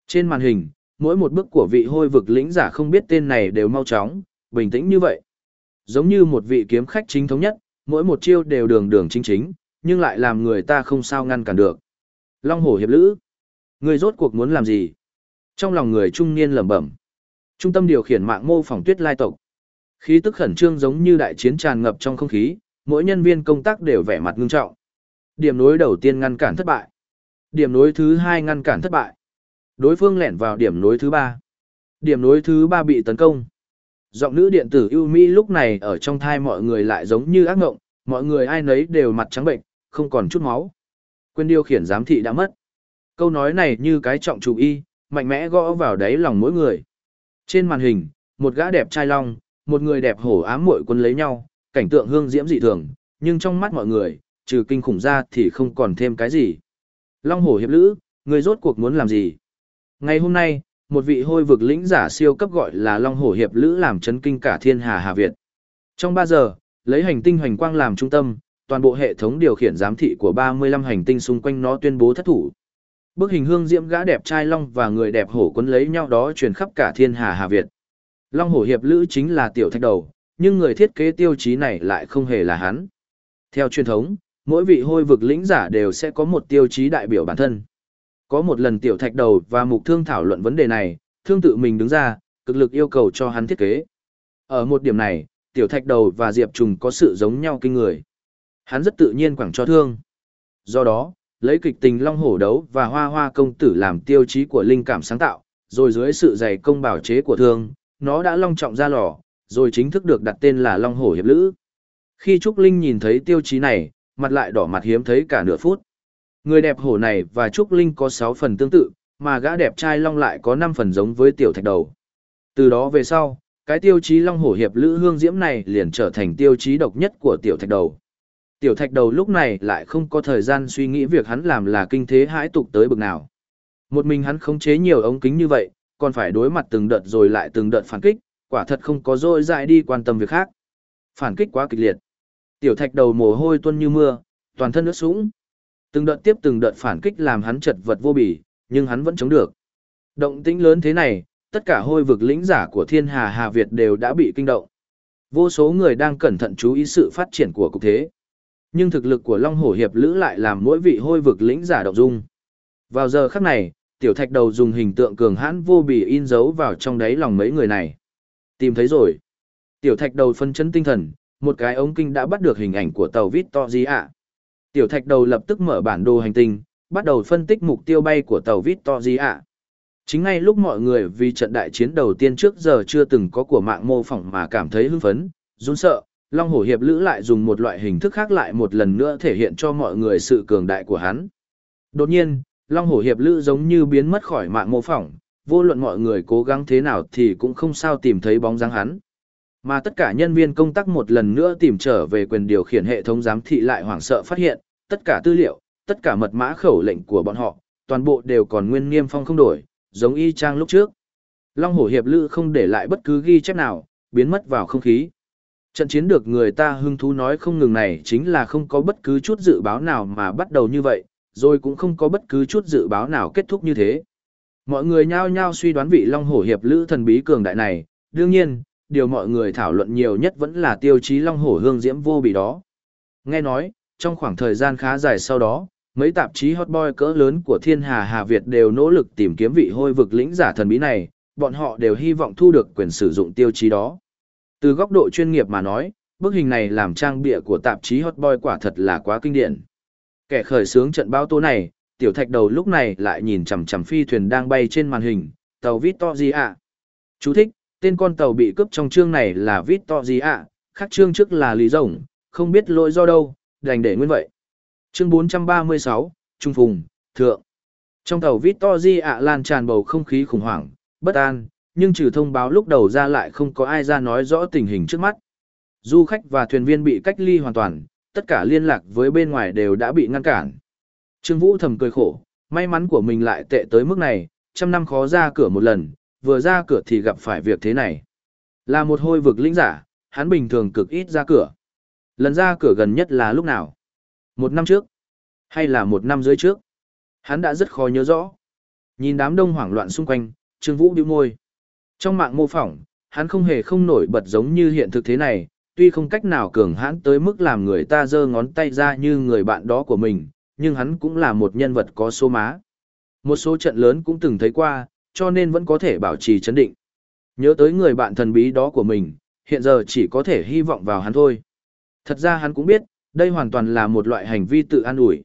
Trên màn hình, mỗi một bước của vị hôi vực lĩnh giả không biết tên này đều mau chóng, bình tĩnh như vậy. Giống như một vị kiếm khách chính thống nhất, mỗi một chiêu đều đường đường chính chính, nhưng lại làm người ta không sao ngăn cản được. Long hổ hiệp lữ. Người rốt cuộc muốn làm gì? Trong lòng người trung niên lẩm bẩm. Trung tâm điều khiển mạng mô phỏng tuyết lai tộc. Khí tức khẩn trương giống như đại chiến tràn ngập trong không khí, mỗi nhân viên công tác đều vẻ mặt ngưng trọng. Điểm nối đầu tiên ngăn cản thất bại. Điểm nối thứ hai ngăn cản thất bại. Đối phương lẻn vào điểm nối thứ ba. Điểm nối thứ ba bị tấn công. Giọng nữ điện tử ưu mỹ lúc này ở trong thai mọi người lại giống như ác ngộng, mọi người ai nấy đều mặt trắng bệnh, không còn chút máu. Quyền điều khiển giám thị đã mất. Câu nói này như cái trọng chủ y, mạnh mẽ gõ vào đáy lòng mỗi người. Trên màn hình, một gã đẹp trai long, một người đẹp hổ ám muội quân lấy nhau, cảnh tượng hương diễm dị thường, nhưng trong mắt mọi người, trừ kinh khủng ra thì không còn thêm cái gì. Long hổ hiệp lữ, người rốt cuộc muốn làm gì? Ngày hôm nay, một vị hôi vực lĩnh giả siêu cấp gọi là Long hổ hiệp lữ làm chấn kinh cả thiên hà Hà Việt. Trong 3 giờ, lấy hành tinh hoành quang làm trung tâm, toàn bộ hệ thống điều khiển giám thị của 35 hành tinh xung quanh nó tuyên bố thất thủ. Bức hình hương diễm gã đẹp trai long và người đẹp hổ quấn lấy nhau đó truyền khắp cả thiên hà Hà Việt. Long hổ hiệp lữ chính là tiểu thạch đầu, nhưng người thiết kế tiêu chí này lại không hề là hắn. Theo truyền thống, mỗi vị hôi vực lĩnh giả đều sẽ có một tiêu chí đại biểu bản thân. Có một lần tiểu thạch đầu và mục thương thảo luận vấn đề này, thương tự mình đứng ra, cực lực yêu cầu cho hắn thiết kế. Ở một điểm này, tiểu thạch đầu và diệp trùng có sự giống nhau kinh người. Hắn rất tự nhiên quẳng cho thương. Do đó, lấy kịch tình long hổ đấu và hoa hoa công tử làm tiêu chí của linh cảm sáng tạo, rồi dưới sự dày công bảo chế của thương, nó đã long trọng ra lò, rồi chính thức được đặt tên là long hổ hiệp lữ. Khi Trúc Linh nhìn thấy tiêu chí này, mặt lại đỏ mặt hiếm thấy cả nửa phút. Người đẹp hổ này và Trúc Linh có 6 phần tương tự, mà gã đẹp trai long lại có 5 phần giống với tiểu thạch đầu. Từ đó về sau, cái tiêu chí long hổ hiệp lữ hương diễm này liền trở thành tiêu chí độc nhất của tiểu thạch đầu. Tiểu thạch đầu lúc này lại không có thời gian suy nghĩ việc hắn làm là kinh thế hãi tục tới bực nào. Một mình hắn khống chế nhiều ống kính như vậy, còn phải đối mặt từng đợt rồi lại từng đợt phản kích, quả thật không có dôi dại đi quan tâm việc khác. Phản kích quá kịch liệt. Tiểu thạch đầu mồ hôi tuôn như mưa, toàn thân ướt sũng. Từng đợt tiếp từng đợt phản kích làm hắn chật vật vô bỉ, nhưng hắn vẫn chống được. Động tĩnh lớn thế này, tất cả hôi vực lĩnh giả của thiên hà Hà Việt đều đã bị kinh động. Vô số người đang cẩn thận chú ý sự phát triển của cục thế. Nhưng thực lực của Long Hổ Hiệp Lữ lại làm mỗi vị hôi vực lĩnh giả động dung. Vào giờ khắc này, tiểu thạch đầu dùng hình tượng cường hãn vô bì in dấu vào trong đáy lòng mấy người này. Tìm thấy rồi. Tiểu thạch đầu phân chấn tinh thần, một cái ống kinh đã bắt được hình ảnh của tàu Victoria. Tiểu thạch đầu lập tức mở bản đồ hành tinh, bắt đầu phân tích mục tiêu bay của tàu Victoria. Chính ngay lúc mọi người vì trận đại chiến đầu tiên trước giờ chưa từng có của mạng mô phỏng mà cảm thấy hưng phấn, run sợ, Long Hổ Hiệp Lữ lại dùng một loại hình thức khác lại một lần nữa thể hiện cho mọi người sự cường đại của hắn. Đột nhiên, Long Hổ Hiệp Lữ giống như biến mất khỏi mạng mô phỏng, vô luận mọi người cố gắng thế nào thì cũng không sao tìm thấy bóng dáng hắn. Mà tất cả nhân viên công tác một lần nữa tìm trở về quyền điều khiển hệ thống giám thị lại hoảng sợ phát hiện, tất cả tư liệu, tất cả mật mã khẩu lệnh của bọn họ, toàn bộ đều còn nguyên niêm phong không đổi, giống y chang lúc trước. Long Hổ Hiệp Lữ không để lại bất cứ ghi chép nào, biến mất vào không khí. Trận chiến được người ta hưng thú nói không ngừng này chính là không có bất cứ chút dự báo nào mà bắt đầu như vậy, rồi cũng không có bất cứ chút dự báo nào kết thúc như thế. Mọi người nhao nhao suy đoán vị Long Hổ Hiệp Lữ thần bí cường đại này, đương nhiên, điều mọi người thảo luận nhiều nhất vẫn là tiêu chí Long Hổ Hương Diễm vô bị đó. Nghe nói, trong khoảng thời gian khá dài sau đó, mấy tạp chí hot boy cỡ lớn của thiên hà Hà Việt đều nỗ lực tìm kiếm vị hôi vực lĩnh giả thần bí này, bọn họ đều hy vọng thu được quyền sử dụng tiêu chí đó. Từ góc độ chuyên nghiệp mà nói, bức hình này làm trang bịa của tạp chí Hot Boy quả thật là quá kinh điển. Kẻ khởi xướng trận bao tố này, tiểu thạch đầu lúc này lại nhìn chằm chằm phi thuyền đang bay trên màn hình, tàu Victoria. Chú thích, tên con tàu bị cướp trong chương này là Victoria, khác chương trước là Lý Rồng, không biết lỗi do đâu, đành để nguyên vậy. Chương 436, Trung Phùng, Thượng. Trong tàu Victoria lan tràn bầu không khí khủng hoảng, bất an, nhưng trừ thông báo lúc đầu ra lại không có ai ra nói rõ tình hình trước mắt. Du khách và thuyền viên bị cách ly hoàn toàn, tất cả liên lạc với bên ngoài đều đã bị ngăn cản. Trương Vũ thầm cười khổ, may mắn của mình lại tệ tới mức này, trăm năm khó ra cửa một lần, vừa ra cửa thì gặp phải việc thế này. Là một hôi vực lĩnh giả, hắn bình thường cực ít ra cửa. Lần ra cửa gần nhất là lúc nào? Một năm trước? Hay là một năm dưới trước? Hắn đã rất khó nhớ rõ. Nhìn đám đông hoảng loạn xung quanh, Trương Vũ bĩu môi. Trong mạng mô phỏng, hắn không hề không nổi bật giống như hiện thực thế này, tuy không cách nào cường hãn tới mức làm người ta giơ ngón tay ra như người bạn đó của mình, nhưng hắn cũng là một nhân vật có số má. Một số trận lớn cũng từng thấy qua, cho nên vẫn có thể bảo trì chấn định. Nhớ tới người bạn thần bí đó của mình, hiện giờ chỉ có thể hy vọng vào hắn thôi. Thật ra hắn cũng biết, đây hoàn toàn là một loại hành vi tự an ủi.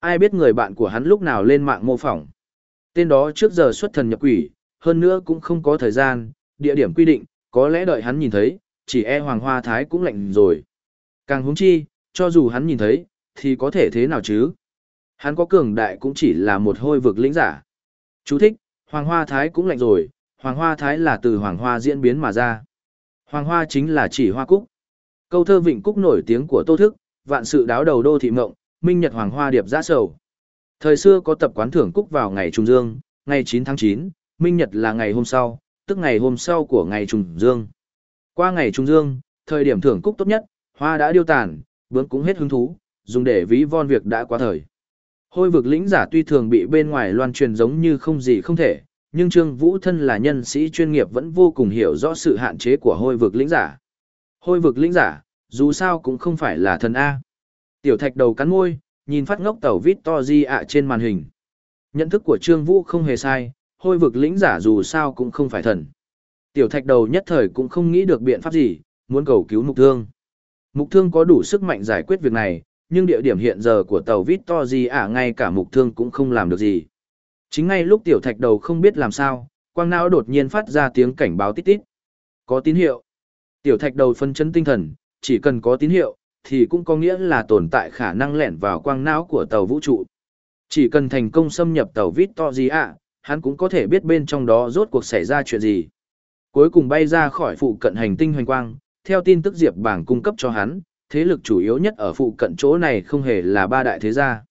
Ai biết người bạn của hắn lúc nào lên mạng mô phỏng. Tên đó trước giờ xuất thần nhập quỷ, hơn nữa cũng không có thời gian, địa điểm quy định, có lẽ đợi hắn nhìn thấy, chỉ e Hoàng Hoa Thái cũng lạnh rồi. Càng húng chi, cho dù hắn nhìn thấy, thì có thể thế nào chứ? Hắn có cường đại cũng chỉ là một hôi vực lĩnh giả. Chú thích, Hoàng Hoa Thái cũng lạnh rồi, Hoàng Hoa Thái là từ Hoàng Hoa diễn biến mà ra. Hoàng Hoa chính là chỉ hoa cúc. Câu thơ Vịnh Cúc nổi tiếng của Tô Thức, vạn sự đáo đầu đô thị mộng, minh nhật Hoàng Hoa điệp giã sầu. Thời xưa có tập quán thưởng cúc vào ngày Trung Dương, ngày 9 tháng 9, minh nhật là ngày hôm sau, tức ngày hôm sau của ngày Trung Dương. Qua ngày Trung Dương, thời điểm thưởng cúc tốt nhất, hoa đã điêu tàn, bướm cũng hết hứng thú, dùng để ví von việc đã qua thời. Hôi vực lĩnh giả tuy thường bị bên ngoài loan truyền giống như không gì không thể, nhưng Trương Vũ thân là nhân sĩ chuyên nghiệp vẫn vô cùng hiểu rõ sự hạn chế của hôi vực lĩnh giả. Hôi vực lĩnh giả, dù sao cũng không phải là thần A. Tiểu thạch đầu cắn môi, nhìn phát ngốc tàu vít to di ạ trên màn hình. Nhận thức của Trương Vũ không hề sai, hôi vực lĩnh giả dù sao cũng không phải thần. Tiểu thạch đầu nhất thời cũng không nghĩ được biện pháp gì, muốn cầu cứu mục thương. Mục thương có đủ sức mạnh giải quyết việc này, nhưng địa điểm hiện giờ của tàu Victory ả ngay cả mục thương cũng không làm được gì. Chính ngay lúc tiểu thạch đầu không biết làm sao, quang não đột nhiên phát ra tiếng cảnh báo tít tít. Có tín hiệu. Tiểu thạch đầu phân chấn tinh thần, chỉ cần có tín hiệu, thì cũng có nghĩa là tồn tại khả năng lẻn vào quang não của tàu vũ trụ. Chỉ cần thành công xâm nhập tàu Victoria, hắn cũng có thể biết bên trong đó rốt cuộc xảy ra chuyện gì. Cuối cùng bay ra khỏi phụ cận hành tinh hoành quang, theo tin tức Diệp Bảng cung cấp cho hắn, thế lực chủ yếu nhất ở phụ cận chỗ này không hề là ba đại thế gia.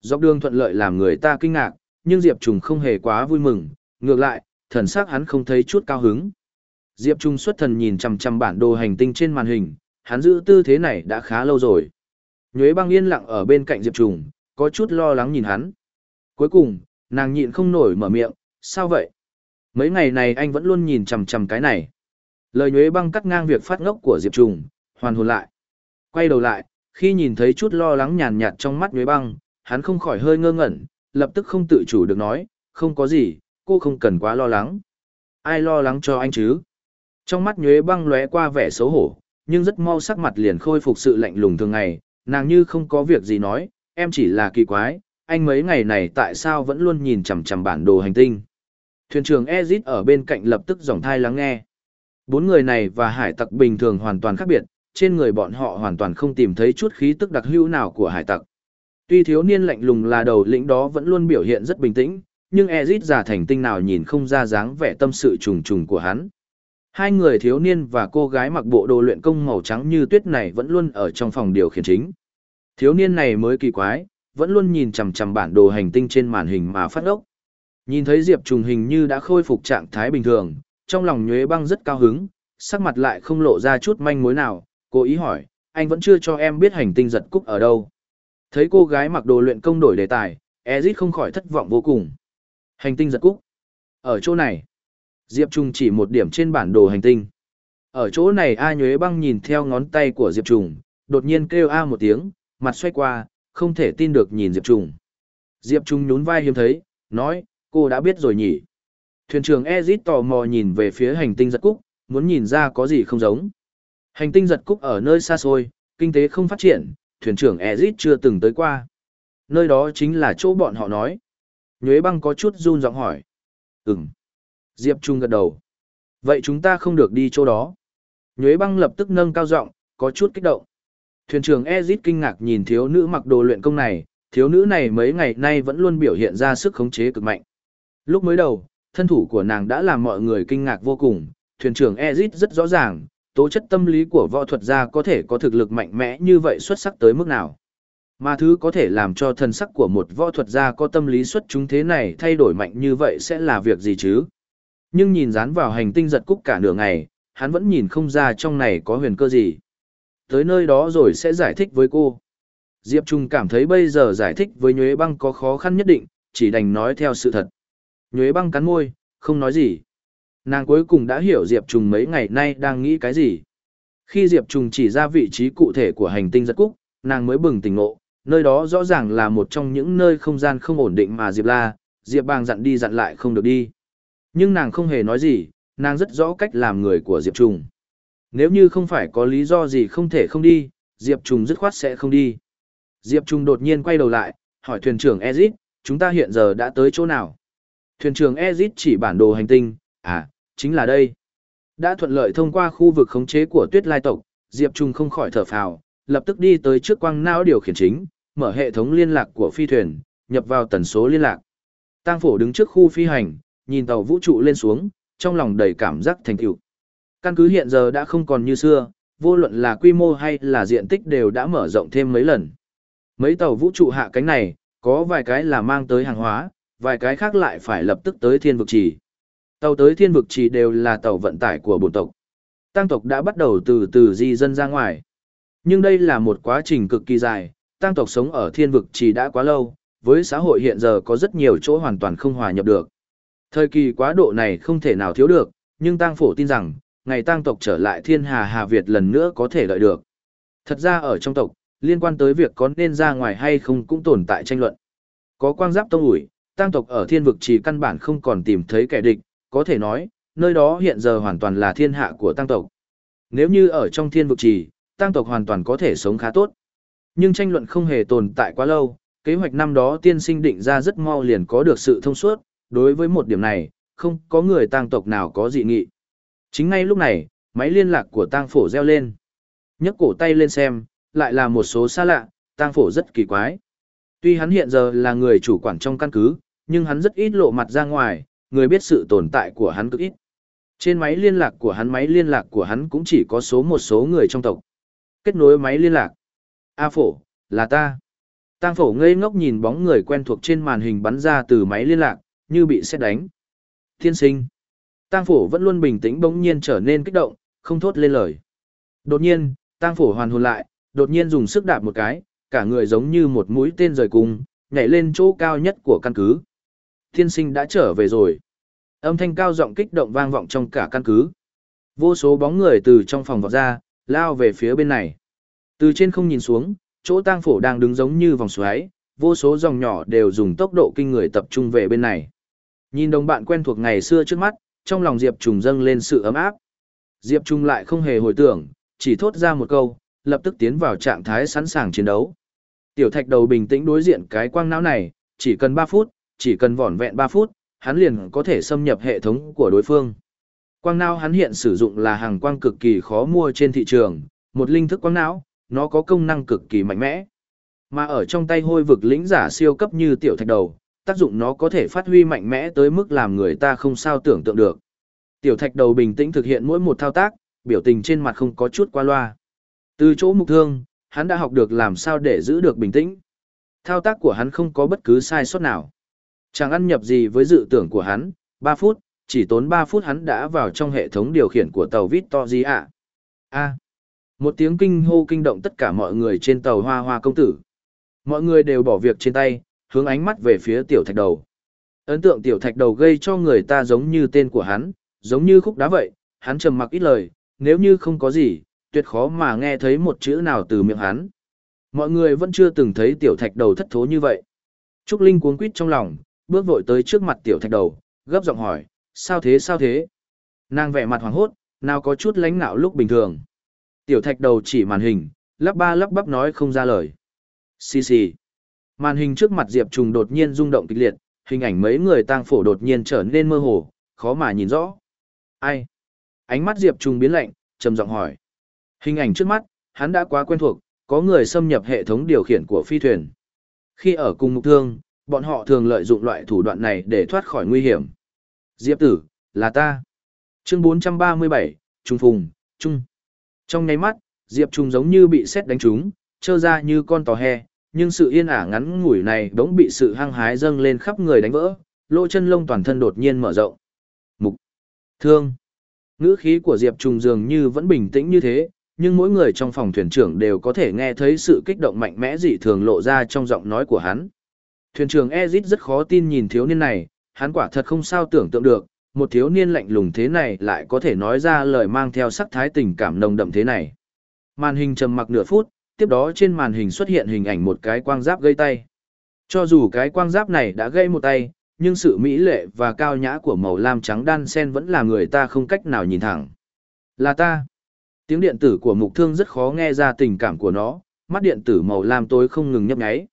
Dọc đường thuận lợi làm người ta kinh ngạc, nhưng Diệp Trùng không hề quá vui mừng, ngược lại, thần sắc hắn không thấy chút cao hứng. Diệp Trung xuất thần nhìn chằm chằm bản đồ hành tinh trên màn hình, hắn giữ tư thế này đã khá lâu rồi. Nhuế băng yên lặng ở bên cạnh Diệp Trùng, có chút lo lắng nhìn hắn. Cuối cùng, nàng nhịn không nổi mở miệng, sao vậy? Mấy ngày này anh vẫn luôn nhìn chằm chằm cái này. Lời nhuế băng cắt ngang việc phát ngốc của Diệp Trùng, hoàn hồn lại. Quay đầu lại, khi nhìn thấy chút lo lắng nhàn nhạt trong mắt nhuế băng, hắn không khỏi hơi ngơ ngẩn, lập tức không tự chủ được nói, không có gì, cô không cần quá lo lắng. Ai lo lắng cho anh chứ? Trong mắt nhuế băng lóe qua vẻ xấu hổ, nhưng rất mau sắc mặt liền khôi phục sự lạnh lùng thường ngày, nàng như không có việc gì nói, em chỉ là kỳ quái, anh mấy ngày này tại sao vẫn luôn nhìn chằm chằm bản đồ hành tinh. Thuyền trưởng Ezit ở bên cạnh lập tức dòng thai lắng nghe. Bốn người này và hải tặc bình thường hoàn toàn khác biệt, trên người bọn họ hoàn toàn không tìm thấy chút khí tức đặc hữu nào của hải tặc. Tuy thiếu niên lạnh lùng là đầu lĩnh đó vẫn luôn biểu hiện rất bình tĩnh, nhưng Ezit giả thành tinh nào nhìn không ra dáng vẻ tâm sự trùng trùng của hắn. Hai người thiếu niên và cô gái mặc bộ đồ luyện công màu trắng như tuyết này vẫn luôn ở trong phòng điều khiển chính. Thiếu niên này mới kỳ quái, vẫn luôn nhìn chằm chằm bản đồ hành tinh trên màn hình mà phát ốc. Nhìn thấy Diệp Trùng hình như đã khôi phục trạng thái bình thường, trong lòng Nhuế Băng rất cao hứng, sắc mặt lại không lộ ra chút manh mối nào, cố ý hỏi, anh vẫn chưa cho em biết hành tinh giật cúc ở đâu. Thấy cô gái mặc đồ luyện công đổi đề tài, Ezit không khỏi thất vọng vô cùng. Hành tinh giật cúc. Ở chỗ này, Diệp Trùng chỉ một điểm trên bản đồ hành tinh. Ở chỗ này A Nhuế Băng nhìn theo ngón tay của Diệp Trùng, đột nhiên kêu A một tiếng, mặt xoay qua, không thể tin được nhìn Diệp Trung. Diệp Trung nhún vai hiếm thấy, nói, cô đã biết rồi nhỉ. Thuyền trưởng Ezit tò mò nhìn về phía hành tinh giật cúc, muốn nhìn ra có gì không giống. Hành tinh giật cúc ở nơi xa xôi, kinh tế không phát triển, thuyền trưởng Ezit chưa từng tới qua. Nơi đó chính là chỗ bọn họ nói. Nhuế băng có chút run giọng hỏi. Ừm. Diệp Trung gật đầu. Vậy chúng ta không được đi chỗ đó. Nhuế băng lập tức nâng cao giọng, có chút kích động. Thuyền trưởng Ezit kinh ngạc nhìn thiếu nữ mặc đồ luyện công này, thiếu nữ này mấy ngày nay vẫn luôn biểu hiện ra sức khống chế cực mạnh. Lúc mới đầu, thân thủ của nàng đã làm mọi người kinh ngạc vô cùng, thuyền trưởng Ezit rất rõ ràng, tố chất tâm lý của võ thuật gia có thể có thực lực mạnh mẽ như vậy xuất sắc tới mức nào. Mà thứ có thể làm cho thần sắc của một võ thuật gia có tâm lý xuất chúng thế này thay đổi mạnh như vậy sẽ là việc gì chứ? Nhưng nhìn dán vào hành tinh giật cúc cả nửa ngày, hắn vẫn nhìn không ra trong này có huyền cơ gì. Tới nơi đó rồi sẽ giải thích với cô. Diệp Trung cảm thấy bây giờ giải thích với Nhuế Băng có khó khăn nhất định, chỉ đành nói theo sự thật. Nhuế Băng cắn môi, không nói gì. Nàng cuối cùng đã hiểu Diệp Trung mấy ngày nay đang nghĩ cái gì. Khi Diệp Trung chỉ ra vị trí cụ thể của hành tinh giật cúc, nàng mới bừng tỉnh ngộ, nơi đó rõ ràng là một trong những nơi không gian không ổn định mà Diệp La, Diệp Bang dặn đi dặn lại không được đi. Nhưng nàng không hề nói gì, nàng rất rõ cách làm người của Diệp Trung. Nếu như không phải có lý do gì không thể không đi, Diệp Trung dứt khoát sẽ không đi. Diệp Trung đột nhiên quay đầu lại, hỏi thuyền trưởng Ezit, chúng ta hiện giờ đã tới chỗ nào? Thuyền trưởng Ezit chỉ bản đồ hành tinh, à, chính là đây. Đã thuận lợi thông qua khu vực khống chế của tuyết lai tộc, Diệp Trung không khỏi thở phào, lập tức đi tới trước quang não điều khiển chính, mở hệ thống liên lạc của phi thuyền, nhập vào tần số liên lạc. Tang phổ đứng trước khu phi hành, nhìn tàu vũ trụ lên xuống, trong lòng đầy cảm giác thành tựu. Căn cứ hiện giờ đã không còn như xưa, vô luận là quy mô hay là diện tích đều đã mở rộng thêm mấy lần. Mấy tàu vũ trụ hạ cánh này, có vài cái là mang tới hàng hóa, vài cái khác lại phải lập tức tới thiên vực trì. Tàu tới thiên vực trì đều là tàu vận tải của bổn tộc. Tăng tộc đã bắt đầu từ từ di dân ra ngoài. Nhưng đây là một quá trình cực kỳ dài, tăng tộc sống ở thiên vực trì đã quá lâu, với xã hội hiện giờ có rất nhiều chỗ hoàn toàn không hòa nhập được. Thời kỳ quá độ này không thể nào thiếu được, nhưng tăng phổ tin rằng, ngày tăng tộc trở lại thiên hà Hà Việt lần nữa có thể đợi được. Thật ra ở trong tộc, liên quan tới việc có nên ra ngoài hay không cũng tồn tại tranh luận. Có quang giáp tông ủi, tăng tộc ở thiên vực chỉ căn bản không còn tìm thấy kẻ địch, có thể nói, nơi đó hiện giờ hoàn toàn là thiên hạ của tăng tộc. Nếu như ở trong thiên vực trì, tăng tộc hoàn toàn có thể sống khá tốt. Nhưng tranh luận không hề tồn tại quá lâu, kế hoạch năm đó tiên sinh định ra rất mau liền có được sự thông suốt, đối với một điểm này, không có người tăng tộc nào có dị nghị. Chính ngay lúc này, máy liên lạc của tang phổ reo lên. nhấc cổ tay lên xem, lại là một số xa lạ, tang phổ rất kỳ quái. Tuy hắn hiện giờ là người chủ quản trong căn cứ, nhưng hắn rất ít lộ mặt ra ngoài, người biết sự tồn tại của hắn cực ít. Trên máy liên lạc của hắn máy liên lạc của hắn cũng chỉ có số một số người trong tộc. Kết nối máy liên lạc. A phổ, là ta. Tang phổ ngây ngốc nhìn bóng người quen thuộc trên màn hình bắn ra từ máy liên lạc, như bị xét đánh. Thiên sinh. Tang phổ vẫn luôn bình tĩnh bỗng nhiên trở nên kích động, không thốt lên lời. Đột nhiên, Tang phổ hoàn hồn lại, đột nhiên dùng sức đạp một cái, cả người giống như một mũi tên rời cung, nhảy lên chỗ cao nhất của căn cứ. Thiên sinh đã trở về rồi. Âm thanh cao giọng kích động vang vọng trong cả căn cứ. Vô số bóng người từ trong phòng vọt ra, lao về phía bên này. Từ trên không nhìn xuống, chỗ tang phổ đang đứng giống như vòng xoáy, vô số dòng nhỏ đều dùng tốc độ kinh người tập trung về bên này. Nhìn đồng bạn quen thuộc ngày xưa trước mắt, trong lòng Diệp Trùng dâng lên sự ấm áp. Diệp Trùng lại không hề hồi tưởng, chỉ thốt ra một câu, lập tức tiến vào trạng thái sẵn sàng chiến đấu. Tiểu thạch đầu bình tĩnh đối diện cái quang não này, chỉ cần 3 phút, chỉ cần vỏn vẹn 3 phút, hắn liền có thể xâm nhập hệ thống của đối phương. Quang não hắn hiện sử dụng là hàng quang cực kỳ khó mua trên thị trường, một linh thức quang não, nó có công năng cực kỳ mạnh mẽ. Mà ở trong tay hôi vực lĩnh giả siêu cấp như tiểu thạch đầu, tác dụng nó có thể phát huy mạnh mẽ tới mức làm người ta không sao tưởng tượng được. Tiểu thạch đầu bình tĩnh thực hiện mỗi một thao tác, biểu tình trên mặt không có chút qua loa. Từ chỗ mục thương, hắn đã học được làm sao để giữ được bình tĩnh. Thao tác của hắn không có bất cứ sai sót nào. Chẳng ăn nhập gì với dự tưởng của hắn, 3 phút, chỉ tốn 3 phút hắn đã vào trong hệ thống điều khiển của tàu Victoria. A. Một tiếng kinh hô kinh động tất cả mọi người trên tàu Hoa Hoa công tử. Mọi người đều bỏ việc trên tay, hướng ánh mắt về phía tiểu thạch đầu. Ấn tượng tiểu thạch đầu gây cho người ta giống như tên của hắn, giống như khúc đá vậy, hắn trầm mặc ít lời, nếu như không có gì, tuyệt khó mà nghe thấy một chữ nào từ miệng hắn. Mọi người vẫn chưa từng thấy tiểu thạch đầu thất thố như vậy. Trúc Linh cuống quýt trong lòng, bước vội tới trước mặt tiểu thạch đầu, gấp giọng hỏi, sao thế sao thế? Nàng vẻ mặt hoảng hốt, nào có chút lánh nạo lúc bình thường. Tiểu thạch đầu chỉ màn hình, lắp ba lắp bắp nói không ra lời. Xì xì. Màn hình trước mặt Diệp Trùng đột nhiên rung động kịch liệt, hình ảnh mấy người tang phổ đột nhiên trở nên mơ hồ, khó mà nhìn rõ. Ai? Ánh mắt Diệp Trùng biến lạnh, trầm giọng hỏi. Hình ảnh trước mắt, hắn đã quá quen thuộc, có người xâm nhập hệ thống điều khiển của phi thuyền. Khi ở cùng mục thương, bọn họ thường lợi dụng loại thủ đoạn này để thoát khỏi nguy hiểm. Diệp tử, là ta. Chương 437, Trung Phùng, Trung. Trong nháy mắt, Diệp Trung giống như bị xét đánh trúng, trơ ra như con tò he, nhưng sự yên ả ngắn ngủi này đống bị sự hăng hái dâng lên khắp người đánh vỡ, lỗ chân lông toàn thân đột nhiên mở rộng. Mục. Thương. Ngữ khí của Diệp Trung dường như vẫn bình tĩnh như thế, nhưng mỗi người trong phòng thuyền trưởng đều có thể nghe thấy sự kích động mạnh mẽ dị thường lộ ra trong giọng nói của hắn. Thuyền trưởng Ezit rất khó tin nhìn thiếu niên này, hắn quả thật không sao tưởng tượng được, một thiếu niên lạnh lùng thế này lại có thể nói ra lời mang theo sắc thái tình cảm nồng đậm thế này. Màn hình trầm mặc nửa phút, tiếp đó trên màn hình xuất hiện hình ảnh một cái quang giáp gây tay. Cho dù cái quang giáp này đã gây một tay, nhưng sự mỹ lệ và cao nhã của màu lam trắng đan sen vẫn là người ta không cách nào nhìn thẳng. Là ta. Tiếng điện tử của mục thương rất khó nghe ra tình cảm của nó, mắt điện tử màu lam tối không ngừng nhấp nháy.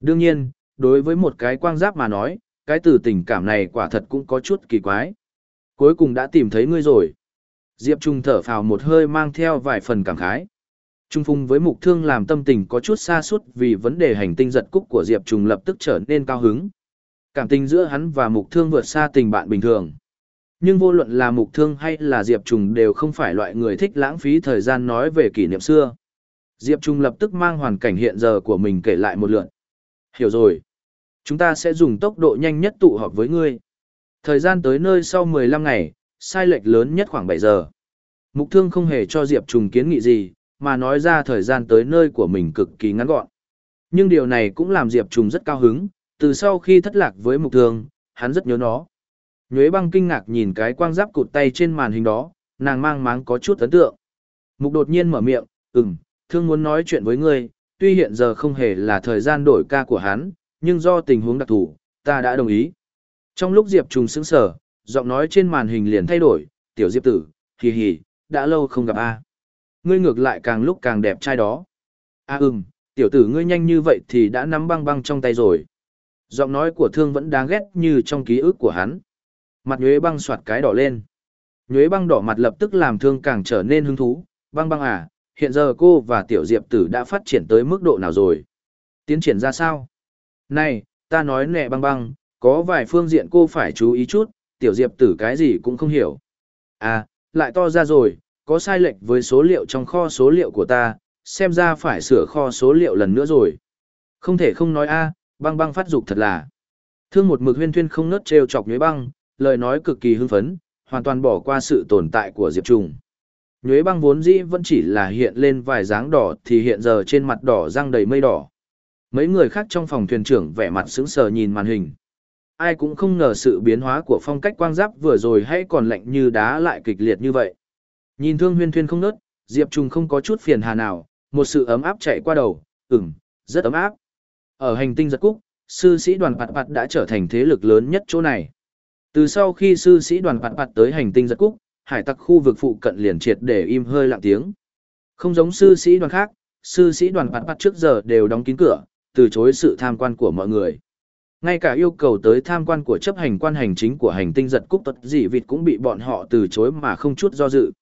Đương nhiên, đối với một cái quang giáp mà nói, cái từ tình cảm này quả thật cũng có chút kỳ quái. Cuối cùng đã tìm thấy ngươi rồi. Diệp Trung thở phào một hơi mang theo vài phần cảm khái. Trung phung với mục thương làm tâm tình có chút xa suốt vì vấn đề hành tinh giật cúc của Diệp Trung lập tức trở nên cao hứng. Cảm tình giữa hắn và mục thương vượt xa tình bạn bình thường. Nhưng vô luận là mục thương hay là Diệp Trung đều không phải loại người thích lãng phí thời gian nói về kỷ niệm xưa. Diệp Trung lập tức mang hoàn cảnh hiện giờ của mình kể lại một lượt. Hiểu rồi. Chúng ta sẽ dùng tốc độ nhanh nhất tụ họp với ngươi. Thời gian tới nơi sau 15 ngày, sai lệch lớn nhất khoảng 7 giờ. Mục thương không hề cho Diệp Trùng kiến nghị gì, mà nói ra thời gian tới nơi của mình cực kỳ ngắn gọn. Nhưng điều này cũng làm Diệp Trùng rất cao hứng, từ sau khi thất lạc với mục thương, hắn rất nhớ nó. Nhuế băng kinh ngạc nhìn cái quang giáp cụt tay trên màn hình đó, nàng mang máng có chút ấn tượng. Mục đột nhiên mở miệng, ừm, thương muốn nói chuyện với ngươi, tuy hiện giờ không hề là thời gian đổi ca của hắn, nhưng do tình huống đặc thù, ta đã đồng ý. Trong lúc Diệp Trùng sững sở, giọng nói trên màn hình liền thay đổi, tiểu Diệp tử, hì hì, đã lâu không gặp a. Ngươi ngược lại càng lúc càng đẹp trai đó. A à ừm, tiểu tử ngươi nhanh như vậy thì đã nắm băng băng trong tay rồi. Giọng nói của thương vẫn đáng ghét như trong ký ức của hắn. Mặt nhuế băng soạt cái đỏ lên. Nhuế băng đỏ mặt lập tức làm thương càng trở nên hứng thú. Băng băng à, hiện giờ cô và tiểu diệp tử đã phát triển tới mức độ nào rồi? Tiến triển ra sao? Này, ta nói nè băng băng, có vài phương diện cô phải chú ý chút, tiểu diệp tử cái gì cũng không hiểu. À, lại to ra rồi, có sai lệch với số liệu trong kho số liệu của ta, xem ra phải sửa kho số liệu lần nữa rồi. Không thể không nói a, băng băng phát dục thật là. Thương một mực huyên thuyên không nớt trêu chọc nhuế băng, lời nói cực kỳ hưng phấn, hoàn toàn bỏ qua sự tồn tại của Diệp Trùng. Nhuế băng vốn dĩ vẫn chỉ là hiện lên vài dáng đỏ thì hiện giờ trên mặt đỏ răng đầy mây đỏ. Mấy người khác trong phòng thuyền trưởng vẻ mặt sững sờ nhìn màn hình. Ai cũng không ngờ sự biến hóa của phong cách quang giáp vừa rồi hay còn lạnh như đá lại kịch liệt như vậy. Nhìn thương huyên thuyên không nớt, Diệp Trung không có chút phiền hà nào, một sự ấm áp chạy qua đầu, ừm, rất ấm áp. Ở hành tinh giật cúc, sư sĩ đoàn Bạt Bạt đã trở thành thế lực lớn nhất chỗ này. Từ sau khi sư sĩ đoàn Bạt Bạt tới hành tinh giật cúc, hải tặc khu vực phụ cận liền triệt để im hơi lặng tiếng. Không giống sư sĩ đoàn khác, sư sĩ đoàn Bạt Bạt trước giờ đều đóng kín cửa, từ chối sự tham quan của mọi người. Ngay cả yêu cầu tới tham quan của chấp hành quan hành chính của hành tinh giật cúc tuật dị vịt cũng bị bọn họ từ chối mà không chút do dự.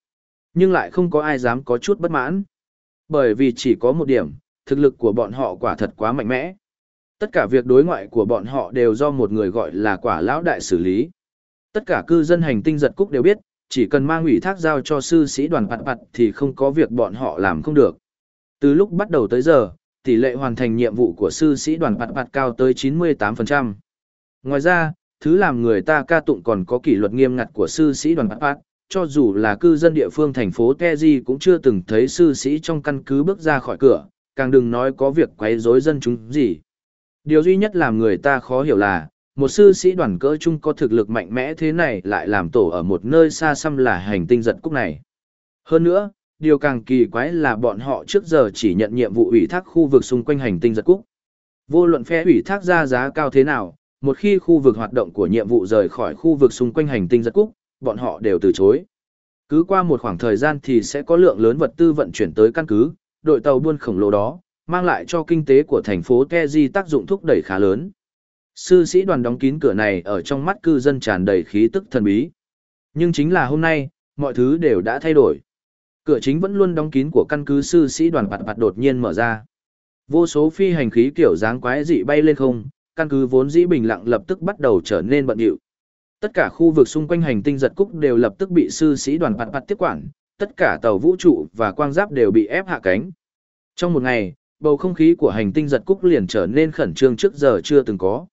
Nhưng lại không có ai dám có chút bất mãn. Bởi vì chỉ có một điểm, thực lực của bọn họ quả thật quá mạnh mẽ. Tất cả việc đối ngoại của bọn họ đều do một người gọi là quả lão đại xử lý. Tất cả cư dân hành tinh giật cúc đều biết, chỉ cần mang ủy thác giao cho sư sĩ đoàn bạt bạt thì không có việc bọn họ làm không được. Từ lúc bắt đầu tới giờ, tỷ lệ hoàn thành nhiệm vụ của sư sĩ đoàn bạt bạt cao tới 98%. Ngoài ra, thứ làm người ta ca tụng còn có kỷ luật nghiêm ngặt của sư sĩ đoàn bạt bạt, cho dù là cư dân địa phương thành phố Teji cũng chưa từng thấy sư sĩ trong căn cứ bước ra khỏi cửa, càng đừng nói có việc quấy rối dân chúng gì. Điều duy nhất làm người ta khó hiểu là, một sư sĩ đoàn cỡ chung có thực lực mạnh mẽ thế này lại làm tổ ở một nơi xa xăm là hành tinh giật cúc này. Hơn nữa, điều càng kỳ quái là bọn họ trước giờ chỉ nhận nhiệm vụ ủy thác khu vực xung quanh hành tinh giật cúc. Vô luận phe ủy thác ra giá cao thế nào, một khi khu vực hoạt động của nhiệm vụ rời khỏi khu vực xung quanh hành tinh giật cúc, bọn họ đều từ chối. Cứ qua một khoảng thời gian thì sẽ có lượng lớn vật tư vận chuyển tới căn cứ, đội tàu buôn khổng lồ đó, mang lại cho kinh tế của thành phố Keji tác dụng thúc đẩy khá lớn. Sư sĩ đoàn đóng kín cửa này ở trong mắt cư dân tràn đầy khí tức thần bí. Nhưng chính là hôm nay, mọi thứ đều đã thay đổi. Cửa chính vẫn luôn đóng kín của căn cứ sư sĩ đoàn bạt bạt đột nhiên mở ra. Vô số phi hành khí kiểu dáng quái dị bay lên không, căn cứ vốn dĩ bình lặng lập tức bắt đầu trở nên bận rộn. Tất cả khu vực xung quanh hành tinh giật cúc đều lập tức bị sư sĩ đoàn bạt bạt tiếp quản, tất cả tàu vũ trụ và quang giáp đều bị ép hạ cánh. Trong một ngày, bầu không khí của hành tinh giật cúc liền trở nên khẩn trương trước giờ chưa từng có.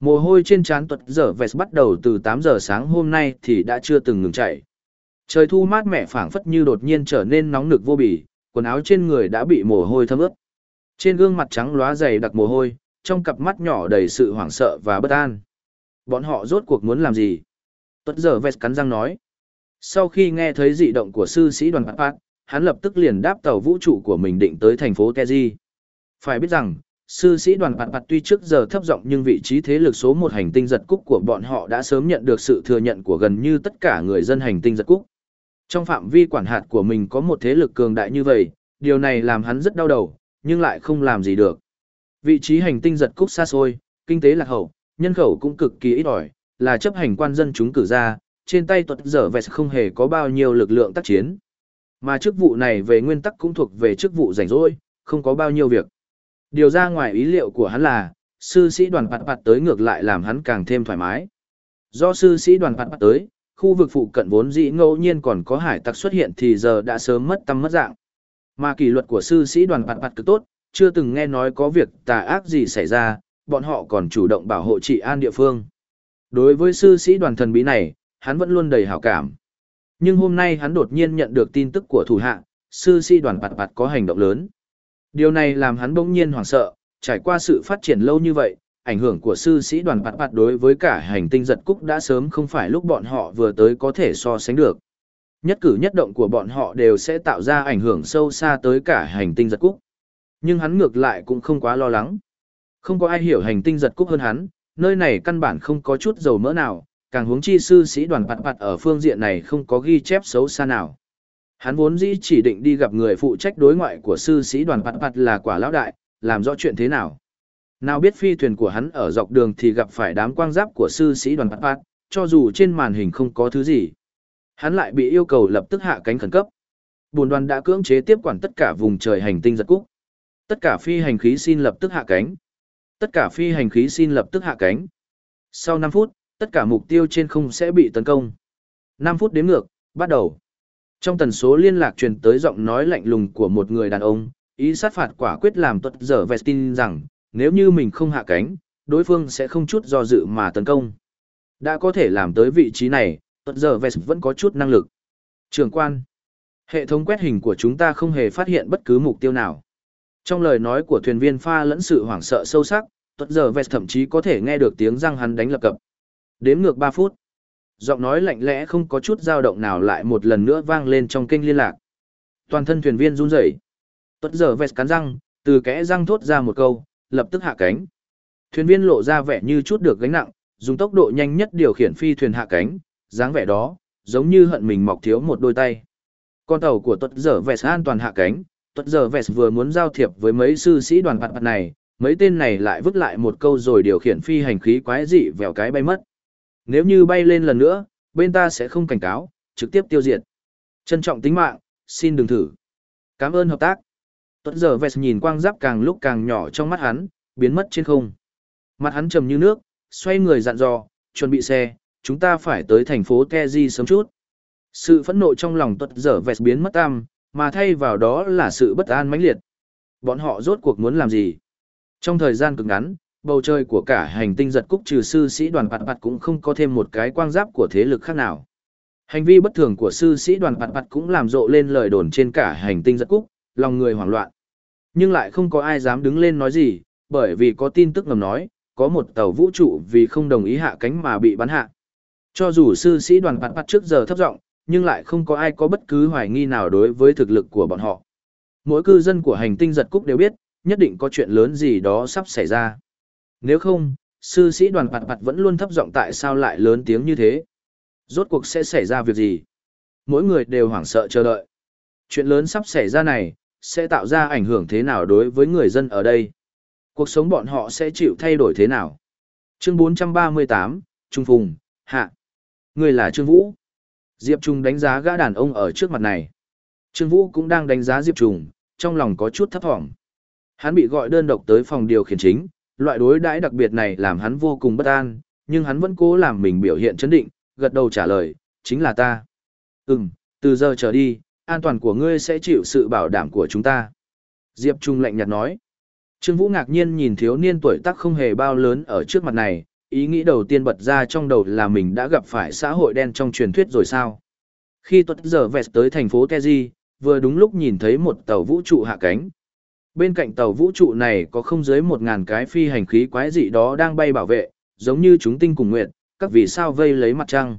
Mồ hôi trên trán tuật giờ vest bắt đầu từ 8 giờ sáng hôm nay thì đã chưa từng ngừng chạy. Trời thu mát mẻ phảng phất như đột nhiên trở nên nóng nực vô bỉ. quần áo trên người đã bị mồ hôi thấm ướt. Trên gương mặt trắng lóa dày đặc mồ hôi, trong cặp mắt nhỏ đầy sự hoảng sợ và bất an. Bọn họ rốt cuộc muốn làm gì? Tuất giờ vest cắn răng nói. Sau khi nghe thấy dị động của sư sĩ đoàn Pat hắn lập tức liền đáp tàu vũ trụ của mình định tới thành phố Teji. Phải biết rằng, sư sĩ đoàn Pat tuy trước giờ thấp giọng nhưng vị trí thế lực số một hành tinh giật cúc của bọn họ đã sớm nhận được sự thừa nhận của gần như tất cả người dân hành tinh giật cúc. Trong phạm vi quản hạt của mình có một thế lực cường đại như vậy, điều này làm hắn rất đau đầu, nhưng lại không làm gì được. Vị trí hành tinh giật cúc xa xôi, kinh tế lạc hậu, nhân khẩu cũng cực kỳ ít ỏi, là chấp hành quan dân chúng cử ra, trên tay tuật dở vẹt không hề có bao nhiêu lực lượng tác chiến. Mà chức vụ này về nguyên tắc cũng thuộc về chức vụ rảnh rỗi, không có bao nhiêu việc. Điều ra ngoài ý liệu của hắn là, sư sĩ đoàn bạt bạt tới ngược lại làm hắn càng thêm thoải mái. Do sư sĩ đoàn bạt bạt tới, khu vực phụ cận vốn dĩ ngẫu nhiên còn có hải tặc xuất hiện thì giờ đã sớm mất tâm mất dạng. Mà kỷ luật của sư sĩ đoàn bạt bạt cực tốt, chưa từng nghe nói có việc tà ác gì xảy ra, bọn họ còn chủ động bảo hộ trị an địa phương. Đối với sư sĩ đoàn thần bí này, hắn vẫn luôn đầy hảo cảm. Nhưng hôm nay hắn đột nhiên nhận được tin tức của thủ hạ, sư sĩ đoàn bạt bạt có hành động lớn. Điều này làm hắn bỗng nhiên hoảng sợ, trải qua sự phát triển lâu như vậy, ảnh hưởng của sư sĩ đoàn bạt bạt đối với cả hành tinh giật cúc đã sớm không phải lúc bọn họ vừa tới có thể so sánh được. Nhất cử nhất động của bọn họ đều sẽ tạo ra ảnh hưởng sâu xa tới cả hành tinh giật cúc. Nhưng hắn ngược lại cũng không quá lo lắng. Không có ai hiểu hành tinh giật cúc hơn hắn, nơi này căn bản không có chút dầu mỡ nào, càng huống chi sư sĩ đoàn bạt bạt ở phương diện này không có ghi chép xấu xa nào. Hắn vốn dĩ chỉ định đi gặp người phụ trách đối ngoại của sư sĩ đoàn bạt bạt là quả lão đại, làm rõ chuyện thế nào. Nào biết phi thuyền của hắn ở dọc đường thì gặp phải đám quang giáp của sư sĩ đoàn bạt bạt, cho dù trên màn hình không có thứ gì. Hắn lại bị yêu cầu lập tức hạ cánh khẩn cấp. Bồn đoàn đã cưỡng chế tiếp quản tất cả vùng trời hành tinh giật cúc. Tất cả phi hành khí xin lập tức hạ cánh. Tất cả phi hành khí xin lập tức hạ cánh. Sau 5 phút, tất cả mục tiêu trên không sẽ bị tấn công. 5 phút đếm ngược, bắt đầu. Trong tần số liên lạc truyền tới giọng nói lạnh lùng của một người đàn ông, ý sát phạt quả quyết làm tuật dở Vestin rằng, nếu như mình không hạ cánh, đối phương sẽ không chút do dự mà tấn công. Đã có thể làm tới vị trí này, tuật dở Vest vẫn có chút năng lực. Trường quan, hệ thống quét hình của chúng ta không hề phát hiện bất cứ mục tiêu nào. Trong lời nói của thuyền viên pha lẫn sự hoảng sợ sâu sắc, tuất giờ Vest thậm chí có thể nghe được tiếng răng hắn đánh lập cập. Đếm ngược 3 phút. Giọng nói lạnh lẽ không có chút dao động nào lại một lần nữa vang lên trong kênh liên lạc. Toàn thân thuyền viên run rẩy. Tuất giờ Vest cắn răng, từ kẽ răng thốt ra một câu, lập tức hạ cánh. Thuyền viên lộ ra vẻ như chút được gánh nặng, dùng tốc độ nhanh nhất điều khiển phi thuyền hạ cánh, dáng vẻ đó, giống như hận mình mọc thiếu một đôi tay. Con tàu của tuất giờ Vest an toàn hạ cánh, tuất giờ Vest vừa muốn giao thiệp với mấy sư sĩ đoàn bạt bạt này, mấy tên này lại vứt lại một câu rồi điều khiển phi hành khí quái dị vèo cái bay mất. Nếu như bay lên lần nữa, bên ta sẽ không cảnh cáo, trực tiếp tiêu diệt. Trân trọng tính mạng, xin đừng thử. Cảm ơn hợp tác. Tuất giờ Vest nhìn quang giáp càng lúc càng nhỏ trong mắt hắn, biến mất trên không. Mặt hắn trầm như nước, xoay người dặn dò, chuẩn bị xe, chúng ta phải tới thành phố Keji sớm chút. Sự phẫn nộ trong lòng tuất giờ Vest biến mất tam, mà thay vào đó là sự bất an mãnh liệt. Bọn họ rốt cuộc muốn làm gì? Trong thời gian cực ngắn, bầu trời của cả hành tinh giật cúc trừ sư sĩ đoàn bạt bạt cũng không có thêm một cái quang giáp của thế lực khác nào. Hành vi bất thường của sư sĩ đoàn bạt bạt cũng làm rộ lên lời đồn trên cả hành tinh giật cúc, lòng người hoảng loạn. Nhưng lại không có ai dám đứng lên nói gì, bởi vì có tin tức ngầm nói, có một tàu vũ trụ vì không đồng ý hạ cánh mà bị bắn hạ. Cho dù sư sĩ đoàn bạt bạt trước giờ thấp giọng, nhưng lại không có ai có bất cứ hoài nghi nào đối với thực lực của bọn họ. Mỗi cư dân của hành tinh giật cúc đều biết, nhất định có chuyện lớn gì đó sắp xảy ra. Nếu không, Sư sĩ đoàn bạt bạt vẫn luôn thấp giọng tại sao lại lớn tiếng như thế. Rốt cuộc sẽ xảy ra việc gì? Mỗi người đều hoảng sợ chờ đợi. Chuyện lớn sắp xảy ra này, sẽ tạo ra ảnh hưởng thế nào đối với người dân ở đây? Cuộc sống bọn họ sẽ chịu thay đổi thế nào? Chương 438, Trung Phùng, Hạ. Người là Trương Vũ. Diệp Trung đánh giá gã đàn ông ở trước mặt này. Trương Vũ cũng đang đánh giá Diệp Trung, trong lòng có chút thấp thỏm. Hắn bị gọi đơn độc tới phòng điều khiển chính, loại đối đãi đặc biệt này làm hắn vô cùng bất an, nhưng hắn vẫn cố làm mình biểu hiện chấn định, gật đầu trả lời, chính là ta. Ừm, từ giờ trở đi, an toàn của ngươi sẽ chịu sự bảo đảm của chúng ta. Diệp Trung lạnh nhạt nói. Trương Vũ ngạc nhiên nhìn thiếu niên tuổi tác không hề bao lớn ở trước mặt này, ý nghĩ đầu tiên bật ra trong đầu là mình đã gặp phải xã hội đen trong truyền thuyết rồi sao. Khi tuất giờ vẹt tới thành phố Teji, vừa đúng lúc nhìn thấy một tàu vũ trụ hạ cánh. Bên cạnh tàu vũ trụ này có không dưới một ngàn cái phi hành khí quái dị đó đang bay bảo vệ, giống như chúng tinh cùng nguyệt, các vì sao vây lấy mặt trăng.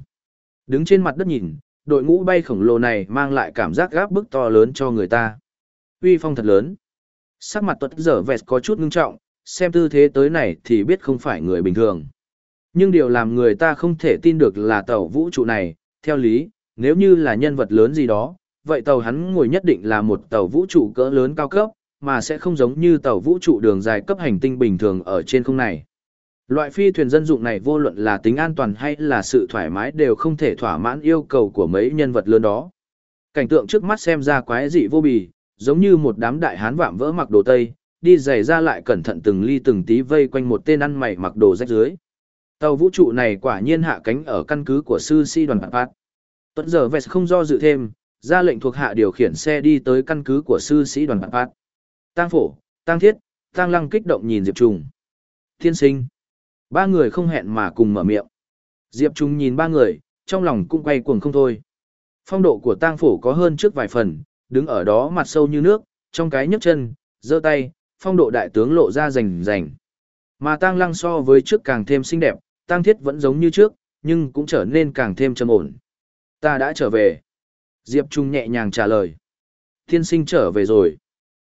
Đứng trên mặt đất nhìn, đội ngũ bay khổng lồ này mang lại cảm giác gáp bức to lớn cho người ta. Uy phong thật lớn. Sắc mặt tuất giờ vẹt có chút ngưng trọng, xem tư thế tới này thì biết không phải người bình thường. Nhưng điều làm người ta không thể tin được là tàu vũ trụ này, theo lý, nếu như là nhân vật lớn gì đó, vậy tàu hắn ngồi nhất định là một tàu vũ trụ cỡ lớn cao cấp, mà sẽ không giống như tàu vũ trụ đường dài cấp hành tinh bình thường ở trên không này. Loại phi thuyền dân dụng này vô luận là tính an toàn hay là sự thoải mái đều không thể thỏa mãn yêu cầu của mấy nhân vật lớn đó. Cảnh tượng trước mắt xem ra quái dị vô bì, giống như một đám đại hán vạm vỡ mặc đồ tây, đi giày ra lại cẩn thận từng ly từng tí vây quanh một tên ăn mày mặc đồ rách dưới. Tàu vũ trụ này quả nhiên hạ cánh ở căn cứ của sư si đoàn Bạc Bạc. Tuấn giờ Vest không do dự thêm, ra lệnh thuộc hạ điều khiển xe đi tới căn cứ của sư sĩ đoàn Bạc Bạc. Tang phổ, tang thiết, tang lăng kích động nhìn Diệp Trùng. Thiên sinh. Ba người không hẹn mà cùng mở miệng. Diệp Trùng nhìn ba người, trong lòng cũng quay cuồng không thôi. Phong độ của tang phổ có hơn trước vài phần, đứng ở đó mặt sâu như nước, trong cái nhấc chân, giơ tay, phong độ đại tướng lộ ra rành rành. Mà tang lăng so với trước càng thêm xinh đẹp, tang thiết vẫn giống như trước, nhưng cũng trở nên càng thêm trầm ổn. Ta đã trở về. Diệp Trung nhẹ nhàng trả lời. Thiên sinh trở về rồi.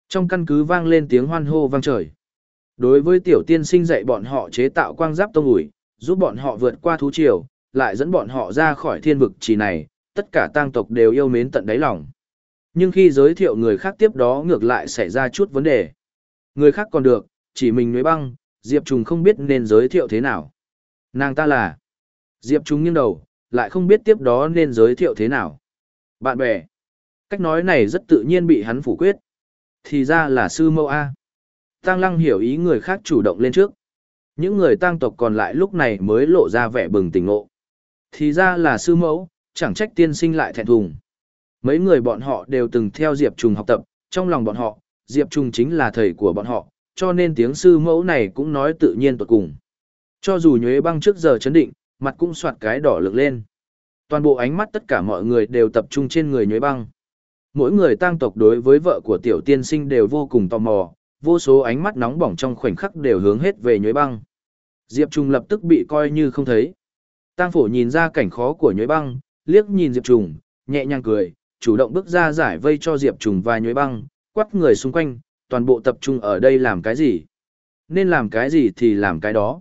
Trong căn cứ vang lên tiếng hoan hô vang trời. Đối với tiểu tiên sinh dạy bọn họ chế tạo quang giáp tông ủi, giúp bọn họ vượt qua thú triều, lại dẫn bọn họ ra khỏi thiên vực trì này, tất cả tang tộc đều yêu mến tận đáy lòng. Nhưng khi giới thiệu người khác tiếp đó ngược lại xảy ra chút vấn đề. Người khác còn được, chỉ mình nối băng, Diệp Trùng không biết nên giới thiệu thế nào. Nàng ta là Diệp Trung nghiêng đầu, lại không biết tiếp đó nên giới thiệu thế nào. Bạn bè. Cách nói này rất tự nhiên bị hắn phủ quyết. Thì ra là sư mẫu A. Tăng lăng hiểu ý người khác chủ động lên trước. Những người tăng tộc còn lại lúc này mới lộ ra vẻ bừng tỉnh ngộ. Thì ra là sư mẫu, chẳng trách tiên sinh lại thẹn thùng. Mấy người bọn họ đều từng theo Diệp Trùng học tập, trong lòng bọn họ, Diệp Trùng chính là thầy của bọn họ, cho nên tiếng sư mẫu này cũng nói tự nhiên tuột cùng. Cho dù nhuế băng trước giờ chấn định, mặt cũng soạt cái đỏ lực lên. Toàn bộ ánh mắt tất cả mọi người đều tập trung trên người nhuế băng. Mỗi người tang tộc đối với vợ của tiểu tiên sinh đều vô cùng tò mò, vô số ánh mắt nóng bỏng trong khoảnh khắc đều hướng hết về nhuế băng. Diệp Trùng lập tức bị coi như không thấy. Tang phổ nhìn ra cảnh khó của nhuế băng, liếc nhìn Diệp Trùng, nhẹ nhàng cười, chủ động bước ra giải vây cho Diệp Trùng và nhuế băng, quát người xung quanh, toàn bộ tập trung ở đây làm cái gì. Nên làm cái gì thì làm cái đó.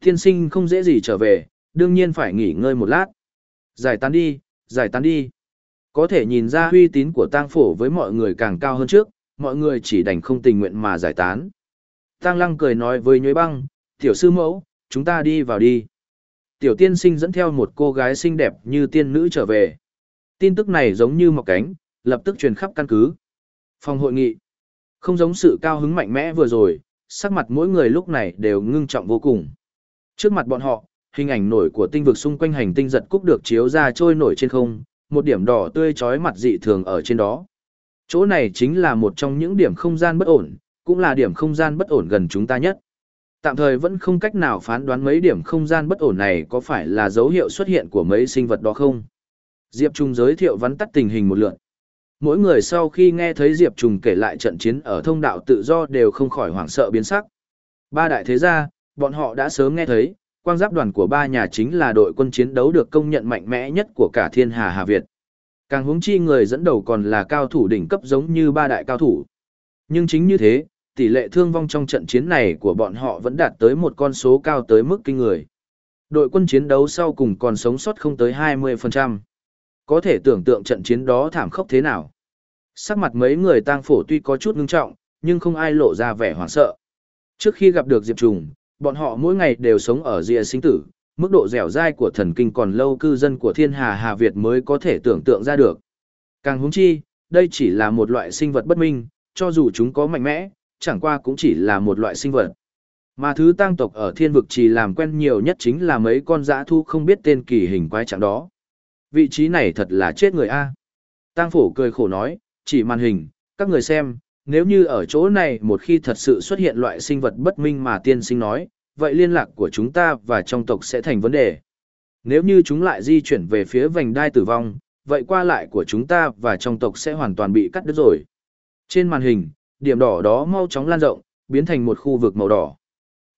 Tiên sinh không dễ gì trở về, đương nhiên phải nghỉ ngơi một lát. Giải tán đi, giải tán đi. Có thể nhìn ra uy tín của tang phổ với mọi người càng cao hơn trước, mọi người chỉ đành không tình nguyện mà giải tán. Tang lăng cười nói với nhuế băng, tiểu sư mẫu, chúng ta đi vào đi. Tiểu tiên sinh dẫn theo một cô gái xinh đẹp như tiên nữ trở về. Tin tức này giống như một cánh, lập tức truyền khắp căn cứ. Phòng hội nghị. Không giống sự cao hứng mạnh mẽ vừa rồi, sắc mặt mỗi người lúc này đều ngưng trọng vô cùng. Trước mặt bọn họ, hình ảnh nổi của tinh vực xung quanh hành tinh giật cúc được chiếu ra trôi nổi trên không, một điểm đỏ tươi chói mặt dị thường ở trên đó. Chỗ này chính là một trong những điểm không gian bất ổn, cũng là điểm không gian bất ổn gần chúng ta nhất. Tạm thời vẫn không cách nào phán đoán mấy điểm không gian bất ổn này có phải là dấu hiệu xuất hiện của mấy sinh vật đó không. Diệp Trung giới thiệu vắn tắt tình hình một lượt. Mỗi người sau khi nghe thấy Diệp Trùng kể lại trận chiến ở thông đạo tự do đều không khỏi hoảng sợ biến sắc. Ba đại thế gia, bọn họ đã sớm nghe thấy, quang giáp đoàn của ba nhà chính là đội quân chiến đấu được công nhận mạnh mẽ nhất của cả thiên hà Hà Việt. Càng hướng chi người dẫn đầu còn là cao thủ đỉnh cấp giống như ba đại cao thủ. Nhưng chính như thế, tỷ lệ thương vong trong trận chiến này của bọn họ vẫn đạt tới một con số cao tới mức kinh người. Đội quân chiến đấu sau cùng còn sống sót không tới 20%. Có thể tưởng tượng trận chiến đó thảm khốc thế nào. Sắc mặt mấy người tang phổ tuy có chút ngưng trọng, nhưng không ai lộ ra vẻ hoảng sợ. Trước khi gặp được Diệp Trùng, bọn họ mỗi ngày đều sống ở rìa sinh tử, mức độ dẻo dai của thần kinh còn lâu cư dân của thiên hà Hà Việt mới có thể tưởng tượng ra được. Càng húng chi, đây chỉ là một loại sinh vật bất minh, cho dù chúng có mạnh mẽ, chẳng qua cũng chỉ là một loại sinh vật. Mà thứ tăng tộc ở thiên vực chỉ làm quen nhiều nhất chính là mấy con dã thu không biết tên kỳ hình quái trạng đó. Vị trí này thật là chết người A. Tăng phổ cười khổ nói, chỉ màn hình, các người xem, nếu như ở chỗ này một khi thật sự xuất hiện loại sinh vật bất minh mà tiên sinh nói, vậy liên lạc của chúng ta và trong tộc sẽ thành vấn đề. Nếu như chúng lại di chuyển về phía vành đai tử vong, vậy qua lại của chúng ta và trong tộc sẽ hoàn toàn bị cắt đứt rồi. Trên màn hình, điểm đỏ đó mau chóng lan rộng, biến thành một khu vực màu đỏ.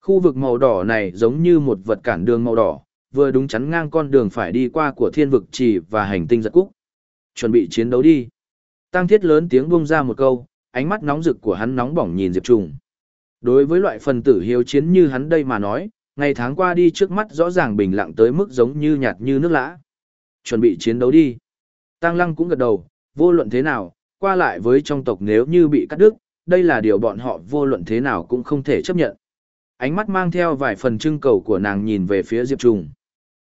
Khu vực màu đỏ này giống như một vật cản đường màu đỏ, vừa đúng chắn ngang con đường phải đi qua của thiên vực trì và hành tinh giật cúc. Chuẩn bị chiến đấu đi. Tăng thiết lớn tiếng buông ra một câu, ánh mắt nóng rực của hắn nóng bỏng nhìn Diệp Trùng. Đối với loại phần tử hiếu chiến như hắn đây mà nói, ngày tháng qua đi trước mắt rõ ràng bình lặng tới mức giống như nhạt như nước lã. Chuẩn bị chiến đấu đi. Tăng Lăng cũng gật đầu, vô luận thế nào, qua lại với trong tộc nếu như bị cắt đứt, đây là điều bọn họ vô luận thế nào cũng không thể chấp nhận. Ánh mắt mang theo vài phần trưng cầu của nàng nhìn về phía Diệp Trùng.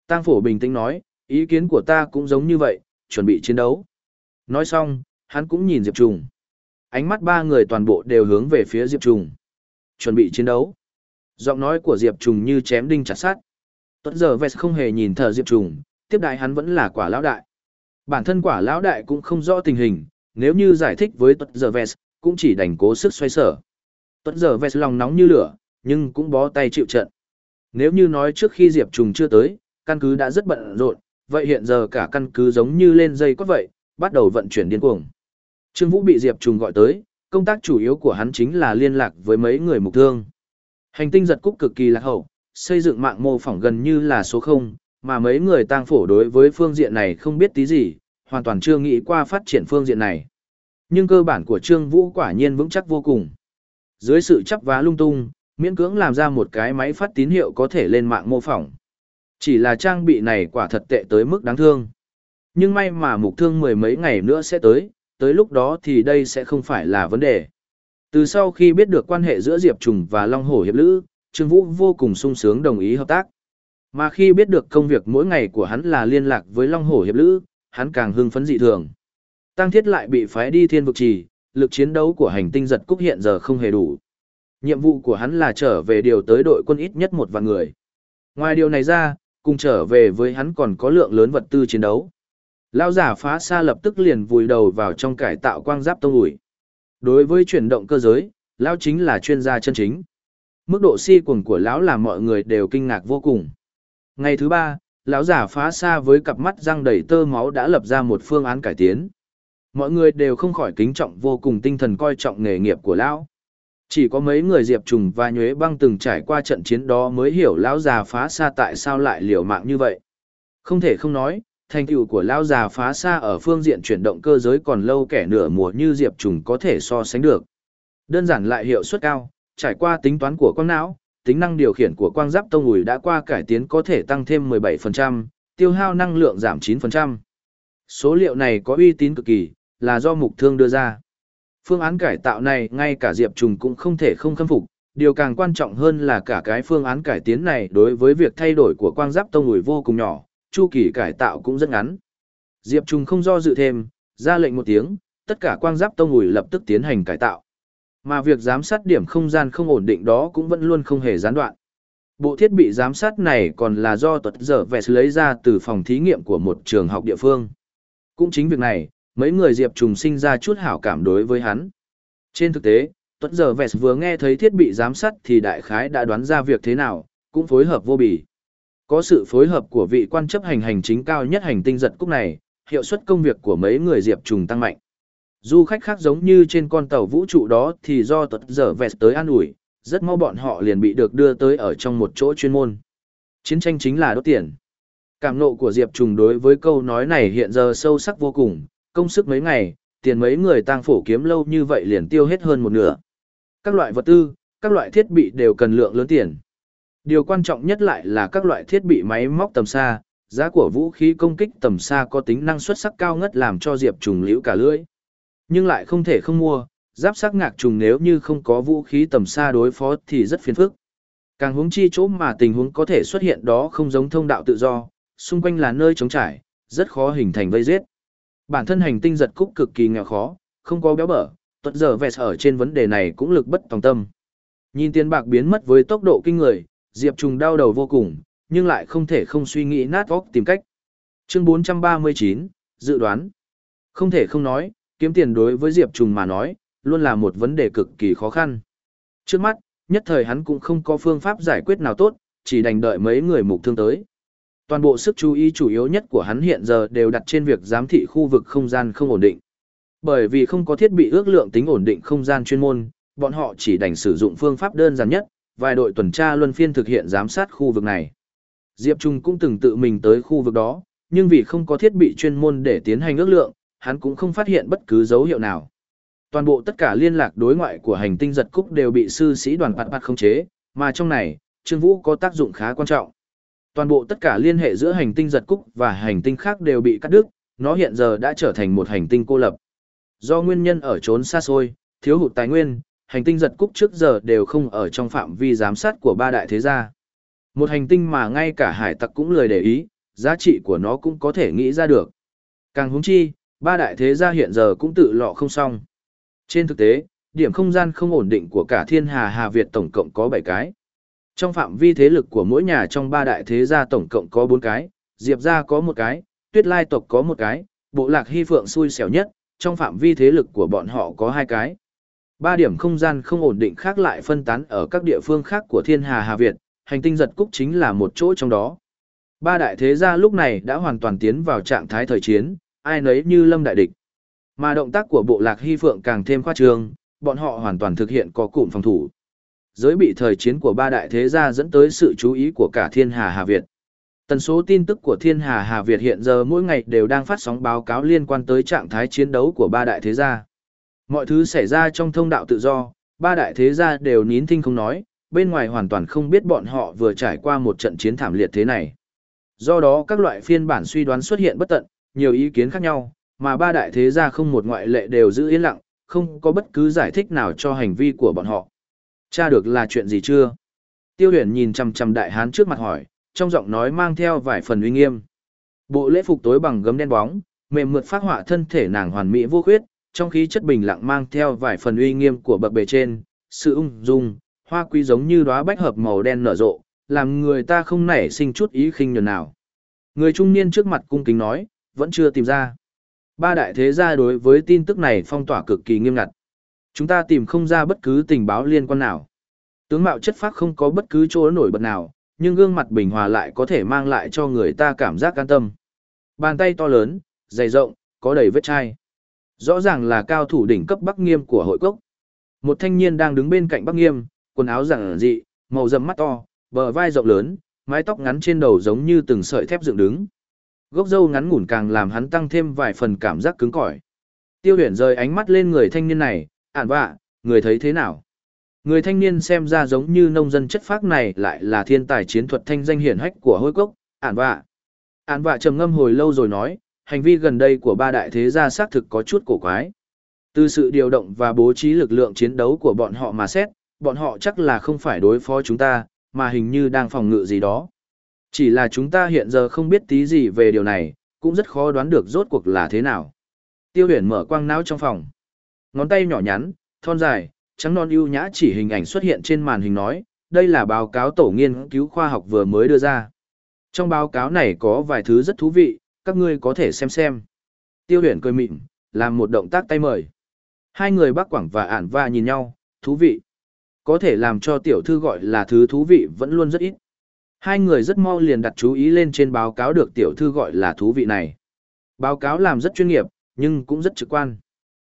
Tăng Phổ bình tĩnh nói, ý kiến của ta cũng giống như vậy, chuẩn bị chiến đấu. Nói xong, hắn cũng nhìn Diệp Trùng. Ánh mắt ba người toàn bộ đều hướng về phía Diệp Trùng. Chuẩn bị chiến đấu. Giọng nói của Diệp Trùng như chém đinh chặt sắt. Tuất giờ Vest không hề nhìn thờ Diệp Trùng, tiếp đại hắn vẫn là quả lão đại. Bản thân quả lão đại cũng không rõ tình hình, nếu như giải thích với Tuất giờ Vest, cũng chỉ đành cố sức xoay sở. Tuất giờ Vest lòng nóng như lửa, nhưng cũng bó tay chịu trận. Nếu như nói trước khi Diệp Trùng chưa tới, căn cứ đã rất bận rộn, vậy hiện giờ cả căn cứ giống như lên dây quất vậy, bắt đầu vận chuyển điên cuồng. Trương Vũ bị Diệp Trùng gọi tới, công tác chủ yếu của hắn chính là liên lạc với mấy người mục thương. Hành tinh giật cúc cực kỳ lạc hậu, xây dựng mạng mô phỏng gần như là số 0, mà mấy người tang phổ đối với phương diện này không biết tí gì, hoàn toàn chưa nghĩ qua phát triển phương diện này. Nhưng cơ bản của Trương Vũ quả nhiên vững chắc vô cùng. Dưới sự chấp vá lung tung, miễn cưỡng làm ra một cái máy phát tín hiệu có thể lên mạng mô phỏng. Chỉ là trang bị này quả thật tệ tới mức đáng thương. Nhưng may mà mục thương mười mấy ngày nữa sẽ tới, tới lúc đó thì đây sẽ không phải là vấn đề. Từ sau khi biết được quan hệ giữa Diệp Trùng và Long Hổ Hiệp Lữ, Trương Vũ vô cùng sung sướng đồng ý hợp tác. Mà khi biết được công việc mỗi ngày của hắn là liên lạc với Long Hổ Hiệp Lữ, hắn càng hưng phấn dị thường. Tăng thiết lại bị phái đi thiên vực trì, lực chiến đấu của hành tinh giật cúc hiện giờ không hề đủ. Nhiệm vụ của hắn là trở về điều tới đội quân ít nhất một vạn người. Ngoài điều này ra, cùng trở về với hắn còn có lượng lớn vật tư chiến đấu. Lao giả phá xa lập tức liền vùi đầu vào trong cải tạo quang giáp tông ủi. Đối với chuyển động cơ giới, Lao chính là chuyên gia chân chính. Mức độ si cuồng của lão làm mọi người đều kinh ngạc vô cùng. Ngày thứ ba, lão giả phá xa với cặp mắt răng đầy tơ máu đã lập ra một phương án cải tiến. Mọi người đều không khỏi kính trọng vô cùng tinh thần coi trọng nghề nghiệp của lão. Chỉ có mấy người Diệp Trùng và Nhuế Băng từng trải qua trận chiến đó mới hiểu lão già phá xa tại sao lại liều mạng như vậy. Không thể không nói, thành tựu của lão già phá xa ở phương diện chuyển động cơ giới còn lâu kẻ nửa mùa như Diệp Trùng có thể so sánh được. Đơn giản lại hiệu suất cao, trải qua tính toán của quang não, tính năng điều khiển của quang giáp tông ủi đã qua cải tiến có thể tăng thêm 17%, tiêu hao năng lượng giảm 9%. Số liệu này có uy tín cực kỳ, là do mục thương đưa ra. Phương án cải tạo này ngay cả Diệp Trùng cũng không thể không khâm phục, điều càng quan trọng hơn là cả cái phương án cải tiến này đối với việc thay đổi của quang giáp tông ủi vô cùng nhỏ, chu kỳ cải tạo cũng rất ngắn. Diệp Trùng không do dự thêm, ra lệnh một tiếng, tất cả quang giáp tông ủi lập tức tiến hành cải tạo. Mà việc giám sát điểm không gian không ổn định đó cũng vẫn luôn không hề gián đoạn. Bộ thiết bị giám sát này còn là do tuật giờ vẹt lấy ra từ phòng thí nghiệm của một trường học địa phương. Cũng chính việc này, mấy người Diệp Trùng sinh ra chút hảo cảm đối với hắn. Trên thực tế, tuật giờ vẹt vừa nghe thấy thiết bị giám sát thì đại khái đã đoán ra việc thế nào, cũng phối hợp vô bì. Có sự phối hợp của vị quan chấp hành hành chính cao nhất hành tinh giật cúc này, hiệu suất công việc của mấy người Diệp Trùng tăng mạnh. Du khách khác giống như trên con tàu vũ trụ đó thì do tuật dở vẹt tới an ủi, rất mau bọn họ liền bị được đưa tới ở trong một chỗ chuyên môn. Chiến tranh chính là đốt tiền. Cảm nộ của Diệp Trùng đối với câu nói này hiện giờ sâu sắc vô cùng, công sức mấy ngày, tiền mấy người tang phổ kiếm lâu như vậy liền tiêu hết hơn một nửa. Các loại vật tư, các loại thiết bị đều cần lượng lớn tiền. Điều quan trọng nhất lại là các loại thiết bị máy móc tầm xa, giá của vũ khí công kích tầm xa có tính năng xuất sắc cao ngất làm cho Diệp Trùng liễu cả lưỡi. Nhưng lại không thể không mua, giáp sắc ngạc trùng nếu như không có vũ khí tầm xa đối phó thì rất phiền phức. Càng hướng chi chỗ mà tình huống có thể xuất hiện đó không giống thông đạo tự do, xung quanh là nơi trống trải, rất khó hình thành vây giết. Bản thân hành tinh giật cúc cực kỳ nghèo khó, không có béo bở, tuật giờ vẹt ở trên vấn đề này cũng lực bất tòng tâm. Nhìn tiền bạc biến mất với tốc độ kinh người, Diệp Trùng đau đầu vô cùng, nhưng lại không thể không suy nghĩ nát óc tìm cách. Chương 439, dự đoán. Không thể không nói, kiếm tiền đối với Diệp Trùng mà nói, luôn là một vấn đề cực kỳ khó khăn. Trước mắt, nhất thời hắn cũng không có phương pháp giải quyết nào tốt, chỉ đành đợi mấy người mục thương tới. Toàn bộ sức chú ý chủ yếu nhất của hắn hiện giờ đều đặt trên việc giám thị khu vực không gian không ổn định. Bởi vì không có thiết bị ước lượng tính ổn định không gian chuyên môn, bọn họ chỉ đành sử dụng phương pháp đơn giản nhất, vài đội tuần tra luân phiên thực hiện giám sát khu vực này. Diệp Trung cũng từng tự mình tới khu vực đó, nhưng vì không có thiết bị chuyên môn để tiến hành ước lượng, hắn cũng không phát hiện bất cứ dấu hiệu nào. Toàn bộ tất cả liên lạc đối ngoại của hành tinh giật cúc đều bị sư sĩ đoàn bạt bạt khống chế, mà trong này, Trương Vũ có tác dụng khá quan trọng. Toàn bộ tất cả liên hệ giữa hành tinh giật cúc và hành tinh khác đều bị cắt đứt, nó hiện giờ đã trở thành một hành tinh cô lập. Do nguyên nhân ở trốn xa xôi, thiếu hụt tài nguyên, hành tinh giật cúc trước giờ đều không ở trong phạm vi giám sát của ba đại thế gia. Một hành tinh mà ngay cả hải tặc cũng lười để ý, giá trị của nó cũng có thể nghĩ ra được. Càng húng chi, ba đại thế gia hiện giờ cũng tự lọ không xong. Trên thực tế, điểm không gian không ổn định của cả thiên hà Hà Việt tổng cộng có 7 cái. Trong phạm vi thế lực của mỗi nhà trong ba đại thế gia tổng cộng có 4 cái, Diệp gia có một cái, Tuyết Lai tộc có một cái, Bộ Lạc Hy Phượng xui xẻo nhất, trong phạm vi thế lực của bọn họ có hai cái. Ba điểm không gian không ổn định khác lại phân tán ở các địa phương khác của thiên hà Hà Việt, hành tinh giật cúc chính là một chỗ trong đó. Ba đại thế gia lúc này đã hoàn toàn tiến vào trạng thái thời chiến, ai nấy như lâm đại địch. Mà động tác của bộ lạc hy phượng càng thêm khoa trương, bọn họ hoàn toàn thực hiện có cụm phòng thủ. Giới bị thời chiến của ba đại thế gia dẫn tới sự chú ý của cả thiên hà Hà Việt. Tần số tin tức của thiên hà Hà Việt hiện giờ mỗi ngày đều đang phát sóng báo cáo liên quan tới trạng thái chiến đấu của ba đại thế gia. Mọi thứ xảy ra trong thông đạo tự do, ba đại thế gia đều nín thinh không nói, bên ngoài hoàn toàn không biết bọn họ vừa trải qua một trận chiến thảm liệt thế này. Do đó các loại phiên bản suy đoán xuất hiện bất tận, nhiều ý kiến khác nhau, mà ba đại thế gia không một ngoại lệ đều giữ yên lặng, không có bất cứ giải thích nào cho hành vi của bọn họ. Cha được là chuyện gì chưa? Tiêu huyền nhìn chằm chằm đại hán trước mặt hỏi, trong giọng nói mang theo vài phần uy nghiêm. Bộ lễ phục tối bằng gấm đen bóng, mềm mượt phát họa thân thể nàng hoàn mỹ vô khuyết, trong khí chất bình lặng mang theo vài phần uy nghiêm của bậc bề trên, sự ung dung, hoa quý giống như đóa bách hợp màu đen nở rộ, làm người ta không nảy sinh chút ý khinh nhường nào. Người trung niên trước mặt cung kính nói, vẫn chưa tìm ra. Ba đại thế gia đối với tin tức này phong tỏa cực kỳ nghiêm ngặt. Chúng ta tìm không ra bất cứ tình báo liên quan nào. Tướng mạo chất phác không có bất cứ chỗ nổi bật nào, nhưng gương mặt bình hòa lại có thể mang lại cho người ta cảm giác an tâm. Bàn tay to lớn, dày rộng, có đầy vết chai. Rõ ràng là cao thủ đỉnh cấp Bắc Nghiêm của hội cốc. Một thanh niên đang đứng bên cạnh Bắc Nghiêm, quần áo giản dị, màu rậm mắt to, bờ vai rộng lớn, mái tóc ngắn trên đầu giống như từng sợi thép dựng đứng. Gốc râu ngắn ngủn càng làm hắn tăng thêm vài phần cảm giác cứng cỏi. Tiêu huyền rời ánh mắt lên người thanh niên này, ản vạ, người thấy thế nào? Người thanh niên xem ra giống như nông dân chất phác này lại là thiên tài chiến thuật thanh danh hiển hách của hôi cốc, ản vạ. Ản vạ trầm ngâm hồi lâu rồi nói, hành vi gần đây của ba đại thế gia xác thực có chút cổ quái. Từ sự điều động và bố trí lực lượng chiến đấu của bọn họ mà xét, bọn họ chắc là không phải đối phó chúng ta, mà hình như đang phòng ngự gì đó. Chỉ là chúng ta hiện giờ không biết tí gì về điều này, cũng rất khó đoán được rốt cuộc là thế nào. Tiêu huyền mở quang não trong phòng. Ngón tay nhỏ nhắn, thon dài, trắng non ưu nhã chỉ hình ảnh xuất hiện trên màn hình nói, đây là báo cáo tổ nghiên cứu khoa học vừa mới đưa ra. Trong báo cáo này có vài thứ rất thú vị, các ngươi có thể xem xem. Tiêu huyền cười mịn, làm một động tác tay mời. Hai người bác quảng và ản va nhìn nhau, thú vị. Có thể làm cho tiểu thư gọi là thứ thú vị vẫn luôn rất ít. Hai người rất mau liền đặt chú ý lên trên báo cáo được tiểu thư gọi là thú vị này. Báo cáo làm rất chuyên nghiệp, nhưng cũng rất trực quan.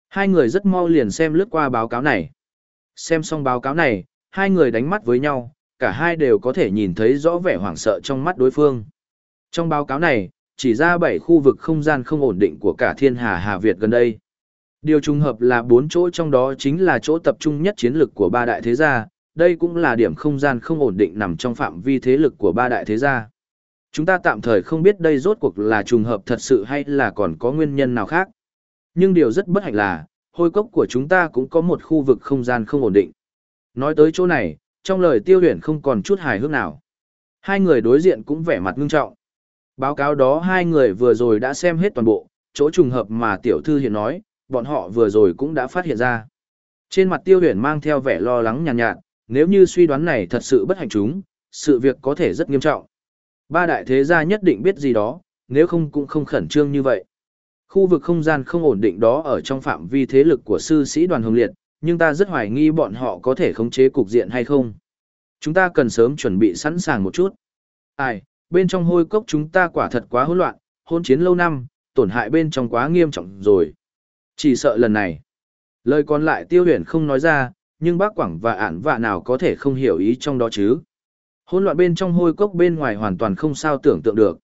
Hai người rất mau liền xem lướt qua báo cáo này. Xem xong báo cáo này, hai người đánh mắt với nhau, cả hai đều có thể nhìn thấy rõ vẻ hoảng sợ trong mắt đối phương. Trong báo cáo này, chỉ ra bảy khu vực không gian không ổn định của cả thiên hà Hà Việt gần đây. Điều trùng hợp là bốn chỗ trong đó chính là chỗ tập trung nhất chiến lực của ba đại thế gia, đây cũng là điểm không gian không ổn định nằm trong phạm vi thế lực của ba đại thế gia. Chúng ta tạm thời không biết đây rốt cuộc là trùng hợp thật sự hay là còn có nguyên nhân nào khác. Nhưng điều rất bất hạnh là, hôi cốc của chúng ta cũng có một khu vực không gian không ổn định. Nói tới chỗ này, trong lời tiêu huyền không còn chút hài hước nào. Hai người đối diện cũng vẻ mặt ngưng trọng. Báo cáo đó hai người vừa rồi đã xem hết toàn bộ, chỗ trùng hợp mà tiểu thư hiện nói, bọn họ vừa rồi cũng đã phát hiện ra. Trên mặt tiêu huyền mang theo vẻ lo lắng nhàn nhạt, nhạt, nếu như suy đoán này thật sự bất hạnh chúng, sự việc có thể rất nghiêm trọng. Ba đại thế gia nhất định biết gì đó, nếu không cũng không khẩn trương như vậy. Khu vực không gian không ổn định đó ở trong phạm vi thế lực của sư sĩ đoàn hồng liệt, nhưng ta rất hoài nghi bọn họ có thể khống chế cục diện hay không. Chúng ta cần sớm chuẩn bị sẵn sàng một chút. Ai, bên trong hôi cốc chúng ta quả thật quá hỗn loạn, hôn chiến lâu năm, tổn hại bên trong quá nghiêm trọng rồi. Chỉ sợ lần này. Lời còn lại tiêu huyền không nói ra, nhưng bác Quảng và ản vạ nào có thể không hiểu ý trong đó chứ. Hỗn loạn bên trong hôi cốc bên ngoài hoàn toàn không sao tưởng tượng được.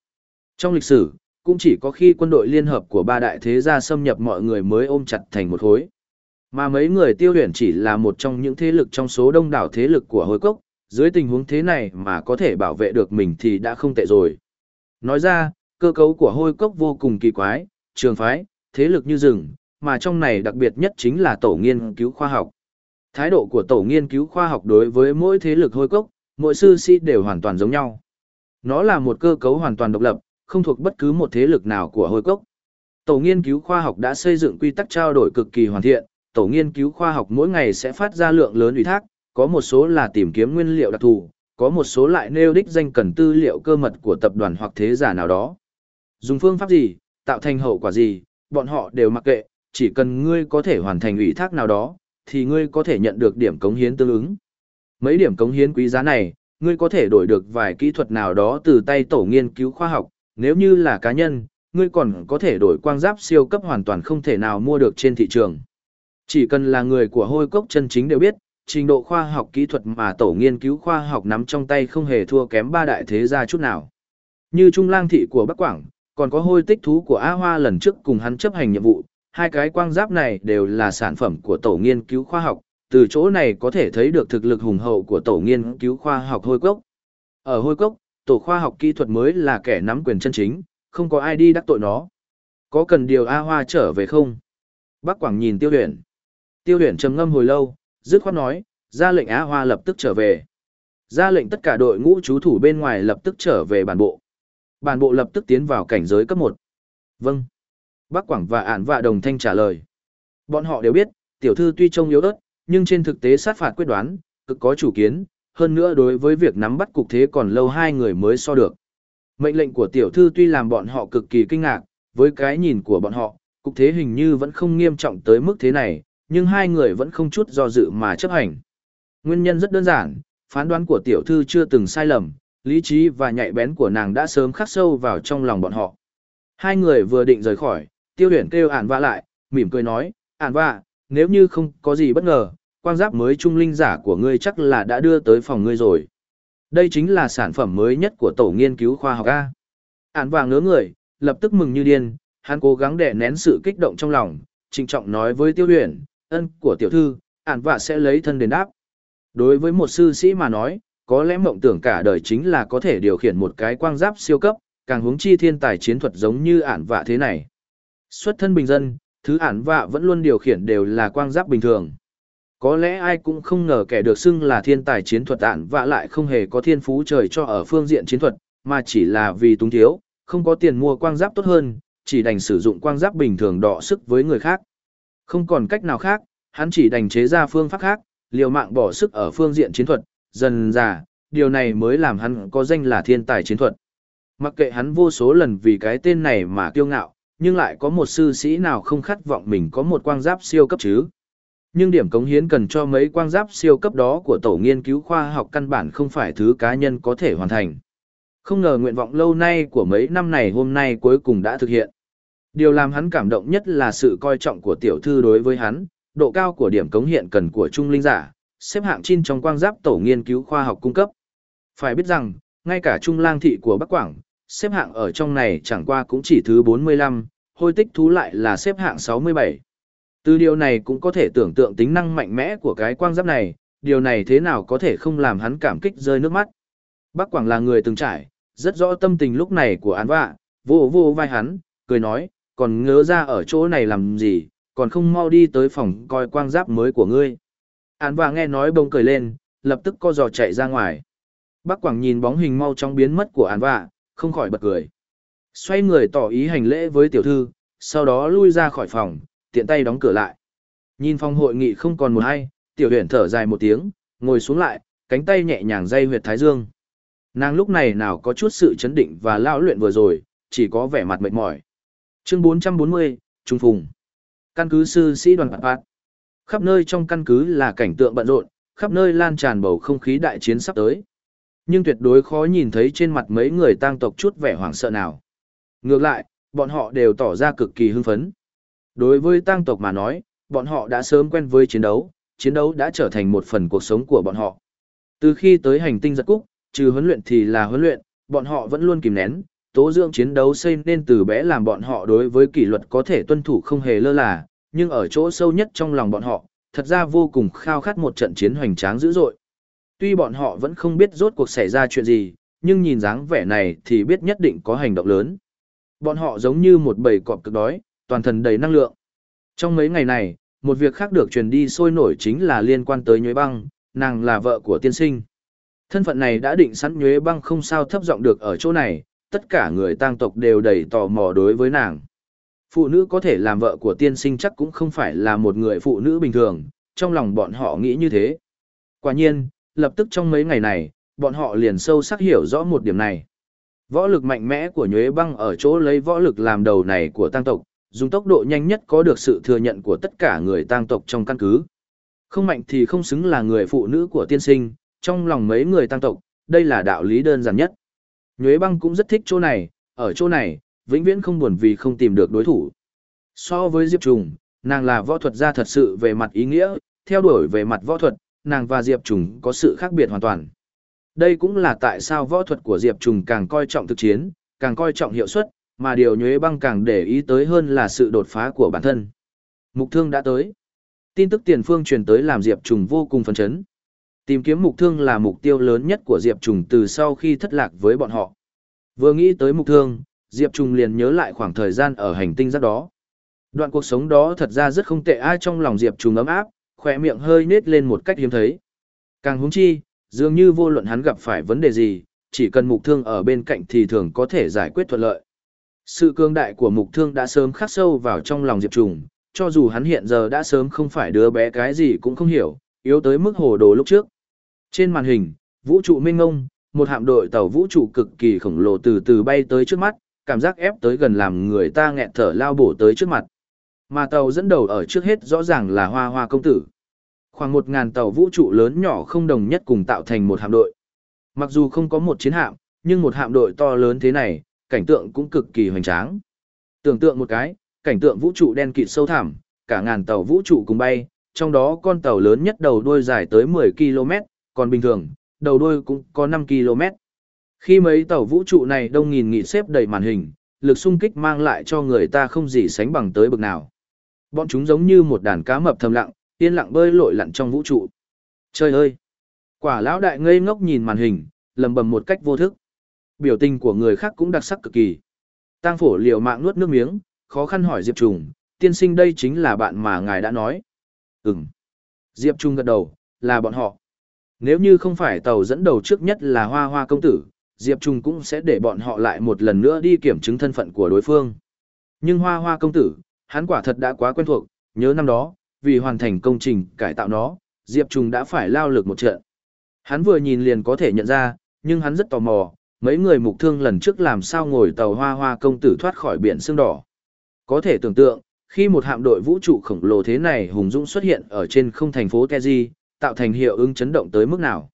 Trong lịch sử, cũng chỉ có khi quân đội liên hợp của ba đại thế gia xâm nhập mọi người mới ôm chặt thành một khối. Mà mấy người tiêu huyền chỉ là một trong những thế lực trong số đông đảo thế lực của hôi cốc, dưới tình huống thế này mà có thể bảo vệ được mình thì đã không tệ rồi. Nói ra, cơ cấu của hôi cốc vô cùng kỳ quái, trường phái, thế lực như rừng, mà trong này đặc biệt nhất chính là tổ nghiên cứu khoa học. Thái độ của tổ nghiên cứu khoa học đối với mỗi thế lực hôi cốc, mỗi sư sĩ đều hoàn toàn giống nhau. Nó là một cơ cấu hoàn toàn độc lập, không thuộc bất cứ một thế lực nào của hôi cốc. Tổ nghiên cứu khoa học đã xây dựng quy tắc trao đổi cực kỳ hoàn thiện, tổ nghiên cứu khoa học mỗi ngày sẽ phát ra lượng lớn ủy thác, có một số là tìm kiếm nguyên liệu đặc thù, có một số lại nêu đích danh cần tư liệu cơ mật của tập đoàn hoặc thế giả nào đó. Dùng phương pháp gì, tạo thành hậu quả gì, bọn họ đều mặc kệ, chỉ cần ngươi có thể hoàn thành ủy thác nào đó, thì ngươi có thể nhận được điểm cống hiến tương ứng. Mấy điểm cống hiến quý giá này, ngươi có thể đổi được vài kỹ thuật nào đó từ tay tổ nghiên cứu khoa học, nếu như là cá nhân, ngươi còn có thể đổi quang giáp siêu cấp hoàn toàn không thể nào mua được trên thị trường. Chỉ cần là người của hôi cốc chân chính đều biết, trình độ khoa học kỹ thuật mà tổ nghiên cứu khoa học nắm trong tay không hề thua kém ba đại thế gia chút nào. Như Trung Lang thị của Bắc Quảng, còn có hôi tích thú của A Hoa lần trước cùng hắn chấp hành nhiệm vụ, hai cái quang giáp này đều là sản phẩm của tổ nghiên cứu khoa học, từ chỗ này có thể thấy được thực lực hùng hậu của tổ nghiên cứu khoa học hôi cốc. Ở hôi cốc, tổ khoa học kỹ thuật mới là kẻ nắm quyền chân chính, không có ai đi đắc tội nó. Có cần điều A Hoa trở về không? Bắc Quảng nhìn Tiêu Huyền. Tiêu Huyền trầm ngâm hồi lâu, dứt khoát nói, ra lệnh Á Hoa lập tức trở về. Ra lệnh tất cả đội ngũ chú thủ bên ngoài lập tức trở về bản bộ. Bản bộ lập tức tiến vào cảnh giới cấp 1. Vâng. Bác Quảng và Ản Vạ Đồng Thanh trả lời. Bọn họ đều biết, tiểu thư tuy trông yếu ớt, nhưng trên thực tế sát phạt quyết đoán, cực có chủ kiến, hơn nữa đối với việc nắm bắt cục thế còn lâu hai người mới so được. Mệnh lệnh của tiểu thư tuy làm bọn họ cực kỳ kinh ngạc, với cái nhìn của bọn họ, cục thế hình như vẫn không nghiêm trọng tới mức thế này, nhưng hai người vẫn không chút do dự mà chấp hành. Nguyên nhân rất đơn giản, phán đoán của tiểu thư chưa từng sai lầm, lý trí và nhạy bén của nàng đã sớm khắc sâu vào trong lòng bọn họ. Hai người vừa định rời khỏi, tiêu huyền kêu ản vạ lại, mỉm cười nói, ản vạ, nếu như không có gì bất ngờ, quang giáp mới trung linh giả của ngươi chắc là đã đưa tới phòng ngươi rồi. Đây chính là sản phẩm mới nhất của tổ nghiên cứu khoa học A. Ản vạ ngớ người, lập tức mừng như điên, hắn cố gắng đè nén sự kích động trong lòng, trịnh trọng nói với tiêu huyền, ân của tiểu thư, ản vạ sẽ lấy thân đền đáp. Đối với một sư sĩ mà nói, có lẽ mộng tưởng cả đời chính là có thể điều khiển một cái quang giáp siêu cấp, càng hướng chi thiên tài chiến thuật giống như ản vạ thế này. Xuất thân bình dân, thứ ản vạ vẫn luôn điều khiển đều là quang giáp bình thường. Có lẽ ai cũng không ngờ kẻ được xưng là thiên tài chiến thuật ản vạ lại không hề có thiên phú trời cho ở phương diện chiến thuật, mà chỉ là vì túng thiếu, không có tiền mua quang giáp tốt hơn, chỉ đành sử dụng quang giáp bình thường đọ sức với người khác. Không còn cách nào khác, hắn chỉ đành chế ra phương pháp khác, liều mạng bỏ sức ở phương diện chiến thuật, dần dà, điều này mới làm hắn có danh là thiên tài chiến thuật. Mặc kệ hắn vô số lần vì cái tên này mà kiêu ngạo, nhưng lại có một sư sĩ nào không khát vọng mình có một quang giáp siêu cấp chứ. Nhưng điểm cống hiến cần cho mấy quang giáp siêu cấp đó của tổ nghiên cứu khoa học căn bản không phải thứ cá nhân có thể hoàn thành. Không ngờ nguyện vọng lâu nay của mấy năm này hôm nay cuối cùng đã thực hiện. Điều làm hắn cảm động nhất là sự coi trọng của tiểu thư đối với hắn, độ cao của điểm cống hiện cần của trung linh giả, xếp hạng chin trong quang giáp tổ nghiên cứu khoa học cung cấp. Phải biết rằng, ngay cả trung lang thị của Bắc Quảng, xếp hạng ở trong này chẳng qua cũng chỉ thứ 45, hôi tích thú lại là xếp hạng 67. Từ điều này cũng có thể tưởng tượng tính năng mạnh mẽ của cái quang giáp này, điều này thế nào có thể không làm hắn cảm kích rơi nước mắt. bắc Quảng là người từng trải, rất rõ tâm tình lúc này của án vạ, vô vô vai hắn, cười nói, còn ngớ ra ở chỗ này làm gì, còn không mau đi tới phòng coi quang giáp mới của ngươi. Án và nghe nói bông cười lên, lập tức co giò chạy ra ngoài. Bác Quảng nhìn bóng hình mau chóng biến mất của án và, không khỏi bật cười. Xoay người tỏ ý hành lễ với tiểu thư, sau đó lui ra khỏi phòng, tiện tay đóng cửa lại. Nhìn phòng hội nghị không còn một ai, tiểu huyền thở dài một tiếng, ngồi xuống lại, cánh tay nhẹ nhàng dây huyệt thái dương. Nàng lúc này nào có chút sự chấn định và lao luyện vừa rồi, chỉ có vẻ mặt mệt mỏi. Chương 440, Trung Phùng. Căn cứ sư sĩ đoàn bạc Khắp nơi trong căn cứ là cảnh tượng bận rộn, khắp nơi lan tràn bầu không khí đại chiến sắp tới. Nhưng tuyệt đối khó nhìn thấy trên mặt mấy người tang tộc chút vẻ hoảng sợ nào. Ngược lại, bọn họ đều tỏ ra cực kỳ hưng phấn. Đối với tang tộc mà nói, bọn họ đã sớm quen với chiến đấu, chiến đấu đã trở thành một phần cuộc sống của bọn họ. Từ khi tới hành tinh giật cúc, trừ huấn luyện thì là huấn luyện, bọn họ vẫn luôn kìm nén, tố dưỡng chiến đấu xây nên từ bé làm bọn họ đối với kỷ luật có thể tuân thủ không hề lơ là, nhưng ở chỗ sâu nhất trong lòng bọn họ, thật ra vô cùng khao khát một trận chiến hoành tráng dữ dội. Tuy bọn họ vẫn không biết rốt cuộc xảy ra chuyện gì, nhưng nhìn dáng vẻ này thì biết nhất định có hành động lớn. Bọn họ giống như một bầy cọp cực đói, toàn thân đầy năng lượng. Trong mấy ngày này, một việc khác được truyền đi sôi nổi chính là liên quan tới Nhuế Băng, nàng là vợ của tiên sinh. Thân phận này đã định sẵn Nhuế Băng không sao thấp giọng được ở chỗ này, tất cả người tang tộc đều đầy tò mò đối với nàng. Phụ nữ có thể làm vợ của tiên sinh chắc cũng không phải là một người phụ nữ bình thường, trong lòng bọn họ nghĩ như thế. Quả nhiên, lập tức trong mấy ngày này, bọn họ liền sâu sắc hiểu rõ một điểm này. Võ lực mạnh mẽ của nhuế băng ở chỗ lấy võ lực làm đầu này của tăng tộc, dùng tốc độ nhanh nhất có được sự thừa nhận của tất cả người tăng tộc trong căn cứ. Không mạnh thì không xứng là người phụ nữ của tiên sinh, trong lòng mấy người tăng tộc, đây là đạo lý đơn giản nhất. Nhuế băng cũng rất thích chỗ này, ở chỗ này, vĩnh viễn không buồn vì không tìm được đối thủ. So với Diệp Trùng, nàng là võ thuật gia thật sự về mặt ý nghĩa, theo đuổi về mặt võ thuật, nàng và Diệp Trùng có sự khác biệt hoàn toàn. Đây cũng là tại sao võ thuật của Diệp Trùng càng coi trọng thực chiến, càng coi trọng hiệu suất, mà điều nhuế băng càng để ý tới hơn là sự đột phá của bản thân. Mục thương đã tới. Tin tức tiền phương truyền tới làm Diệp Trùng vô cùng phấn chấn. Tìm kiếm mục thương là mục tiêu lớn nhất của Diệp Trùng từ sau khi thất lạc với bọn họ. Vừa nghĩ tới mục thương, Diệp Trùng liền nhớ lại khoảng thời gian ở hành tinh giác đó. Đoạn cuộc sống đó thật ra rất không tệ ai trong lòng Diệp Trùng ấm áp, khỏe miệng hơi nết lên một cách hiếm thấy. Càng húng chi, dường như vô luận hắn gặp phải vấn đề gì, chỉ cần mục thương ở bên cạnh thì thường có thể giải quyết thuận lợi. Sự cương đại của mục thương đã sớm khắc sâu vào trong lòng Diệp Trùng, cho dù hắn hiện giờ đã sớm không phải đứa bé cái gì cũng không hiểu, yếu tới mức hồ đồ lúc trước. Trên màn hình, vũ trụ minh ngông, một hạm đội tàu vũ trụ cực kỳ khổng lồ từ từ bay tới trước mắt, cảm giác ép tới gần làm người ta nghẹn thở lao bổ tới trước mặt. Mà tàu dẫn đầu ở trước hết rõ ràng là Hoa Hoa công tử. Khoảng một ngàn tàu vũ trụ lớn nhỏ không đồng nhất cùng tạo thành một hạm đội. Mặc dù không có một chiến hạm, nhưng một hạm đội to lớn thế này, cảnh tượng cũng cực kỳ hoành tráng. Tưởng tượng một cái, cảnh tượng vũ trụ đen kịt sâu thẳm, cả ngàn tàu vũ trụ cùng bay, trong đó con tàu lớn nhất đầu đuôi dài tới 10 km, còn bình thường, đầu đuôi cũng có 5 km. Khi mấy tàu vũ trụ này đông nghìn nghị xếp đầy màn hình, lực xung kích mang lại cho người ta không gì sánh bằng tới bực nào. Bọn chúng giống như một đàn cá mập thầm lặng, yên lặng bơi lội lặn trong vũ trụ. Trời ơi! Quả lão đại ngây ngốc nhìn màn hình, lầm bầm một cách vô thức. Biểu tình của người khác cũng đặc sắc cực kỳ. tang phổ liều mạng nuốt nước miếng, khó khăn hỏi Diệp Trùng, tiên sinh đây chính là bạn mà ngài đã nói. Ừm. Diệp Trung gật đầu, là bọn họ. Nếu như không phải tàu dẫn đầu trước nhất là Hoa Hoa công tử, Diệp Trung cũng sẽ để bọn họ lại một lần nữa đi kiểm chứng thân phận của đối phương. Nhưng Hoa Hoa công tử, hắn quả thật đã quá quen thuộc, nhớ năm đó, vì hoàn thành công trình cải tạo nó, Diệp Trung đã phải lao lực một trận. Hắn vừa nhìn liền có thể nhận ra, nhưng hắn rất tò mò, mấy người mục thương lần trước làm sao ngồi tàu Hoa Hoa công tử thoát khỏi biển sương đỏ. Có thể tưởng tượng, khi một hạm đội vũ trụ khổng lồ thế này hùng dũng xuất hiện ở trên không thành phố Keji, tạo thành hiệu ứng chấn động tới mức nào.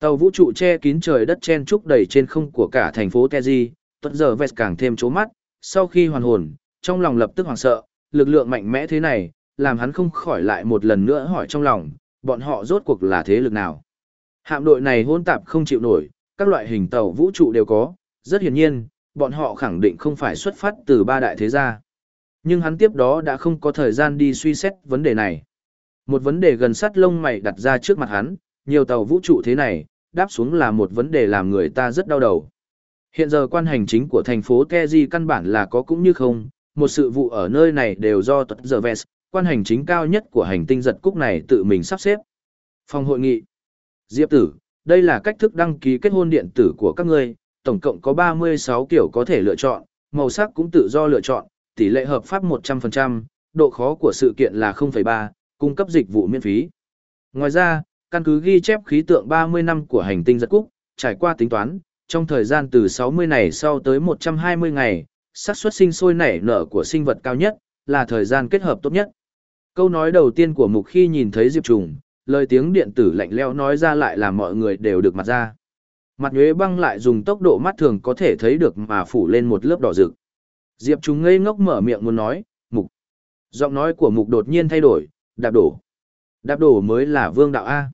Tàu vũ trụ che kín trời đất chen trúc đầy trên không của cả thành phố Teji, tuần giờ vest càng thêm chố mắt, sau khi hoàn hồn, trong lòng lập tức hoảng sợ, lực lượng mạnh mẽ thế này, làm hắn không khỏi lại một lần nữa hỏi trong lòng, bọn họ rốt cuộc là thế lực nào. Hạm đội này hỗn tạp không chịu nổi, các loại hình tàu vũ trụ đều có, rất hiển nhiên, bọn họ khẳng định không phải xuất phát từ ba đại thế gia. Nhưng hắn tiếp đó đã không có thời gian đi suy xét vấn đề này. Một vấn đề gần sát lông mày đặt ra trước mặt hắn, nhiều tàu vũ trụ thế này, đáp xuống là một vấn đề làm người ta rất đau đầu. Hiện giờ quan hành chính của thành phố Keji căn bản là có cũng như không, một sự vụ ở nơi này đều do tuật giờ Vest, quan hành chính cao nhất của hành tinh giật cúc này tự mình sắp xếp. Phòng hội nghị. Diệp tử, đây là cách thức đăng ký kết hôn điện tử của các ngươi, tổng cộng có 36 kiểu có thể lựa chọn, màu sắc cũng tự do lựa chọn, tỷ lệ hợp pháp 100%, độ khó của sự kiện là 0,3, cung cấp dịch vụ miễn phí. Ngoài ra, căn cứ ghi chép khí tượng 30 năm của hành tinh giật cúc, trải qua tính toán, trong thời gian từ 60 ngày sau tới 120 ngày, xác suất sinh sôi nảy nở của sinh vật cao nhất, là thời gian kết hợp tốt nhất. Câu nói đầu tiên của mục khi nhìn thấy Diệp Trùng, lời tiếng điện tử lạnh leo nói ra lại là mọi người đều được mặt ra. Mặt nhuế băng lại dùng tốc độ mắt thường có thể thấy được mà phủ lên một lớp đỏ rực. Diệp Trùng ngây ngốc mở miệng muốn nói, mục. Giọng nói của mục đột nhiên thay đổi, đạp đổ. Đạp đổ mới là vương đạo A.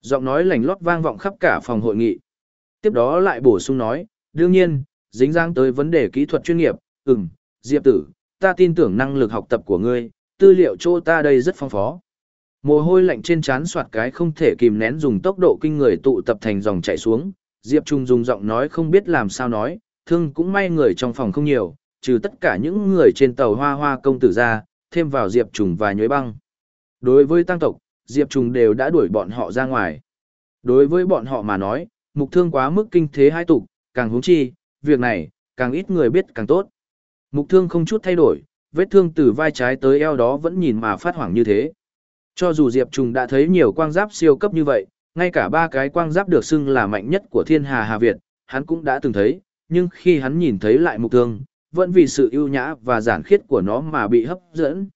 Giọng nói lành lót vang vọng khắp cả phòng hội nghị. Tiếp đó lại bổ sung nói, đương nhiên, dính dáng tới vấn đề kỹ thuật chuyên nghiệp, ừm, Diệp tử, ta tin tưởng năng lực học tập của ngươi, tư liệu chỗ ta đây rất phong phó. Mồ hôi lạnh trên trán soạt cái không thể kìm nén dùng tốc độ kinh người tụ tập thành dòng chảy xuống, Diệp Trung dùng giọng nói không biết làm sao nói, thương cũng may người trong phòng không nhiều, trừ tất cả những người trên tàu hoa hoa công tử ra, thêm vào Diệp Trung và nhuế băng. Đối với tăng tộc, Diệp Trùng đều đã đuổi bọn họ ra ngoài. Đối với bọn họ mà nói, mục thương quá mức kinh thế hai tục, càng húng chi, việc này, càng ít người biết càng tốt. Mục thương không chút thay đổi, vết thương từ vai trái tới eo đó vẫn nhìn mà phát hoảng như thế. Cho dù Diệp Trùng đã thấy nhiều quang giáp siêu cấp như vậy, ngay cả ba cái quang giáp được xưng là mạnh nhất của thiên hà Hà Việt, hắn cũng đã từng thấy, nhưng khi hắn nhìn thấy lại mục thương, vẫn vì sự ưu nhã và giản khiết của nó mà bị hấp dẫn.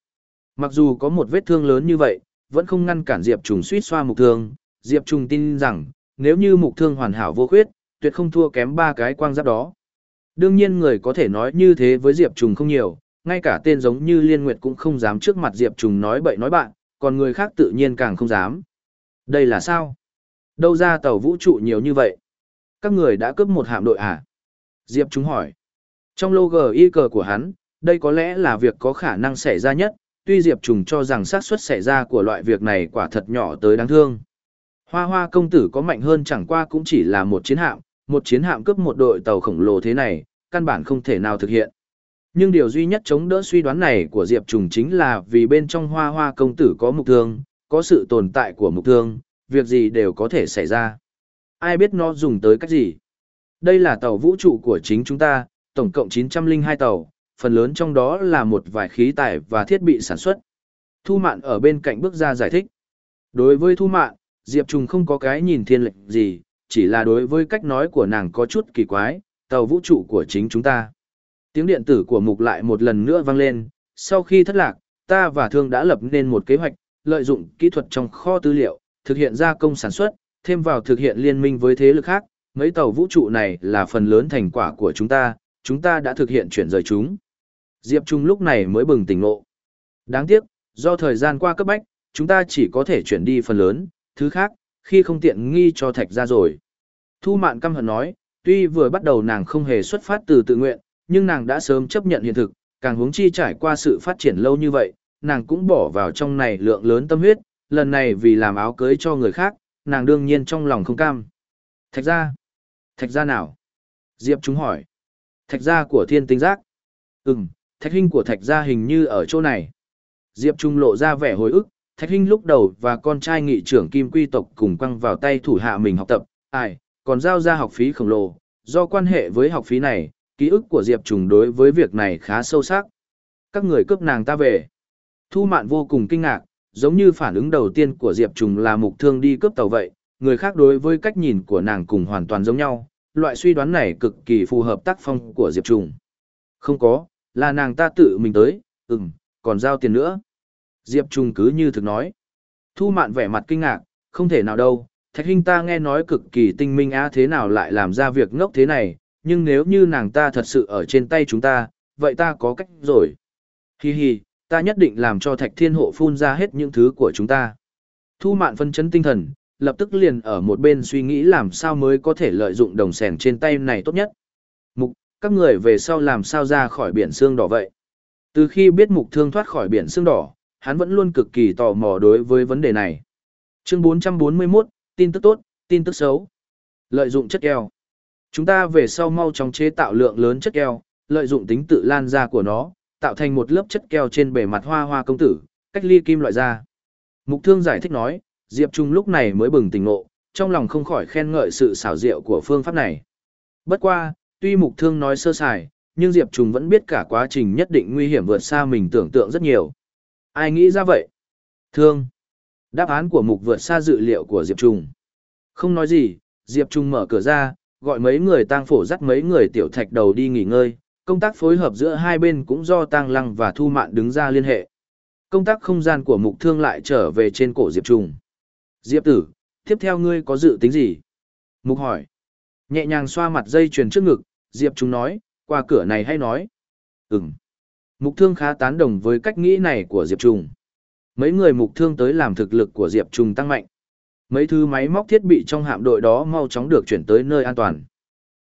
Mặc dù có một vết thương lớn như vậy, vẫn không ngăn cản Diệp Trùng suýt xoa mục thương, Diệp Trùng tin rằng, nếu như mục thương hoàn hảo vô khuyết, tuyệt không thua kém ba cái quang giáp đó. Đương nhiên người có thể nói như thế với Diệp Trùng không nhiều, ngay cả tên giống như Liên Nguyệt cũng không dám trước mặt Diệp Trùng nói bậy nói bạn, còn người khác tự nhiên càng không dám. Đây là sao? Đâu ra tàu vũ trụ nhiều như vậy? Các người đã cướp một hạm đội à? Diệp Trùng hỏi. Trong logo y cờ của hắn, đây có lẽ là việc có khả năng xảy ra nhất, tuy Diệp Trùng cho rằng xác suất xảy ra của loại việc này quả thật nhỏ tới đáng thương. Hoa hoa công tử có mạnh hơn chẳng qua cũng chỉ là một chiến hạm, một chiến hạm cướp một đội tàu khổng lồ thế này, căn bản không thể nào thực hiện. Nhưng điều duy nhất chống đỡ suy đoán này của Diệp Trùng chính là vì bên trong hoa hoa công tử có mục thương, có sự tồn tại của mục thương, việc gì đều có thể xảy ra. Ai biết nó dùng tới cách gì? Đây là tàu vũ trụ của chính chúng ta, tổng cộng 902 tàu, phần lớn trong đó là một vài khí tài và thiết bị sản xuất. Thu Mạn ở bên cạnh bước ra giải thích. Đối với Thu Mạn, Diệp Trùng không có cái nhìn thiên lệnh gì, chỉ là đối với cách nói của nàng có chút kỳ quái, tàu vũ trụ của chính chúng ta. Tiếng điện tử của mục lại một lần nữa vang lên, sau khi thất lạc, ta và thương đã lập nên một kế hoạch, lợi dụng kỹ thuật trong kho tư liệu, thực hiện gia công sản xuất, thêm vào thực hiện liên minh với thế lực khác, mấy tàu vũ trụ này là phần lớn thành quả của chúng ta, chúng ta đã thực hiện chuyển rời chúng. Diệp Trung lúc này mới bừng tỉnh ngộ. Đáng tiếc, do thời gian qua cấp bách, chúng ta chỉ có thể chuyển đi phần lớn, thứ khác, khi không tiện nghi cho thạch ra rồi. Thu mạn căm hận nói, tuy vừa bắt đầu nàng không hề xuất phát từ tự nguyện, nhưng nàng đã sớm chấp nhận hiện thực, càng hướng chi trải qua sự phát triển lâu như vậy, nàng cũng bỏ vào trong này lượng lớn tâm huyết, lần này vì làm áo cưới cho người khác, nàng đương nhiên trong lòng không cam. Thạch ra? Thạch ra nào? Diệp chúng hỏi. Thạch ra của thiên tinh giác? Ừm, thạch hình của thạch gia hình như ở chỗ này. Diệp Trung lộ ra vẻ hồi ức, Thạch Hình lúc đầu và con trai nghị trưởng Kim Quy tộc cùng quăng vào tay thủ hạ mình học tập, ai, còn giao ra học phí khổng lồ. Do quan hệ với học phí này, ký ức của Diệp Trung đối với việc này khá sâu sắc. Các người cướp nàng ta về. Thu Mạn vô cùng kinh ngạc, giống như phản ứng đầu tiên của Diệp Trùng là mục thương đi cướp tàu vậy, người khác đối với cách nhìn của nàng cùng hoàn toàn giống nhau, loại suy đoán này cực kỳ phù hợp tác phong của Diệp Trùng. Không có, là nàng ta tự mình tới, ừm, còn giao tiền nữa. Diệp Trung cứ như thực nói. Thu mạn vẻ mặt kinh ngạc, không thể nào đâu, Thạch Hinh ta nghe nói cực kỳ tinh minh á thế nào lại làm ra việc ngốc thế này, nhưng nếu như nàng ta thật sự ở trên tay chúng ta, vậy ta có cách rồi. Hi hi, ta nhất định làm cho Thạch Thiên Hộ phun ra hết những thứ của chúng ta. Thu mạn phân chấn tinh thần, lập tức liền ở một bên suy nghĩ làm sao mới có thể lợi dụng đồng sèn trên tay này tốt nhất. Các người về sau làm sao ra khỏi biển xương đỏ vậy? Từ khi biết mục thương thoát khỏi biển xương đỏ, hắn vẫn luôn cực kỳ tò mò đối với vấn đề này. Chương 441, tin tức tốt, tin tức xấu. Lợi dụng chất keo. Chúng ta về sau mau chóng chế tạo lượng lớn chất keo, lợi dụng tính tự lan ra của nó, tạo thành một lớp chất keo trên bề mặt hoa hoa công tử, cách ly kim loại ra. Mục thương giải thích nói, Diệp Trung lúc này mới bừng tỉnh ngộ, trong lòng không khỏi khen ngợi sự xảo diệu của phương pháp này. Bất qua, tuy mục thương nói sơ sài, nhưng Diệp Trung vẫn biết cả quá trình nhất định nguy hiểm vượt xa mình tưởng tượng rất nhiều. Ai nghĩ ra vậy? Thương. Đáp án của mục vượt xa dự liệu của Diệp Trung. Không nói gì, Diệp Trung mở cửa ra, gọi mấy người tang phổ dắt mấy người tiểu thạch đầu đi nghỉ ngơi, công tác phối hợp giữa hai bên cũng do tang lăng và thu mạn đứng ra liên hệ. Công tác không gian của mục thương lại trở về trên cổ Diệp Trung. Diệp tử, tiếp theo ngươi có dự tính gì? Mục hỏi. Nhẹ nhàng xoa mặt dây chuyền trước ngực, Diệp Trung nói, qua cửa này hay nói. Ừm. Mục thương khá tán đồng với cách nghĩ này của Diệp Trung. Mấy người mục thương tới làm thực lực của Diệp Trung tăng mạnh. Mấy thứ máy móc thiết bị trong hạm đội đó mau chóng được chuyển tới nơi an toàn.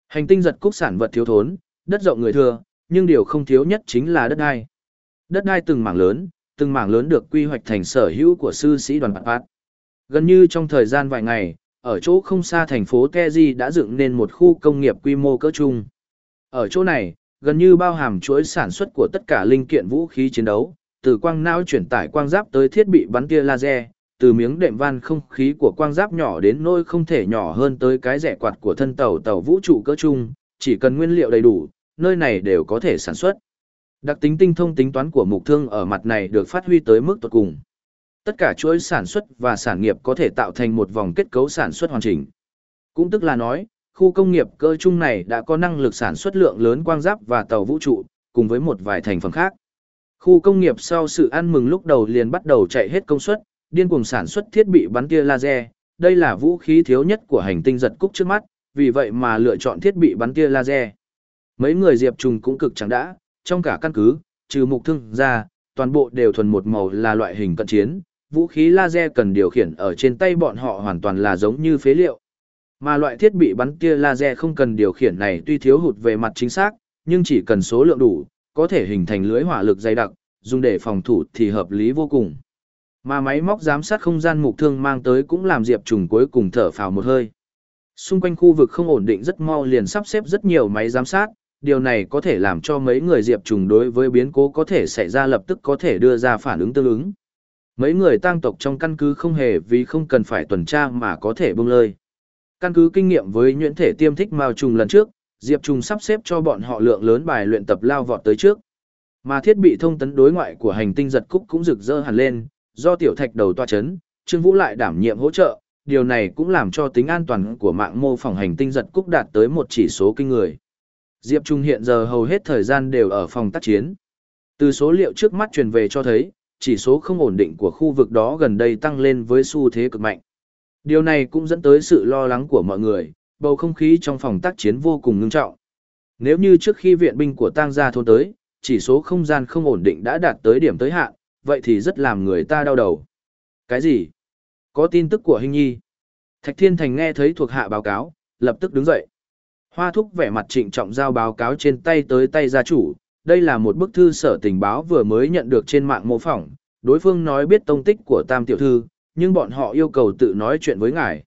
Hành tinh giật cúc sản vật thiếu thốn, đất rộng người thừa, nhưng điều không thiếu nhất chính là đất đai. Đất đai từng mảng lớn, từng mảng lớn được quy hoạch thành sở hữu của sư sĩ đoàn Bạt bát Gần như trong thời gian vài ngày, ở chỗ không xa thành phố Keji đã dựng nên một khu công nghiệp quy mô cỡ trung. Ở chỗ này, gần như bao hàm chuỗi sản xuất của tất cả linh kiện vũ khí chiến đấu, từ quang não chuyển tải quang giáp tới thiết bị bắn tia laser, từ miếng đệm van không khí của quang giáp nhỏ đến nôi không thể nhỏ hơn tới cái rẻ quạt của thân tàu tàu vũ trụ cỡ trung, chỉ cần nguyên liệu đầy đủ, nơi này đều có thể sản xuất. Đặc tính tinh thông tính toán của mục thương ở mặt này được phát huy tới mức tột cùng. Tất cả chuỗi sản xuất và sản nghiệp có thể tạo thành một vòng kết cấu sản xuất hoàn chỉnh. Cũng tức là nói, khu công nghiệp cơ trung này đã có năng lực sản xuất lượng lớn quang giáp và tàu vũ trụ, cùng với một vài thành phần khác. Khu công nghiệp sau sự ăn mừng lúc đầu liền bắt đầu chạy hết công suất, điên cuồng sản xuất thiết bị bắn tia laser, đây là vũ khí thiếu nhất của hành tinh giật cúc trước mắt, vì vậy mà lựa chọn thiết bị bắn tia laser. Mấy người Diệp Trùng cũng cực chẳng đã, trong cả căn cứ, trừ mục thương ra, toàn bộ đều thuần một màu là loại hình cận chiến, vũ khí laser cần điều khiển ở trên tay bọn họ hoàn toàn là giống như phế liệu. Mà loại thiết bị bắn tia laser không cần điều khiển này tuy thiếu hụt về mặt chính xác, nhưng chỉ cần số lượng đủ, có thể hình thành lưới hỏa lực dày đặc, dùng để phòng thủ thì hợp lý vô cùng. Mà máy móc giám sát không gian mục thương mang tới cũng làm Diệp Trùng cuối cùng thở phào một hơi. Xung quanh khu vực không ổn định rất mau liền sắp xếp rất nhiều máy giám sát, điều này có thể làm cho mấy người Diệp Trùng đối với biến cố có thể xảy ra lập tức có thể đưa ra phản ứng tương ứng. Mấy người tăng tộc trong căn cứ không hề vì không cần phải tuần tra mà có thể bông lơi. Căn cứ kinh nghiệm với nhuyễn thể tiêm thích mao trùng lần trước, Diệp Trùng sắp xếp cho bọn họ lượng lớn bài luyện tập lao vọt tới trước. Mà thiết bị thông tấn đối ngoại của hành tinh giật cúc cũng rực rỡ hẳn lên, do tiểu thạch đầu toa chấn, Trương Vũ lại đảm nhiệm hỗ trợ, điều này cũng làm cho tính an toàn của mạng mô phỏng hành tinh giật cúc đạt tới một chỉ số kinh người. Diệp Trung hiện giờ hầu hết thời gian đều ở phòng tác chiến. Từ số liệu trước mắt truyền về cho thấy, chỉ số không ổn định của khu vực đó gần đây tăng lên với xu thế cực mạnh. Điều này cũng dẫn tới sự lo lắng của mọi người, bầu không khí trong phòng tác chiến vô cùng ngưng trọng. Nếu như trước khi viện binh của tang gia thôn tới, chỉ số không gian không ổn định đã đạt tới điểm tới hạn, vậy thì rất làm người ta đau đầu. Cái gì? Có tin tức của Hình Nhi. Thạch Thiên Thành nghe thấy thuộc hạ báo cáo, lập tức đứng dậy. Hoa thúc vẻ mặt trịnh trọng giao báo cáo trên tay tới tay gia chủ. Đây là một bức thư sở tình báo vừa mới nhận được trên mạng mô phỏng. Đối phương nói biết tông tích của tam tiểu thư, nhưng bọn họ yêu cầu tự nói chuyện với ngài.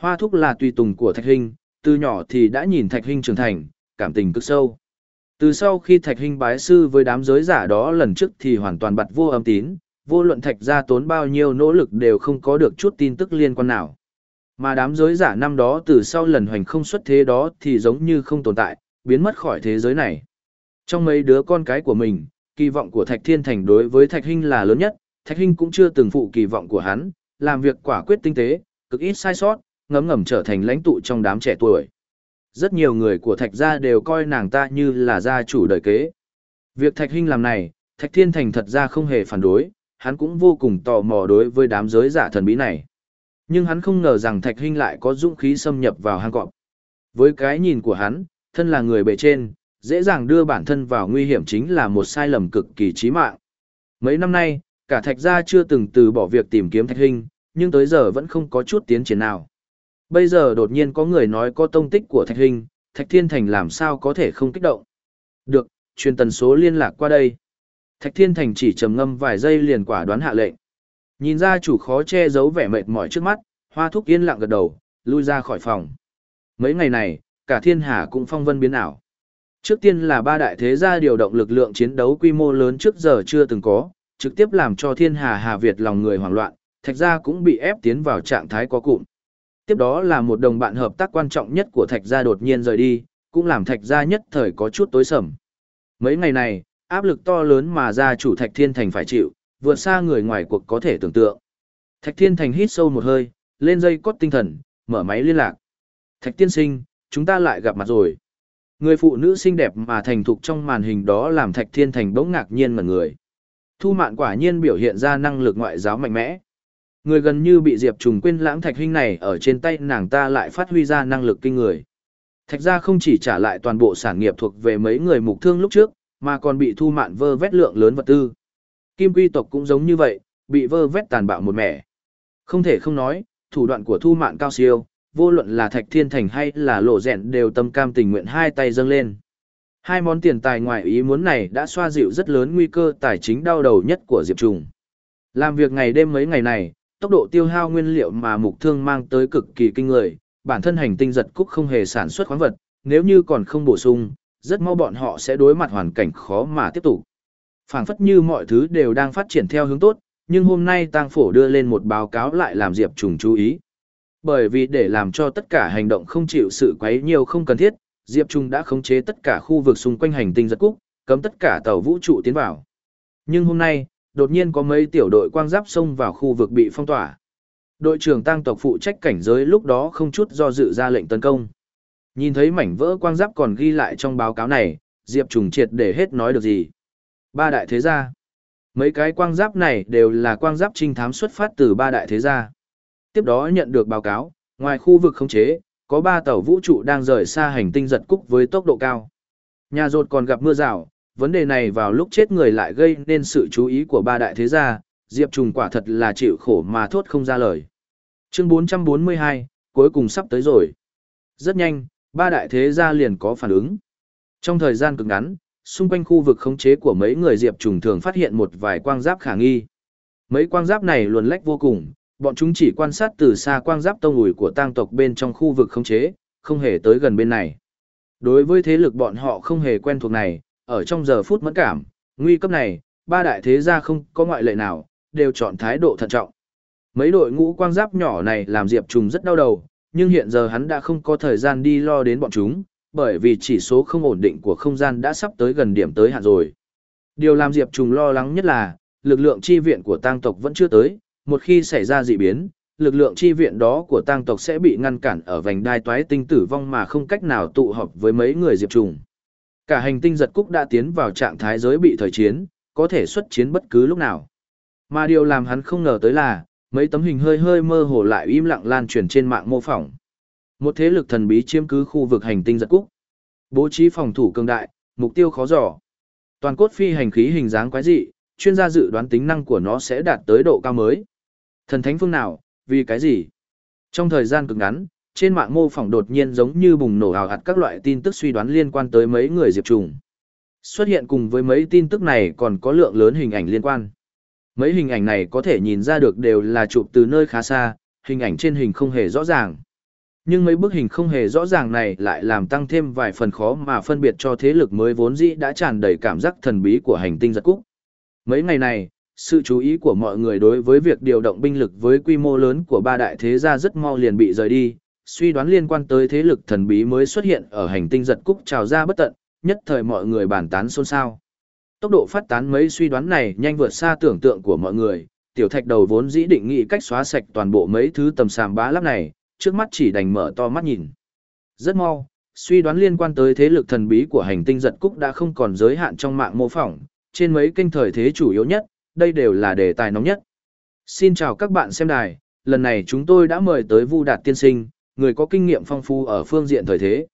Hoa thúc là tùy tùng của Thạch Hinh, từ nhỏ thì đã nhìn Thạch Hinh trưởng thành, cảm tình cực sâu. Từ sau khi Thạch Hinh bái sư với đám giới giả đó lần trước thì hoàn toàn bật vô âm tín, vô luận Thạch gia tốn bao nhiêu nỗ lực đều không có được chút tin tức liên quan nào. Mà đám giới giả năm đó từ sau lần hoành không xuất thế đó thì giống như không tồn tại, biến mất khỏi thế giới này. Trong mấy đứa con cái của mình, kỳ vọng của Thạch Thiên Thành đối với Thạch Hinh là lớn nhất, Thạch Hinh cũng chưa từng phụ kỳ vọng của hắn, làm việc quả quyết tinh tế, cực ít sai sót, ngấm ngầm trở thành lãnh tụ trong đám trẻ tuổi. Rất nhiều người của Thạch gia đều coi nàng ta như là gia chủ đời kế. Việc Thạch Hinh làm này, Thạch Thiên Thành thật ra không hề phản đối, hắn cũng vô cùng tò mò đối với đám giới giả thần bí này. Nhưng hắn không ngờ rằng Thạch Hinh lại có dũng khí xâm nhập vào hang cọp. Với cái nhìn của hắn, thân là người bề trên, dễ dàng đưa bản thân vào nguy hiểm chính là một sai lầm cực kỳ chí mạng. Mấy năm nay, cả Thạch gia chưa từng từ bỏ việc tìm kiếm Thạch hình nhưng tới giờ vẫn không có chút tiến triển nào. Bây giờ đột nhiên có người nói có tông tích của Thạch hình Thạch Thiên Thành làm sao có thể không kích động. Được, truyền tần số liên lạc qua đây. Thạch Thiên Thành chỉ trầm ngâm vài giây liền quả đoán hạ lệnh. Nhìn ra chủ khó che giấu vẻ mệt mỏi trước mắt, Hoa Thúc yên lặng gật đầu, lui ra khỏi phòng. Mấy ngày này, cả thiên hà cũng phong vân biến ảo. Trước tiên là ba đại thế gia điều động lực lượng chiến đấu quy mô lớn trước giờ chưa từng có, trực tiếp làm cho thiên hà Hà Việt lòng người hoảng loạn, thạch gia cũng bị ép tiến vào trạng thái có cụm. Tiếp đó là một đồng bạn hợp tác quan trọng nhất của thạch gia đột nhiên rời đi, cũng làm thạch gia nhất thời có chút tối sầm. Mấy ngày này, áp lực to lớn mà gia chủ thạch thiên thành phải chịu, vượt xa người ngoài cuộc có thể tưởng tượng. Thạch thiên thành hít sâu một hơi, lên dây cốt tinh thần, mở máy liên lạc. Thạch tiên sinh, chúng ta lại gặp mặt rồi. Người phụ nữ xinh đẹp mà thành thục trong màn hình đó làm Thạch Thiên Thành bỗng ngạc nhiên mà người. Thu Mạn quả nhiên biểu hiện ra năng lực ngoại giáo mạnh mẽ. Người gần như bị Diệp Trùng quên lãng Thạch Hinh này ở trên tay nàng ta lại phát huy ra năng lực kinh người. Thạch gia không chỉ trả lại toàn bộ sản nghiệp thuộc về mấy người mục thương lúc trước, mà còn bị Thu Mạn vơ vét lượng lớn vật tư. Kim quy tộc cũng giống như vậy, bị vơ vét tàn bạo một mẻ. Không thể không nói, thủ đoạn của Thu Mạn cao siêu, vô luận là Thạch Thiên Thành hay là Lộ Rèn đều tâm cam tình nguyện hai tay dâng lên. Hai món tiền tài ngoài ý muốn này đã xoa dịu rất lớn nguy cơ tài chính đau đầu nhất của Diệp Trùng. Làm việc ngày đêm mấy ngày này, tốc độ tiêu hao nguyên liệu mà mục thương mang tới cực kỳ kinh người, bản thân hành tinh giật cúc không hề sản xuất khoáng vật, nếu như còn không bổ sung, rất mau bọn họ sẽ đối mặt hoàn cảnh khó mà tiếp tục. phảng phất như mọi thứ đều đang phát triển theo hướng tốt, nhưng hôm nay Tang Phổ đưa lên một báo cáo lại làm Diệp Trùng chú ý. Bởi vì để làm cho tất cả hành động không chịu sự quấy nhiều không cần thiết, Diệp Trung đã khống chế tất cả khu vực xung quanh hành tinh giật cúc, cấm tất cả tàu vũ trụ tiến vào. Nhưng hôm nay, đột nhiên có mấy tiểu đội quang giáp xông vào khu vực bị phong tỏa. Đội trưởng tăng tộc phụ trách cảnh giới lúc đó không chút do dự ra lệnh tấn công. Nhìn thấy mảnh vỡ quang giáp còn ghi lại trong báo cáo này, Diệp Trùng triệt để hết nói được gì. Ba đại thế gia. Mấy cái quang giáp này đều là quang giáp trinh thám xuất phát từ ba đại thế gia. Tiếp đó nhận được báo cáo, ngoài khu vực khống chế, có ba tàu vũ trụ đang rời xa hành tinh giật cúc với tốc độ cao. Nhà rột còn gặp mưa rào, vấn đề này vào lúc chết người lại gây nên sự chú ý của ba đại thế gia, Diệp Trùng quả thật là chịu khổ mà thốt không ra lời. Chương 442, cuối cùng sắp tới rồi. Rất nhanh, ba đại thế gia liền có phản ứng. Trong thời gian cực ngắn, xung quanh khu vực khống chế của mấy người Diệp Trùng thường phát hiện một vài quang giáp khả nghi. Mấy quang giáp này luồn lách vô cùng, bọn chúng chỉ quan sát từ xa quang giáp tông ủi của tang tộc bên trong khu vực khống chế, không hề tới gần bên này. Đối với thế lực bọn họ không hề quen thuộc này, ở trong giờ phút mẫn cảm, nguy cấp này, ba đại thế gia không có ngoại lệ nào, đều chọn thái độ thận trọng. Mấy đội ngũ quang giáp nhỏ này làm Diệp Trùng rất đau đầu, nhưng hiện giờ hắn đã không có thời gian đi lo đến bọn chúng, bởi vì chỉ số không ổn định của không gian đã sắp tới gần điểm tới hạn rồi. Điều làm Diệp Trùng lo lắng nhất là, lực lượng chi viện của tang tộc vẫn chưa tới, một khi xảy ra dị biến, lực lượng chi viện đó của tang tộc sẽ bị ngăn cản ở vành đai toái tinh tử vong mà không cách nào tụ họp với mấy người diệp trùng. Cả hành tinh giật cúc đã tiến vào trạng thái giới bị thời chiến, có thể xuất chiến bất cứ lúc nào. Mà điều làm hắn không ngờ tới là, mấy tấm hình hơi hơi mơ hồ lại im lặng lan truyền trên mạng mô phỏng. Một thế lực thần bí chiếm cứ khu vực hành tinh giật cúc. Bố trí phòng thủ cường đại, mục tiêu khó dò. Toàn cốt phi hành khí hình dáng quái dị, chuyên gia dự đoán tính năng của nó sẽ đạt tới độ cao mới. Thần thánh phương nào, vì cái gì? Trong thời gian cực ngắn, trên mạng mô phỏng đột nhiên giống như bùng nổ ảo hạt các loại tin tức suy đoán liên quan tới mấy người Diệp Trùng. Xuất hiện cùng với mấy tin tức này còn có lượng lớn hình ảnh liên quan. Mấy hình ảnh này có thể nhìn ra được đều là chụp từ nơi khá xa, hình ảnh trên hình không hề rõ ràng. Nhưng mấy bức hình không hề rõ ràng này lại làm tăng thêm vài phần khó mà phân biệt cho thế lực mới vốn dĩ đã tràn đầy cảm giác thần bí của hành tinh giật cúc. Mấy ngày này, sự chú ý của mọi người đối với việc điều động binh lực với quy mô lớn của ba đại thế gia rất mau liền bị rời đi, suy đoán liên quan tới thế lực thần bí mới xuất hiện ở hành tinh giật cúc trào ra bất tận, nhất thời mọi người bàn tán xôn xao. Tốc độ phát tán mấy suy đoán này nhanh vượt xa tưởng tượng của mọi người, tiểu thạch đầu vốn dĩ định nghĩ cách xóa sạch toàn bộ mấy thứ tầm sàm bá lắp này, trước mắt chỉ đành mở to mắt nhìn. Rất mau, suy đoán liên quan tới thế lực thần bí của hành tinh giật cúc đã không còn giới hạn trong mạng mô phỏng, trên mấy kênh thời thế chủ yếu nhất, đây đều là đề tài nóng nhất. Xin chào các bạn xem đài, lần này chúng tôi đã mời tới Vu Đạt Tiên Sinh, người có kinh nghiệm phong phú ở phương diện thời thế.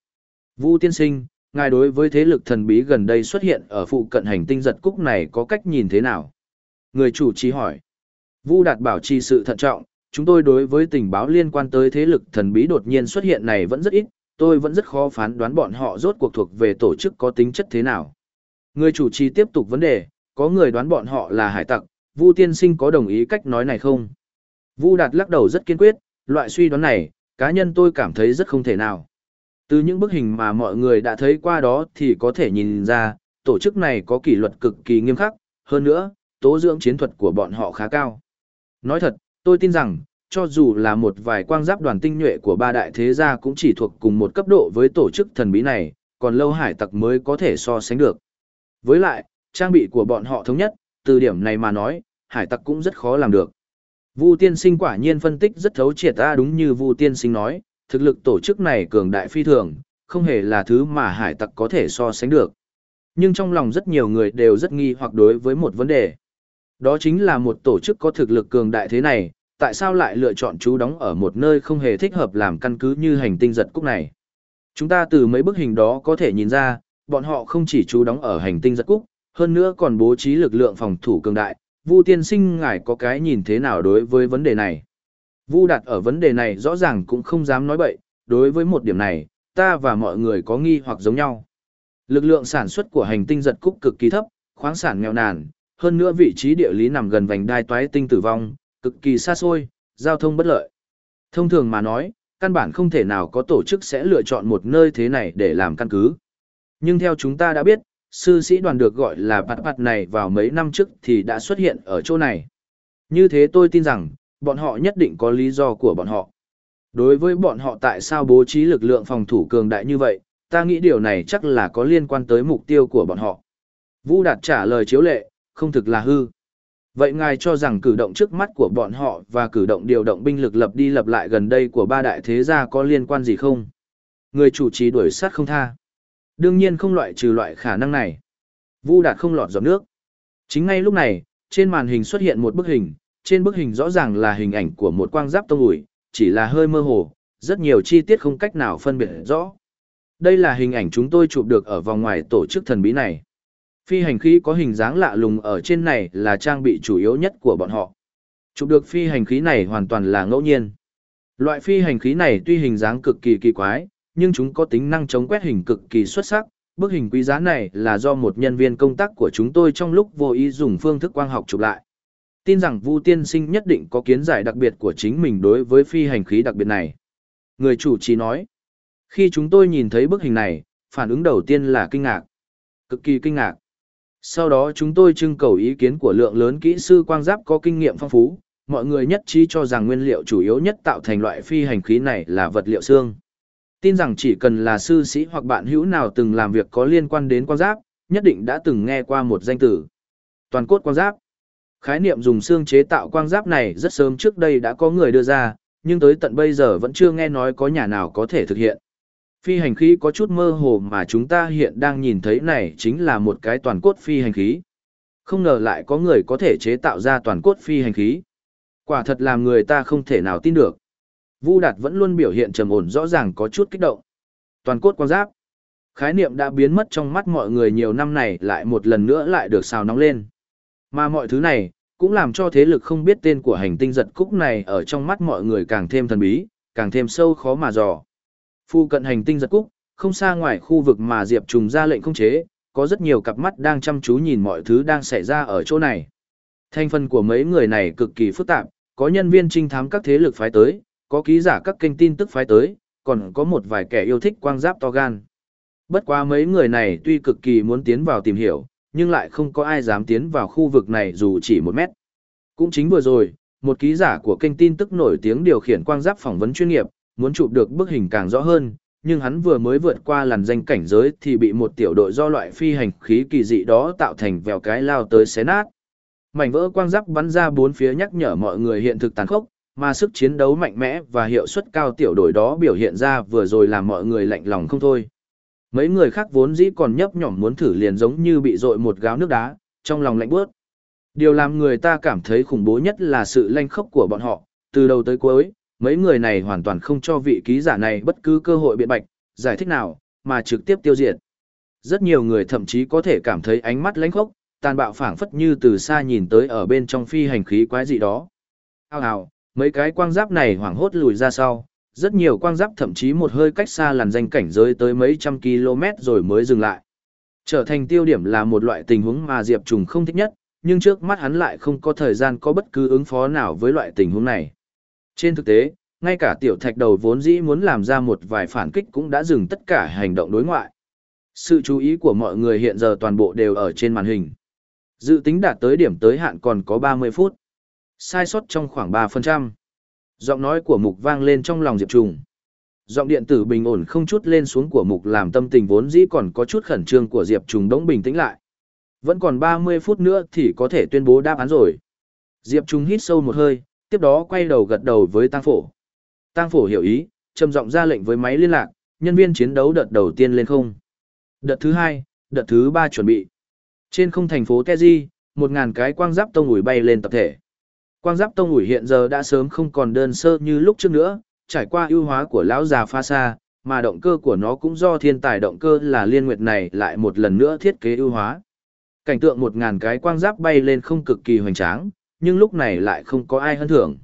Vu Tiên Sinh, ngài đối với thế lực thần bí gần đây xuất hiện ở phụ cận hành tinh giật cúc này có cách nhìn thế nào? Người chủ trì hỏi. Vu Đạt bảo trì sự thận trọng, chúng tôi đối với tình báo liên quan tới thế lực thần bí đột nhiên xuất hiện này vẫn rất ít, tôi vẫn rất khó phán đoán bọn họ rốt cuộc thuộc về tổ chức có tính chất thế nào. Người chủ trì tiếp tục vấn đề, có người đoán bọn họ là hải tặc, Vu tiên sinh có đồng ý cách nói này không? Vu Đạt lắc đầu rất kiên quyết, loại suy đoán này, cá nhân tôi cảm thấy rất không thể nào. Từ những bức hình mà mọi người đã thấy qua đó thì có thể nhìn ra, tổ chức này có kỷ luật cực kỳ nghiêm khắc, hơn nữa, tố dưỡng chiến thuật của bọn họ khá cao. Nói thật, tôi tin rằng, cho dù là một vài quang giáp đoàn tinh nhuệ của ba đại thế gia cũng chỉ thuộc cùng một cấp độ với tổ chức thần bí này, còn lâu hải tặc mới có thể so sánh được. Với lại, trang bị của bọn họ thống nhất, từ điểm này mà nói, hải tặc cũng rất khó làm được. Vu tiên sinh quả nhiên phân tích rất thấu triệt ta đúng như Vu tiên sinh nói, thực lực tổ chức này cường đại phi thường, không hề là thứ mà hải tặc có thể so sánh được. Nhưng trong lòng rất nhiều người đều rất nghi hoặc đối với một vấn đề. Đó chính là một tổ chức có thực lực cường đại thế này, tại sao lại lựa chọn chú đóng ở một nơi không hề thích hợp làm căn cứ như hành tinh giật cúc này. Chúng ta từ mấy bức hình đó có thể nhìn ra, bọn họ không chỉ chú đóng ở hành tinh giật cúc, hơn nữa còn bố trí lực lượng phòng thủ cường đại. Vu tiên sinh ngài có cái nhìn thế nào đối với vấn đề này? Vu đặt ở vấn đề này rõ ràng cũng không dám nói bậy, đối với một điểm này, ta và mọi người có nghi hoặc giống nhau. Lực lượng sản xuất của hành tinh giật cúc cực kỳ thấp, khoáng sản nghèo nàn, hơn nữa vị trí địa lý nằm gần vành đai toái tinh tử vong, cực kỳ xa xôi, giao thông bất lợi. Thông thường mà nói, căn bản không thể nào có tổ chức sẽ lựa chọn một nơi thế này để làm căn cứ. Nhưng theo chúng ta đã biết, sư sĩ đoàn được gọi là bạt bạt này vào mấy năm trước thì đã xuất hiện ở chỗ này. Như thế tôi tin rằng, bọn họ nhất định có lý do của bọn họ. Đối với bọn họ tại sao bố trí lực lượng phòng thủ cường đại như vậy, ta nghĩ điều này chắc là có liên quan tới mục tiêu của bọn họ. Vũ Đạt trả lời chiếu lệ, không thực là hư. Vậy ngài cho rằng cử động trước mắt của bọn họ và cử động điều động binh lực lập đi lập lại gần đây của ba đại thế gia có liên quan gì không? Người chủ trì đuổi sát không tha. Đương nhiên không loại trừ loại khả năng này. Vu Đạt không lọt giọt nước. Chính ngay lúc này, trên màn hình xuất hiện một bức hình, trên bức hình rõ ràng là hình ảnh của một quang giáp tông ủi, chỉ là hơi mơ hồ, rất nhiều chi tiết không cách nào phân biệt rõ. Đây là hình ảnh chúng tôi chụp được ở vòng ngoài tổ chức thần bí này. Phi hành khí có hình dáng lạ lùng ở trên này là trang bị chủ yếu nhất của bọn họ. Chụp được phi hành khí này hoàn toàn là ngẫu nhiên. Loại phi hành khí này tuy hình dáng cực kỳ kỳ quái, nhưng chúng có tính năng chống quét hình cực kỳ xuất sắc. Bức hình quý giá này là do một nhân viên công tác của chúng tôi trong lúc vô ý dùng phương thức quang học chụp lại. Tin rằng Vu Tiên Sinh nhất định có kiến giải đặc biệt của chính mình đối với phi hành khí đặc biệt này. Người chủ trì nói, khi chúng tôi nhìn thấy bức hình này, phản ứng đầu tiên là kinh ngạc. Cực kỳ kinh ngạc. Sau đó chúng tôi trưng cầu ý kiến của lượng lớn kỹ sư quang giáp có kinh nghiệm phong phú, mọi người nhất trí cho rằng nguyên liệu chủ yếu nhất tạo thành loại phi hành khí này là vật liệu xương. Tin rằng chỉ cần là sư sĩ hoặc bạn hữu nào từng làm việc có liên quan đến quang giáp, nhất định đã từng nghe qua một danh từ. Toàn cốt quang giáp. Khái niệm dùng xương chế tạo quang giáp này rất sớm trước đây đã có người đưa ra, nhưng tới tận bây giờ vẫn chưa nghe nói có nhà nào có thể thực hiện. Phi hành khí có chút mơ hồ mà chúng ta hiện đang nhìn thấy này chính là một cái toàn cốt phi hành khí. Không ngờ lại có người có thể chế tạo ra toàn cốt phi hành khí. Quả thật làm người ta không thể nào tin được. Vu Đạt vẫn luôn biểu hiện trầm ổn rõ ràng có chút kích động. Toàn cốt quang giáp. Khái niệm đã biến mất trong mắt mọi người nhiều năm này lại một lần nữa lại được xào nóng lên. Mà mọi thứ này, cũng làm cho thế lực không biết tên của hành tinh giật cúc này ở trong mắt mọi người càng thêm thần bí, càng thêm sâu khó mà dò. Phu cận hành tinh giật cúc, không xa ngoài khu vực mà Diệp Trùng ra lệnh không chế, có rất nhiều cặp mắt đang chăm chú nhìn mọi thứ đang xảy ra ở chỗ này. Thành phần của mấy người này cực kỳ phức tạp, có nhân viên trinh thám các thế lực phái tới, có ký giả các kênh tin tức phái tới, còn có một vài kẻ yêu thích quang giáp to gan. Bất quá mấy người này tuy cực kỳ muốn tiến vào tìm hiểu, nhưng lại không có ai dám tiến vào khu vực này dù chỉ một mét. Cũng chính vừa rồi, một ký giả của kênh tin tức nổi tiếng điều khiển quang giáp phỏng vấn chuyên nghiệp, muốn chụp được bức hình càng rõ hơn, nhưng hắn vừa mới vượt qua làn danh cảnh giới thì bị một tiểu đội do loại phi hành khí kỳ dị đó tạo thành vèo cái lao tới xé nát. Mảnh vỡ quang giáp bắn ra bốn phía nhắc nhở mọi người hiện thực tàn khốc, mà sức chiến đấu mạnh mẽ và hiệu suất cao tiểu đội đó biểu hiện ra vừa rồi làm mọi người lạnh lòng không thôi. Mấy người khác vốn dĩ còn nhấp nhỏm muốn thử liền giống như bị dội một gáo nước đá, trong lòng lạnh bước. Điều làm người ta cảm thấy khủng bố nhất là sự lanh khốc của bọn họ, từ đầu tới cuối, mấy người này hoàn toàn không cho vị ký giả này bất cứ cơ hội biện bạch, giải thích nào, mà trực tiếp tiêu diệt. Rất nhiều người thậm chí có thể cảm thấy ánh mắt lanh khốc, tàn bạo phảng phất như từ xa nhìn tới ở bên trong phi hành khí quái dị đó. Hào hào mấy cái quang giáp này hoảng hốt lùi ra sau, rất nhiều quang giáp thậm chí một hơi cách xa làn danh cảnh giới tới mấy trăm km rồi mới dừng lại. Trở thành tiêu điểm là một loại tình huống mà Diệp Trùng không thích nhất, nhưng trước mắt hắn lại không có thời gian có bất cứ ứng phó nào với loại tình huống này. Trên thực tế, ngay cả tiểu thạch đầu vốn dĩ muốn làm ra một vài phản kích cũng đã dừng tất cả hành động đối ngoại. Sự chú ý của mọi người hiện giờ toàn bộ đều ở trên màn hình. Dự tính đạt tới điểm tới hạn còn có 30 phút. Sai sót trong khoảng 3%. Giọng nói của Mục vang lên trong lòng Diệp Trùng. Giọng điện tử bình ổn không chút lên xuống của Mục làm tâm tình vốn dĩ còn có chút khẩn trương của Diệp Trùng đống bình tĩnh lại. Vẫn còn 30 phút nữa thì có thể tuyên bố đáp án rồi. Diệp Trùng hít sâu một hơi, tiếp đó quay đầu gật đầu với Tăng Phổ. Tăng Phổ hiểu ý, trầm giọng ra lệnh với máy liên lạc, nhân viên chiến đấu đợt đầu tiên lên không. Đợt thứ hai, đợt thứ ba chuẩn bị. Trên không thành phố Keji, một ngàn cái quang giáp tông ủi bay lên tập thể. Quang giáp tông ủi hiện giờ đã sớm không còn đơn sơ như lúc trước nữa, trải qua ưu hóa của lão già pha xa, mà động cơ của nó cũng do thiên tài động cơ là liên nguyệt này lại một lần nữa thiết kế ưu hóa. Cảnh tượng một ngàn cái quang giáp bay lên không cực kỳ hoành tráng, nhưng lúc này lại không có ai hân thưởng.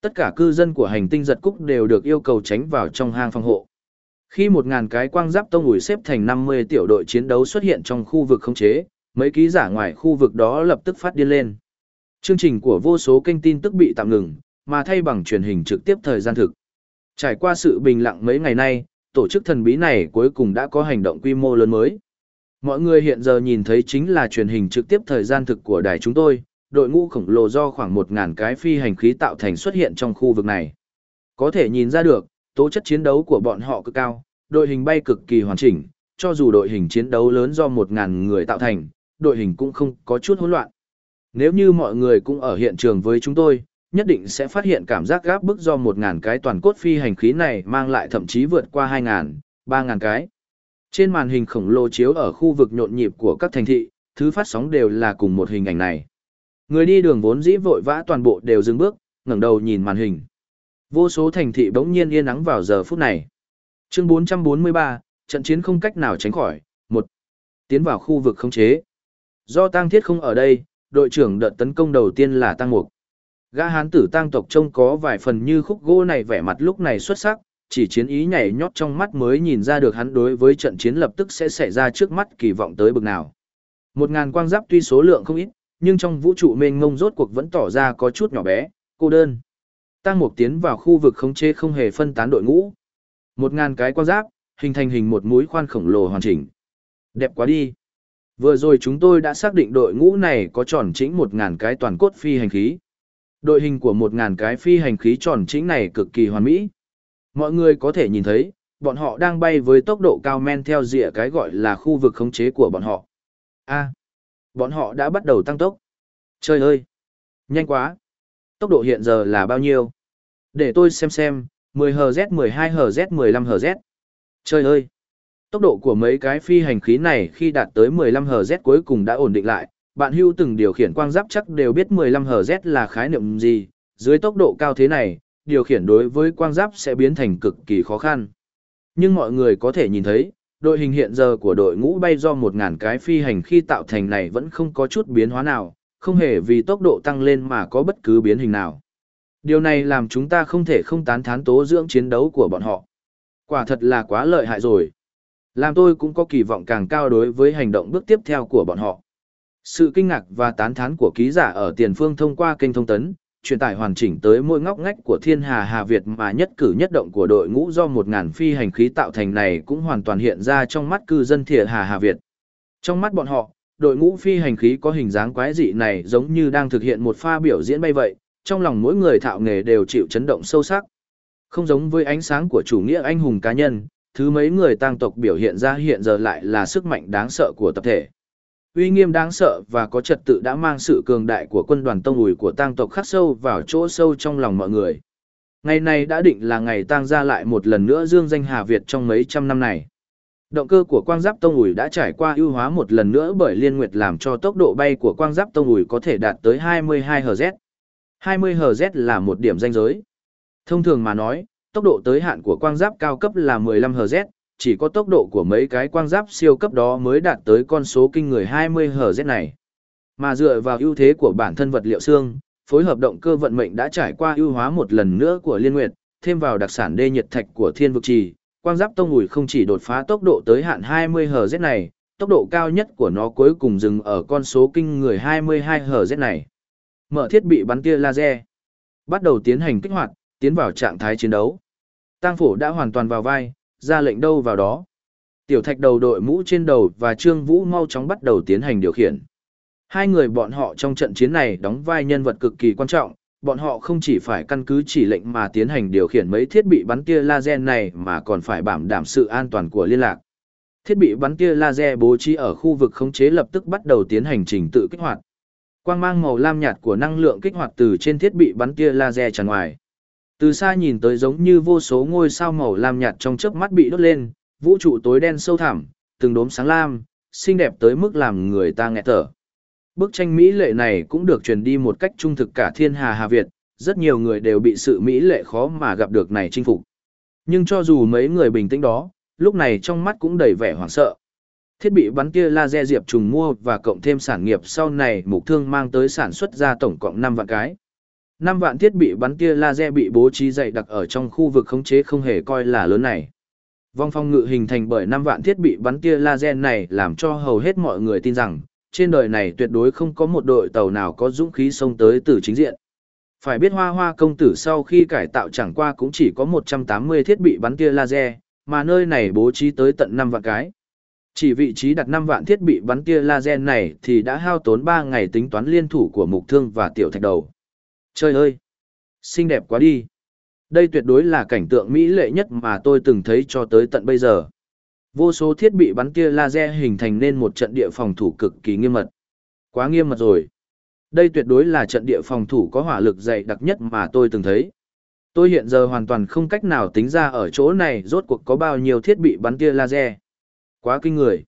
Tất cả cư dân của hành tinh giật cúc đều được yêu cầu tránh vào trong hang phòng hộ. Khi một ngàn cái quang giáp tông ủi xếp thành 50 tiểu đội chiến đấu xuất hiện trong khu vực khống chế, mấy ký giả ngoài khu vực đó lập tức phát điên lên. Chương trình của vô số kênh tin tức bị tạm ngừng, mà thay bằng truyền hình trực tiếp thời gian thực. Trải qua sự bình lặng mấy ngày nay, tổ chức thần bí này cuối cùng đã có hành động quy mô lớn mới. Mọi người hiện giờ nhìn thấy chính là truyền hình trực tiếp thời gian thực của đài chúng tôi, đội ngũ khổng lồ do khoảng 1.000 cái phi hành khí tạo thành xuất hiện trong khu vực này. Có thể nhìn ra được, tố chất chiến đấu của bọn họ cực cao, đội hình bay cực kỳ hoàn chỉnh, cho dù đội hình chiến đấu lớn do 1.000 người tạo thành, đội hình cũng không có chút hỗn loạn. Nếu như mọi người cũng ở hiện trường với chúng tôi, nhất định sẽ phát hiện cảm giác gáp bức do 1.000 cái toàn cốt phi hành khí này mang lại thậm chí vượt qua 2.000, 3.000 cái. Trên màn hình khổng lồ chiếu ở khu vực nhộn nhịp của các thành thị, thứ phát sóng đều là cùng một hình ảnh này. Người đi đường vốn dĩ vội vã toàn bộ đều dừng bước, ngẩng đầu nhìn màn hình. Vô số thành thị bỗng nhiên yên nắng vào giờ phút này. Chương 443, trận chiến không cách nào tránh khỏi. Một, Tiến vào khu vực khống chế. Do tang Thiết không ở đây, đội trưởng đợt tấn công đầu tiên là Tăng Mục. Gã hán tử Tăng tộc trông có vài phần như khúc gỗ này vẻ mặt lúc này xuất sắc, chỉ chiến ý nhảy nhót trong mắt mới nhìn ra được hắn đối với trận chiến lập tức sẽ xảy ra trước mắt kỳ vọng tới bực nào. Một ngàn quang giáp tuy số lượng không ít, nhưng trong vũ trụ mênh mông rốt cuộc vẫn tỏ ra có chút nhỏ bé, cô đơn. Tăng Mục tiến vào khu vực khống chế không hề phân tán đội ngũ. Một ngàn cái quang giáp, hình thành hình một mũi khoan khổng lồ hoàn chỉnh. Đẹp quá đi. Vừa rồi chúng tôi đã xác định đội ngũ này có tròn chỉnh một ngàn cái toàn cốt phi hành khí. Đội hình của một ngàn cái phi hành khí tròn chỉnh này cực kỳ hoàn mỹ. Mọi người có thể nhìn thấy, bọn họ đang bay với tốc độ cao men theo dịa cái gọi là khu vực khống chế của bọn họ. A, bọn họ đã bắt đầu tăng tốc. Trời ơi, nhanh quá. Tốc độ hiện giờ là bao nhiêu? Để tôi xem xem, 10 Hz, 12 Hz, 15 Hz. Trời ơi, tốc độ của mấy cái phi hành khí này khi đạt tới 15 Hz cuối cùng đã ổn định lại. Bạn hưu từng điều khiển quang giáp chắc đều biết 15 Hz là khái niệm gì, dưới tốc độ cao thế này, điều khiển đối với quang giáp sẽ biến thành cực kỳ khó khăn. Nhưng mọi người có thể nhìn thấy, đội hình hiện giờ của đội ngũ bay do 1.000 cái phi hành khi tạo thành này vẫn không có chút biến hóa nào, không hề vì tốc độ tăng lên mà có bất cứ biến hình nào. Điều này làm chúng ta không thể không tán thán tố dưỡng chiến đấu của bọn họ. Quả thật là quá lợi hại rồi. Làm tôi cũng có kỳ vọng càng cao đối với hành động bước tiếp theo của bọn họ. Sự kinh ngạc và tán thán của ký giả ở tiền phương thông qua kênh thông tấn, truyền tải hoàn chỉnh tới mỗi ngóc ngách của thiên hà Hà Việt mà nhất cử nhất động của đội ngũ do một ngàn phi hành khí tạo thành này cũng hoàn toàn hiện ra trong mắt cư dân thiên hà Hà Việt. Trong mắt bọn họ, đội ngũ phi hành khí có hình dáng quái dị này giống như đang thực hiện một pha biểu diễn bay vậy, trong lòng mỗi người thạo nghề đều chịu chấn động sâu sắc. Không giống với ánh sáng của chủ nghĩa anh hùng cá nhân, thứ mấy người tăng tộc biểu hiện ra hiện giờ lại là sức mạnh đáng sợ của tập thể uy nghiêm đáng sợ và có trật tự đã mang sự cường đại của quân đoàn tông ủi của tang tộc khắc sâu vào chỗ sâu trong lòng mọi người. Ngày này đã định là ngày tang ra lại một lần nữa dương danh Hà Việt trong mấy trăm năm này. Động cơ của quang giáp tông ủi đã trải qua ưu hóa một lần nữa bởi liên nguyệt làm cho tốc độ bay của quang giáp tông ủi có thể đạt tới 22 Hz. 20 Hz là một điểm danh giới. Thông thường mà nói, tốc độ tới hạn của quang giáp cao cấp là 15 Hz, chỉ có tốc độ của mấy cái quang giáp siêu cấp đó mới đạt tới con số kinh người 20 Hz này. Mà dựa vào ưu thế của bản thân vật liệu xương, phối hợp động cơ vận mệnh đã trải qua ưu hóa một lần nữa của Liên Nguyệt, thêm vào đặc sản đê nhiệt thạch của Thiên Vực Trì, quang giáp tông ủi không chỉ đột phá tốc độ tới hạn 20 Hz này, tốc độ cao nhất của nó cuối cùng dừng ở con số kinh người 22 Hz này. Mở thiết bị bắn tia laser. Bắt đầu tiến hành kích hoạt, tiến vào trạng thái chiến đấu. Tang phổ đã hoàn toàn vào vai, ra lệnh đâu vào đó. Tiểu thạch đầu đội mũ trên đầu và Trương Vũ mau chóng bắt đầu tiến hành điều khiển. Hai người bọn họ trong trận chiến này đóng vai nhân vật cực kỳ quan trọng, bọn họ không chỉ phải căn cứ chỉ lệnh mà tiến hành điều khiển mấy thiết bị bắn tia laser này mà còn phải bảo đảm sự an toàn của liên lạc. Thiết bị bắn tia laser bố trí ở khu vực khống chế lập tức bắt đầu tiến hành trình tự kích hoạt. Quang mang màu lam nhạt của năng lượng kích hoạt từ trên thiết bị bắn tia laser tràn ngoài. Từ xa nhìn tới giống như vô số ngôi sao màu lam nhạt trong chớp mắt bị đốt lên, vũ trụ tối đen sâu thẳm, từng đốm sáng lam, xinh đẹp tới mức làm người ta nghẹt thở. Bức tranh mỹ lệ này cũng được truyền đi một cách trung thực cả thiên hà Hà Việt, rất nhiều người đều bị sự mỹ lệ khó mà gặp được này chinh phục. Nhưng cho dù mấy người bình tĩnh đó, lúc này trong mắt cũng đầy vẻ hoảng sợ. Thiết bị bắn tia laser diệp trùng mua và cộng thêm sản nghiệp sau này mục thương mang tới sản xuất ra tổng cộng 5 vạn cái. Năm vạn thiết bị bắn tia laser bị bố trí dày đặc ở trong khu vực khống chế không hề coi là lớn này. Vong phong ngự hình thành bởi năm vạn thiết bị bắn tia laser này làm cho hầu hết mọi người tin rằng, trên đời này tuyệt đối không có một đội tàu nào có dũng khí xông tới từ chính diện. Phải biết hoa hoa công tử sau khi cải tạo chẳng qua cũng chỉ có 180 thiết bị bắn tia laser, mà nơi này bố trí tới tận 5 vạn cái. Chỉ vị trí đặt 5 vạn thiết bị bắn tia laser này thì đã hao tốn 3 ngày tính toán liên thủ của mục thương và tiểu thạch đầu. Trời ơi! Xinh đẹp quá đi! Đây tuyệt đối là cảnh tượng mỹ lệ nhất mà tôi từng thấy cho tới tận bây giờ. Vô số thiết bị bắn tia laser hình thành nên một trận địa phòng thủ cực kỳ nghiêm mật. Quá nghiêm mật rồi. Đây tuyệt đối là trận địa phòng thủ có hỏa lực dày đặc nhất mà tôi từng thấy. Tôi hiện giờ hoàn toàn không cách nào tính ra ở chỗ này rốt cuộc có bao nhiêu thiết bị bắn tia laser. Quá kinh người.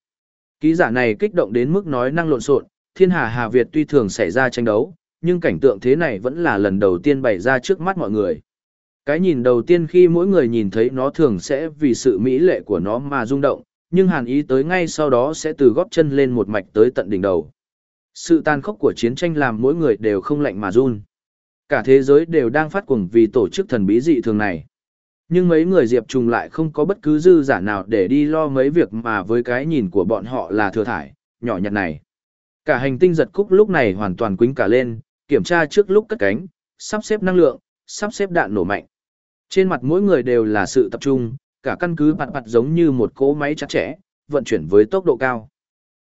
Ký giả này kích động đến mức nói năng lộn xộn, thiên hà Hà Việt tuy thường xảy ra tranh đấu, nhưng cảnh tượng thế này vẫn là lần đầu tiên bày ra trước mắt mọi người. Cái nhìn đầu tiên khi mỗi người nhìn thấy nó thường sẽ vì sự mỹ lệ của nó mà rung động, nhưng hàn ý tới ngay sau đó sẽ từ góp chân lên một mạch tới tận đỉnh đầu. Sự tàn khốc của chiến tranh làm mỗi người đều không lạnh mà run. Cả thế giới đều đang phát cuồng vì tổ chức thần bí dị thường này. Nhưng mấy người Diệp Trùng lại không có bất cứ dư giả nào để đi lo mấy việc mà với cái nhìn của bọn họ là thừa thải, nhỏ nhặt này. Cả hành tinh giật cúc lúc này hoàn toàn quính cả lên, kiểm tra trước lúc cất cánh, sắp xếp năng lượng, sắp xếp đạn nổ mạnh. Trên mặt mỗi người đều là sự tập trung, cả căn cứ bạt bạt giống như một cỗ máy chặt chẽ, vận chuyển với tốc độ cao.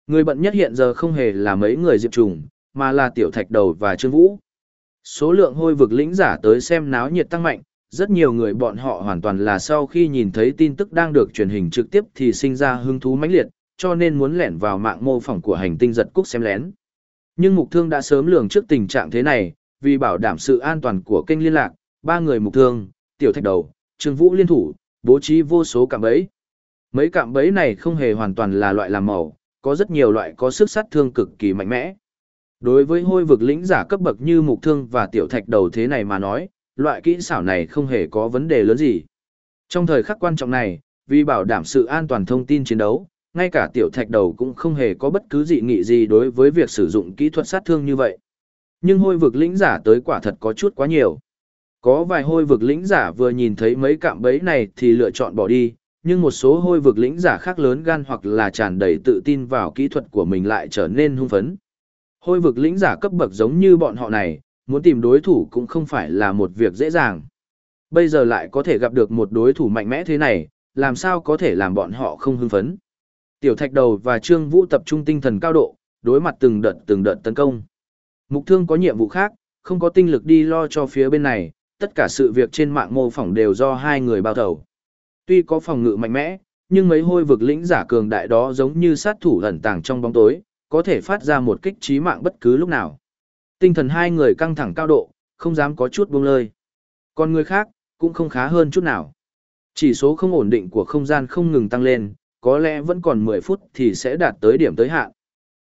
Người bận nhất hiện giờ không hề là mấy người diệp trùng, mà là tiểu thạch đầu và trương vũ. Số lượng hôi vực lĩnh giả tới xem náo nhiệt tăng mạnh, rất nhiều người bọn họ hoàn toàn là sau khi nhìn thấy tin tức đang được truyền hình trực tiếp thì sinh ra hứng thú mãnh liệt, cho nên muốn lẻn vào mạng mô phỏng của hành tinh giật cúc xem lén. Nhưng mục thương đã sớm lường trước tình trạng thế này, vì bảo đảm sự an toàn của kênh liên lạc, ba người mục thương, tiểu thạch đầu, trương vũ liên thủ, bố trí vô số cạm bẫy. Mấy cạm bẫy này không hề hoàn toàn là loại làm màu, có rất nhiều loại có sức sát thương cực kỳ mạnh mẽ. Đối với hôi vực lĩnh giả cấp bậc như mục thương và tiểu thạch đầu thế này mà nói, loại kỹ xảo này không hề có vấn đề lớn gì. Trong thời khắc quan trọng này, vì bảo đảm sự an toàn thông tin chiến đấu, ngay cả tiểu thạch đầu cũng không hề có bất cứ dị nghị gì đối với việc sử dụng kỹ thuật sát thương như vậy. Nhưng hôi vực lĩnh giả tới quả thật có chút quá nhiều. Có vài hôi vực lĩnh giả vừa nhìn thấy mấy cạm bẫy này thì lựa chọn bỏ đi, nhưng một số hôi vực lĩnh giả khác lớn gan hoặc là tràn đầy tự tin vào kỹ thuật của mình lại trở nên hung phấn. Hôi vực lĩnh giả cấp bậc giống như bọn họ này, muốn tìm đối thủ cũng không phải là một việc dễ dàng. Bây giờ lại có thể gặp được một đối thủ mạnh mẽ thế này, làm sao có thể làm bọn họ không hưng phấn. Tiểu thạch đầu và Trương Vũ tập trung tinh thần cao độ, đối mặt từng đợt từng đợt tấn công. Mục thương có nhiệm vụ khác, không có tinh lực đi lo cho phía bên này, tất cả sự việc trên mạng mô phỏng đều do hai người bao thầu. Tuy có phòng ngự mạnh mẽ, nhưng mấy hôi vực lĩnh giả cường đại đó giống như sát thủ ẩn tàng trong bóng tối, có thể phát ra một kích trí mạng bất cứ lúc nào. Tinh thần hai người căng thẳng cao độ, không dám có chút buông lơi. Còn người khác, cũng không khá hơn chút nào. Chỉ số không ổn định của không gian không ngừng tăng lên, có lẽ vẫn còn 10 phút thì sẽ đạt tới điểm tới hạn.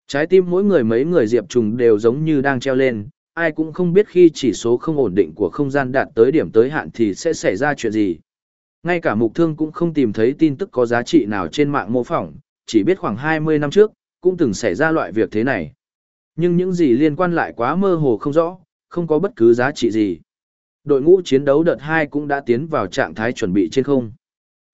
Trái tim mỗi người mấy người diệp trùng đều giống như đang treo lên, ai cũng không biết khi chỉ số không ổn định của không gian đạt tới điểm tới hạn thì sẽ xảy ra chuyện gì. Ngay cả mục thương cũng không tìm thấy tin tức có giá trị nào trên mạng mô phỏng, chỉ biết khoảng 20 năm trước, cũng từng xảy ra loại việc thế này. Nhưng những gì liên quan lại quá mơ hồ không rõ, không có bất cứ giá trị gì. Đội ngũ chiến đấu đợt 2 cũng đã tiến vào trạng thái chuẩn bị trên không.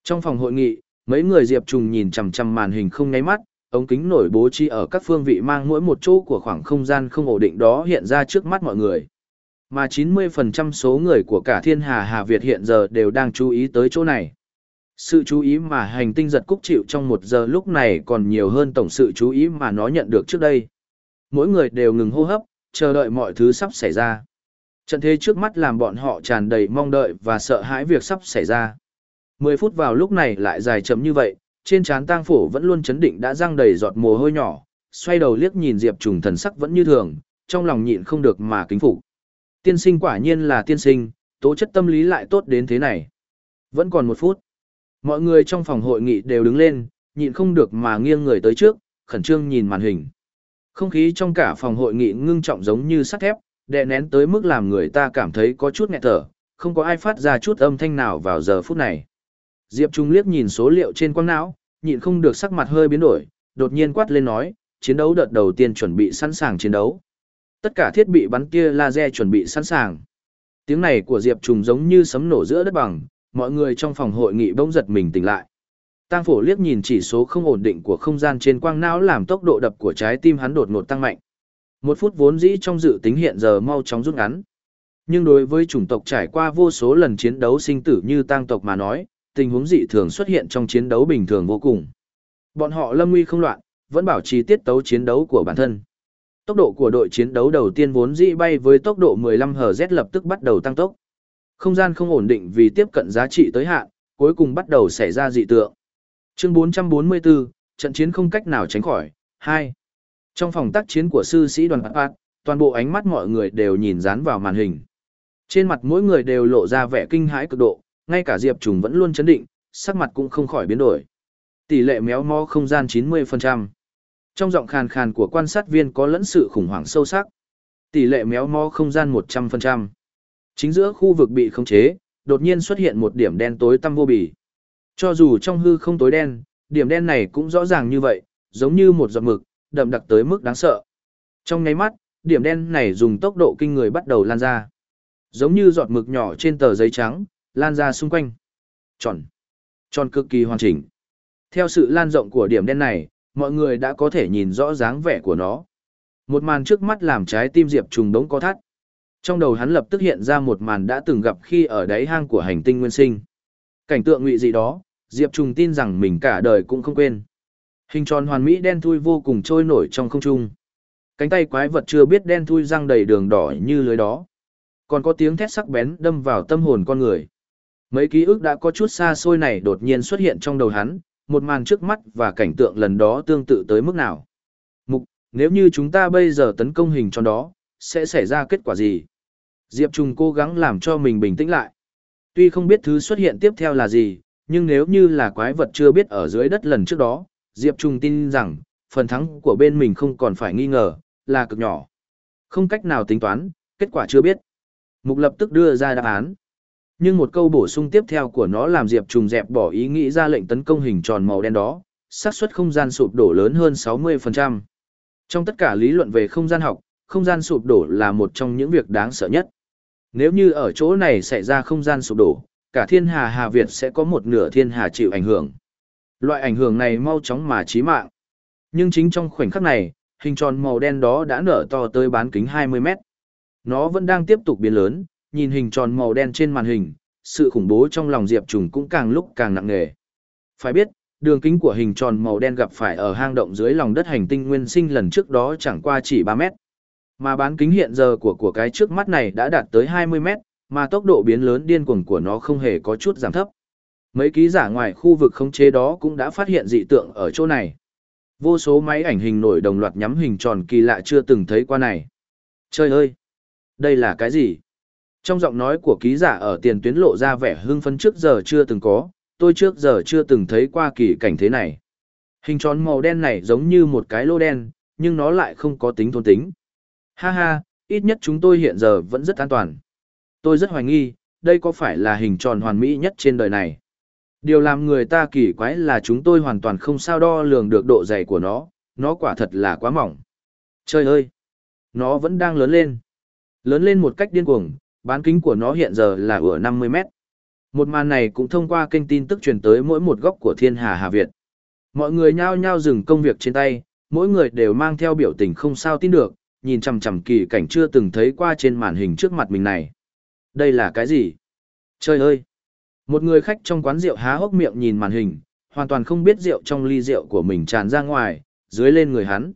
Trong phòng hội nghị, mấy người Diệp Trùng nhìn chằm chằm màn hình không nháy mắt, ống kính nổi bố trí ở các phương vị mang mỗi một chỗ của khoảng không gian không ổn định đó hiện ra trước mắt mọi người. Mà 90% số người của cả thiên hà Hà Việt hiện giờ đều đang chú ý tới chỗ này. Sự chú ý mà hành tinh giật cúc chịu trong một giờ lúc này còn nhiều hơn tổng sự chú ý mà nó nhận được trước đây. Mỗi người đều ngừng hô hấp, chờ đợi mọi thứ sắp xảy ra. Trận thế trước mắt làm bọn họ tràn đầy mong đợi và sợ hãi việc sắp xảy ra. Mười phút vào lúc này lại dài chậm như vậy, trên trán tang phổ vẫn luôn chấn định đã răng đầy giọt mồ hôi nhỏ, xoay đầu liếc nhìn Diệp Trùng thần sắc vẫn như thường, trong lòng nhịn không được mà kính phục. Tiên sinh quả nhiên là tiên sinh, tố chất tâm lý lại tốt đến thế này. Vẫn còn một phút. Mọi người trong phòng hội nghị đều đứng lên, nhịn không được mà nghiêng người tới trước, khẩn trương nhìn màn hình. Không khí trong cả phòng hội nghị ngưng trọng giống như sắt thép, đè nén tới mức làm người ta cảm thấy có chút nghẹt thở, không có ai phát ra chút âm thanh nào vào giờ phút này. Diệp Trung liếc nhìn số liệu trên quang não, nhịn không được sắc mặt hơi biến đổi, đột nhiên quát lên nói, chiến đấu đợt đầu tiên chuẩn bị sẵn sàng chiến đấu. Tất cả thiết bị bắn tia laser chuẩn bị sẵn sàng. Tiếng này của Diệp Trùng giống như sấm nổ giữa đất bằng, mọi người trong phòng hội nghị bỗng giật mình tỉnh lại. Tang phổ liếc nhìn chỉ số không ổn định của không gian trên quang não làm tốc độ đập của trái tim hắn đột ngột tăng mạnh. Một phút vốn dĩ trong dự tính hiện giờ mau chóng rút ngắn. Nhưng đối với chủng tộc trải qua vô số lần chiến đấu sinh tử như tang tộc mà nói, tình huống dị thường xuất hiện trong chiến đấu bình thường vô cùng. Bọn họ lâm nguy không loạn, vẫn bảo trì tiết tấu chiến đấu của bản thân. Tốc độ của đội chiến đấu đầu tiên vốn dĩ bay với tốc độ 15 Hz lập tức bắt đầu tăng tốc. Không gian không ổn định vì tiếp cận giá trị tới hạn, cuối cùng bắt đầu xảy ra dị tượng. Chương 444, trận chiến không cách nào tránh khỏi. 2. Trong phòng tác chiến của sư sĩ đoàn Pat, toàn bộ ánh mắt mọi người đều nhìn dán vào màn hình. Trên mặt mỗi người đều lộ ra vẻ kinh hãi cực độ, ngay cả Diệp Trùng vẫn luôn chấn định, sắc mặt cũng không khỏi biến đổi. Tỷ lệ méo mó không gian 90%. Trong giọng khàn khàn của quan sát viên có lẫn sự khủng hoảng sâu sắc. Tỷ lệ méo mó không gian 100%. Chính giữa khu vực bị khống chế, đột nhiên xuất hiện một điểm đen tối tăm vô bì. Cho dù trong hư không tối đen, điểm đen này cũng rõ ràng như vậy, giống như một giọt mực, đậm đặc tới mức đáng sợ. Trong nháy mắt, điểm đen này dùng tốc độ kinh người bắt đầu lan ra. Giống như giọt mực nhỏ trên tờ giấy trắng, lan ra xung quanh. Tròn. Tròn cực kỳ hoàn chỉnh. Theo sự lan rộng của điểm đen này, mọi người đã có thể nhìn rõ dáng vẻ của nó. Một màn trước mắt làm trái tim Diệp Trùng đống có thắt. Trong đầu hắn lập tức hiện ra một màn đã từng gặp khi ở đáy hang của hành tinh nguyên sinh. Cảnh tượng ngụy dị đó, Diệp Trùng tin rằng mình cả đời cũng không quên. Hình tròn hoàn mỹ đen thui vô cùng trôi nổi trong không trung. Cánh tay quái vật chưa biết đen thui răng đầy đường đỏ như lưới đó. Còn có tiếng thét sắc bén đâm vào tâm hồn con người. Mấy ký ức đã có chút xa xôi này đột nhiên xuất hiện trong đầu hắn, một màn trước mắt và cảnh tượng lần đó tương tự tới mức nào. Mục, nếu như chúng ta bây giờ tấn công hình tròn đó, sẽ xảy ra kết quả gì? Diệp Trung cố gắng làm cho mình bình tĩnh lại. Tuy không biết thứ xuất hiện tiếp theo là gì, nhưng nếu như là quái vật chưa biết ở dưới đất lần trước đó, Diệp Trung tin rằng, phần thắng của bên mình không còn phải nghi ngờ, là cực nhỏ. Không cách nào tính toán, kết quả chưa biết. Mục lập tức đưa ra đáp án. Nhưng một câu bổ sung tiếp theo của nó làm Diệp Trùng dẹp bỏ ý nghĩ ra lệnh tấn công hình tròn màu đen đó, xác suất không gian sụp đổ lớn hơn 60%. Trong tất cả lý luận về không gian học, không gian sụp đổ là một trong những việc đáng sợ nhất. Nếu như ở chỗ này xảy ra không gian sụp đổ, cả thiên hà Hà Việt sẽ có một nửa thiên hà chịu ảnh hưởng. Loại ảnh hưởng này mau chóng mà chí mạng. Nhưng chính trong khoảnh khắc này, hình tròn màu đen đó đã nở to tới bán kính 20 mét. Nó vẫn đang tiếp tục biến lớn, nhìn hình tròn màu đen trên màn hình, sự khủng bố trong lòng Diệp Trùng cũng càng lúc càng nặng nề. Phải biết, đường kính của hình tròn màu đen gặp phải ở hang động dưới lòng đất hành tinh nguyên sinh lần trước đó chẳng qua chỉ 3 mét. Mà bán kính hiện giờ của của cái trước mắt này đã đạt tới 20 mét, mà tốc độ biến lớn điên cuồng của nó không hề có chút giảm thấp. Mấy ký giả ngoài khu vực khống chế đó cũng đã phát hiện dị tượng ở chỗ này. Vô số máy ảnh hình nổi đồng loạt nhắm hình tròn kỳ lạ chưa từng thấy qua này. Trời ơi! Đây là cái gì? Trong giọng nói của ký giả ở tiền tuyến lộ ra vẻ hưng phấn trước giờ chưa từng có, tôi trước giờ chưa từng thấy qua kỳ cảnh thế này. Hình tròn màu đen này giống như một cái lô đen, nhưng nó lại không có tính thôn tính. Ha ha, ít nhất chúng tôi hiện giờ vẫn rất an toàn. Tôi rất hoài nghi, đây có phải là hình tròn hoàn mỹ nhất trên đời này. Điều làm người ta kỳ quái là chúng tôi hoàn toàn không sao đo lường được độ dày của nó, nó quả thật là quá mỏng. Trời ơi! Nó vẫn đang lớn lên. Lớn lên một cách điên cuồng, bán kính của nó hiện giờ là ở 50 mét. Một màn này cũng thông qua kênh tin tức truyền tới mỗi một góc của thiên hà Hà Việt. Mọi người nhao nhao dừng công việc trên tay, mỗi người đều mang theo biểu tình không sao tin được, nhìn chằm chằm kỳ cảnh chưa từng thấy qua trên màn hình trước mặt mình này. Đây là cái gì? Trời ơi! Một người khách trong quán rượu há hốc miệng nhìn màn hình, hoàn toàn không biết rượu trong ly rượu của mình tràn ra ngoài, dưới lên người hắn.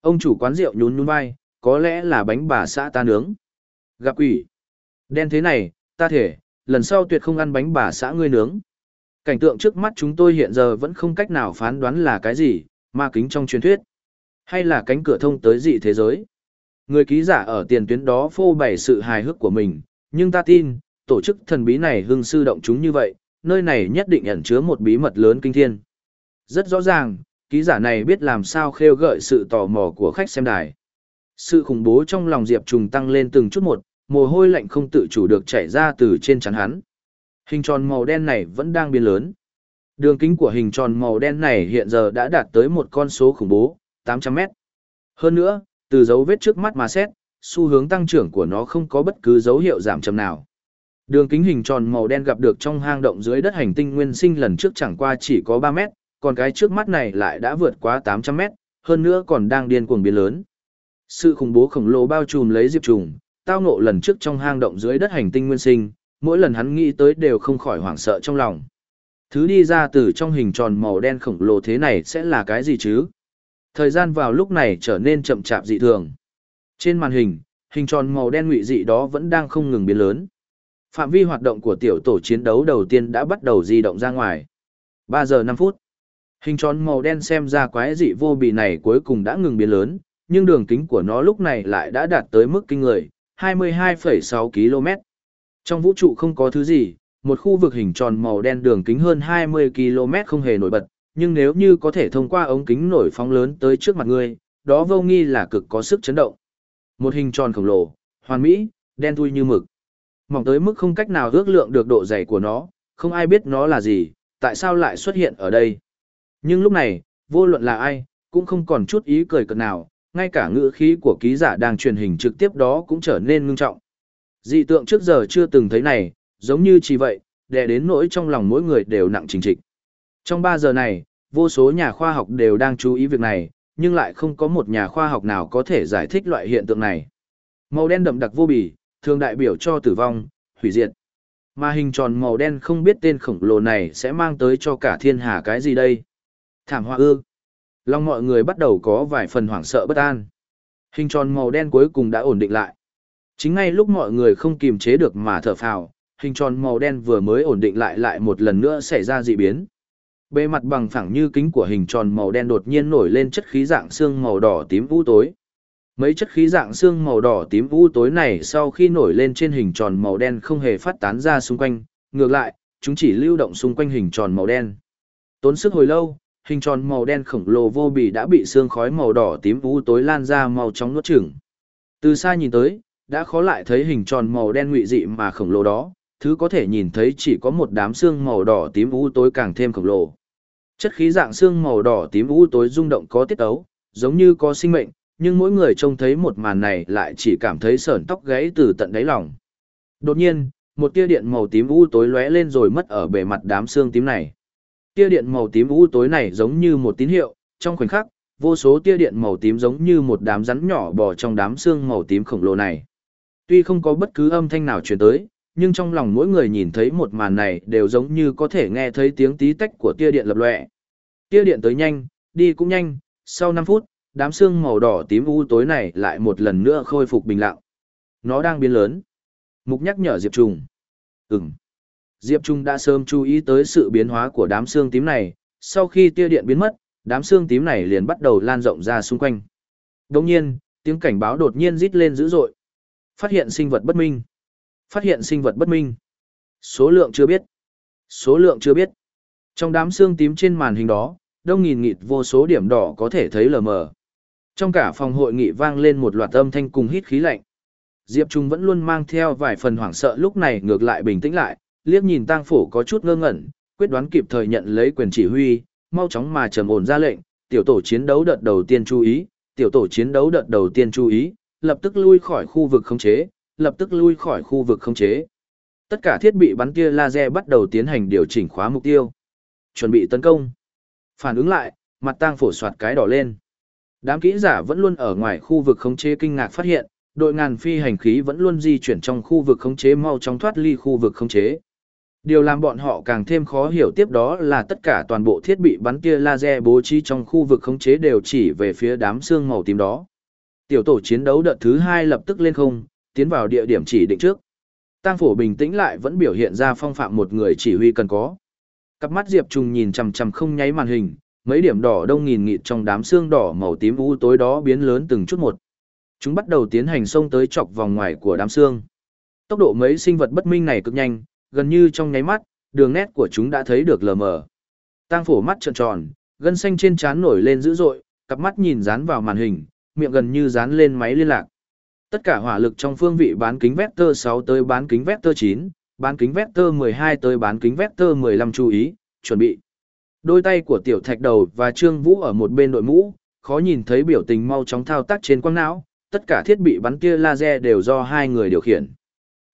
Ông chủ quán rượu nhún nhún vai, có lẽ là bánh bà xã ta nướng. Gặp quỷ. Đen thế này, ta thể, lần sau tuyệt không ăn bánh bà xã ngươi nướng. Cảnh tượng trước mắt chúng tôi hiện giờ vẫn không cách nào phán đoán là cái gì, ma kính trong truyền thuyết. Hay là cánh cửa thông tới dị thế giới. Người ký giả ở tiền tuyến đó phô bày sự hài hước của mình, nhưng ta tin, tổ chức thần bí này hưng sư động chúng như vậy, nơi này nhất định ẩn chứa một bí mật lớn kinh thiên. Rất rõ ràng, ký giả này biết làm sao khêu gợi sự tò mò của khách xem đài. Sự khủng bố trong lòng Diệp Trùng tăng lên từng chút một, mồ hôi lạnh không tự chủ được chảy ra từ trên trán hắn. Hình tròn màu đen này vẫn đang biến lớn. Đường kính của hình tròn màu đen này hiện giờ đã đạt tới một con số khủng bố, 800 mét. Hơn nữa, từ dấu vết trước mắt mà xét, xu hướng tăng trưởng của nó không có bất cứ dấu hiệu giảm chậm nào. Đường kính hình tròn màu đen gặp được trong hang động dưới đất hành tinh nguyên sinh lần trước chẳng qua chỉ có 3 mét, còn cái trước mắt này lại đã vượt quá 800 mét, hơn nữa còn đang điên cuồng biến lớn. Sự khủng bố khổng lồ bao trùm lấy Diệp Trùng, tao ngộ lần trước trong hang động dưới đất hành tinh nguyên sinh, mỗi lần hắn nghĩ tới đều không khỏi hoảng sợ trong lòng. Thứ đi ra từ trong hình tròn màu đen khổng lồ thế này sẽ là cái gì chứ? Thời gian vào lúc này trở nên chậm chạp dị thường. Trên màn hình, hình tròn màu đen ngụy dị đó vẫn đang không ngừng biến lớn. Phạm vi hoạt động của tiểu tổ chiến đấu đầu tiên đã bắt đầu di động ra ngoài. 3 giờ 5 phút. Hình tròn màu đen xem ra quái dị vô bì này cuối cùng đã ngừng biến lớn, nhưng đường kính của nó lúc này lại đã đạt tới mức kinh người, 22,6 km. Trong vũ trụ không có thứ gì, một khu vực hình tròn màu đen đường kính hơn 20 km không hề nổi bật, nhưng nếu như có thể thông qua ống kính nổi phóng lớn tới trước mặt ngươi, đó vô nghi là cực có sức chấn động. Một hình tròn khổng lồ, hoàn mỹ, đen thui như mực. Mỏng tới mức không cách nào ước lượng được độ dày của nó, không ai biết nó là gì, tại sao lại xuất hiện ở đây. Nhưng lúc này, vô luận là ai, cũng không còn chút ý cười cợt nào, ngay cả ngữ khí của ký giả đang truyền hình trực tiếp đó cũng trở nên ngưng trọng. Dị tượng trước giờ chưa từng thấy này, giống như chỉ vậy, đè đến nỗi trong lòng mỗi người đều nặng trình trịch. Trong 3 giờ này, vô số nhà khoa học đều đang chú ý việc này, nhưng lại không có một nhà khoa học nào có thể giải thích loại hiện tượng này. Màu đen đậm đặc vô bì, thường đại biểu cho tử vong, hủy diệt. Mà hình tròn màu đen không biết tên khổng lồ này sẽ mang tới cho cả thiên hà cái gì đây. Thảm họa ư. Lòng mọi người bắt đầu có vài phần hoảng sợ bất an. Hình tròn màu đen cuối cùng đã ổn định lại. Chính ngay lúc mọi người không kiềm chế được mà thở phào, hình tròn màu đen vừa mới ổn định lại lại một lần nữa xảy ra dị biến. Bề mặt bằng phẳng như kính của hình tròn màu đen đột nhiên nổi lên chất khí dạng xương màu đỏ tím u tối. Mấy chất khí dạng xương màu đỏ tím u tối này sau khi nổi lên trên hình tròn màu đen không hề phát tán ra xung quanh, ngược lại, chúng chỉ lưu động xung quanh hình tròn màu đen. Tốn sức hồi lâu, hình tròn màu đen khổng lồ vô bì đã bị sương khói màu đỏ tím u tối lan ra màu trong nuốt chửng. Từ xa nhìn tới, đã khó lại thấy hình tròn màu đen ngụy dị mà khổng lồ đó, thứ có thể nhìn thấy chỉ có một đám xương màu đỏ tím u tối càng thêm khổng lồ. Chất khí dạng xương màu đỏ tím u tối rung động có tiết ấu, giống như có sinh mệnh, nhưng mỗi người trông thấy một màn này lại chỉ cảm thấy sởn tóc gáy từ tận đáy lòng. Đột nhiên, một tia điện màu tím u tối lóe lên rồi mất ở bề mặt đám xương tím này. Tia điện màu tím u tối này giống như một tín hiệu, trong khoảnh khắc, vô số tia điện màu tím giống như một đám rắn nhỏ bò trong đám xương màu tím khổng lồ này. Tuy không có bất cứ âm thanh nào truyền tới, nhưng trong lòng mỗi người nhìn thấy một màn này đều giống như có thể nghe thấy tiếng tí tách của tia điện lập lòe. Tia điện tới nhanh, đi cũng nhanh, sau 5 phút, đám xương màu đỏ tím u tối này lại một lần nữa khôi phục bình lặng. Nó đang biến lớn. Mục nhắc nhở Diệp Trùng. Ừm. Diệp Trung đã sớm chú ý tới sự biến hóa của đám xương tím này, sau khi tia điện biến mất, đám xương tím này liền bắt đầu lan rộng ra xung quanh. Đồng nhiên, tiếng cảnh báo đột nhiên rít lên dữ dội. Phát hiện sinh vật bất minh. Phát hiện sinh vật bất minh. Số lượng chưa biết. Số lượng chưa biết. Trong đám xương tím trên màn hình đó, đông nghìn nghịt vô số điểm đỏ có thể thấy lờ mờ. Trong cả phòng hội nghị vang lên một loạt âm thanh cùng hít khí lạnh. Diệp Trung vẫn luôn mang theo vài phần hoảng sợ lúc này ngược lại bình tĩnh lại, liếc nhìn tang phổ có chút ngơ ngẩn, quyết đoán kịp thời nhận lấy quyền chỉ huy, mau chóng mà trầm ổn ra lệnh, tiểu tổ chiến đấu đợt đầu tiên chú ý, tiểu tổ chiến đấu đợt đầu tiên chú ý, lập tức lui khỏi khu vực khống chế, lập tức lui khỏi khu vực khống chế. Tất cả thiết bị bắn tia laser bắt đầu tiến hành điều chỉnh khóa mục tiêu. Chuẩn bị tấn công. Phản ứng lại, mặt tang phổ soạt cái đỏ lên. Đám kỹ giả vẫn luôn ở ngoài khu vực khống chế kinh ngạc phát hiện, đội ngàn phi hành khí vẫn luôn di chuyển trong khu vực khống chế mau chóng thoát ly khu vực khống chế. Điều làm bọn họ càng thêm khó hiểu tiếp đó là tất cả toàn bộ thiết bị bắn tia laser bố trí trong khu vực khống chế đều chỉ về phía đám xương màu tím đó. Tiểu tổ chiến đấu đợt thứ hai lập tức lên không, tiến vào địa điểm chỉ định trước. Tang phổ bình tĩnh lại vẫn biểu hiện ra phong phạm một người chỉ huy cần có. Cặp mắt Diệp Trùng nhìn chằm chằm không nháy màn hình, mấy điểm đỏ đông nghìn nghịt trong đám xương đỏ màu tím u tối đó biến lớn từng chút một. Chúng bắt đầu tiến hành xông tới chọc vòng ngoài của đám xương. Tốc độ mấy sinh vật bất minh này cực nhanh, gần như trong nháy mắt, đường nét của chúng đã thấy được lờ mờ. Tang phổ mắt trợn tròn, gân xanh trên trán nổi lên dữ dội, cặp mắt nhìn dán vào màn hình, miệng gần như dán lên máy liên lạc. Tất cả hỏa lực trong phương vị bán kính vector 6 tới bán kính vector 9, bán kính vector 12 tới bán kính vector 15 chú ý, chuẩn bị. Đôi tay của tiểu thạch đầu và trương vũ ở một bên đội mũ, khó nhìn thấy biểu tình mau chóng thao tác trên quang não, tất cả thiết bị bắn tia laser đều do hai người điều khiển.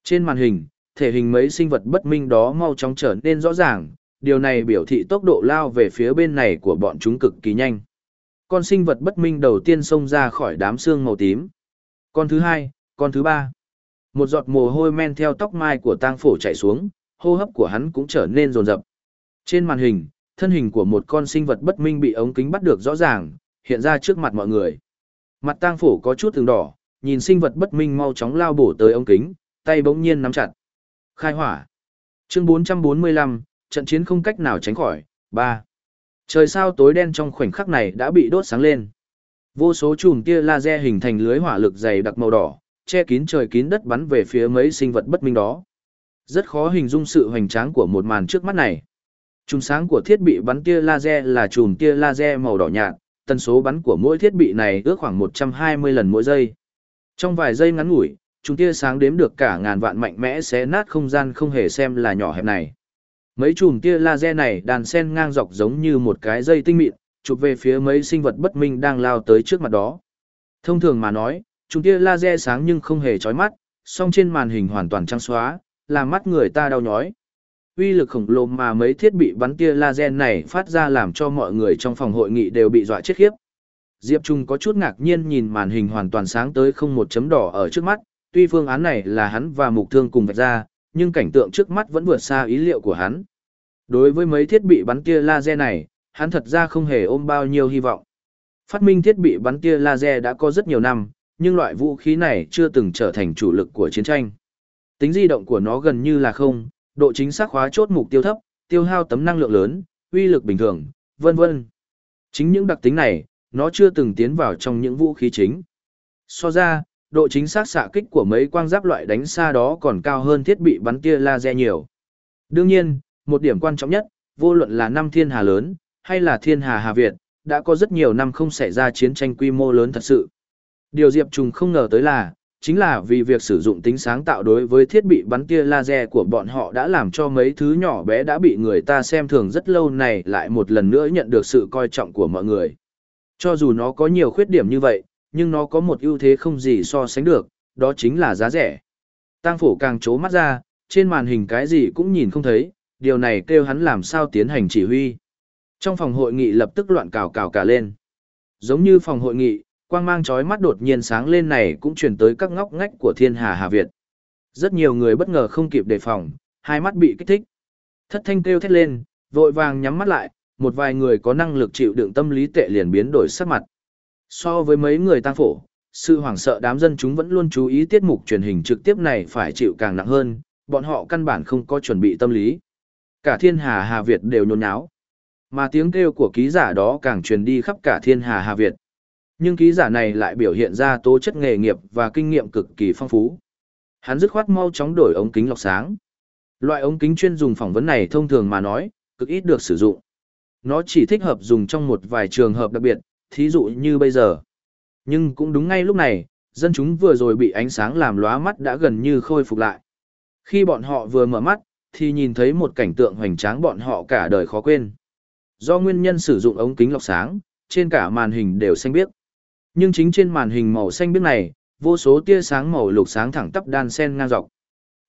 Trên màn hình, thể hình mấy sinh vật bất minh đó mau chóng trở nên rõ ràng, điều này biểu thị tốc độ lao về phía bên này của bọn chúng cực kỳ nhanh. Con sinh vật bất minh đầu tiên xông ra khỏi đám xương màu tím. Con thứ hai, con thứ ba. Một giọt mồ hôi men theo tóc mai của tang phổ chảy xuống, hô hấp của hắn cũng trở nên rồn rập. Trên màn hình, thân hình của một con sinh vật bất minh bị ống kính bắt được rõ ràng, hiện ra trước mặt mọi người. Mặt tang phổ có chút từng đỏ, nhìn sinh vật bất minh mau chóng lao bổ tới ống kính, tay bỗng nhiên nắm chặt. Khai hỏa. Chương 445, trận chiến không cách nào tránh khỏi. 3. Trời sao tối đen trong khoảnh khắc này đã bị đốt sáng lên. Vô số chùm tia laser hình thành lưới hỏa lực dày đặc màu đỏ, che kín trời kín đất bắn về phía mấy sinh vật bất minh đó. Rất khó hình dung sự hoành tráng của một màn trước mắt này. Chùm sáng của thiết bị bắn tia laser là chùm tia laser màu đỏ nhạt, tần số bắn của mỗi thiết bị này ước khoảng 120 lần mỗi giây. Trong vài giây ngắn ngủi, chúng tia sáng đếm được cả ngàn vạn mạnh mẽ xé nát không gian không hề xem là nhỏ hẹp này. Mấy chùm tia laser này đàn sen ngang dọc giống như một cái dây tinh mịn, chụp về phía mấy sinh vật bất minh đang lao tới trước mặt đó. Thông thường mà nói, chúng tia laser sáng nhưng không hề chói mắt, song trên màn hình hoàn toàn trắng xóa, làm mắt người ta đau nhói. Uy lực khổng lồ mà mấy thiết bị bắn tia laser này phát ra làm cho mọi người trong phòng hội nghị đều bị dọa chết khiếp. Diệp Trung có chút ngạc nhiên nhìn màn hình hoàn toàn sáng tới không một chấm đỏ ở trước mắt, tuy phương án này là hắn và mục thương cùng vạch ra, nhưng cảnh tượng trước mắt vẫn vượt xa ý liệu của hắn. Đối với mấy thiết bị bắn tia laser này, hắn thật ra không hề ôm bao nhiêu hy vọng. Phát minh thiết bị bắn tia laser đã có rất nhiều năm, nhưng loại vũ khí này chưa từng trở thành chủ lực của chiến tranh. Tính di động của nó gần như là không, độ chính xác khóa chốt mục tiêu thấp, tiêu hao tấm năng lượng lớn, uy lực bình thường, vân vân. Chính những đặc tính này, nó chưa từng tiến vào trong những vũ khí chính. So ra, độ chính xác xạ kích của mấy quang giáp loại đánh xa đó còn cao hơn thiết bị bắn tia laser nhiều. Đương nhiên, một điểm quan trọng nhất, vô luận là năm thiên hà lớn, hay là thiên hà Hà Việt, đã có rất nhiều năm không xảy ra chiến tranh quy mô lớn thật sự. Điều Diệp Trùng không ngờ tới là, chính là vì việc sử dụng tính sáng tạo đối với thiết bị bắn tia laser của bọn họ đã làm cho mấy thứ nhỏ bé đã bị người ta xem thường rất lâu này lại một lần nữa nhận được sự coi trọng của mọi người. Cho dù nó có nhiều khuyết điểm như vậy, nhưng nó có một ưu thế không gì so sánh được, đó chính là giá rẻ. Tăng phổ càng trố mắt ra, trên màn hình cái gì cũng nhìn không thấy, điều này kêu hắn làm sao tiến hành chỉ huy. Trong phòng hội nghị lập tức loạn cào cào cả lên. Giống như phòng hội nghị, quang mang chói mắt đột nhiên sáng lên này cũng truyền tới các ngóc ngách của thiên hà Hà Việt. Rất nhiều người bất ngờ không kịp đề phòng, hai mắt bị kích thích. Thất thanh kêu thét lên, vội vàng nhắm mắt lại, một vài người có năng lực chịu đựng tâm lý tệ liền biến đổi sắc mặt. So với mấy người tăng phổ, sự hoảng sợ đám dân chúng vẫn luôn chú ý tiết mục truyền hình trực tiếp này phải chịu càng nặng hơn, bọn họ căn bản không có chuẩn bị tâm lý. Cả thiên hà Hà Việt đều nhốn nháo. Mà tiếng kêu của ký giả đó càng truyền đi khắp cả thiên hà Hà Việt. Nhưng ký giả này lại biểu hiện ra tố chất nghề nghiệp và kinh nghiệm cực kỳ phong phú. Hắn dứt khoát mau chóng đổi ống kính lọc sáng. Loại ống kính chuyên dùng phỏng vấn này thông thường mà nói, cực ít được sử dụng. Nó chỉ thích hợp dùng trong một vài trường hợp đặc biệt, thí dụ như bây giờ. Nhưng cũng đúng ngay lúc này, dân chúng vừa rồi bị ánh sáng làm lóa mắt đã gần như khôi phục lại. Khi bọn họ vừa mở mắt, thì nhìn thấy một cảnh tượng hoành tráng bọn họ cả đời khó quên. Do nguyên nhân sử dụng ống kính lọc sáng, trên cả màn hình đều xanh biếc. Nhưng chính trên màn hình màu xanh biếc này, vô số tia sáng màu lục sáng thẳng tắp đan sen ngang dọc.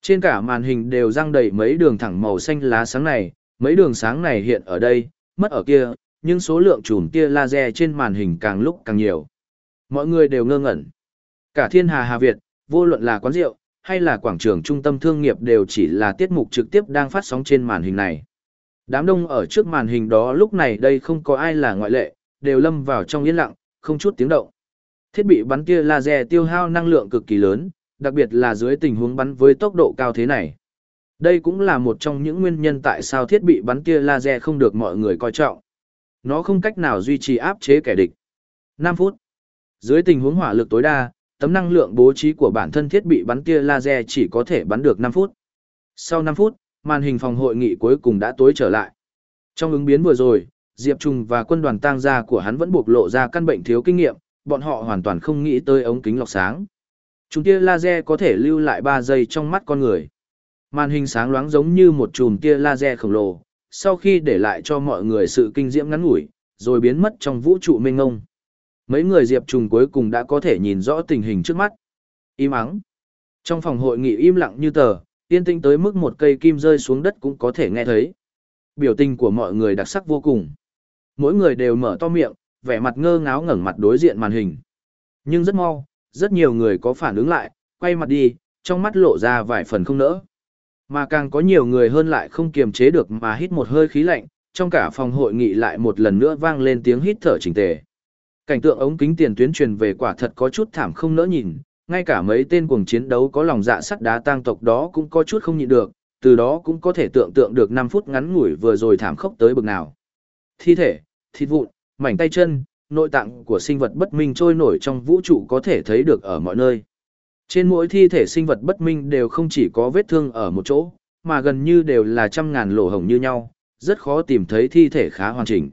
Trên cả màn hình đều răng đầy mấy đường thẳng màu xanh lá sáng này, mấy đường sáng này hiện ở đây, mất ở kia, nhưng số lượng chùm tia laser trên màn hình càng lúc càng nhiều. Mọi người đều ngơ ngẩn. Cả thiên hà Hà Việt, vô luận là quán rượu, hay là quảng trường trung tâm thương nghiệp đều chỉ là tiết mục trực tiếp đang phát sóng trên màn hình này. Đám đông ở trước màn hình đó lúc này đây không có ai là ngoại lệ, đều lâm vào trong yên lặng, không chút tiếng động. Thiết bị bắn tia laser tiêu hao năng lượng cực kỳ lớn, đặc biệt là dưới tình huống bắn với tốc độ cao thế này. Đây cũng là một trong những nguyên nhân tại sao thiết bị bắn tia laser không được mọi người coi trọng. Nó không cách nào duy trì áp chế kẻ địch. 5 phút. Dưới tình huống hỏa lực tối đa, tấm năng lượng bố trí của bản thân thiết bị bắn tia laser chỉ có thể bắn được 5 phút. Sau 5 phút, màn hình phòng hội nghị cuối cùng đã tối trở lại. Trong ứng biến vừa rồi, Diệp Trung và quân đoàn tang gia của hắn vẫn buộc lộ ra căn bệnh thiếu kinh nghiệm, bọn họ hoàn toàn không nghĩ tới ống kính lọc sáng. Chúng tia laser có thể lưu lại 3 giây trong mắt con người. Màn hình sáng loáng giống như một chùm tia laser khổng lồ, sau khi để lại cho mọi người sự kinh diễm ngắn ngủi, rồi biến mất trong vũ trụ mênh ngông. Mấy người Diệp Trùng cuối cùng đã có thể nhìn rõ tình hình trước mắt. Im ắng. Trong phòng hội nghị im lặng như tờ, yên tĩnh tới mức một cây kim rơi xuống đất cũng có thể nghe thấy. Biểu tình của mọi người đặc sắc vô cùng. Mỗi người đều mở to miệng, vẻ mặt ngơ ngáo ngẩng mặt đối diện màn hình. Nhưng rất mau, rất nhiều người có phản ứng lại, quay mặt đi, trong mắt lộ ra vài phần không nỡ. Mà càng có nhiều người hơn lại không kiềm chế được mà hít một hơi khí lạnh, trong cả phòng hội nghị lại một lần nữa vang lên tiếng hít thở chỉnh tề. Cảnh tượng ống kính tiền tuyến truyền về quả thật có chút thảm không nỡ nhìn, ngay cả mấy tên cuồng chiến đấu có lòng dạ sắt đá tang tộc đó cũng có chút không nhịn được, từ đó cũng có thể tưởng tượng được 5 phút ngắn ngủi vừa rồi thảm khốc tới bực nào. Thi thể, thịt vụn, mảnh tay chân, nội tạng của sinh vật bất minh trôi nổi trong vũ trụ có thể thấy được ở mọi nơi. Trên mỗi thi thể sinh vật bất minh đều không chỉ có vết thương ở một chỗ, mà gần như đều là trăm ngàn lỗ hổng như nhau, rất khó tìm thấy thi thể khá hoàn chỉnh.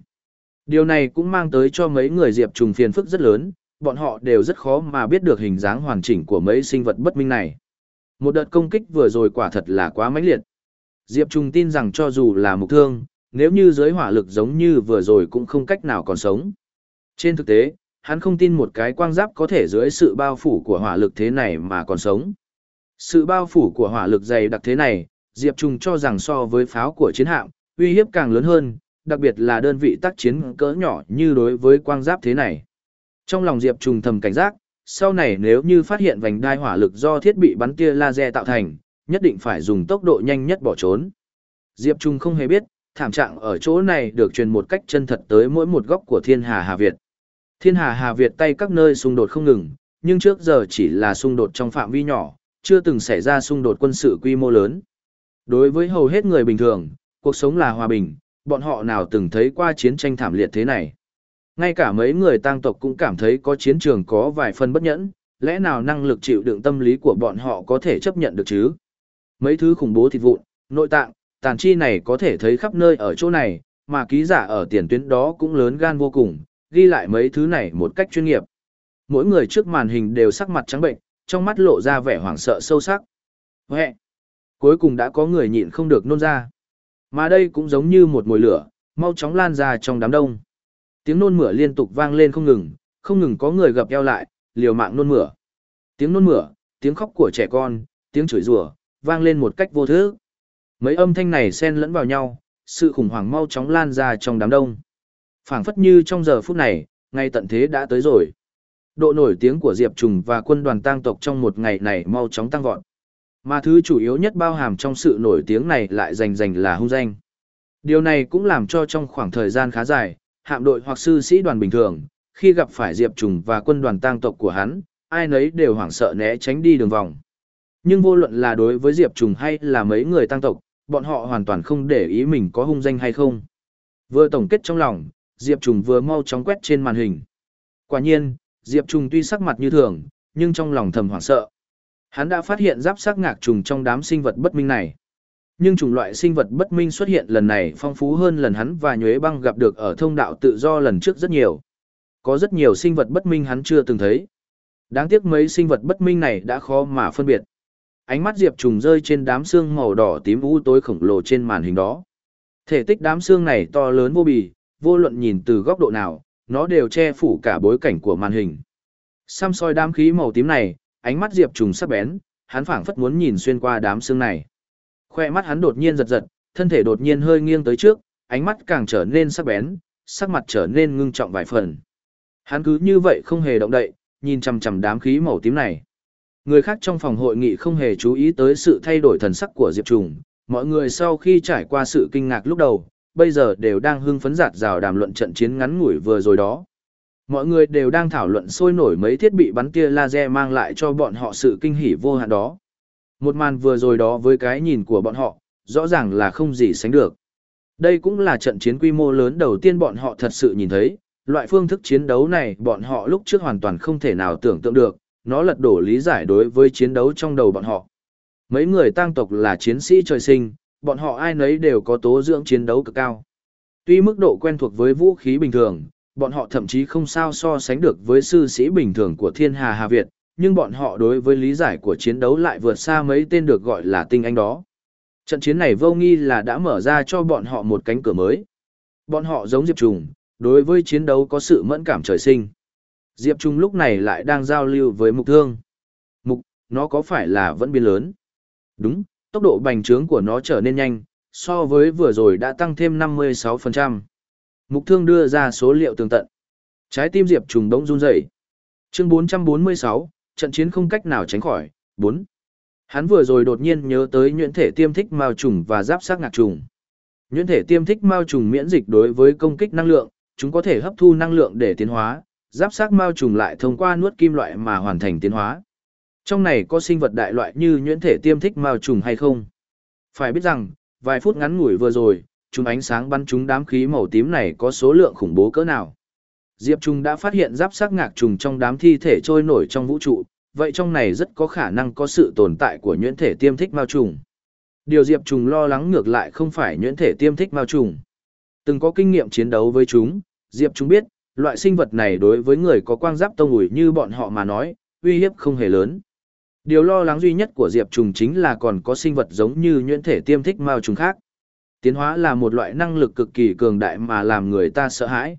Điều này cũng mang tới cho mấy người Diệp Trùng phiền phức rất lớn, bọn họ đều rất khó mà biết được hình dáng hoàn chỉnh của mấy sinh vật bất minh này. Một đợt công kích vừa rồi quả thật là quá mãnh liệt. Diệp Trùng tin rằng cho dù là mục thương, nếu như giới hỏa lực giống như vừa rồi cũng không cách nào còn sống. Trên thực tế, hắn không tin một cái quang giáp có thể dưới sự bao phủ của hỏa lực thế này mà còn sống. Sự bao phủ của hỏa lực dày đặc thế này, Diệp Trung cho rằng so với pháo của chiến hạm, uy hiếp càng lớn hơn, đặc biệt là đơn vị tác chiến cỡ nhỏ như đối với quang giáp thế này. Trong lòng Diệp Trung thầm cảnh giác, sau này nếu như phát hiện vành đai hỏa lực do thiết bị bắn tia laser tạo thành, nhất định phải dùng tốc độ nhanh nhất bỏ trốn. Diệp Trung không hề biết, thảm trạng ở chỗ này được truyền một cách chân thật tới mỗi một góc của thiên hà Hà Việt. Thiên hà Hà Việt tay các nơi xung đột không ngừng, nhưng trước giờ chỉ là xung đột trong phạm vi nhỏ, chưa từng xảy ra xung đột quân sự quy mô lớn. Đối với hầu hết người bình thường, cuộc sống là hòa bình, bọn họ nào từng thấy qua chiến tranh thảm liệt thế này. Ngay cả mấy người tăng tộc cũng cảm thấy có chiến trường có vài phần bất nhẫn, lẽ nào năng lực chịu đựng tâm lý của bọn họ có thể chấp nhận được chứ? Mấy thứ khủng bố thịt vụn, nội tạng, tàn chi này có thể thấy khắp nơi ở chỗ này, mà ký giả ở tiền tuyến đó cũng lớn gan vô cùng, ghi lại mấy thứ này một cách chuyên nghiệp. Mỗi người trước màn hình đều sắc mặt trắng bệnh, trong mắt lộ ra vẻ hoảng sợ sâu sắc. Huệ! Cuối cùng đã có người nhịn không được nôn ra. Mà đây cũng giống như một mùi lửa, mau chóng lan ra trong đám đông. Tiếng nôn mửa liên tục vang lên không ngừng, không ngừng có người gập eo lại, liều mạng nôn mửa. Tiếng nôn mửa, tiếng khóc của trẻ con, tiếng chửi rủa, vang lên một cách vô thức. Mấy âm thanh này xen lẫn vào nhau, sự khủng hoảng mau chóng lan ra trong đám đông phảng phất như trong giờ phút này, ngay tận thế đã tới rồi. Độ nổi tiếng của Diệp Trùng và quân đoàn tang tộc trong một ngày này mau chóng tăng vọt. Mà thứ chủ yếu nhất bao hàm trong sự nổi tiếng này lại rành rành là hung danh. Điều này cũng làm cho trong khoảng thời gian khá dài, hạm đội hoặc sư sĩ đoàn bình thường, khi gặp phải Diệp Trùng và quân đoàn tang tộc của hắn, ai nấy đều hoảng sợ né tránh đi đường vòng. Nhưng vô luận là đối với Diệp Trùng hay là mấy người tăng tộc, bọn họ hoàn toàn không để ý mình có hung danh hay không. Vừa tổng kết trong lòng, Diệp Trùng vừa mau chóng quét trên màn hình. Quả nhiên, Diệp Trùng tuy sắc mặt như thường, nhưng trong lòng thầm hoảng sợ. Hắn đã phát hiện giáp sắc ngạc trùng trong đám sinh vật bất minh này. Nhưng chủng loại sinh vật bất minh xuất hiện lần này phong phú hơn lần hắn và Nhuế Băng gặp được ở thông đạo tự do lần trước rất nhiều. Có rất nhiều sinh vật bất minh hắn chưa từng thấy. Đáng tiếc mấy sinh vật bất minh này đã khó mà phân biệt. Ánh mắt Diệp Trùng rơi trên đám xương màu đỏ tím u tối khổng lồ trên màn hình đó. Thể tích đám xương này to lớn vô bì, vô luận nhìn từ góc độ nào, nó đều che phủ cả bối cảnh của màn hình. Xăm soi đám khí màu tím này, ánh mắt Diệp Trùng sắc bén, hắn phảng phất muốn nhìn xuyên qua đám xương này. Khoe mắt hắn đột nhiên giật giật, thân thể đột nhiên hơi nghiêng tới trước, ánh mắt càng trở nên sắc bén, sắc mặt trở nên ngưng trọng vài phần. Hắn cứ như vậy không hề động đậy, nhìn chằm chằm đám khí màu tím này. Người khác trong phòng hội nghị không hề chú ý tới sự thay đổi thần sắc của Diệp Trùng, mọi người sau khi trải qua sự kinh ngạc lúc đầu, bây giờ đều đang hưng phấn giạt rào đàm luận trận chiến ngắn ngủi vừa rồi đó. Mọi người đều đang thảo luận sôi nổi mấy thiết bị bắn tia laser mang lại cho bọn họ sự kinh hỉ vô hạn đó. Một màn vừa rồi đó với cái nhìn của bọn họ, rõ ràng là không gì sánh được. Đây cũng là trận chiến quy mô lớn đầu tiên bọn họ thật sự nhìn thấy, loại phương thức chiến đấu này bọn họ lúc trước hoàn toàn không thể nào tưởng tượng được, nó lật đổ lý giải đối với chiến đấu trong đầu bọn họ. Mấy người tăng tộc là chiến sĩ trời sinh, bọn họ ai nấy đều có tố dưỡng chiến đấu cực cao. Tuy mức độ quen thuộc với vũ khí bình thường, bọn họ thậm chí không sao so sánh được với sư sĩ bình thường của thiên hà Hà Việt, nhưng bọn họ đối với lý giải của chiến đấu lại vượt xa mấy tên được gọi là tinh anh đó. Trận chiến này vô nghi là đã mở ra cho bọn họ một cánh cửa mới. Bọn họ giống Diệp Trùng, đối với chiến đấu có sự mẫn cảm trời sinh. Diệp Trung lúc này lại đang giao lưu với mục thương. Mục, nó có phải là vẫn biến lớn? Đúng, tốc độ bành trướng của nó trở nên nhanh, so với vừa rồi đã tăng thêm 56%. Mục thương đưa ra số liệu tường tận. Trái tim Diệp trùng đống run rẩy. Chương 446, trận chiến không cách nào tránh khỏi, 4. Hắn vừa rồi đột nhiên nhớ tới nhuyễn thể tiêm thích mao trùng và giáp sát ngạc trùng. Nhuyễn thể tiêm thích mao trùng miễn dịch đối với công kích năng lượng, chúng có thể hấp thu năng lượng để tiến hóa, giáp sát mao trùng lại thông qua nuốt kim loại mà hoàn thành tiến hóa. Trong này có sinh vật đại loại như nhuyễn thể tiêm thích mao trùng hay không? Phải biết rằng, vài phút ngắn ngủi vừa rồi, chúng ánh sáng bắn trúng đám khí màu tím này có số lượng khủng bố cỡ nào. Diệp Trung đã phát hiện giáp sắc ngạc trùng trong đám thi thể trôi nổi trong vũ trụ, vậy trong này rất có khả năng có sự tồn tại của nhuyễn thể tiêm thích mao trùng. Điều Diệp Trung lo lắng ngược lại không phải nhuyễn thể tiêm thích mao trùng. Từng có kinh nghiệm chiến đấu với chúng, Diệp Trung biết, loại sinh vật này đối với người có quang giáp tông ủi như bọn họ mà nói, uy hiếp không hề lớn. Điều lo lắng duy nhất của Diệp Trùng chính là còn có sinh vật giống như nhuyễn thể tiêm thích mao trùng khác. Tiến hóa là một loại năng lực cực kỳ cường đại mà làm người ta sợ hãi.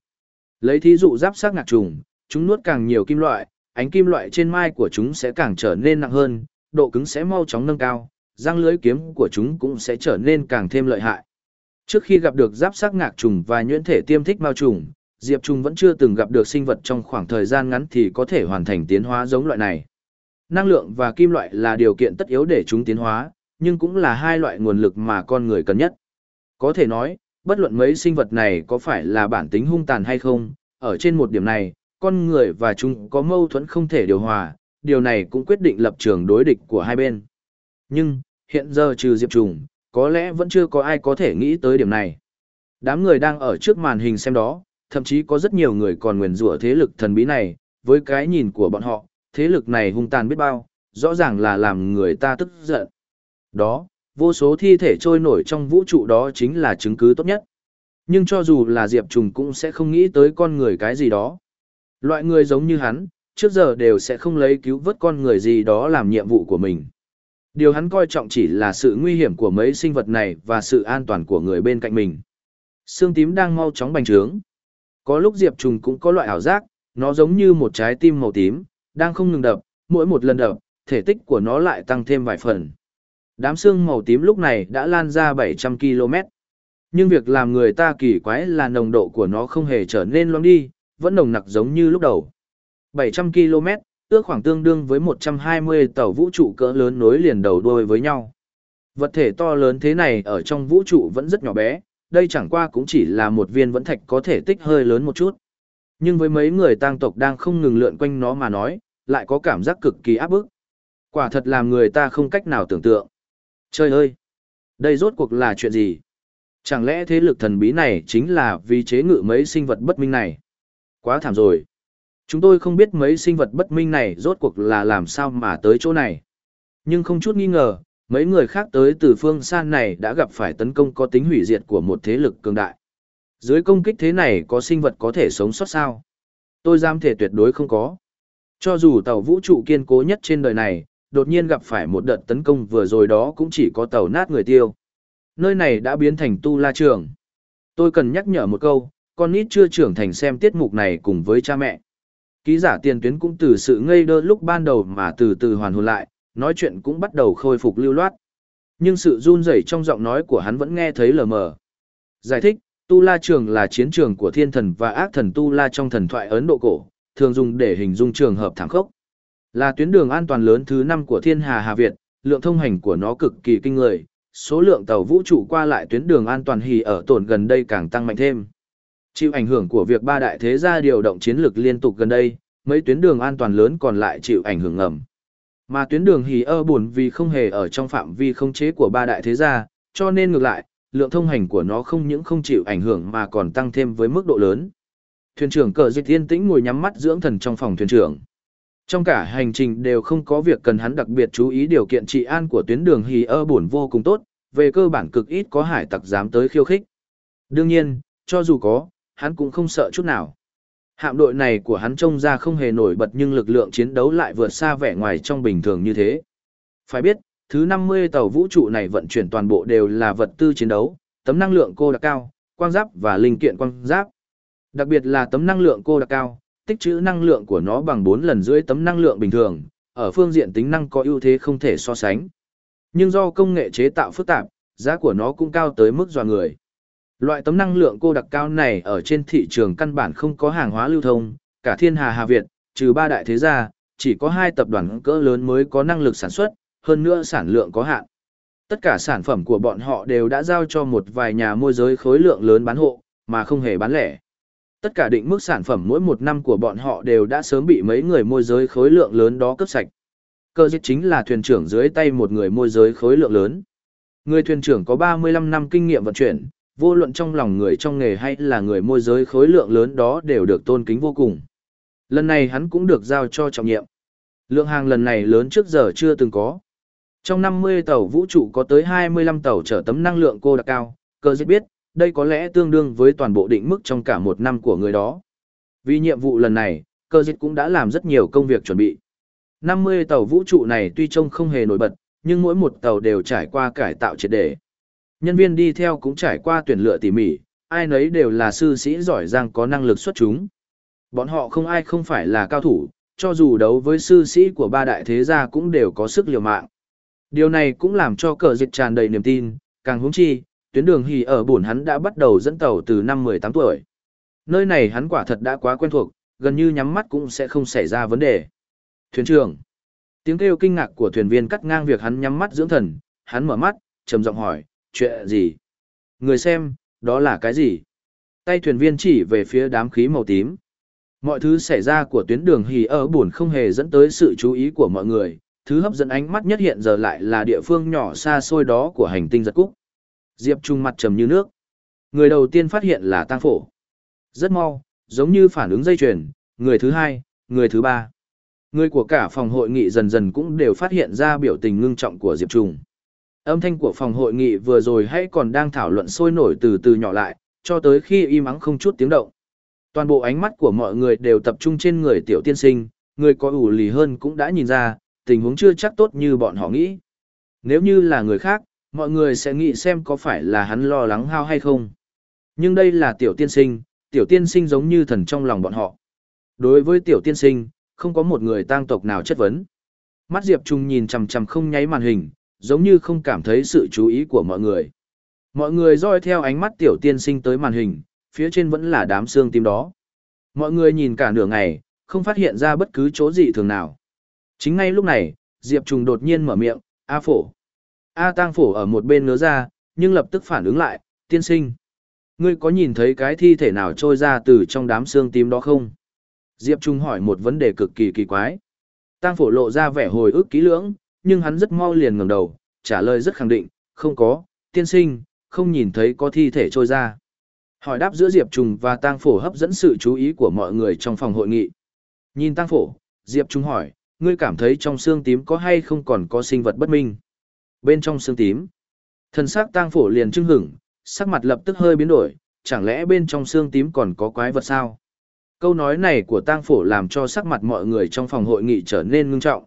Lấy thí dụ giáp sát ngạc trùng, chúng nuốt càng nhiều kim loại, ánh kim loại trên mai của chúng sẽ càng trở nên nặng hơn, độ cứng sẽ mau chóng nâng cao, răng lưới kiếm của chúng cũng sẽ trở nên càng thêm lợi hại. Trước khi gặp được giáp sắc ngạc trùng và nhuyễn thể tiêm thích mao trùng, Diệp Trùng vẫn chưa từng gặp được sinh vật trong khoảng thời gian ngắn thì có thể hoàn thành tiến hóa giống loại này. Năng lượng và kim loại là điều kiện tất yếu để chúng tiến hóa, nhưng cũng là hai loại nguồn lực mà con người cần nhất. Có thể nói, bất luận mấy sinh vật này có phải là bản tính hung tàn hay không, ở trên một điểm này, con người và chúng có mâu thuẫn không thể điều hòa, điều này cũng quyết định lập trường đối địch của hai bên. Nhưng, hiện giờ trừ Diệp Trùng, có lẽ vẫn chưa có ai có thể nghĩ tới điểm này. Đám người đang ở trước màn hình xem đó, thậm chí có rất nhiều người còn nguyền rủa thế lực thần bí này, với cái nhìn của bọn họ, thế lực này hung tàn biết bao, rõ ràng là làm người ta tức giận. Đó, vô số thi thể trôi nổi trong vũ trụ đó chính là chứng cứ tốt nhất. Nhưng cho dù là Diệp Trùng cũng sẽ không nghĩ tới con người cái gì đó. Loại người giống như hắn, trước giờ đều sẽ không lấy cứu vớt con người gì đó làm nhiệm vụ của mình. Điều hắn coi trọng chỉ là sự nguy hiểm của mấy sinh vật này và sự an toàn của người bên cạnh mình. Sương tím đang mau chóng bành trướng. Có lúc Diệp Trùng cũng có loại ảo giác, nó giống như một trái tim màu tím, đang không ngừng đập, mỗi một lần đập, thể tích của nó lại tăng thêm vài phần. Đám xương màu tím lúc này đã lan ra 700 km. Nhưng việc làm người ta kỳ quái là nồng độ của nó không hề trở nên loãng đi, vẫn nồng nặc giống như lúc đầu. 700 km, ước khoảng tương đương với 120 tàu vũ trụ cỡ lớn nối liền đầu đuôi với nhau. Vật thể to lớn thế này ở trong vũ trụ vẫn rất nhỏ bé, đây chẳng qua cũng chỉ là một viên vẫn thạch có thể tích hơi lớn một chút. Nhưng với mấy người tang tộc đang không ngừng lượn quanh nó mà nói, lại có cảm giác cực kỳ áp bức. Quả thật làm người ta không cách nào tưởng tượng. Trời ơi! Đây rốt cuộc là chuyện gì? Chẳng lẽ thế lực thần bí này chính là vì chế ngự mấy sinh vật bất minh này? Quá thảm rồi! Chúng tôi không biết mấy sinh vật bất minh này rốt cuộc là làm sao mà tới chỗ này. Nhưng không chút nghi ngờ, mấy người khác tới từ phương xa này đã gặp phải tấn công có tính hủy diệt của một thế lực cường đại. Dưới công kích thế này có sinh vật có thể sống sót sao? Tôi dám thể tuyệt đối không có. Cho dù tàu vũ trụ kiên cố nhất trên đời này, đột nhiên gặp phải một đợt tấn công vừa rồi đó cũng chỉ có tàu nát người tiêu. Nơi này đã biến thành tu la trường. Tôi cần nhắc nhở một câu, con nít chưa trưởng thành xem tiết mục này cùng với cha mẹ. Ký giả tiền tuyến cũng từ sự ngây đơ lúc ban đầu mà từ từ hoàn hồn lại, nói chuyện cũng bắt đầu khôi phục lưu loát. Nhưng sự run rẩy trong giọng nói của hắn vẫn nghe thấy lờ mờ. Giải thích, Tu La Trường là chiến trường của thiên thần và ác thần Tu La trong thần thoại Ấn Độ cổ, thường dùng để hình dung trường hợp thảm khốc. Là tuyến đường an toàn lớn thứ 5 của Thiên Hà Hà Việt, lượng thông hành của nó cực kỳ kinh người, số lượng tàu vũ trụ qua lại tuyến đường an toàn hì ở tổn gần đây càng tăng mạnh thêm. Chịu ảnh hưởng của việc ba đại thế gia điều động chiến lược liên tục gần đây, mấy tuyến đường an toàn lớn còn lại chịu ảnh hưởng ngầm. Mà tuyến đường hì ơ buồn vì không hề ở trong phạm vi không chế của ba đại thế gia, cho nên ngược lại, lượng thông hành của nó không những không chịu ảnh hưởng mà còn tăng thêm với mức độ lớn. Thuyền trưởng cờ dịch thiên tĩnh ngồi nhắm mắt dưỡng thần trong phòng thuyền trưởng. Trong cả hành trình đều không có việc cần hắn đặc biệt chú ý điều kiện trị an của tuyến đường hì ơ buồn vô cùng tốt, về cơ bản cực ít có hải tặc dám tới khiêu khích. Đương nhiên, cho dù có, hắn cũng không sợ chút nào. Hạm đội này của hắn trông ra không hề nổi bật nhưng lực lượng chiến đấu lại vượt xa vẻ ngoài trong bình thường như thế. Phải biết, thứ 50 tàu vũ trụ này vận chuyển toàn bộ đều là vật tư chiến đấu, tấm năng lượng cô đặc cao, quang giáp và linh kiện quang giáp. Đặc biệt là tấm năng lượng cô đặc cao, tích trữ năng lượng của nó bằng 4 lần dưới tấm năng lượng bình thường, ở phương diện tính năng có ưu thế không thể so sánh. Nhưng do công nghệ chế tạo phức tạp, giá của nó cũng cao tới mức dọa người. Loại tấm năng lượng cô đặc cao này ở trên thị trường căn bản không có hàng hóa lưu thông, cả thiên hà Hà Việt, trừ ba đại thế gia, chỉ có hai tập đoàn cỡ lớn mới có năng lực sản xuất, hơn nữa sản lượng có hạn. Tất cả sản phẩm của bọn họ đều đã giao cho một vài nhà môi giới khối lượng lớn bán hộ, mà không hề bán lẻ. Tất cả định mức sản phẩm mỗi một năm của bọn họ đều đã sớm bị mấy người môi giới khối lượng lớn đó cướp sạch. Cơ dịch chính là thuyền trưởng dưới tay một người môi giới khối lượng lớn. Người thuyền trưởng có 35 năm kinh nghiệm vận chuyển, vô luận trong lòng người trong nghề hay là người môi giới khối lượng lớn đó đều được tôn kính vô cùng. Lần này hắn cũng được giao cho trọng nhiệm. Lượng hàng lần này lớn trước giờ chưa từng có. Trong 50 tàu vũ trụ có tới 25 tàu chở tấm năng lượng cô đặc cao, cơ dịch biết, đây có lẽ tương đương với toàn bộ định mức trong cả một năm của người đó. Vì nhiệm vụ lần này, cơ dịch cũng đã làm rất nhiều công việc chuẩn bị. 50 tàu vũ trụ này tuy trông không hề nổi bật, nhưng mỗi một tàu đều trải qua cải tạo triệt đề. Nhân viên đi theo cũng trải qua tuyển lựa tỉ mỉ, ai nấy đều là sư sĩ giỏi giang có năng lực xuất chúng. Bọn họ không ai không phải là cao thủ, cho dù đấu với sư sĩ của ba đại thế gia cũng đều có sức liều mạng. Điều này cũng làm cho cờ dịch tràn đầy niềm tin, càng húng chi, tuyến đường hì ở buồn hắn đã bắt đầu dẫn tàu từ năm 18 tuổi. Nơi này hắn quả thật đã quá quen thuộc, gần như nhắm mắt cũng sẽ không xảy ra vấn đề. Thuyền trưởng. Tiếng kêu kinh ngạc của thuyền viên cắt ngang việc hắn nhắm mắt dưỡng thần, hắn mở mắt, trầm giọng hỏi, chuyện gì? Người xem, đó là cái gì? Tay thuyền viên chỉ về phía đám khí màu tím. Mọi thứ xảy ra của tuyến đường hì ở buồn không hề dẫn tới sự chú ý của mọi người, thứ hấp dẫn ánh mắt nhất hiện giờ lại là địa phương nhỏ xa xôi đó của hành tinh giật cúc. Diệp Trung mặt trầm như nước. Người đầu tiên phát hiện là tang phổ. Rất mau, giống như phản ứng dây chuyền, người thứ hai, người thứ ba. Người của cả phòng hội nghị dần dần cũng đều phát hiện ra biểu tình ngưng trọng của Diệp Trung. Âm thanh của phòng hội nghị vừa rồi hay còn đang thảo luận sôi nổi từ từ nhỏ lại, cho tới khi im ắng không chút tiếng động. Toàn bộ ánh mắt của mọi người đều tập trung trên người tiểu tiên sinh, người có ủ lì hơn cũng đã nhìn ra, tình huống chưa chắc tốt như bọn họ nghĩ. Nếu như là người khác, mọi người sẽ nghĩ xem có phải là hắn lo lắng hao hay không. Nhưng đây là tiểu tiên sinh, tiểu tiên sinh giống như thần trong lòng bọn họ. Đối với tiểu tiên sinh, không có một người tang tộc nào chất vấn. Mắt Diệp Trung nhìn chằm chằm không nháy màn hình, giống như không cảm thấy sự chú ý của mọi người. Mọi người dõi theo ánh mắt tiểu tiên sinh tới màn hình, phía trên vẫn là đám xương tim đó. Mọi người nhìn cả nửa ngày, không phát hiện ra bất cứ chỗ gì thường nào. Chính ngay lúc này, Diệp Trùng đột nhiên mở miệng, A phổ. A tang phổ ở một bên ngớ ra, nhưng lập tức phản ứng lại, tiên sinh. Ngươi có nhìn thấy cái thi thể nào trôi ra từ trong đám xương tím đó không? Diệp Trung hỏi một vấn đề cực kỳ kỳ quái. Tang phổ lộ ra vẻ hồi ức kỹ lưỡng, nhưng hắn rất mau liền ngẩng đầu, trả lời rất khẳng định, không có, tiên sinh, không nhìn thấy có thi thể trôi ra. Hỏi đáp giữa Diệp Trung và Tang phổ hấp dẫn sự chú ý của mọi người trong phòng hội nghị. Nhìn Tang phổ, Diệp Trung hỏi, ngươi cảm thấy trong xương tím có hay không còn có sinh vật bất minh? Bên trong xương tím, thần sắc Tang phổ liền trưng hửng, sắc mặt lập tức hơi biến đổi, chẳng lẽ bên trong xương tím còn có quái vật sao? Câu nói này của tang phổ làm cho sắc mặt mọi người trong phòng hội nghị trở nên ngưng trọng.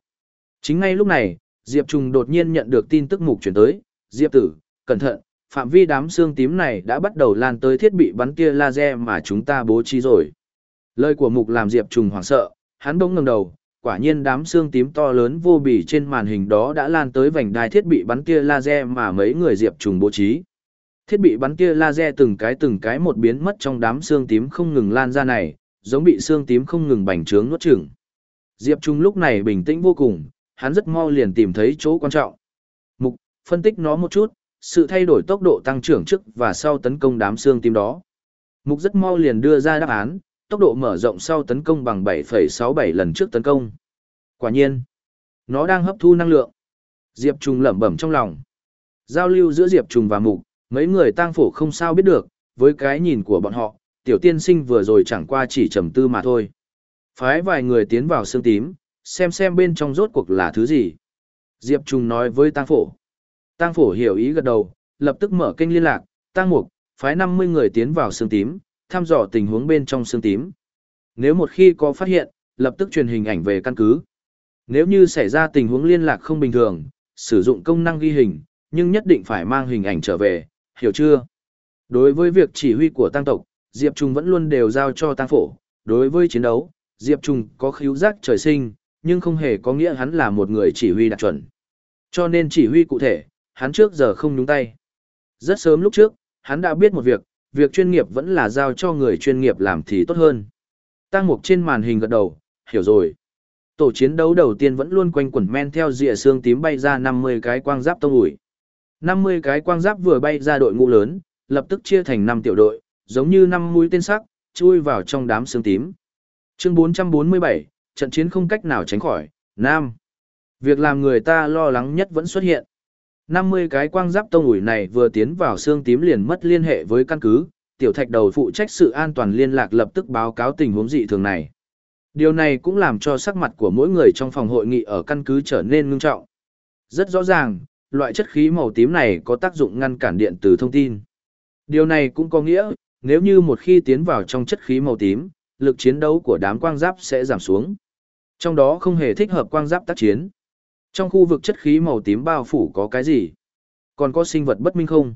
Chính ngay lúc này, Diệp Trùng đột nhiên nhận được tin tức mục chuyển tới, Diệp tử, cẩn thận, phạm vi đám xương tím này đã bắt đầu lan tới thiết bị bắn tia laser mà chúng ta bố trí rồi. Lời của mục làm Diệp Trùng hoảng sợ, hắn bỗng ngẩng đầu, quả nhiên đám xương tím to lớn vô bì trên màn hình đó đã lan tới vành đai thiết bị bắn tia laser mà mấy người Diệp Trùng bố trí. Thiết bị bắn tia laser từng cái từng cái một biến mất trong đám xương tím không ngừng lan ra này, giống bị xương tím không ngừng bành trướng nuốt chửng. Diệp Trung lúc này bình tĩnh vô cùng, hắn rất mau liền tìm thấy chỗ quan trọng. Mục, phân tích nó một chút, sự thay đổi tốc độ tăng trưởng trước và sau tấn công đám xương tím đó. Mục rất mau liền đưa ra đáp án, tốc độ mở rộng sau tấn công bằng 7,67 lần trước tấn công. Quả nhiên, nó đang hấp thu năng lượng. Diệp Trung lẩm bẩm trong lòng. Giao lưu giữa Diệp Trung và Mục, mấy người tang phổ không sao biết được, với cái nhìn của bọn họ, tiểu tiên sinh vừa rồi chẳng qua chỉ trầm tư mà thôi. Phái vài người tiến vào xương tím, xem xem bên trong rốt cuộc là thứ gì. Diệp Trung nói với tang phổ. Tang phổ hiểu ý gật đầu, lập tức mở kênh liên lạc, tang mục, phái 50 người tiến vào xương tím, thăm dò tình huống bên trong xương tím. Nếu một khi có phát hiện, lập tức truyền hình ảnh về căn cứ. Nếu như xảy ra tình huống liên lạc không bình thường, sử dụng công năng ghi hình, nhưng nhất định phải mang hình ảnh trở về, hiểu chưa? Đối với việc chỉ huy của tăng tộc, Diệp Trung vẫn luôn đều giao cho tăng phổ. Đối với chiến đấu, Diệp Trung có khíu giác trời sinh, nhưng không hề có nghĩa hắn là một người chỉ huy đạt chuẩn. Cho nên chỉ huy cụ thể, hắn trước giờ không nhúng tay. Rất sớm lúc trước, hắn đã biết một việc, việc chuyên nghiệp vẫn là giao cho người chuyên nghiệp làm thì tốt hơn. Tăng mục trên màn hình gật đầu, hiểu rồi. Tổ chiến đấu đầu tiên vẫn luôn quanh quẩn men theo rìa xương tím bay ra 50 cái quang giáp tông ủi. 50 cái quang giáp vừa bay ra đội ngũ lớn, lập tức chia thành 5 tiểu đội, giống như 5 mũi tên sắc, chui vào trong đám xương tím. Chương 447, trận chiến không cách nào tránh khỏi, Nam. Việc làm người ta lo lắng nhất vẫn xuất hiện. 50 cái quang giáp tông ủi này vừa tiến vào xương tím liền mất liên hệ với căn cứ, tiểu thạch đầu phụ trách sự an toàn liên lạc lập tức báo cáo tình huống dị thường này. Điều này cũng làm cho sắc mặt của mỗi người trong phòng hội nghị ở căn cứ trở nên ngưng trọng. Rất rõ ràng, loại chất khí màu tím này có tác dụng ngăn cản điện từ thông tin. Điều này cũng có nghĩa, nếu như một khi tiến vào trong chất khí màu tím, lực chiến đấu của đám quang giáp sẽ giảm xuống. Trong đó không hề thích hợp quang giáp tác chiến. Trong khu vực chất khí màu tím bao phủ có cái gì? Còn có sinh vật bất minh không?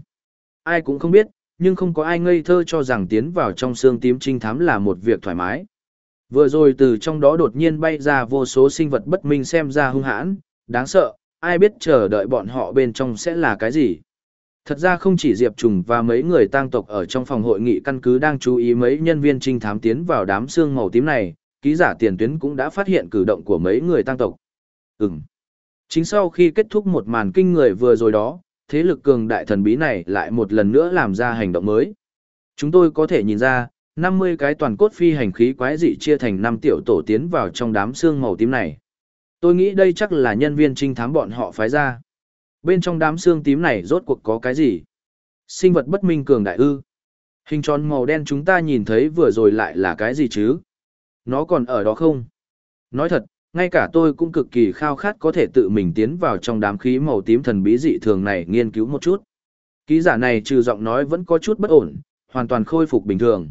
Ai cũng không biết, nhưng không có ai ngây thơ cho rằng tiến vào trong xương tím trinh thám là một việc thoải mái. Vừa rồi từ trong đó đột nhiên bay ra vô số sinh vật bất minh xem ra hung hãn, đáng sợ, ai biết chờ đợi bọn họ bên trong sẽ là cái gì. Thật ra không chỉ Diệp Trùng và mấy người tang tộc ở trong phòng hội nghị căn cứ đang chú ý mấy nhân viên trinh thám tiến vào đám xương màu tím này, ký giả tiền tuyến cũng đã phát hiện cử động của mấy người tang tộc. Ừm. Chính sau khi kết thúc một màn kinh người vừa rồi đó, thế lực cường đại thần bí này lại một lần nữa làm ra hành động mới. Chúng tôi có thể nhìn ra, 50 cái toàn cốt phi hành khí quái dị chia thành 5 tiểu tổ tiến vào trong đám xương màu tím này. Tôi nghĩ đây chắc là nhân viên trinh thám bọn họ phái ra. Bên trong đám xương tím này rốt cuộc có cái gì? Sinh vật bất minh cường đại ư? Hình tròn màu đen chúng ta nhìn thấy vừa rồi lại là cái gì chứ? Nó còn ở đó không? Nói thật, ngay cả tôi cũng cực kỳ khao khát có thể tự mình tiến vào trong đám khí màu tím thần bí dị thường này nghiên cứu một chút. Ký giả này trừ giọng nói vẫn có chút bất ổn, hoàn toàn khôi phục bình thường.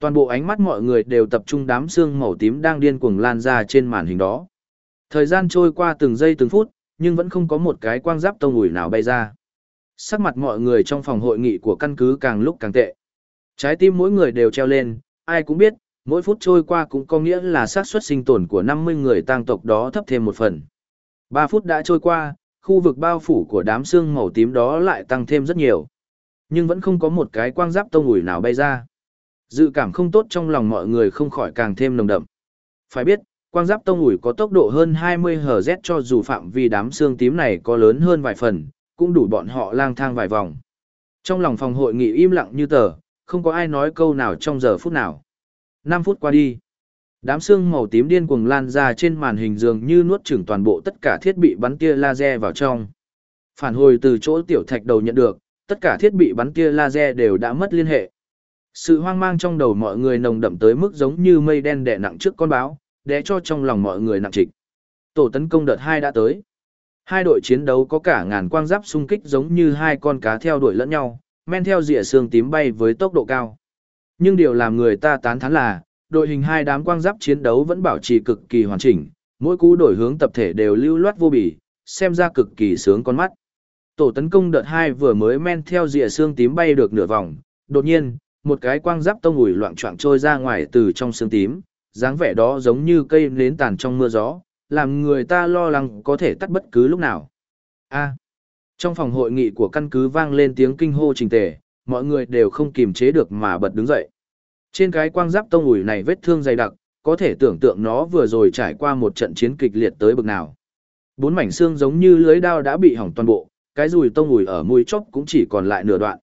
Toàn bộ ánh mắt mọi người đều tập trung đám xương màu tím đang điên cuồng lan ra trên màn hình đó. Thời gian trôi qua từng giây từng phút, nhưng vẫn không có một cái quang giáp tông ủi nào bay ra. Sắc mặt mọi người trong phòng hội nghị của căn cứ càng lúc càng tệ. Trái tim mỗi người đều treo lên, ai cũng biết, mỗi phút trôi qua cũng có nghĩa là xác suất sinh tồn của 50 người tang tộc đó thấp thêm một phần. 3 phút đã trôi qua, khu vực bao phủ của đám xương màu tím đó lại tăng thêm rất nhiều. Nhưng vẫn không có một cái quang giáp tông ủi nào bay ra. Dự cảm không tốt trong lòng mọi người không khỏi càng thêm nồng đậm. Phải biết, quang giáp tông ủi có tốc độ hơn 20 Hz cho dù phạm vi đám xương tím này có lớn hơn vài phần, cũng đủ bọn họ lang thang vài vòng. Trong lòng phòng hội nghị im lặng như tờ, không có ai nói câu nào trong giờ phút nào. 5 phút qua đi. Đám xương màu tím điên cuồng lan ra trên màn hình dường như nuốt chửng toàn bộ tất cả thiết bị bắn tia laser vào trong. Phản hồi từ chỗ tiểu thạch đầu nhận được, tất cả thiết bị bắn tia laser đều đã mất liên hệ. Sự hoang mang trong đầu mọi người nồng đậm tới mức giống như mây đen đè nặng trước con báo, đè cho trong lòng mọi người nặng trịch. Tổ tấn công đợt 2 đã tới. Hai đội chiến đấu có cả ngàn quang giáp xung kích giống như hai con cá theo đuổi lẫn nhau, men theo rìa xương tím bay với tốc độ cao. Nhưng điều làm người ta tán thán là, đội hình hai đám quang giáp chiến đấu vẫn bảo trì cực kỳ hoàn chỉnh, mỗi cú đổi hướng tập thể đều lưu loát vô bì, xem ra cực kỳ sướng con mắt. Tổ tấn công đợt 2 vừa mới men theo rìa xương tím bay được nửa vòng, đột nhiên, một cái quang giáp tông ủi loạn choạng trôi ra ngoài từ trong xương tím, dáng vẻ đó giống như cây nến tàn trong mưa gió, làm người ta lo lắng có thể tắt bất cứ lúc nào. A. Trong phòng hội nghị của căn cứ vang lên tiếng kinh hô trình tề, mọi người đều không kìm chế được mà bật đứng dậy. Trên cái quang giáp tông ủi này vết thương dày đặc, có thể tưởng tượng nó vừa rồi trải qua một trận chiến kịch liệt tới bực nào. Bốn mảnh xương giống như lưới đao đã bị hỏng toàn bộ, cái rùi tông ủi ở mũi chóp cũng chỉ còn lại nửa đoạn.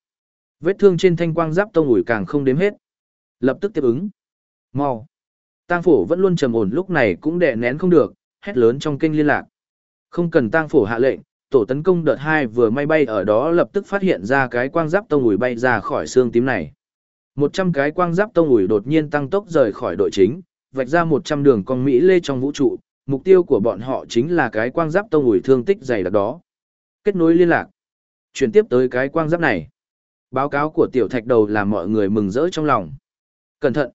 Vết thương trên thanh quang giáp tông ủi càng không đếm hết. Lập tức tiếp ứng. Mau. Tang phổ vẫn luôn trầm ổn lúc này cũng đè nén không được, hét lớn trong kênh liên lạc. Không cần tang phổ hạ lệnh, tổ tấn công đợt 2 vừa may bay ở đó lập tức phát hiện ra cái quang giáp tông ủi bay ra khỏi xương tím này. 100 cái quang giáp tông ủi đột nhiên tăng tốc rời khỏi đội chính, vạch ra 100 đường con Mỹ lê trong vũ trụ, mục tiêu của bọn họ chính là cái quang giáp tông ủi thương tích dày đặc đó. Kết nối liên lạc. Chuyển tiếp tới cái quang giáp này. Báo cáo của tiểu thạch đầu làm mọi người mừng rỡ trong lòng. Cẩn thận.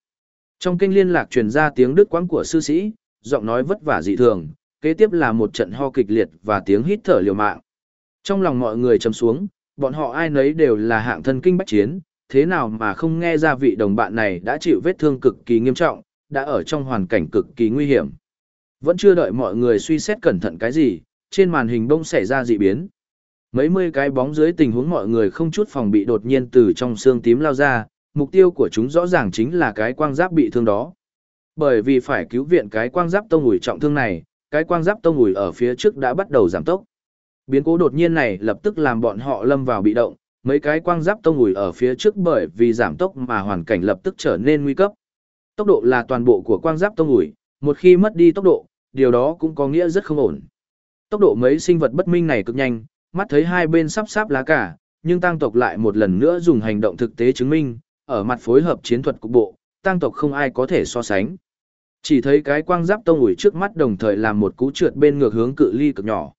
Trong kênh liên lạc truyền ra tiếng đứt quãng của sư sĩ, giọng nói vất vả dị thường, kế tiếp là một trận ho kịch liệt và tiếng hít thở liều mạng. Trong lòng mọi người trầm xuống, bọn họ ai nấy đều là hạng thân kinh bách chiến, thế nào mà không nghe ra vị đồng bạn này đã chịu vết thương cực kỳ nghiêm trọng, đã ở trong hoàn cảnh cực kỳ nguy hiểm. Vẫn chưa đợi mọi người suy xét cẩn thận cái gì, trên màn hình bông xảy ra dị biến. Mấy mươi cái bóng dưới tình huống mọi người không chút phòng bị đột nhiên từ trong xương tím lao ra, mục tiêu của chúng rõ ràng chính là cái quang giáp bị thương đó. Bởi vì phải cứu viện cái quang giáp tông ủi trọng thương này, cái quang giáp tông ủi ở phía trước đã bắt đầu giảm tốc. Biến cố đột nhiên này lập tức làm bọn họ lâm vào bị động, mấy cái quang giáp tông ủi ở phía trước bởi vì giảm tốc mà hoàn cảnh lập tức trở nên nguy cấp. Tốc độ là toàn bộ của quang giáp tông ủi, một khi mất đi tốc độ, điều đó cũng có nghĩa rất không ổn. Tốc độ mấy sinh vật bất minh này cực nhanh, mắt thấy hai bên sắp sáp lá cả, nhưng tăng tộc lại một lần nữa dùng hành động thực tế chứng minh, ở mặt phối hợp chiến thuật cục bộ, tăng tộc không ai có thể so sánh. Chỉ thấy cái quang giáp tông ủi trước mắt đồng thời làm một cú trượt bên ngược hướng cự ly cực nhỏ.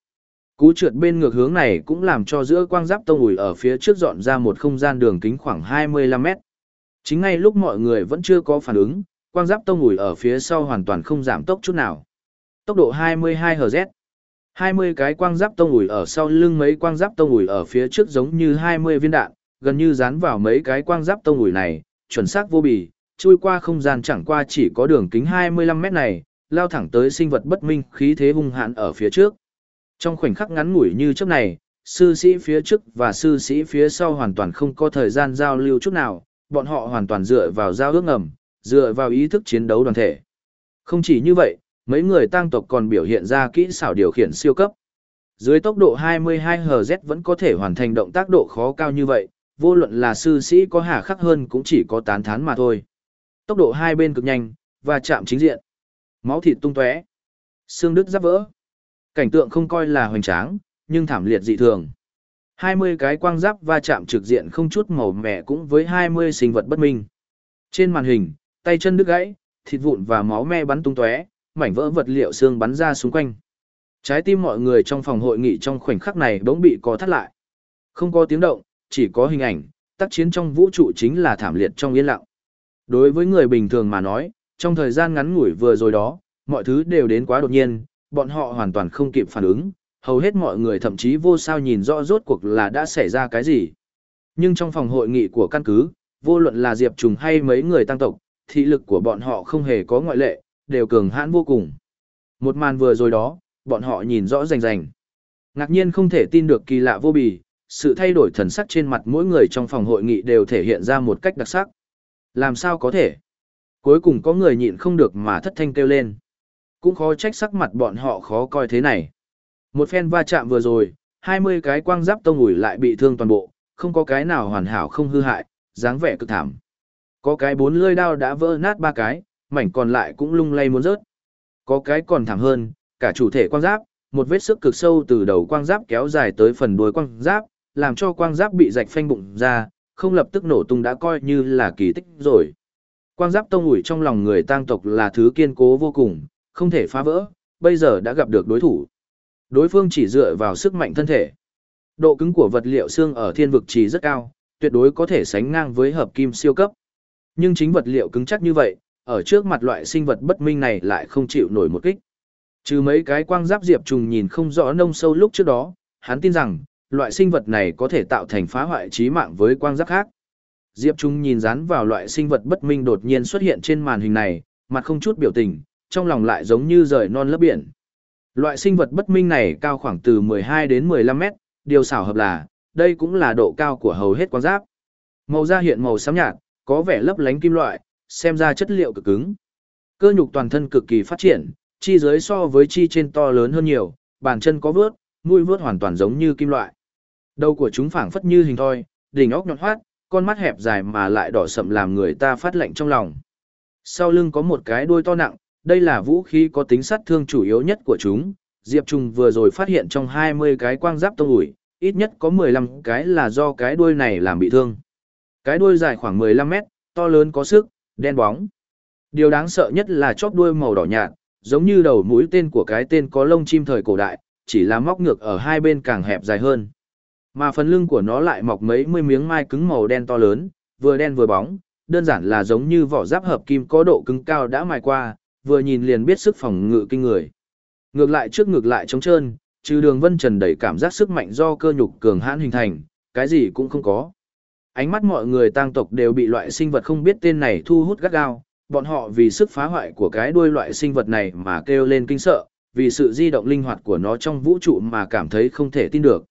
Cú trượt bên ngược hướng này cũng làm cho giữa quang giáp tông ủi ở phía trước dọn ra một không gian đường kính khoảng 25 mét. Chính ngay lúc mọi người vẫn chưa có phản ứng, quang giáp tông ủi ở phía sau hoàn toàn không giảm tốc chút nào. Tốc độ 22 Hz. 20 cái quang giáp tông ủi ở sau lưng mấy quang giáp tông ủi ở phía trước giống như 20 viên đạn, gần như dán vào mấy cái quang giáp tông ủi này, chuẩn xác vô bì, chui qua không gian chẳng qua chỉ có đường kính 25 mét này, lao thẳng tới sinh vật bất minh khí thế hung hãn ở phía trước. Trong khoảnh khắc ngắn ngủi như trước này, sư sĩ phía trước và sư sĩ phía sau hoàn toàn không có thời gian giao lưu chút nào, bọn họ hoàn toàn dựa vào giao ước ngầm, dựa vào ý thức chiến đấu đoàn thể. Không chỉ như vậy, mấy người tăng tộc còn biểu hiện ra kỹ xảo điều khiển siêu cấp. Dưới tốc độ 22 Hz vẫn có thể hoàn thành động tác độ khó cao như vậy, vô luận là sư sĩ có hà khắc hơn cũng chỉ có tán thán mà thôi. Tốc độ hai bên cực nhanh, và chạm chính diện. Máu thịt tung tóe, xương đứt giáp vỡ. Cảnh tượng không coi là hoành tráng, nhưng thảm liệt dị thường. 20 cái quang giáp va chạm trực diện không chút màu mẻ cũng với 20 sinh vật bất minh. Trên màn hình, tay chân đứt gãy, thịt vụn và máu me bắn tung tóe, mảnh vỡ vật liệu xương bắn ra xung quanh. Trái tim mọi người trong phòng hội nghị trong khoảnh khắc này bỗng bị co thắt lại. Không có tiếng động, chỉ có hình ảnh, tác chiến trong vũ trụ chính là thảm liệt trong yên lặng. Đối với người bình thường mà nói, trong thời gian ngắn ngủi vừa rồi đó, mọi thứ đều đến quá đột nhiên, bọn họ hoàn toàn không kịp phản ứng, hầu hết mọi người thậm chí vô sao nhìn rõ rốt cuộc là đã xảy ra cái gì. Nhưng trong phòng hội nghị của căn cứ, vô luận là Diệp Trùng hay mấy người tăng tộc, thị lực của bọn họ không hề có ngoại lệ, đều cường hãn vô cùng. Một màn vừa rồi đó, bọn họ nhìn rõ rành rành. Ngạc nhiên không thể tin được kỳ lạ vô bì, sự thay đổi thần sắc trên mặt mỗi người trong phòng hội nghị đều thể hiện ra một cách đặc sắc. Làm sao có thể? Cuối cùng có người nhịn không được mà thất thanh kêu lên. Cũng khó trách sắc mặt bọn họ khó coi thế này. Một phen va chạm vừa rồi, 20 cái quang giáp tông ủi lại bị thương toàn bộ, không có cái nào hoàn hảo không hư hại, dáng vẻ cực thảm. Có cái bốn lưỡi đao đã vỡ nát ba cái, mảnh còn lại cũng lung lay muốn rớt. Có cái còn thảm hơn, cả chủ thể quang giáp, một vết sức cực sâu từ đầu quang giáp kéo dài tới phần đuôi quang giáp, làm cho quang giáp bị rạch phanh bụng ra, không lập tức nổ tung đã coi như là kỳ tích rồi. Quang giáp tông ủi trong lòng người tang tộc là thứ kiên cố vô cùng, không thể phá vỡ, bây giờ đã gặp được đối thủ. Đối phương chỉ dựa vào sức mạnh thân thể. Độ cứng của vật liệu xương ở thiên vực chỉ rất cao, tuyệt đối có thể sánh ngang với hợp kim siêu cấp. Nhưng chính vật liệu cứng chắc như vậy, ở trước mặt loại sinh vật bất minh này lại không chịu nổi một kích. Trừ mấy cái quang giáp diệp trùng nhìn không rõ nông sâu lúc trước đó, hắn tin rằng, loại sinh vật này có thể tạo thành phá hoại trí mạng với quang giác khác. Diệp Trung nhìn dán vào loại sinh vật bất minh đột nhiên xuất hiện trên màn hình này, mặt không chút biểu tình, trong lòng lại giống như rời non lấp biển. Loại sinh vật bất minh này cao khoảng từ 12 đến 15 mét, điều xảo hợp là, đây cũng là độ cao của hầu hết quang giáp. Màu da hiện màu xám nhạt, có vẻ lấp lánh kim loại, xem ra chất liệu cực cứng. Cơ nhục toàn thân cực kỳ phát triển, chi dưới so với chi trên to lớn hơn nhiều, bàn chân có vướt, mũi vướt hoàn toàn giống như kim loại. Đầu của chúng phảng phất như hình thoi, đỉnh óc nhọn hoắt, con mắt hẹp dài mà lại đỏ sậm làm người ta phát lạnh trong lòng. Sau lưng có một cái đuôi to nặng, đây là vũ khí có tính sát thương chủ yếu nhất của chúng. Diệp Trung vừa rồi phát hiện trong 20 cái quang giáp tông ủi, ít nhất có 15 cái là do cái đuôi này làm bị thương. Cái đuôi dài khoảng 15 mét, to lớn có sức, đen bóng. Điều đáng sợ nhất là chóp đuôi màu đỏ nhạt, giống như đầu mũi tên của cái tên có lông chim thời cổ đại, chỉ là móc ngược ở hai bên càng hẹp dài hơn. Mà phần lưng của nó lại mọc mấy mươi miếng mai cứng màu đen to lớn, vừa đen vừa bóng, đơn giản là giống như vỏ giáp hợp kim có độ cứng cao đã mài qua, vừa nhìn liền biết sức phòng ngự kinh người. Ngược lại trước ngược lại trống trơn, trừ đường vân trần đầy cảm giác sức mạnh do cơ nhục cường hãn hình thành, cái gì cũng không có. Ánh mắt mọi người tang tộc đều bị loại sinh vật không biết tên này thu hút gắt gao, bọn họ vì sức phá hoại của cái đuôi loại sinh vật này mà kêu lên kinh sợ, vì sự di động linh hoạt của nó trong vũ trụ mà cảm thấy không thể tin được.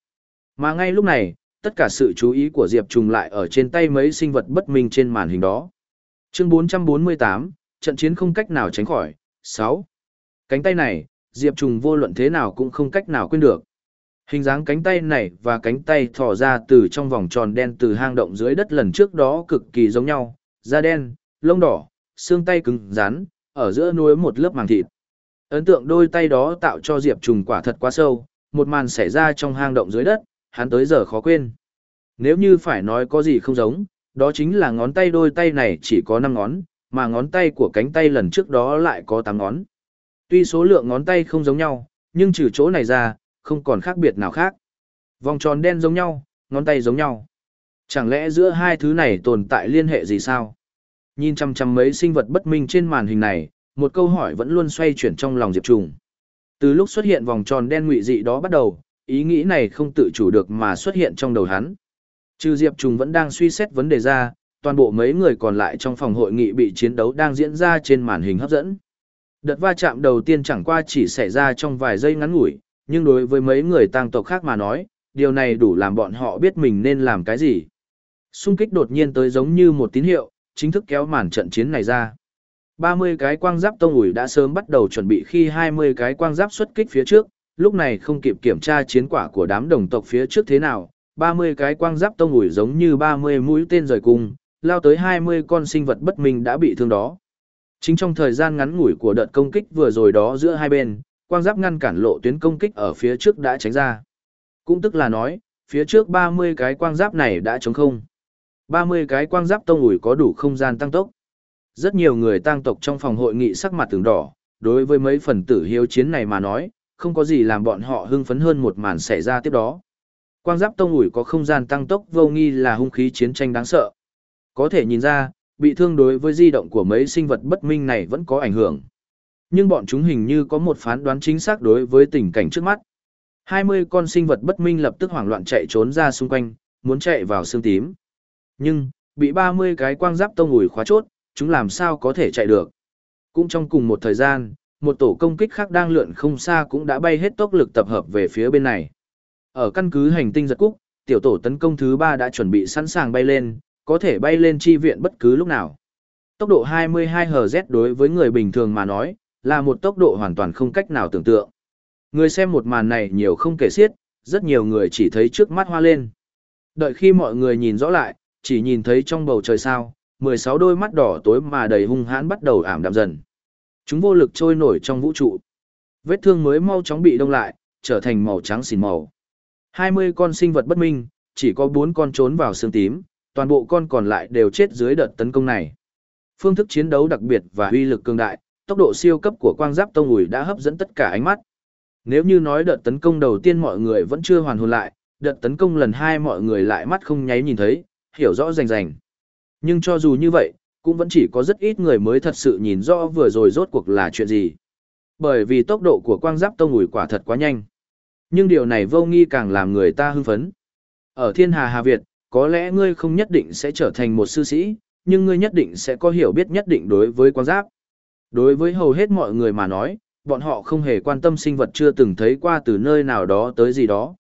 Mà ngay lúc này, tất cả sự chú ý của Diệp Trùng lại ở trên tay mấy sinh vật bất minh trên màn hình đó. Chương 448, trận chiến không cách nào tránh khỏi. 6. Cánh tay này, Diệp Trùng vô luận thế nào cũng không cách nào quên được. Hình dáng cánh tay này và cánh tay thò ra từ trong vòng tròn đen từ hang động dưới đất lần trước đó cực kỳ giống nhau, da đen, lông đỏ, xương tay cứng rắn, ở giữa nuôi một lớp màng thịt. Ấn tượng đôi tay đó tạo cho Diệp Trùng quả thật quá sâu, một màn xảy ra trong hang động dưới đất, hắn tới giờ khó quên. Nếu như phải nói có gì không giống, đó chính là ngón tay đôi tay này chỉ có 5 ngón, mà ngón tay của cánh tay lần trước đó lại có 8 ngón. Tuy số lượng ngón tay không giống nhau, nhưng trừ chỗ này ra, không còn khác biệt nào khác. Vòng tròn đen giống nhau, ngón tay giống nhau. Chẳng lẽ giữa hai thứ này tồn tại liên hệ gì sao? Nhìn chăm chăm mấy sinh vật bất minh trên màn hình này, một câu hỏi vẫn luôn xoay chuyển trong lòng Diệp Trùng. Từ lúc xuất hiện vòng tròn đen ngụy dị đó bắt đầu, ý nghĩ này không tự chủ được mà xuất hiện trong đầu hắn. Trừ Diệp Trùng vẫn đang suy xét vấn đề ra, toàn bộ mấy người còn lại trong phòng hội nghị bị chiến đấu đang diễn ra trên màn hình hấp dẫn. Đợt va chạm đầu tiên chẳng qua chỉ xảy ra trong vài giây ngắn ngủi, nhưng đối với mấy người tang tộc khác mà nói, điều này đủ làm bọn họ biết mình nên làm cái gì. Xung kích đột nhiên tới giống như một tín hiệu, chính thức kéo màn trận chiến này ra. 30 cái quang giáp tông ủi đã sớm bắt đầu chuẩn bị khi 20 cái quang giáp xuất kích phía trước, lúc này không kịp kiểm tra chiến quả của đám đồng tộc phía trước thế nào, 30 cái quang giáp tông ủi giống như 30 mũi tên rời cung, lao tới 20 con sinh vật bất minh đã bị thương đó. Chính trong thời gian ngắn ngủi của đợt công kích vừa rồi đó giữa hai bên, quang giáp ngăn cản lộ tuyến công kích ở phía trước đã tránh ra. Cũng tức là nói, phía trước 30 cái quang giáp này đã trống không. 30 cái quang giáp tông ủi có đủ không gian tăng tốc. Rất nhiều người tăng tộc trong phòng hội nghị sắc mặt từng đỏ, đối với mấy phần tử hiếu chiến này mà nói, không có gì làm bọn họ hưng phấn hơn một màn xảy ra tiếp đó. Quang giáp tông ủi có không gian tăng tốc vô nghi là hung khí chiến tranh đáng sợ. Có thể nhìn ra, bị thương đối với di động của mấy sinh vật bất minh này vẫn có ảnh hưởng. Nhưng bọn chúng hình như có một phán đoán chính xác đối với tình cảnh trước mắt. 20 con sinh vật bất minh lập tức hoảng loạn chạy trốn ra xung quanh, muốn chạy vào xương tím. Nhưng, bị 30 cái quang giáp tông ủi khóa chốt, chúng làm sao có thể chạy được. Cũng trong cùng một thời gian, một tổ công kích khác đang lượn không xa cũng đã bay hết tốc lực tập hợp về phía bên này. Ở căn cứ hành tinh giật cúc, tiểu tổ tấn công thứ 3 đã chuẩn bị sẵn sàng bay lên, có thể bay lên chi viện bất cứ lúc nào. Tốc độ 22 Hz đối với người bình thường mà nói, là một tốc độ hoàn toàn không cách nào tưởng tượng. Người xem một màn này nhiều không kể xiết, rất nhiều người chỉ thấy trước mắt hoa lên. Đợi khi mọi người nhìn rõ lại, chỉ nhìn thấy trong bầu trời sao, 16 đôi mắt đỏ tối mà đầy hung hãn bắt đầu ảm đạm dần. Chúng vô lực trôi nổi trong vũ trụ. Vết thương mới mau chóng bị đông lại, trở thành màu trắng xỉn màu. 20 con sinh vật bất minh, chỉ có 4 con trốn vào xương tím, toàn bộ con còn lại đều chết dưới đợt tấn công này. Phương thức chiến đấu đặc biệt và uy lực cường đại, tốc độ siêu cấp của quang giáp tông ủi đã hấp dẫn tất cả ánh mắt. Nếu như nói đợt tấn công đầu tiên mọi người vẫn chưa hoàn hồn lại, đợt tấn công lần hai mọi người lại mắt không nháy nhìn thấy, hiểu rõ rành rành. Nhưng cho dù như vậy, cũng vẫn chỉ có rất ít người mới thật sự nhìn rõ vừa rồi rốt cuộc là chuyện gì. Bởi vì tốc độ của quang giáp tông ủi quả thật quá nhanh. Nhưng điều này vô nghi càng làm người ta hưng phấn. Ở thiên hà Hà Việt, có lẽ ngươi không nhất định sẽ trở thành một sư sĩ, nhưng ngươi nhất định sẽ có hiểu biết nhất định đối với quang giáp. Đối với hầu hết mọi người mà nói, bọn họ không hề quan tâm sinh vật chưa từng thấy qua từ nơi nào đó tới gì đó.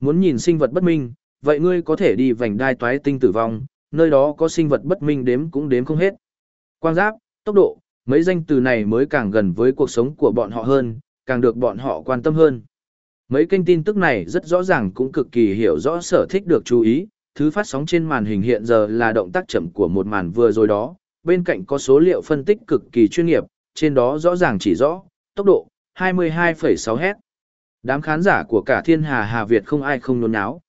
Muốn nhìn sinh vật bất minh, vậy ngươi có thể đi vành đai toái tinh tử vong, nơi đó có sinh vật bất minh đếm cũng đếm không hết. Quang giáp, tốc độ, mấy danh từ này mới càng gần với cuộc sống của bọn họ hơn, càng được bọn họ quan tâm hơn. Mấy kênh tin tức này rất rõ ràng cũng cực kỳ hiểu rõ sở thích được chú ý, thứ phát sóng trên màn hình hiện giờ là động tác chậm của một màn vừa rồi đó, bên cạnh có số liệu phân tích cực kỳ chuyên nghiệp, trên đó rõ ràng chỉ rõ, tốc độ, 22,6 Hz. Đám khán giả của cả thiên hà Hà Việt không ai không nôn náo.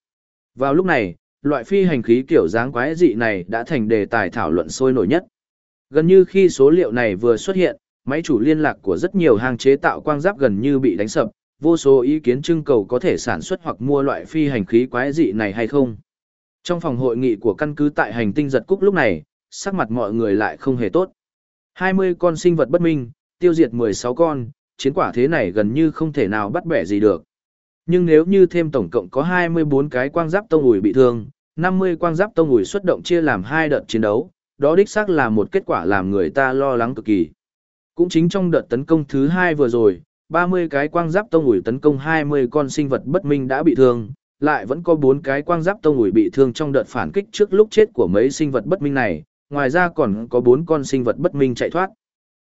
Vào lúc này, loại phi hành khí kiểu dáng quái dị này đã thành đề tài thảo luận sôi nổi nhất. Gần như khi số liệu này vừa xuất hiện, máy chủ liên lạc của rất nhiều hàng chế tạo quang giáp gần như bị đánh sập, vô số ý kiến trưng cầu có thể sản xuất hoặc mua loại phi hành khí quái dị này hay không. Trong phòng hội nghị của căn cứ tại hành tinh giật cúc lúc này, sắc mặt mọi người lại không hề tốt. 20 con sinh vật bất minh, tiêu diệt 16 con, chiến quả thế này gần như không thể nào bắt bẻ gì được. Nhưng nếu như thêm tổng cộng có 24 cái quang giáp tông ủi bị thương, 50 quang giáp tông ủi xuất động chia làm hai đợt chiến đấu, đó đích xác là một kết quả làm người ta lo lắng cực kỳ. Cũng chính trong đợt tấn công thứ hai vừa rồi, 30 cái quang giáp tông ủi tấn công 20 con sinh vật bất minh đã bị thương, lại vẫn có 4 cái quang giáp tông ủi bị thương trong đợt phản kích trước lúc chết của mấy sinh vật bất minh này, ngoài ra còn có 4 con sinh vật bất minh chạy thoát.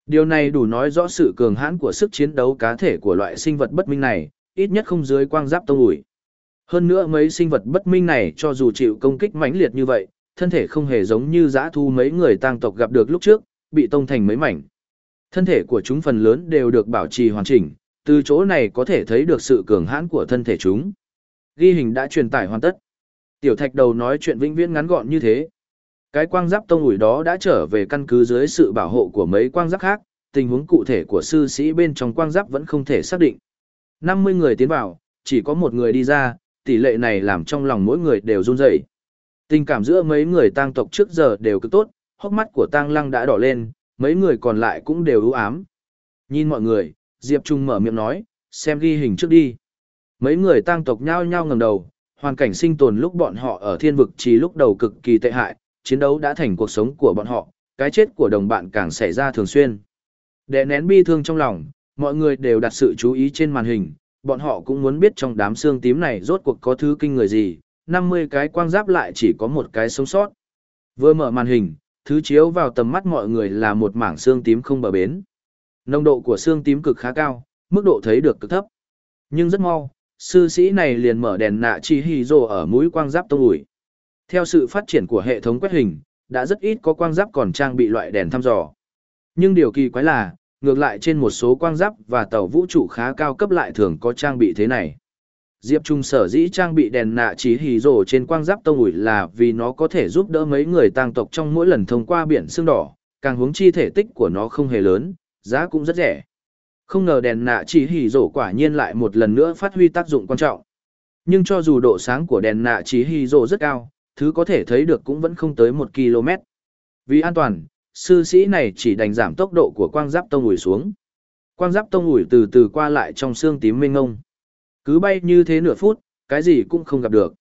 Điều này đủ nói rõ sự cường hãn của sức chiến đấu cá thể của loại sinh vật bất minh này, ít nhất không dưới quang giáp tông ủi. Hơn nữa mấy sinh vật bất minh này cho dù chịu công kích mãnh liệt như vậy, thân thể không hề giống như giã thu mấy người tang tộc gặp được lúc trước, bị tông thành mấy mảnh. Thân thể của chúng phần lớn đều được bảo trì hoàn chỉnh, từ chỗ này có thể thấy được sự cường hãn của thân thể chúng. Ghi hình đã truyền tải hoàn tất. Tiểu thạch đầu nói chuyện vĩnh viễn ngắn gọn như thế. Cái quang giáp tông ủi đó đã trở về căn cứ dưới sự bảo hộ của mấy quang giáp khác, tình huống cụ thể của sư sĩ bên trong quang giáp vẫn không thể xác định. 50 người tiến vào, chỉ có một người đi ra, tỷ lệ này làm trong lòng mỗi người đều run rẩy. Tình cảm giữa mấy người tang tộc trước giờ đều cứ tốt, hốc mắt của tang lăng đã đỏ lên, mấy người còn lại cũng đều ưu ám. Nhìn mọi người, Diệp Trung mở miệng nói, xem ghi hình trước đi. Mấy người tang tộc nhao nhao ngẩng đầu, hoàn cảnh sinh tồn lúc bọn họ ở thiên vực chỉ lúc đầu cực kỳ tệ hại, chiến đấu đã thành cuộc sống của bọn họ, cái chết của đồng bạn càng xảy ra thường xuyên. Để nén bi thương trong lòng, mọi người đều đặt sự chú ý trên màn hình, bọn họ cũng muốn biết trong đám xương tím này rốt cuộc có thứ kinh người gì, 50 cái quang giáp lại chỉ có một cái sống sót. Vừa mở màn hình, thứ chiếu vào tầm mắt mọi người là một mảng xương tím không bờ bến. Nồng độ của xương tím cực khá cao, mức độ thấy được cực thấp. Nhưng rất mau, sư sĩ này liền mở đèn nạ chi hì rồ ở mũi quang giáp tông ủi. Theo sự phát triển của hệ thống quét hình, đã rất ít có quang giáp còn trang bị loại đèn thăm dò. Nhưng điều kỳ quái là, ngược lại trên một số quang giáp và tàu vũ trụ khá cao cấp lại thường có trang bị thế này. Diệp Trung sở dĩ trang bị đèn nạ chỉ hì rổ trên quang giáp tông ủi là vì nó có thể giúp đỡ mấy người tang tộc trong mỗi lần thông qua biển xương đỏ, càng hướng chi thể tích của nó không hề lớn, giá cũng rất rẻ. Không ngờ đèn nạ chỉ hì rổ quả nhiên lại một lần nữa phát huy tác dụng quan trọng. Nhưng cho dù độ sáng của đèn nạ chỉ hì rổ rất cao, thứ có thể thấy được cũng vẫn không tới 1 km. Vì an toàn, sư sĩ này chỉ đành giảm tốc độ của quang giáp tông ủi xuống. Quang giáp tông ủi từ từ qua lại trong xương tím mênh ngông. Cứ bay như thế nửa phút, cái gì cũng không gặp được.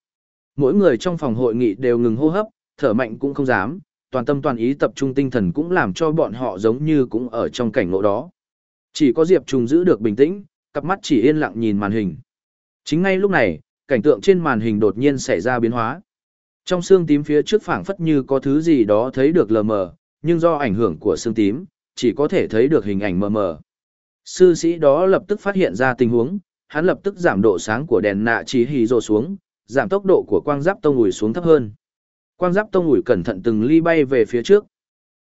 Mỗi người trong phòng hội nghị đều ngừng hô hấp, thở mạnh cũng không dám, toàn tâm toàn ý tập trung tinh thần cũng làm cho bọn họ giống như cũng ở trong cảnh ngộ đó. Chỉ có Diệp Trùng giữ được bình tĩnh, cặp mắt chỉ yên lặng nhìn màn hình. Chính ngay lúc này, cảnh tượng trên màn hình đột nhiên xảy ra biến hóa. Trong xương tím phía trước phảng phất như có thứ gì đó thấy được lờ mờ, nhưng do ảnh hưởng của xương tím, chỉ có thể thấy được hình ảnh mờ mờ. Sư sĩ đó lập tức phát hiện ra tình huống, hắn lập tức giảm độ sáng của đèn nạ chỉ hì rồ xuống, giảm tốc độ của quang giáp tông ủi xuống thấp hơn. Quang giáp tông ủi cẩn thận từng ly bay về phía trước.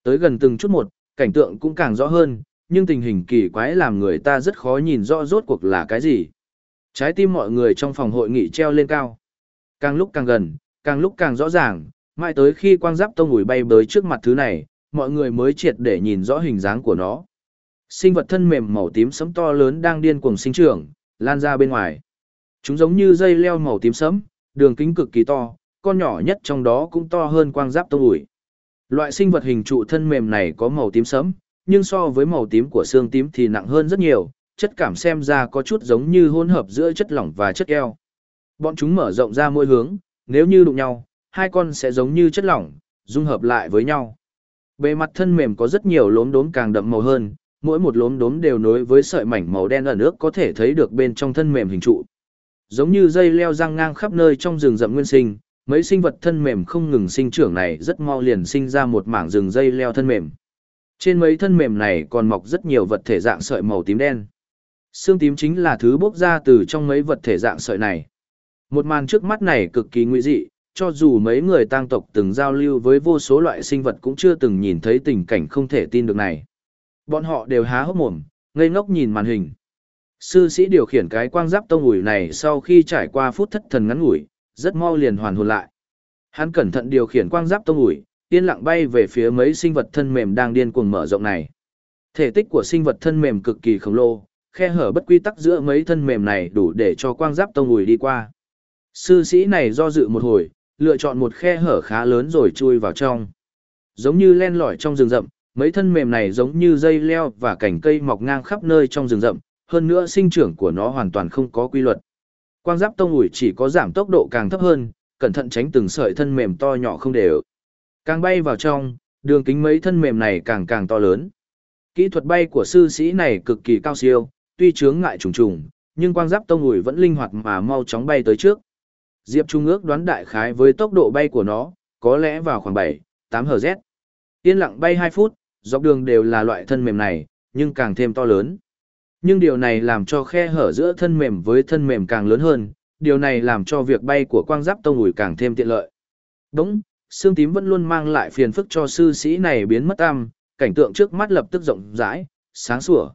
Tới gần từng chút một, cảnh tượng cũng càng rõ hơn, nhưng tình hình kỳ quái làm người ta rất khó nhìn rõ rốt cuộc là cái gì. Trái tim mọi người trong phòng hội nghị treo lên cao. Càng lúc càng gần, càng lúc càng rõ ràng, mãi tới khi quang giáp tông ủi bay bới trước mặt thứ này, mọi người mới triệt để nhìn rõ hình dáng của nó. Sinh vật thân mềm màu tím sẫm to lớn đang điên cuồng sinh trưởng, lan ra bên ngoài. Chúng giống như dây leo màu tím sẫm, đường kính cực kỳ to, con nhỏ nhất trong đó cũng to hơn quang giáp tông ủi. Loại sinh vật hình trụ thân mềm này có màu tím sẫm, nhưng so với màu tím của xương tím thì nặng hơn rất nhiều, chất cảm xem ra có chút giống như hỗn hợp giữa chất lỏng và chất keo. Bọn chúng mở rộng ra mỗi hướng, nếu như đụng nhau, hai con sẽ giống như chất lỏng, dung hợp lại với nhau. Bề mặt thân mềm có rất nhiều lốm đốm càng đậm màu hơn, mỗi một lốm đốm đều nối với sợi mảnh màu đen ở nước có thể thấy được bên trong thân mềm hình trụ. Giống như dây leo răng ngang khắp nơi trong rừng rậm nguyên sinh, mấy sinh vật thân mềm không ngừng sinh trưởng này rất mau liền sinh ra một mảng rừng dây leo thân mềm. Trên mấy thân mềm này còn mọc rất nhiều vật thể dạng sợi màu tím đen. Xương tím chính là thứ bốc ra từ trong mấy vật thể dạng sợi này. Một màn trước mắt này cực kỳ nguy dị, cho dù mấy người tang tộc từng giao lưu với vô số loại sinh vật cũng chưa từng nhìn thấy tình cảnh không thể tin được này. Bọn họ đều há hốc mồm, ngây ngốc nhìn màn hình. Sư sĩ điều khiển cái quang giáp tông ủi này sau khi trải qua phút thất thần ngắn ngủi, rất mau liền hoàn hồn lại. Hắn cẩn thận điều khiển quang giáp tông ủi, yên lặng bay về phía mấy sinh vật thân mềm đang điên cuồng mở rộng này. Thể tích của sinh vật thân mềm cực kỳ khổng lồ, khe hở bất quy tắc giữa mấy thân mềm này đủ để cho quang giáp tông ủi đi qua. Sư sĩ này do dự một hồi, lựa chọn một khe hở khá lớn rồi chui vào trong. Giống như len lỏi trong rừng rậm, mấy thân mềm này giống như dây leo và cành cây mọc ngang khắp nơi trong rừng rậm, hơn nữa sinh trưởng của nó hoàn toàn không có quy luật. Quang giáp tông ủi chỉ có giảm tốc độ càng thấp hơn, cẩn thận tránh từng sợi thân mềm to nhỏ không đều. Càng bay vào trong, đường kính mấy thân mềm này càng càng to lớn. Kỹ thuật bay của sư sĩ này cực kỳ cao siêu, tuy chướng ngại trùng trùng, nhưng quang giáp tông ủi vẫn linh hoạt mà mau chóng bay tới trước. Diệp Trung ước đoán đại khái với tốc độ bay của nó, có lẽ vào khoảng 7, 8 Hz. Yên lặng bay 2 phút, dọc đường đều là loại thân mềm này, nhưng càng thêm to lớn. Nhưng điều này làm cho khe hở giữa thân mềm với thân mềm càng lớn hơn, điều này làm cho việc bay của quang giáp tông ủi càng thêm tiện lợi. Đúng, xương tím vẫn luôn mang lại phiền phức cho sư sĩ này biến mất âm. cảnh tượng trước mắt lập tức rộng rãi, sáng sủa.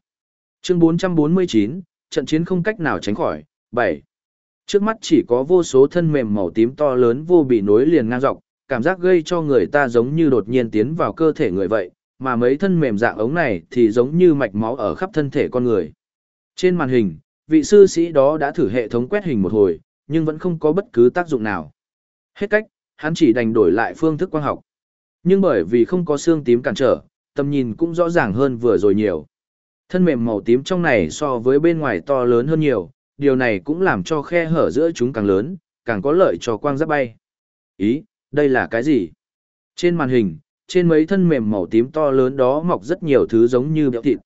Chương 449, trận chiến không cách nào tránh khỏi, 7. Trước mắt chỉ có vô số thân mềm màu tím to lớn vô bị nối liền ngang dọc, cảm giác gây cho người ta giống như đột nhiên tiến vào cơ thể người vậy, mà mấy thân mềm dạng ống này thì giống như mạch máu ở khắp thân thể con người. Trên màn hình, vị sư sĩ đó đã thử hệ thống quét hình một hồi, nhưng vẫn không có bất cứ tác dụng nào. Hết cách, hắn chỉ đành đổi lại phương thức quang học. Nhưng bởi vì không có xương tím cản trở, tầm nhìn cũng rõ ràng hơn vừa rồi nhiều. Thân mềm màu tím trong này so với bên ngoài to lớn hơn nhiều, điều này cũng làm cho khe hở giữa chúng càng lớn, càng có lợi cho quang giáp bay. Ý, đây là cái gì? Trên màn hình, trên mấy thân mềm màu tím to lớn đó mọc rất nhiều thứ giống như béo thịt.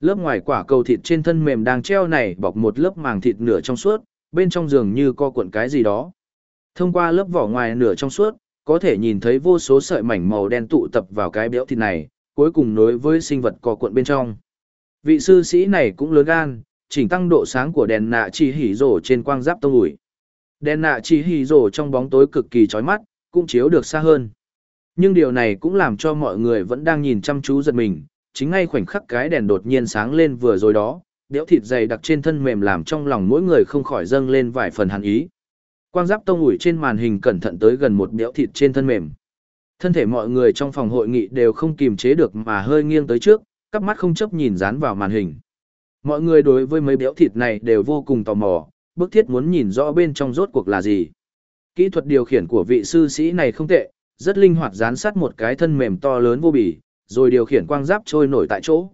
Lớp ngoài quả cầu thịt trên thân mềm đang treo này bọc một lớp màng thịt nửa trong suốt, bên trong giường như co cuộn cái gì đó. Thông qua lớp vỏ ngoài nửa trong suốt, có thể nhìn thấy vô số sợi mảnh màu đen tụ tập vào cái béo thịt này, cuối cùng nối với sinh vật co cuộn bên trong. Vị sư sĩ này cũng lớn gan, chỉnh tăng độ sáng của đèn nạ chi hỉ rổ trên quang giáp tông ủi. Đèn nạ chi hỉ rổ trong bóng tối cực kỳ chói mắt, cũng chiếu được xa hơn. Nhưng điều này cũng làm cho mọi người vẫn đang nhìn chăm chú giật mình, chính ngay khoảnh khắc cái đèn đột nhiên sáng lên vừa rồi đó, đẽo thịt dày đặc trên thân mềm làm trong lòng mỗi người không khỏi dâng lên vài phần hàn ý. Quang giáp tông ủi trên màn hình cẩn thận tới gần một đẽo thịt trên thân mềm. Thân thể mọi người trong phòng hội nghị đều không kiềm chế được mà hơi nghiêng tới trước, cắp mắt không chấp nhìn dán vào màn hình. Mọi người đối với mấy béo thịt này đều vô cùng tò mò, bức thiết muốn nhìn rõ bên trong rốt cuộc là gì. Kỹ thuật điều khiển của vị sư sĩ này không tệ, rất linh hoạt dán sát một cái thân mềm to lớn vô bì, rồi điều khiển quang giáp trôi nổi tại chỗ.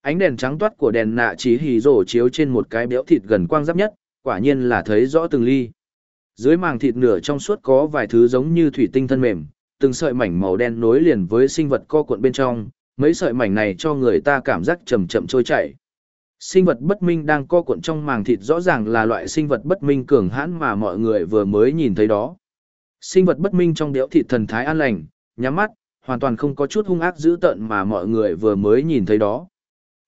Ánh đèn trắng toát của đèn nạ chỉ hì rổ chiếu trên một cái béo thịt gần quang giáp nhất, quả nhiên là thấy rõ từng ly. Dưới màng thịt nửa trong suốt có vài thứ giống như thủy tinh thân mềm, từng sợi mảnh màu đen nối liền với sinh vật co cuộn bên trong, mấy sợi mảnh này cho người ta cảm giác chậm chậm trôi chảy. Sinh vật bất minh đang co cuộn trong màng thịt rõ ràng là loại sinh vật bất minh cường hãn mà mọi người vừa mới nhìn thấy đó. Sinh vật bất minh trong đẽo thịt thần thái an lành, nhắm mắt, hoàn toàn không có chút hung ác dữ tợn mà mọi người vừa mới nhìn thấy đó.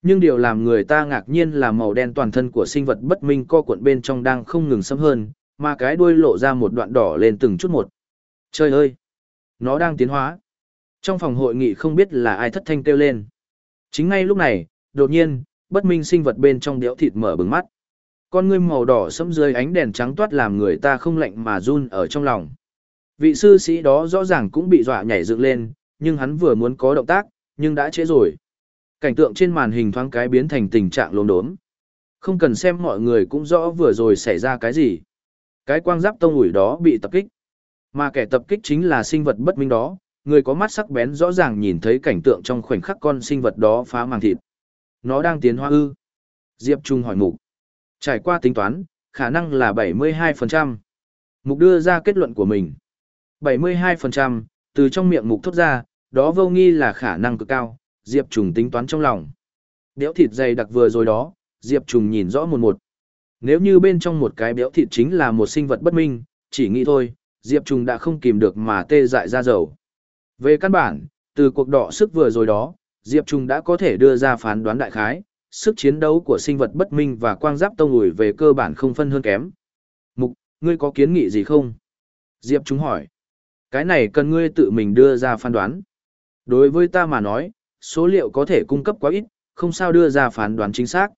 Nhưng điều làm người ta ngạc nhiên là màu đen toàn thân của sinh vật bất minh co cuộn bên trong đang không ngừng sẫm hơn, mà cái đuôi lộ ra một đoạn đỏ lên từng chút một. Trời ơi! Nó đang tiến hóa. Trong phòng hội nghị không biết là ai thất thanh kêu lên. Chính ngay lúc này, đột nhiên, bất minh sinh vật bên trong đẽo thịt mở bừng mắt. Con ngươi màu đỏ sẫm dưới ánh đèn trắng toát làm người ta không lạnh mà run ở trong lòng. Vị sư sĩ đó rõ ràng cũng bị dọa nhảy dựng lên, nhưng hắn vừa muốn có động tác, nhưng đã trễ rồi. Cảnh tượng trên màn hình thoáng cái biến thành tình trạng lốm đốm. Không cần xem mọi người cũng rõ vừa rồi xảy ra cái gì. Cái quang giáp tông ủi đó bị tập kích. Mà kẻ tập kích chính là sinh vật bất minh đó, người có mắt sắc bén rõ ràng nhìn thấy cảnh tượng trong khoảnh khắc con sinh vật đó phá màng thịt. Nó đang tiến hóa ư. Diệp Trung hỏi mục. Trải qua tính toán, khả năng là 72%. Mục đưa ra kết luận của mình. 72%, từ trong miệng mục thốt ra, đó vô nghi là khả năng cực cao, Diệp Trùng tính toán trong lòng. Béo thịt dày đặc vừa rồi đó, Diệp Trùng nhìn rõ một một. Nếu như bên trong một cái béo thịt chính là một sinh vật bất minh, chỉ nghĩ thôi, Diệp Trùng đã không kìm được mà tê dại ra dầu. Về căn bản, từ cuộc đọ sức vừa rồi đó, Diệp Trung đã có thể đưa ra phán đoán đại khái, sức chiến đấu của sinh vật bất minh và quang giáp tông ủi về cơ bản không phân hơn kém. Mục, ngươi có kiến nghị gì không? Diệp Trung hỏi. Cái này cần ngươi tự mình đưa ra phán đoán. Đối với ta mà nói, số liệu có thể cung cấp quá ít, không sao đưa ra phán đoán chính xác.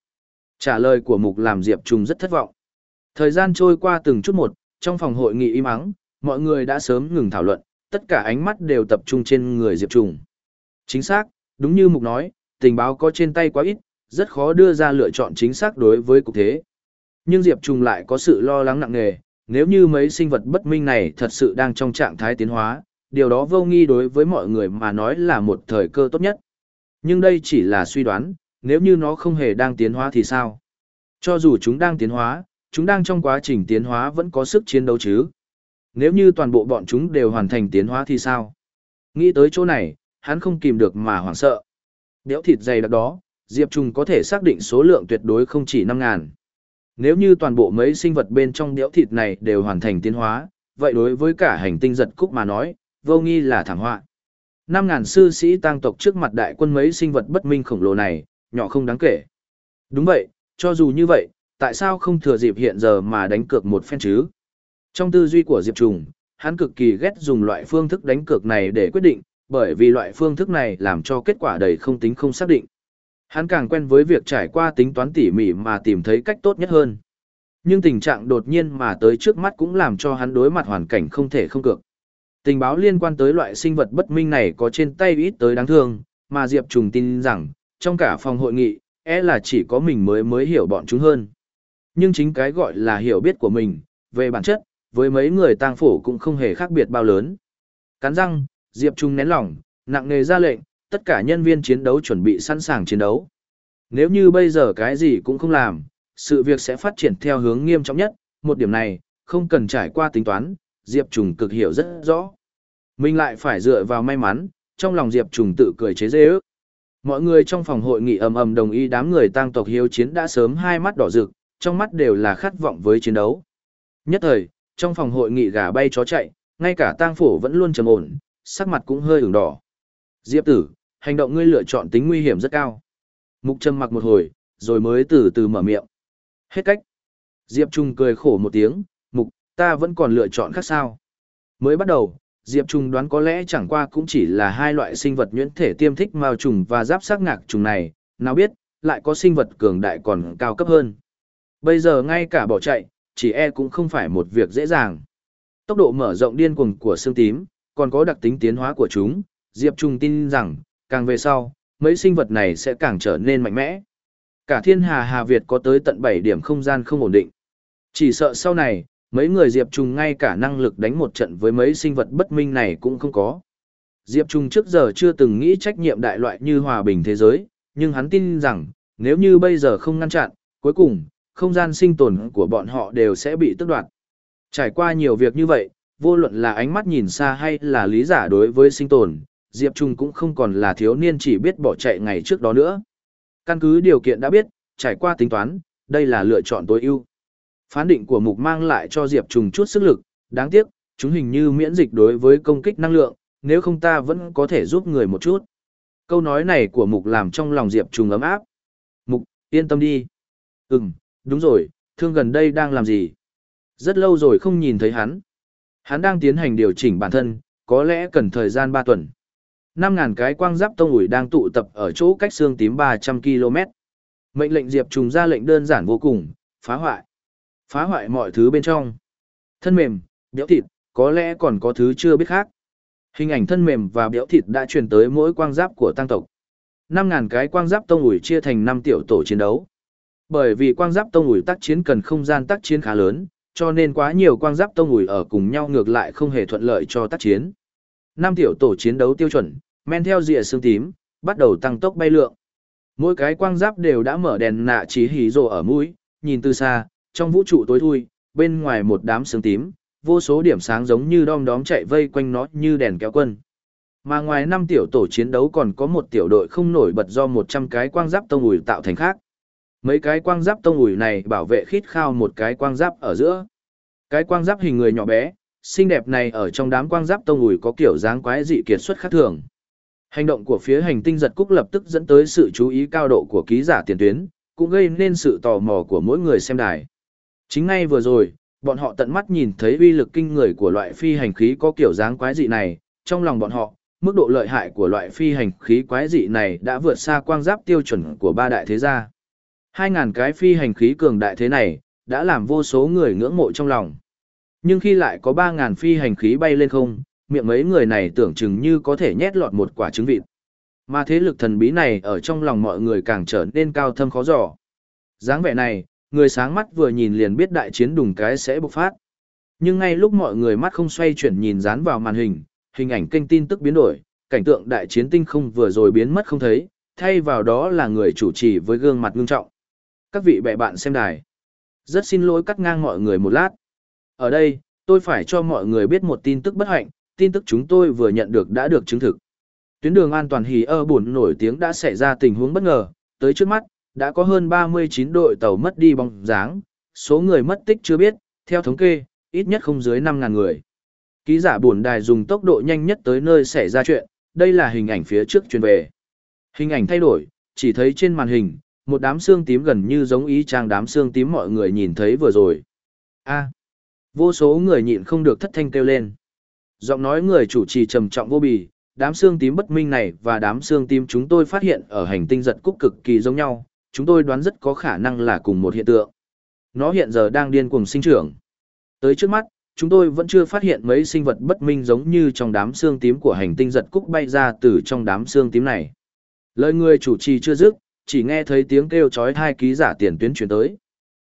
Trả lời của Mục làm Diệp Trung rất thất vọng. Thời gian trôi qua từng chút một, trong phòng hội nghị im ắng, mọi người đã sớm ngừng thảo luận, tất cả ánh mắt đều tập trung trên người Diệp Trung. Chính xác, đúng như Mục nói, tình báo có trên tay quá ít, rất khó đưa ra lựa chọn chính xác đối với cục thế. Nhưng Diệp Trùng lại có sự lo lắng nặng nề, nếu như mấy sinh vật bất minh này thật sự đang trong trạng thái tiến hóa, điều đó vô nghi đối với mọi người mà nói là một thời cơ tốt nhất. Nhưng đây chỉ là suy đoán, nếu như nó không hề đang tiến hóa thì sao? Cho dù chúng đang tiến hóa, chúng đang trong quá trình tiến hóa vẫn có sức chiến đấu chứ. Nếu như toàn bộ bọn chúng đều hoàn thành tiến hóa thì sao? Nghĩ tới chỗ này, hắn không kìm được mà hoảng sợ. Béo thịt dày đặc đó, Diệp Trùng có thể xác định số lượng tuyệt đối không chỉ 5.000. Nếu như toàn bộ mấy sinh vật bên trong béo thịt này đều hoàn thành tiến hóa, vậy đối với cả hành tinh giật cúc mà nói, vô nghi là thảm họa. 5.000 sư sĩ tăng tộc trước mặt đại quân mấy sinh vật bất minh khổng lồ này, nhỏ không đáng kể. Đúng vậy, cho dù như vậy, tại sao không thừa dịp hiện giờ mà đánh cược một phen chứ? Trong tư duy của Diệp Trùng, hắn cực kỳ ghét dùng loại phương thức đánh cược này để quyết định, bởi vì loại phương thức này làm cho kết quả đầy không tính không xác định. Hắn càng quen với việc trải qua tính toán tỉ mỉ mà tìm thấy cách tốt nhất hơn. Nhưng tình trạng đột nhiên mà tới trước mắt cũng làm cho hắn đối mặt hoàn cảnh không thể không cược. Tình báo liên quan tới loại sinh vật bất minh này có trên tay ít tới đáng thương, mà Diệp Trùng tin rằng, trong cả phòng hội nghị, é e là chỉ có mình mới mới hiểu bọn chúng hơn. Nhưng chính cái gọi là hiểu biết của mình, về bản chất, với mấy người tang phổ cũng không hề khác biệt bao lớn. Cắn răng, Diệp Trung nén lòng, nặng nề ra lệnh, tất cả nhân viên chiến đấu chuẩn bị sẵn sàng chiến đấu. Nếu như bây giờ cái gì cũng không làm, sự việc sẽ phát triển theo hướng nghiêm trọng nhất, một điểm này, không cần trải qua tính toán, Diệp Trùng cực hiểu rất rõ. Mình lại phải dựa vào may mắn, trong lòng Diệp Trùng tự cười chế dê ước. Mọi người trong phòng hội nghị ầm ầm đồng ý đám người tăng tộc hiếu chiến đã sớm hai mắt đỏ rực, trong mắt đều là khát vọng với chiến đấu. Nhất thời, trong phòng hội nghị gà bay chó chạy, ngay cả tang phổ vẫn luôn trầm ổn, sắc mặt cũng hơi ửng đỏ. Diệp tử, hành động ngươi lựa chọn tính nguy hiểm rất cao. Mục trầm mặc một hồi, rồi mới từ từ mở miệng. Hết cách. Diệp Trung cười khổ một tiếng, mục, ta vẫn còn lựa chọn khác sao. Mới bắt đầu, Diệp Trung đoán có lẽ chẳng qua cũng chỉ là hai loại sinh vật nhuyễn thể tiêm thích mao trùng và giáp sắc ngạc trùng này, nào biết, lại có sinh vật cường đại còn cao cấp hơn. Bây giờ ngay cả bỏ chạy, chỉ e cũng không phải một việc dễ dàng. Tốc độ mở rộng điên cuồng của xương tím, còn có đặc tính tiến hóa của chúng, Diệp Trung tin rằng, càng về sau, mấy sinh vật này sẽ càng trở nên mạnh mẽ. Cả thiên hà Hà Việt có tới tận 7 điểm không gian không ổn định. Chỉ sợ sau này, mấy người Diệp Trung ngay cả năng lực đánh một trận với mấy sinh vật bất minh này cũng không có. Diệp Trung trước giờ chưa từng nghĩ trách nhiệm đại loại như hòa bình thế giới, nhưng hắn tin rằng, nếu như bây giờ không ngăn chặn, cuối cùng, không gian sinh tồn của bọn họ đều sẽ bị tước đoạt. Trải qua nhiều việc như vậy, vô luận là ánh mắt nhìn xa hay là lý giả đối với sinh tồn, Diệp Trung cũng không còn là thiếu niên chỉ biết bỏ chạy ngày trước đó nữa. Căn cứ điều kiện đã biết, trải qua tính toán, đây là lựa chọn tối ưu. Phán định của mục mang lại cho Diệp Trung chút sức lực, đáng tiếc, chúng hình như miễn dịch đối với công kích năng lượng, nếu không ta vẫn có thể giúp người một chút. Câu nói này của mục làm trong lòng Diệp Trung ấm áp. Mục, yên tâm đi. Ừm, đúng rồi, thương gần đây đang làm gì? Rất lâu rồi không nhìn thấy hắn. Hắn đang tiến hành điều chỉnh bản thân, có lẽ cần thời gian 3 tuần. 5.000 cái quang giáp tông ủi đang tụ tập ở chỗ cách xương tím 300 km. Mệnh lệnh Diệp Trùng ra lệnh đơn giản vô cùng, phá hoại. Phá hoại mọi thứ bên trong. Thân mềm, béo thịt, có lẽ còn có thứ chưa biết khác. Hình ảnh thân mềm và béo thịt đã truyền tới mỗi quang giáp của tăng tộc. 5.000 cái quang giáp tông ủi chia thành 5 tiểu tổ chiến đấu. Bởi vì quang giáp tông ủi tác chiến cần không gian tác chiến khá lớn, cho nên quá nhiều quang giáp tông ủi ở cùng nhau ngược lại không hề thuận lợi cho tác chiến. Năm tiểu tổ chiến đấu tiêu chuẩn, men theo rìa xương tím, bắt đầu tăng tốc bay lượng. Mỗi cái quang giáp đều đã mở đèn nạ chỉ hỉ rồ ở mũi, nhìn từ xa, trong vũ trụ tối thui, bên ngoài một đám xương tím, vô số điểm sáng giống như đom đóm chạy vây quanh nó như đèn kéo quân. Mà ngoài năm tiểu tổ chiến đấu còn có một tiểu đội không nổi bật do 100 cái quang giáp tông ủi tạo thành khác. Mấy cái quang giáp tông ủi này bảo vệ khít khao một cái quang giáp ở giữa. Cái quang giáp hình người nhỏ bé, xinh đẹp này ở trong đám quang giáp tông ủi có kiểu dáng quái dị kiệt xuất khác thường. Hành động của phía hành tinh giật cúc lập tức dẫn tới sự chú ý cao độ của ký giả tiền tuyến, cũng gây nên sự tò mò của mỗi người xem đài. Chính ngay vừa rồi, bọn họ tận mắt nhìn thấy uy lực kinh người của loại phi hành khí có kiểu dáng quái dị này, trong lòng bọn họ, mức độ lợi hại của loại phi hành khí quái dị này đã vượt xa quang giáp tiêu chuẩn của ba đại thế gia. Hai ngàn cái phi hành khí cường đại thế này, đã làm vô số người ngưỡng mộ trong lòng. Nhưng khi lại có ba ngàn phi hành khí bay lên không, miệng mấy người này tưởng chừng như có thể nhét lọt một quả trứng vịt. Mà thế lực thần bí này ở trong lòng mọi người càng trở nên cao thâm khó dò. dáng vẻ này, người sáng mắt vừa nhìn liền biết đại chiến đùng cái sẽ bộc phát. Nhưng ngay lúc mọi người mắt không xoay chuyển nhìn dán vào màn hình, hình ảnh kênh tin tức biến đổi, cảnh tượng đại chiến tinh không vừa rồi biến mất không thấy, thay vào đó là người chủ trì với gương mặt ngưng trọng. Các vị bè bạn xem đài. Rất xin lỗi cắt ngang mọi người một lát. Ở đây, tôi phải cho mọi người biết một tin tức bất hạnh, tin tức chúng tôi vừa nhận được đã được chứng thực. Tuyến đường an toàn hì ơ buồn nổi tiếng đã xảy ra tình huống bất ngờ, tới trước mắt, đã có hơn 39 đội tàu mất đi bóng dáng, số người mất tích chưa biết, theo thống kê, ít nhất không dưới 5.000 người. Ký giả buồn đài dùng tốc độ nhanh nhất tới nơi xảy ra chuyện, đây là hình ảnh phía trước truyền về. Hình ảnh thay đổi, chỉ thấy trên màn hình, một đám xương tím gần như giống ý trang đám xương tím mọi người nhìn thấy vừa rồi. A. vô số người nhịn không được thất thanh kêu lên. Giọng nói người chủ trì trầm trọng vô bì, đám xương tím bất minh này và đám xương tím chúng tôi phát hiện ở hành tinh giật cúc cực kỳ giống nhau, chúng tôi đoán rất có khả năng là cùng một hiện tượng. Nó hiện giờ đang điên cuồng sinh trưởng. Tới trước mắt, chúng tôi vẫn chưa phát hiện mấy sinh vật bất minh giống như trong đám xương tím của hành tinh giật cúc bay ra từ trong đám xương tím này. Lời người chủ trì chưa dứt, chỉ nghe thấy tiếng kêu chói thai ký giả tiền tuyến chuyển tới.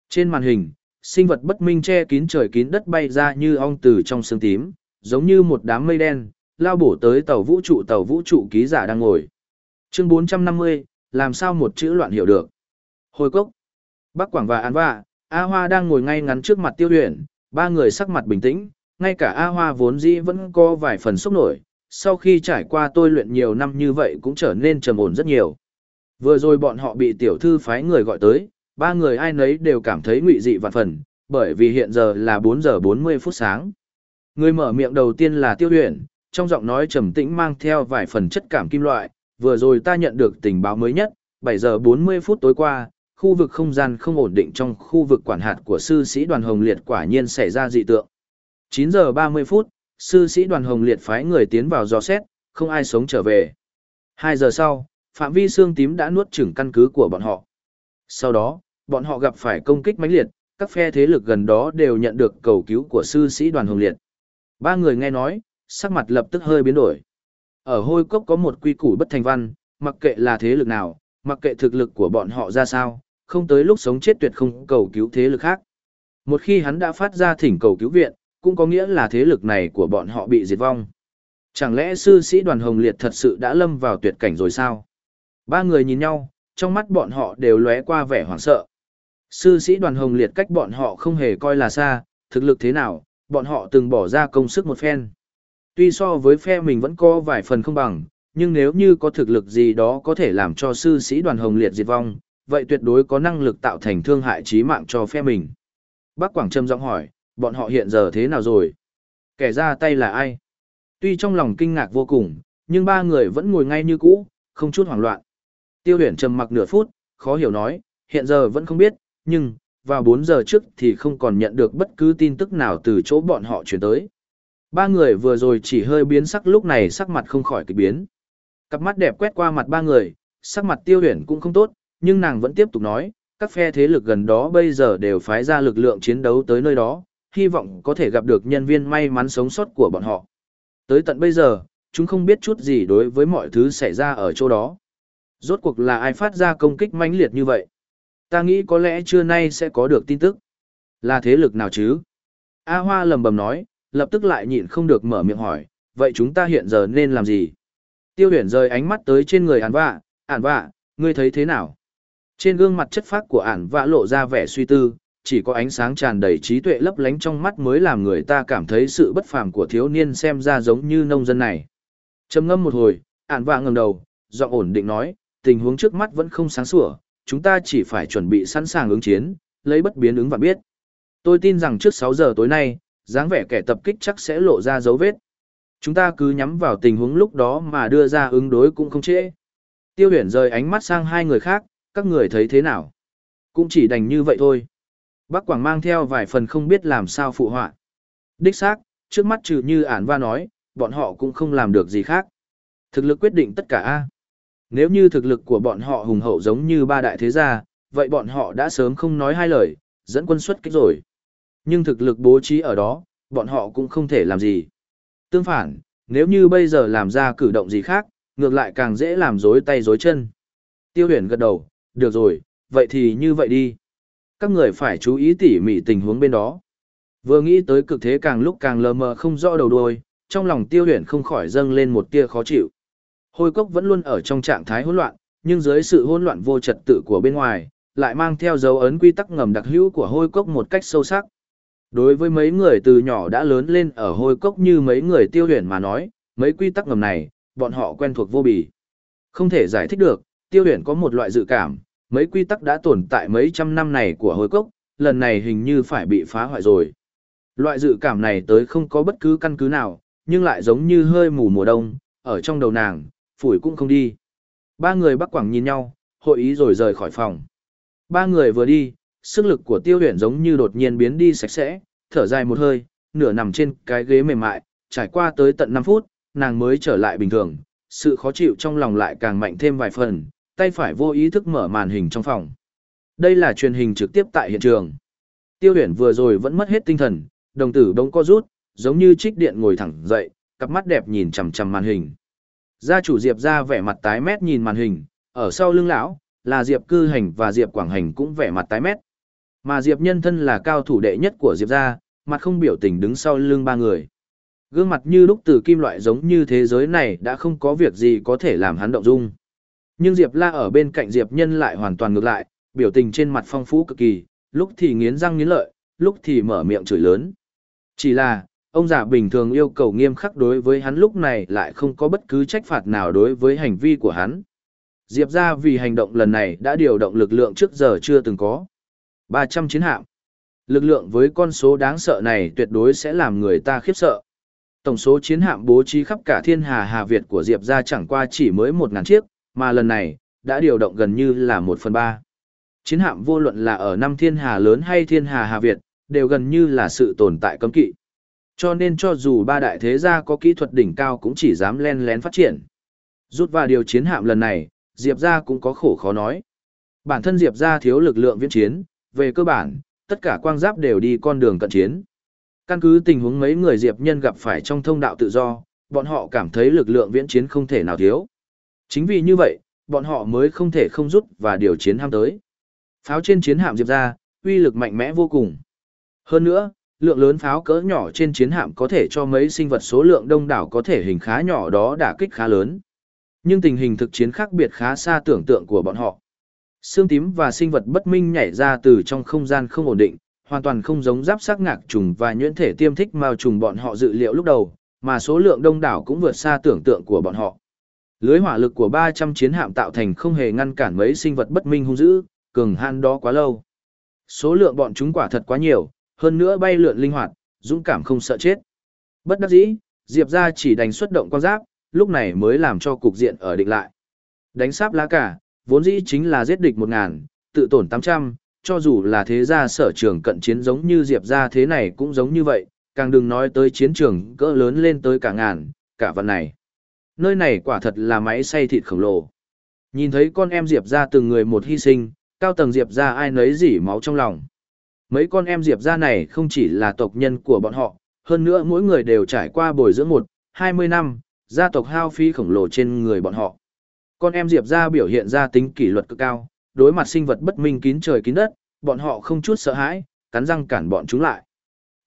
Trên màn hình, sinh vật bất minh che kín trời kín đất bay ra như ong từ trong sương tím, giống như một đám mây đen, lao bổ tới tàu vũ trụ tàu vũ trụ ký giả đang ngồi. Chương 450, làm sao một chữ loạn hiểu được. Hồi cốc, Bắc Quảng và An Vạ, A Hoa đang ngồi ngay ngắn trước mặt tiêu huyền, ba người sắc mặt bình tĩnh, ngay cả A Hoa vốn dĩ vẫn có vài phần sốc nổi, sau khi trải qua tôi luyện nhiều năm như vậy cũng trở nên trầm ổn rất nhiều. Vừa rồi bọn họ bị tiểu thư phái người gọi tới, ba người ai nấy đều cảm thấy ngụy dị vạn phần, bởi vì hiện giờ là 4 giờ 40 phút sáng. Người mở miệng đầu tiên là tiêu huyền, trong giọng nói trầm tĩnh mang theo vài phần chất cảm kim loại, vừa rồi ta nhận được tình báo mới nhất, 7 giờ 40 phút tối qua, khu vực không gian không ổn định trong khu vực quản hạt của sư sĩ đoàn Hồng Liệt quả nhiên xảy ra dị tượng. 9 giờ 30 phút, sư sĩ đoàn Hồng Liệt phái người tiến vào dò xét, không ai sống trở về. 2 giờ sau, phạm vi xương tím đã nuốt chửng căn cứ của bọn họ. Sau đó, bọn họ gặp phải công kích mãnh liệt, các phe thế lực gần đó đều nhận được cầu cứu của sư sĩ đoàn Hồng Liệt. Ba người nghe nói, sắc mặt lập tức hơi biến đổi. Ở hôi cốc có một quy củ bất thành văn, mặc kệ là thế lực nào, mặc kệ thực lực của bọn họ ra sao, không tới lúc sống chết tuyệt không cầu cứu thế lực khác. Một khi hắn đã phát ra thỉnh cầu cứu viện, cũng có nghĩa là thế lực này của bọn họ bị diệt vong. Chẳng lẽ sư sĩ đoàn hồng liệt thật sự đã lâm vào tuyệt cảnh rồi sao? Ba người nhìn nhau, trong mắt bọn họ đều lóe qua vẻ hoảng sợ. Sư sĩ đoàn hồng liệt cách bọn họ không hề coi là xa, thực lực thế nào, bọn họ từng bỏ ra công sức một phen. Tuy so với phe mình vẫn có vài phần không bằng, nhưng nếu như có thực lực gì đó có thể làm cho sư sĩ đoàn hồng liệt diệt vong, vậy tuyệt đối có năng lực tạo thành thương hại chí mạng cho phe mình. Bác Quảng Trâm giọng hỏi, bọn họ hiện giờ thế nào rồi? Kẻ ra tay là ai? Tuy trong lòng kinh ngạc vô cùng, nhưng ba người vẫn ngồi ngay như cũ, không chút hoảng loạn. Tiêu huyền trầm mặc nửa phút, khó hiểu nói, hiện giờ vẫn không biết, nhưng, vào 4 giờ trước thì không còn nhận được bất cứ tin tức nào từ chỗ bọn họ chuyển tới. Ba người vừa rồi chỉ hơi biến sắc lúc này sắc mặt không khỏi kịch biến. Cặp mắt đẹp quét qua mặt ba người, sắc mặt tiêu huyền cũng không tốt, nhưng nàng vẫn tiếp tục nói, các phe thế lực gần đó bây giờ đều phái ra lực lượng chiến đấu tới nơi đó, hy vọng có thể gặp được nhân viên may mắn sống sót của bọn họ. Tới tận bây giờ, chúng không biết chút gì đối với mọi thứ xảy ra ở chỗ đó. Rốt cuộc là ai phát ra công kích mãnh liệt như vậy? Ta nghĩ có lẽ trưa nay sẽ có được tin tức. Là thế lực nào chứ? A Hoa lầm bầm nói, lập tức lại nhịn không được mở miệng hỏi, vậy chúng ta hiện giờ nên làm gì? Tiêu huyền rời ánh mắt tới trên người ản vạ, ản vạ, ngươi thấy thế nào? Trên gương mặt chất phác của ản vạ lộ ra vẻ suy tư, chỉ có ánh sáng tràn đầy trí tuệ lấp lánh trong mắt mới làm người ta cảm thấy sự bất phàm của thiếu niên xem ra giống như nông dân này. trầm ngâm một hồi, ản vạ ngẩng đầu, giọng ổn định nói, tình huống trước mắt vẫn không sáng sủa, chúng ta chỉ phải chuẩn bị sẵn sàng ứng chiến, lấy bất biến ứng và biết. Tôi tin rằng trước 6 giờ tối nay, dáng vẻ kẻ tập kích chắc sẽ lộ ra dấu vết. Chúng ta cứ nhắm vào tình huống lúc đó mà đưa ra ứng đối cũng không trễ. Tiêu huyền rời ánh mắt sang hai người khác, các người thấy thế nào? Cũng chỉ đành như vậy thôi. Bác Quảng mang theo vài phần không biết làm sao phụ họa. Đích xác, trước mắt trừ như ản va nói, bọn họ cũng không làm được gì khác. Thực lực quyết định tất cả A. Nếu như thực lực của bọn họ hùng hậu giống như ba đại thế gia, vậy bọn họ đã sớm không nói hai lời, dẫn quân xuất kích rồi. Nhưng thực lực bố trí ở đó, bọn họ cũng không thể làm gì. Tương phản, nếu như bây giờ làm ra cử động gì khác, ngược lại càng dễ làm rối tay rối chân. Tiêu huyền gật đầu, được rồi, vậy thì như vậy đi. Các người phải chú ý tỉ mỉ tình huống bên đó. Vừa nghĩ tới cực thế càng lúc càng lờ mờ không rõ đầu đuôi, trong lòng tiêu huyền không khỏi dâng lên một tia khó chịu. Hôi cốc vẫn luôn ở trong trạng thái hỗn loạn, nhưng dưới sự hỗn loạn vô trật tự của bên ngoài, lại mang theo dấu ấn quy tắc ngầm đặc hữu của hôi cốc một cách sâu sắc. Đối với mấy người từ nhỏ đã lớn lên ở hôi cốc như mấy người tiêu huyền mà nói, mấy quy tắc ngầm này, bọn họ quen thuộc vô bì. Không thể giải thích được, tiêu huyền có một loại dự cảm, mấy quy tắc đã tồn tại mấy trăm năm này của hôi cốc, lần này hình như phải bị phá hoại rồi. Loại dự cảm này tới không có bất cứ căn cứ nào, nhưng lại giống như hơi mù mùa đông, ở trong đầu nàng, phủi cũng không đi. Ba người bắc quảng nhìn nhau, hội ý rồi rời khỏi phòng. Ba người vừa đi, sức lực của tiêu huyền giống như đột nhiên biến đi sạch sẽ, thở dài một hơi, nửa nằm trên cái ghế mềm mại, trải qua tới tận 5 phút, nàng mới trở lại bình thường, sự khó chịu trong lòng lại càng mạnh thêm vài phần, tay phải vô ý thức mở màn hình trong phòng. Đây là truyền hình trực tiếp tại hiện trường. Tiêu huyền vừa rồi vẫn mất hết tinh thần, đồng tử đống co rút, giống như trích điện ngồi thẳng dậy, cặp mắt đẹp nhìn chằm chằm màn hình. Gia chủ Diệp ra vẻ mặt tái mét nhìn màn hình, ở sau lưng lão, là Diệp cư hành và Diệp quảng hành cũng vẻ mặt tái mét. Mà Diệp nhân thân là cao thủ đệ nhất của Diệp gia, mặt không biểu tình đứng sau lưng ba người. Gương mặt như lúc từ kim loại giống như thế giới này đã không có việc gì có thể làm hắn động dung. Nhưng Diệp La ở bên cạnh Diệp Nhân lại hoàn toàn ngược lại, biểu tình trên mặt phong phú cực kỳ, lúc thì nghiến răng nghiến lợi, lúc thì mở miệng chửi lớn. Chỉ là, ông già bình thường yêu cầu nghiêm khắc đối với hắn lúc này lại không có bất cứ trách phạt nào đối với hành vi của hắn. Diệp ra vì hành động lần này đã điều động lực lượng trước giờ chưa từng có. 300 chiến hạm. Lực lượng với con số đáng sợ này tuyệt đối sẽ làm người ta khiếp sợ. Tổng số chiến hạm bố trí khắp cả thiên hà Hà Việt của Diệp ra chẳng qua chỉ mới 1.000 chiếc, mà lần này, đã điều động gần như là 1 phần 3. Chiến hạm vô luận là ở năm thiên hà lớn hay thiên hà Hà Việt, đều gần như là sự tồn tại cấm kỵ. Cho nên cho dù ba đại thế gia có kỹ thuật đỉnh cao cũng chỉ dám len lén phát triển. Rút vào điều chiến hạm lần này, Diệp gia cũng có khổ khó nói. Bản thân Diệp gia thiếu lực lượng viễn chiến, về cơ bản, tất cả quang giáp đều đi con đường cận chiến. Căn cứ tình huống mấy người Diệp nhân gặp phải trong thông đạo tự do, bọn họ cảm thấy lực lượng viễn chiến không thể nào thiếu. Chính vì như vậy, bọn họ mới không thể không rút và điều chiến ham tới. Pháo trên chiến hạm Diệp ra, uy lực mạnh mẽ vô cùng. Hơn nữa, lượng lớn pháo cỡ nhỏ trên chiến hạm có thể cho mấy sinh vật số lượng đông đảo có thể hình khá nhỏ đó đả kích khá lớn. Nhưng tình hình thực chiến khác biệt khá xa tưởng tượng của bọn họ. Xương tím và sinh vật bất minh nhảy ra từ trong không gian không ổn định, hoàn toàn không giống giáp sắc ngạc trùng và nhuyễn thể tiêm thích mao trùng bọn họ dự liệu lúc đầu, mà số lượng đông đảo cũng vượt xa tưởng tượng của bọn họ. Lưới hỏa lực của 300 chiến hạm tạo thành không hề ngăn cản mấy sinh vật bất minh hung dữ, cường han đó quá lâu. Số lượng bọn chúng quả thật quá nhiều, hơn nữa bay lượn linh hoạt, dũng cảm không sợ chết. Bất đắc dĩ, Diệp ra chỉ đánh xuất động con giáp, lúc này mới làm cho cục diện ở định lại. Đánh sáp lá cả, vốn dĩ chính là giết địch 1.000, tự tổn 800, cho dù là thế gia sở trường cận chiến giống như Diệp ra thế này cũng giống như vậy, càng đừng nói tới chiến trường cỡ lớn lên tới cả ngàn, cả vận này. Nơi này quả thật là máy xay thịt khổng lồ. Nhìn thấy con em Diệp ra từng người một hy sinh, cao tầng Diệp ra ai nấy dỉ máu trong lòng. Mấy con em Diệp ra này không chỉ là tộc nhân của bọn họ, hơn nữa mỗi người đều trải qua bồi dưỡng một, hai mươi năm, gia tộc hao phí khổng lồ trên người bọn họ. Con em Diệp ra biểu hiện ra tính kỷ luật cực cao, đối mặt sinh vật bất minh kín trời kín đất, bọn họ không chút sợ hãi, cắn răng cản bọn chúng lại.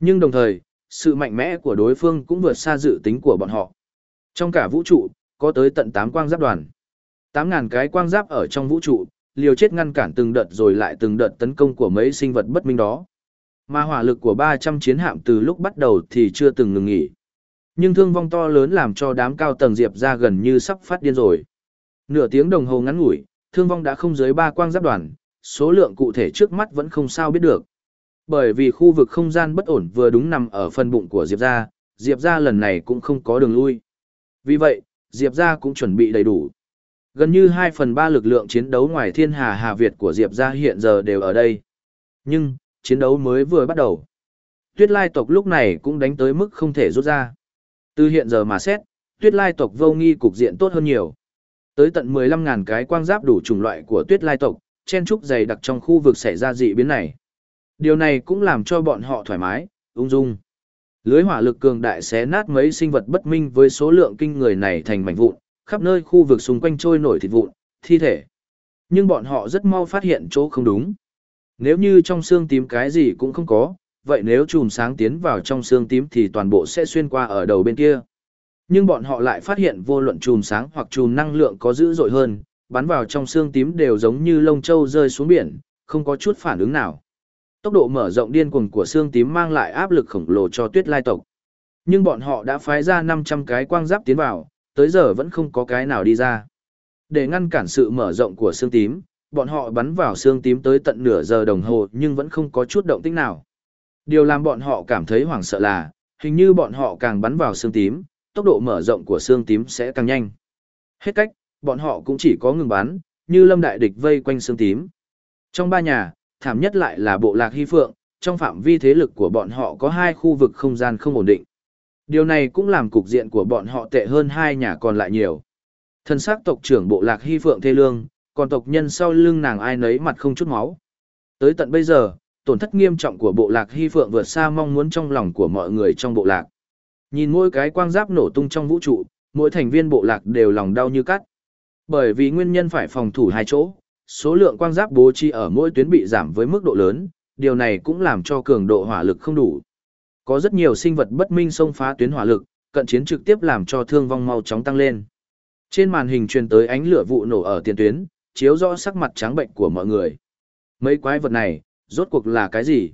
Nhưng đồng thời, sự mạnh mẽ của đối phương cũng vượt xa dự tính của bọn họ. Trong cả vũ trụ, có tới tận 8 quang giáp đoàn. 8.000 cái quang giáp ở trong vũ trụ, liều chết ngăn cản từng đợt rồi lại từng đợt tấn công của mấy sinh vật bất minh đó. Mà hỏa lực của 300 chiến hạm từ lúc bắt đầu thì chưa từng ngừng nghỉ. Nhưng thương vong to lớn làm cho đám cao tầng diệp ra gần như sắp phát điên rồi. Nửa tiếng đồng hồ ngắn ngủi, thương vong đã không dưới ba quang giáp đoàn, số lượng cụ thể trước mắt vẫn không sao biết được. Bởi vì khu vực không gian bất ổn vừa đúng nằm ở phần bụng của Diệp gia, Diệp gia lần này cũng không có đường lui. Vì vậy, Diệp gia cũng chuẩn bị đầy đủ. Gần như 2 phần 3 lực lượng chiến đấu ngoài thiên hà Hà Việt của Diệp gia hiện giờ đều ở đây. Nhưng, chiến đấu mới vừa bắt đầu. Tuyết lai tộc lúc này cũng đánh tới mức không thể rút ra. Từ hiện giờ mà xét, tuyết lai tộc vô nghi cục diện tốt hơn nhiều. Tới tận 15.000 cái quang giáp đủ chủng loại của tuyết lai tộc, chen trúc dày đặc trong khu vực xảy ra dị biến này. Điều này cũng làm cho bọn họ thoải mái, ung dung. Lưới hỏa lực cường đại xé nát mấy sinh vật bất minh với số lượng kinh người này thành mảnh vụn, khắp nơi khu vực xung quanh trôi nổi thịt vụn, thi thể. Nhưng bọn họ rất mau phát hiện chỗ không đúng. Nếu như trong xương tím cái gì cũng không có, vậy nếu chùm sáng tiến vào trong xương tím thì toàn bộ sẽ xuyên qua ở đầu bên kia. Nhưng bọn họ lại phát hiện vô luận chùm sáng hoặc chùm năng lượng có dữ dội hơn, bắn vào trong xương tím đều giống như lông châu rơi xuống biển, không có chút phản ứng nào. Tốc độ mở rộng điên cuồng của xương tím mang lại áp lực khổng lồ cho tuyết lai tộc. Nhưng bọn họ đã phái ra 500 cái quang giáp tiến vào, tới giờ vẫn không có cái nào đi ra. Để ngăn cản sự mở rộng của xương tím, bọn họ bắn vào xương tím tới tận nửa giờ đồng hồ nhưng vẫn không có chút động tĩnh nào. Điều làm bọn họ cảm thấy hoảng sợ là, hình như bọn họ càng bắn vào xương tím, tốc độ mở rộng của xương tím sẽ càng nhanh. Hết cách, bọn họ cũng chỉ có ngừng bắn, như lâm đại địch vây quanh xương tím. Trong ba nhà, thảm nhất lại là bộ lạc hy phượng, trong phạm vi thế lực của bọn họ có hai khu vực không gian không ổn định. Điều này cũng làm cục diện của bọn họ tệ hơn hai nhà còn lại nhiều. Thân xác tộc trưởng bộ lạc hy phượng thê lương, còn tộc nhân sau lưng nàng ai nấy mặt không chút máu. Tới tận bây giờ, tổn thất nghiêm trọng của bộ lạc hy phượng vượt xa mong muốn trong lòng của mọi người trong bộ lạc. Nhìn mỗi cái quang giáp nổ tung trong vũ trụ, mỗi thành viên bộ lạc đều lòng đau như cắt. Bởi vì nguyên nhân phải phòng thủ hai chỗ, số lượng quang giáp bố trí ở mỗi tuyến bị giảm với mức độ lớn, điều này cũng làm cho cường độ hỏa lực không đủ. Có rất nhiều sinh vật bất minh xông phá tuyến hỏa lực, cận chiến trực tiếp làm cho thương vong mau chóng tăng lên. Trên màn hình truyền tới ánh lửa vụ nổ ở tiền tuyến, chiếu rõ sắc mặt trắng bệnh của mọi người. Mấy quái vật này, rốt cuộc là cái gì?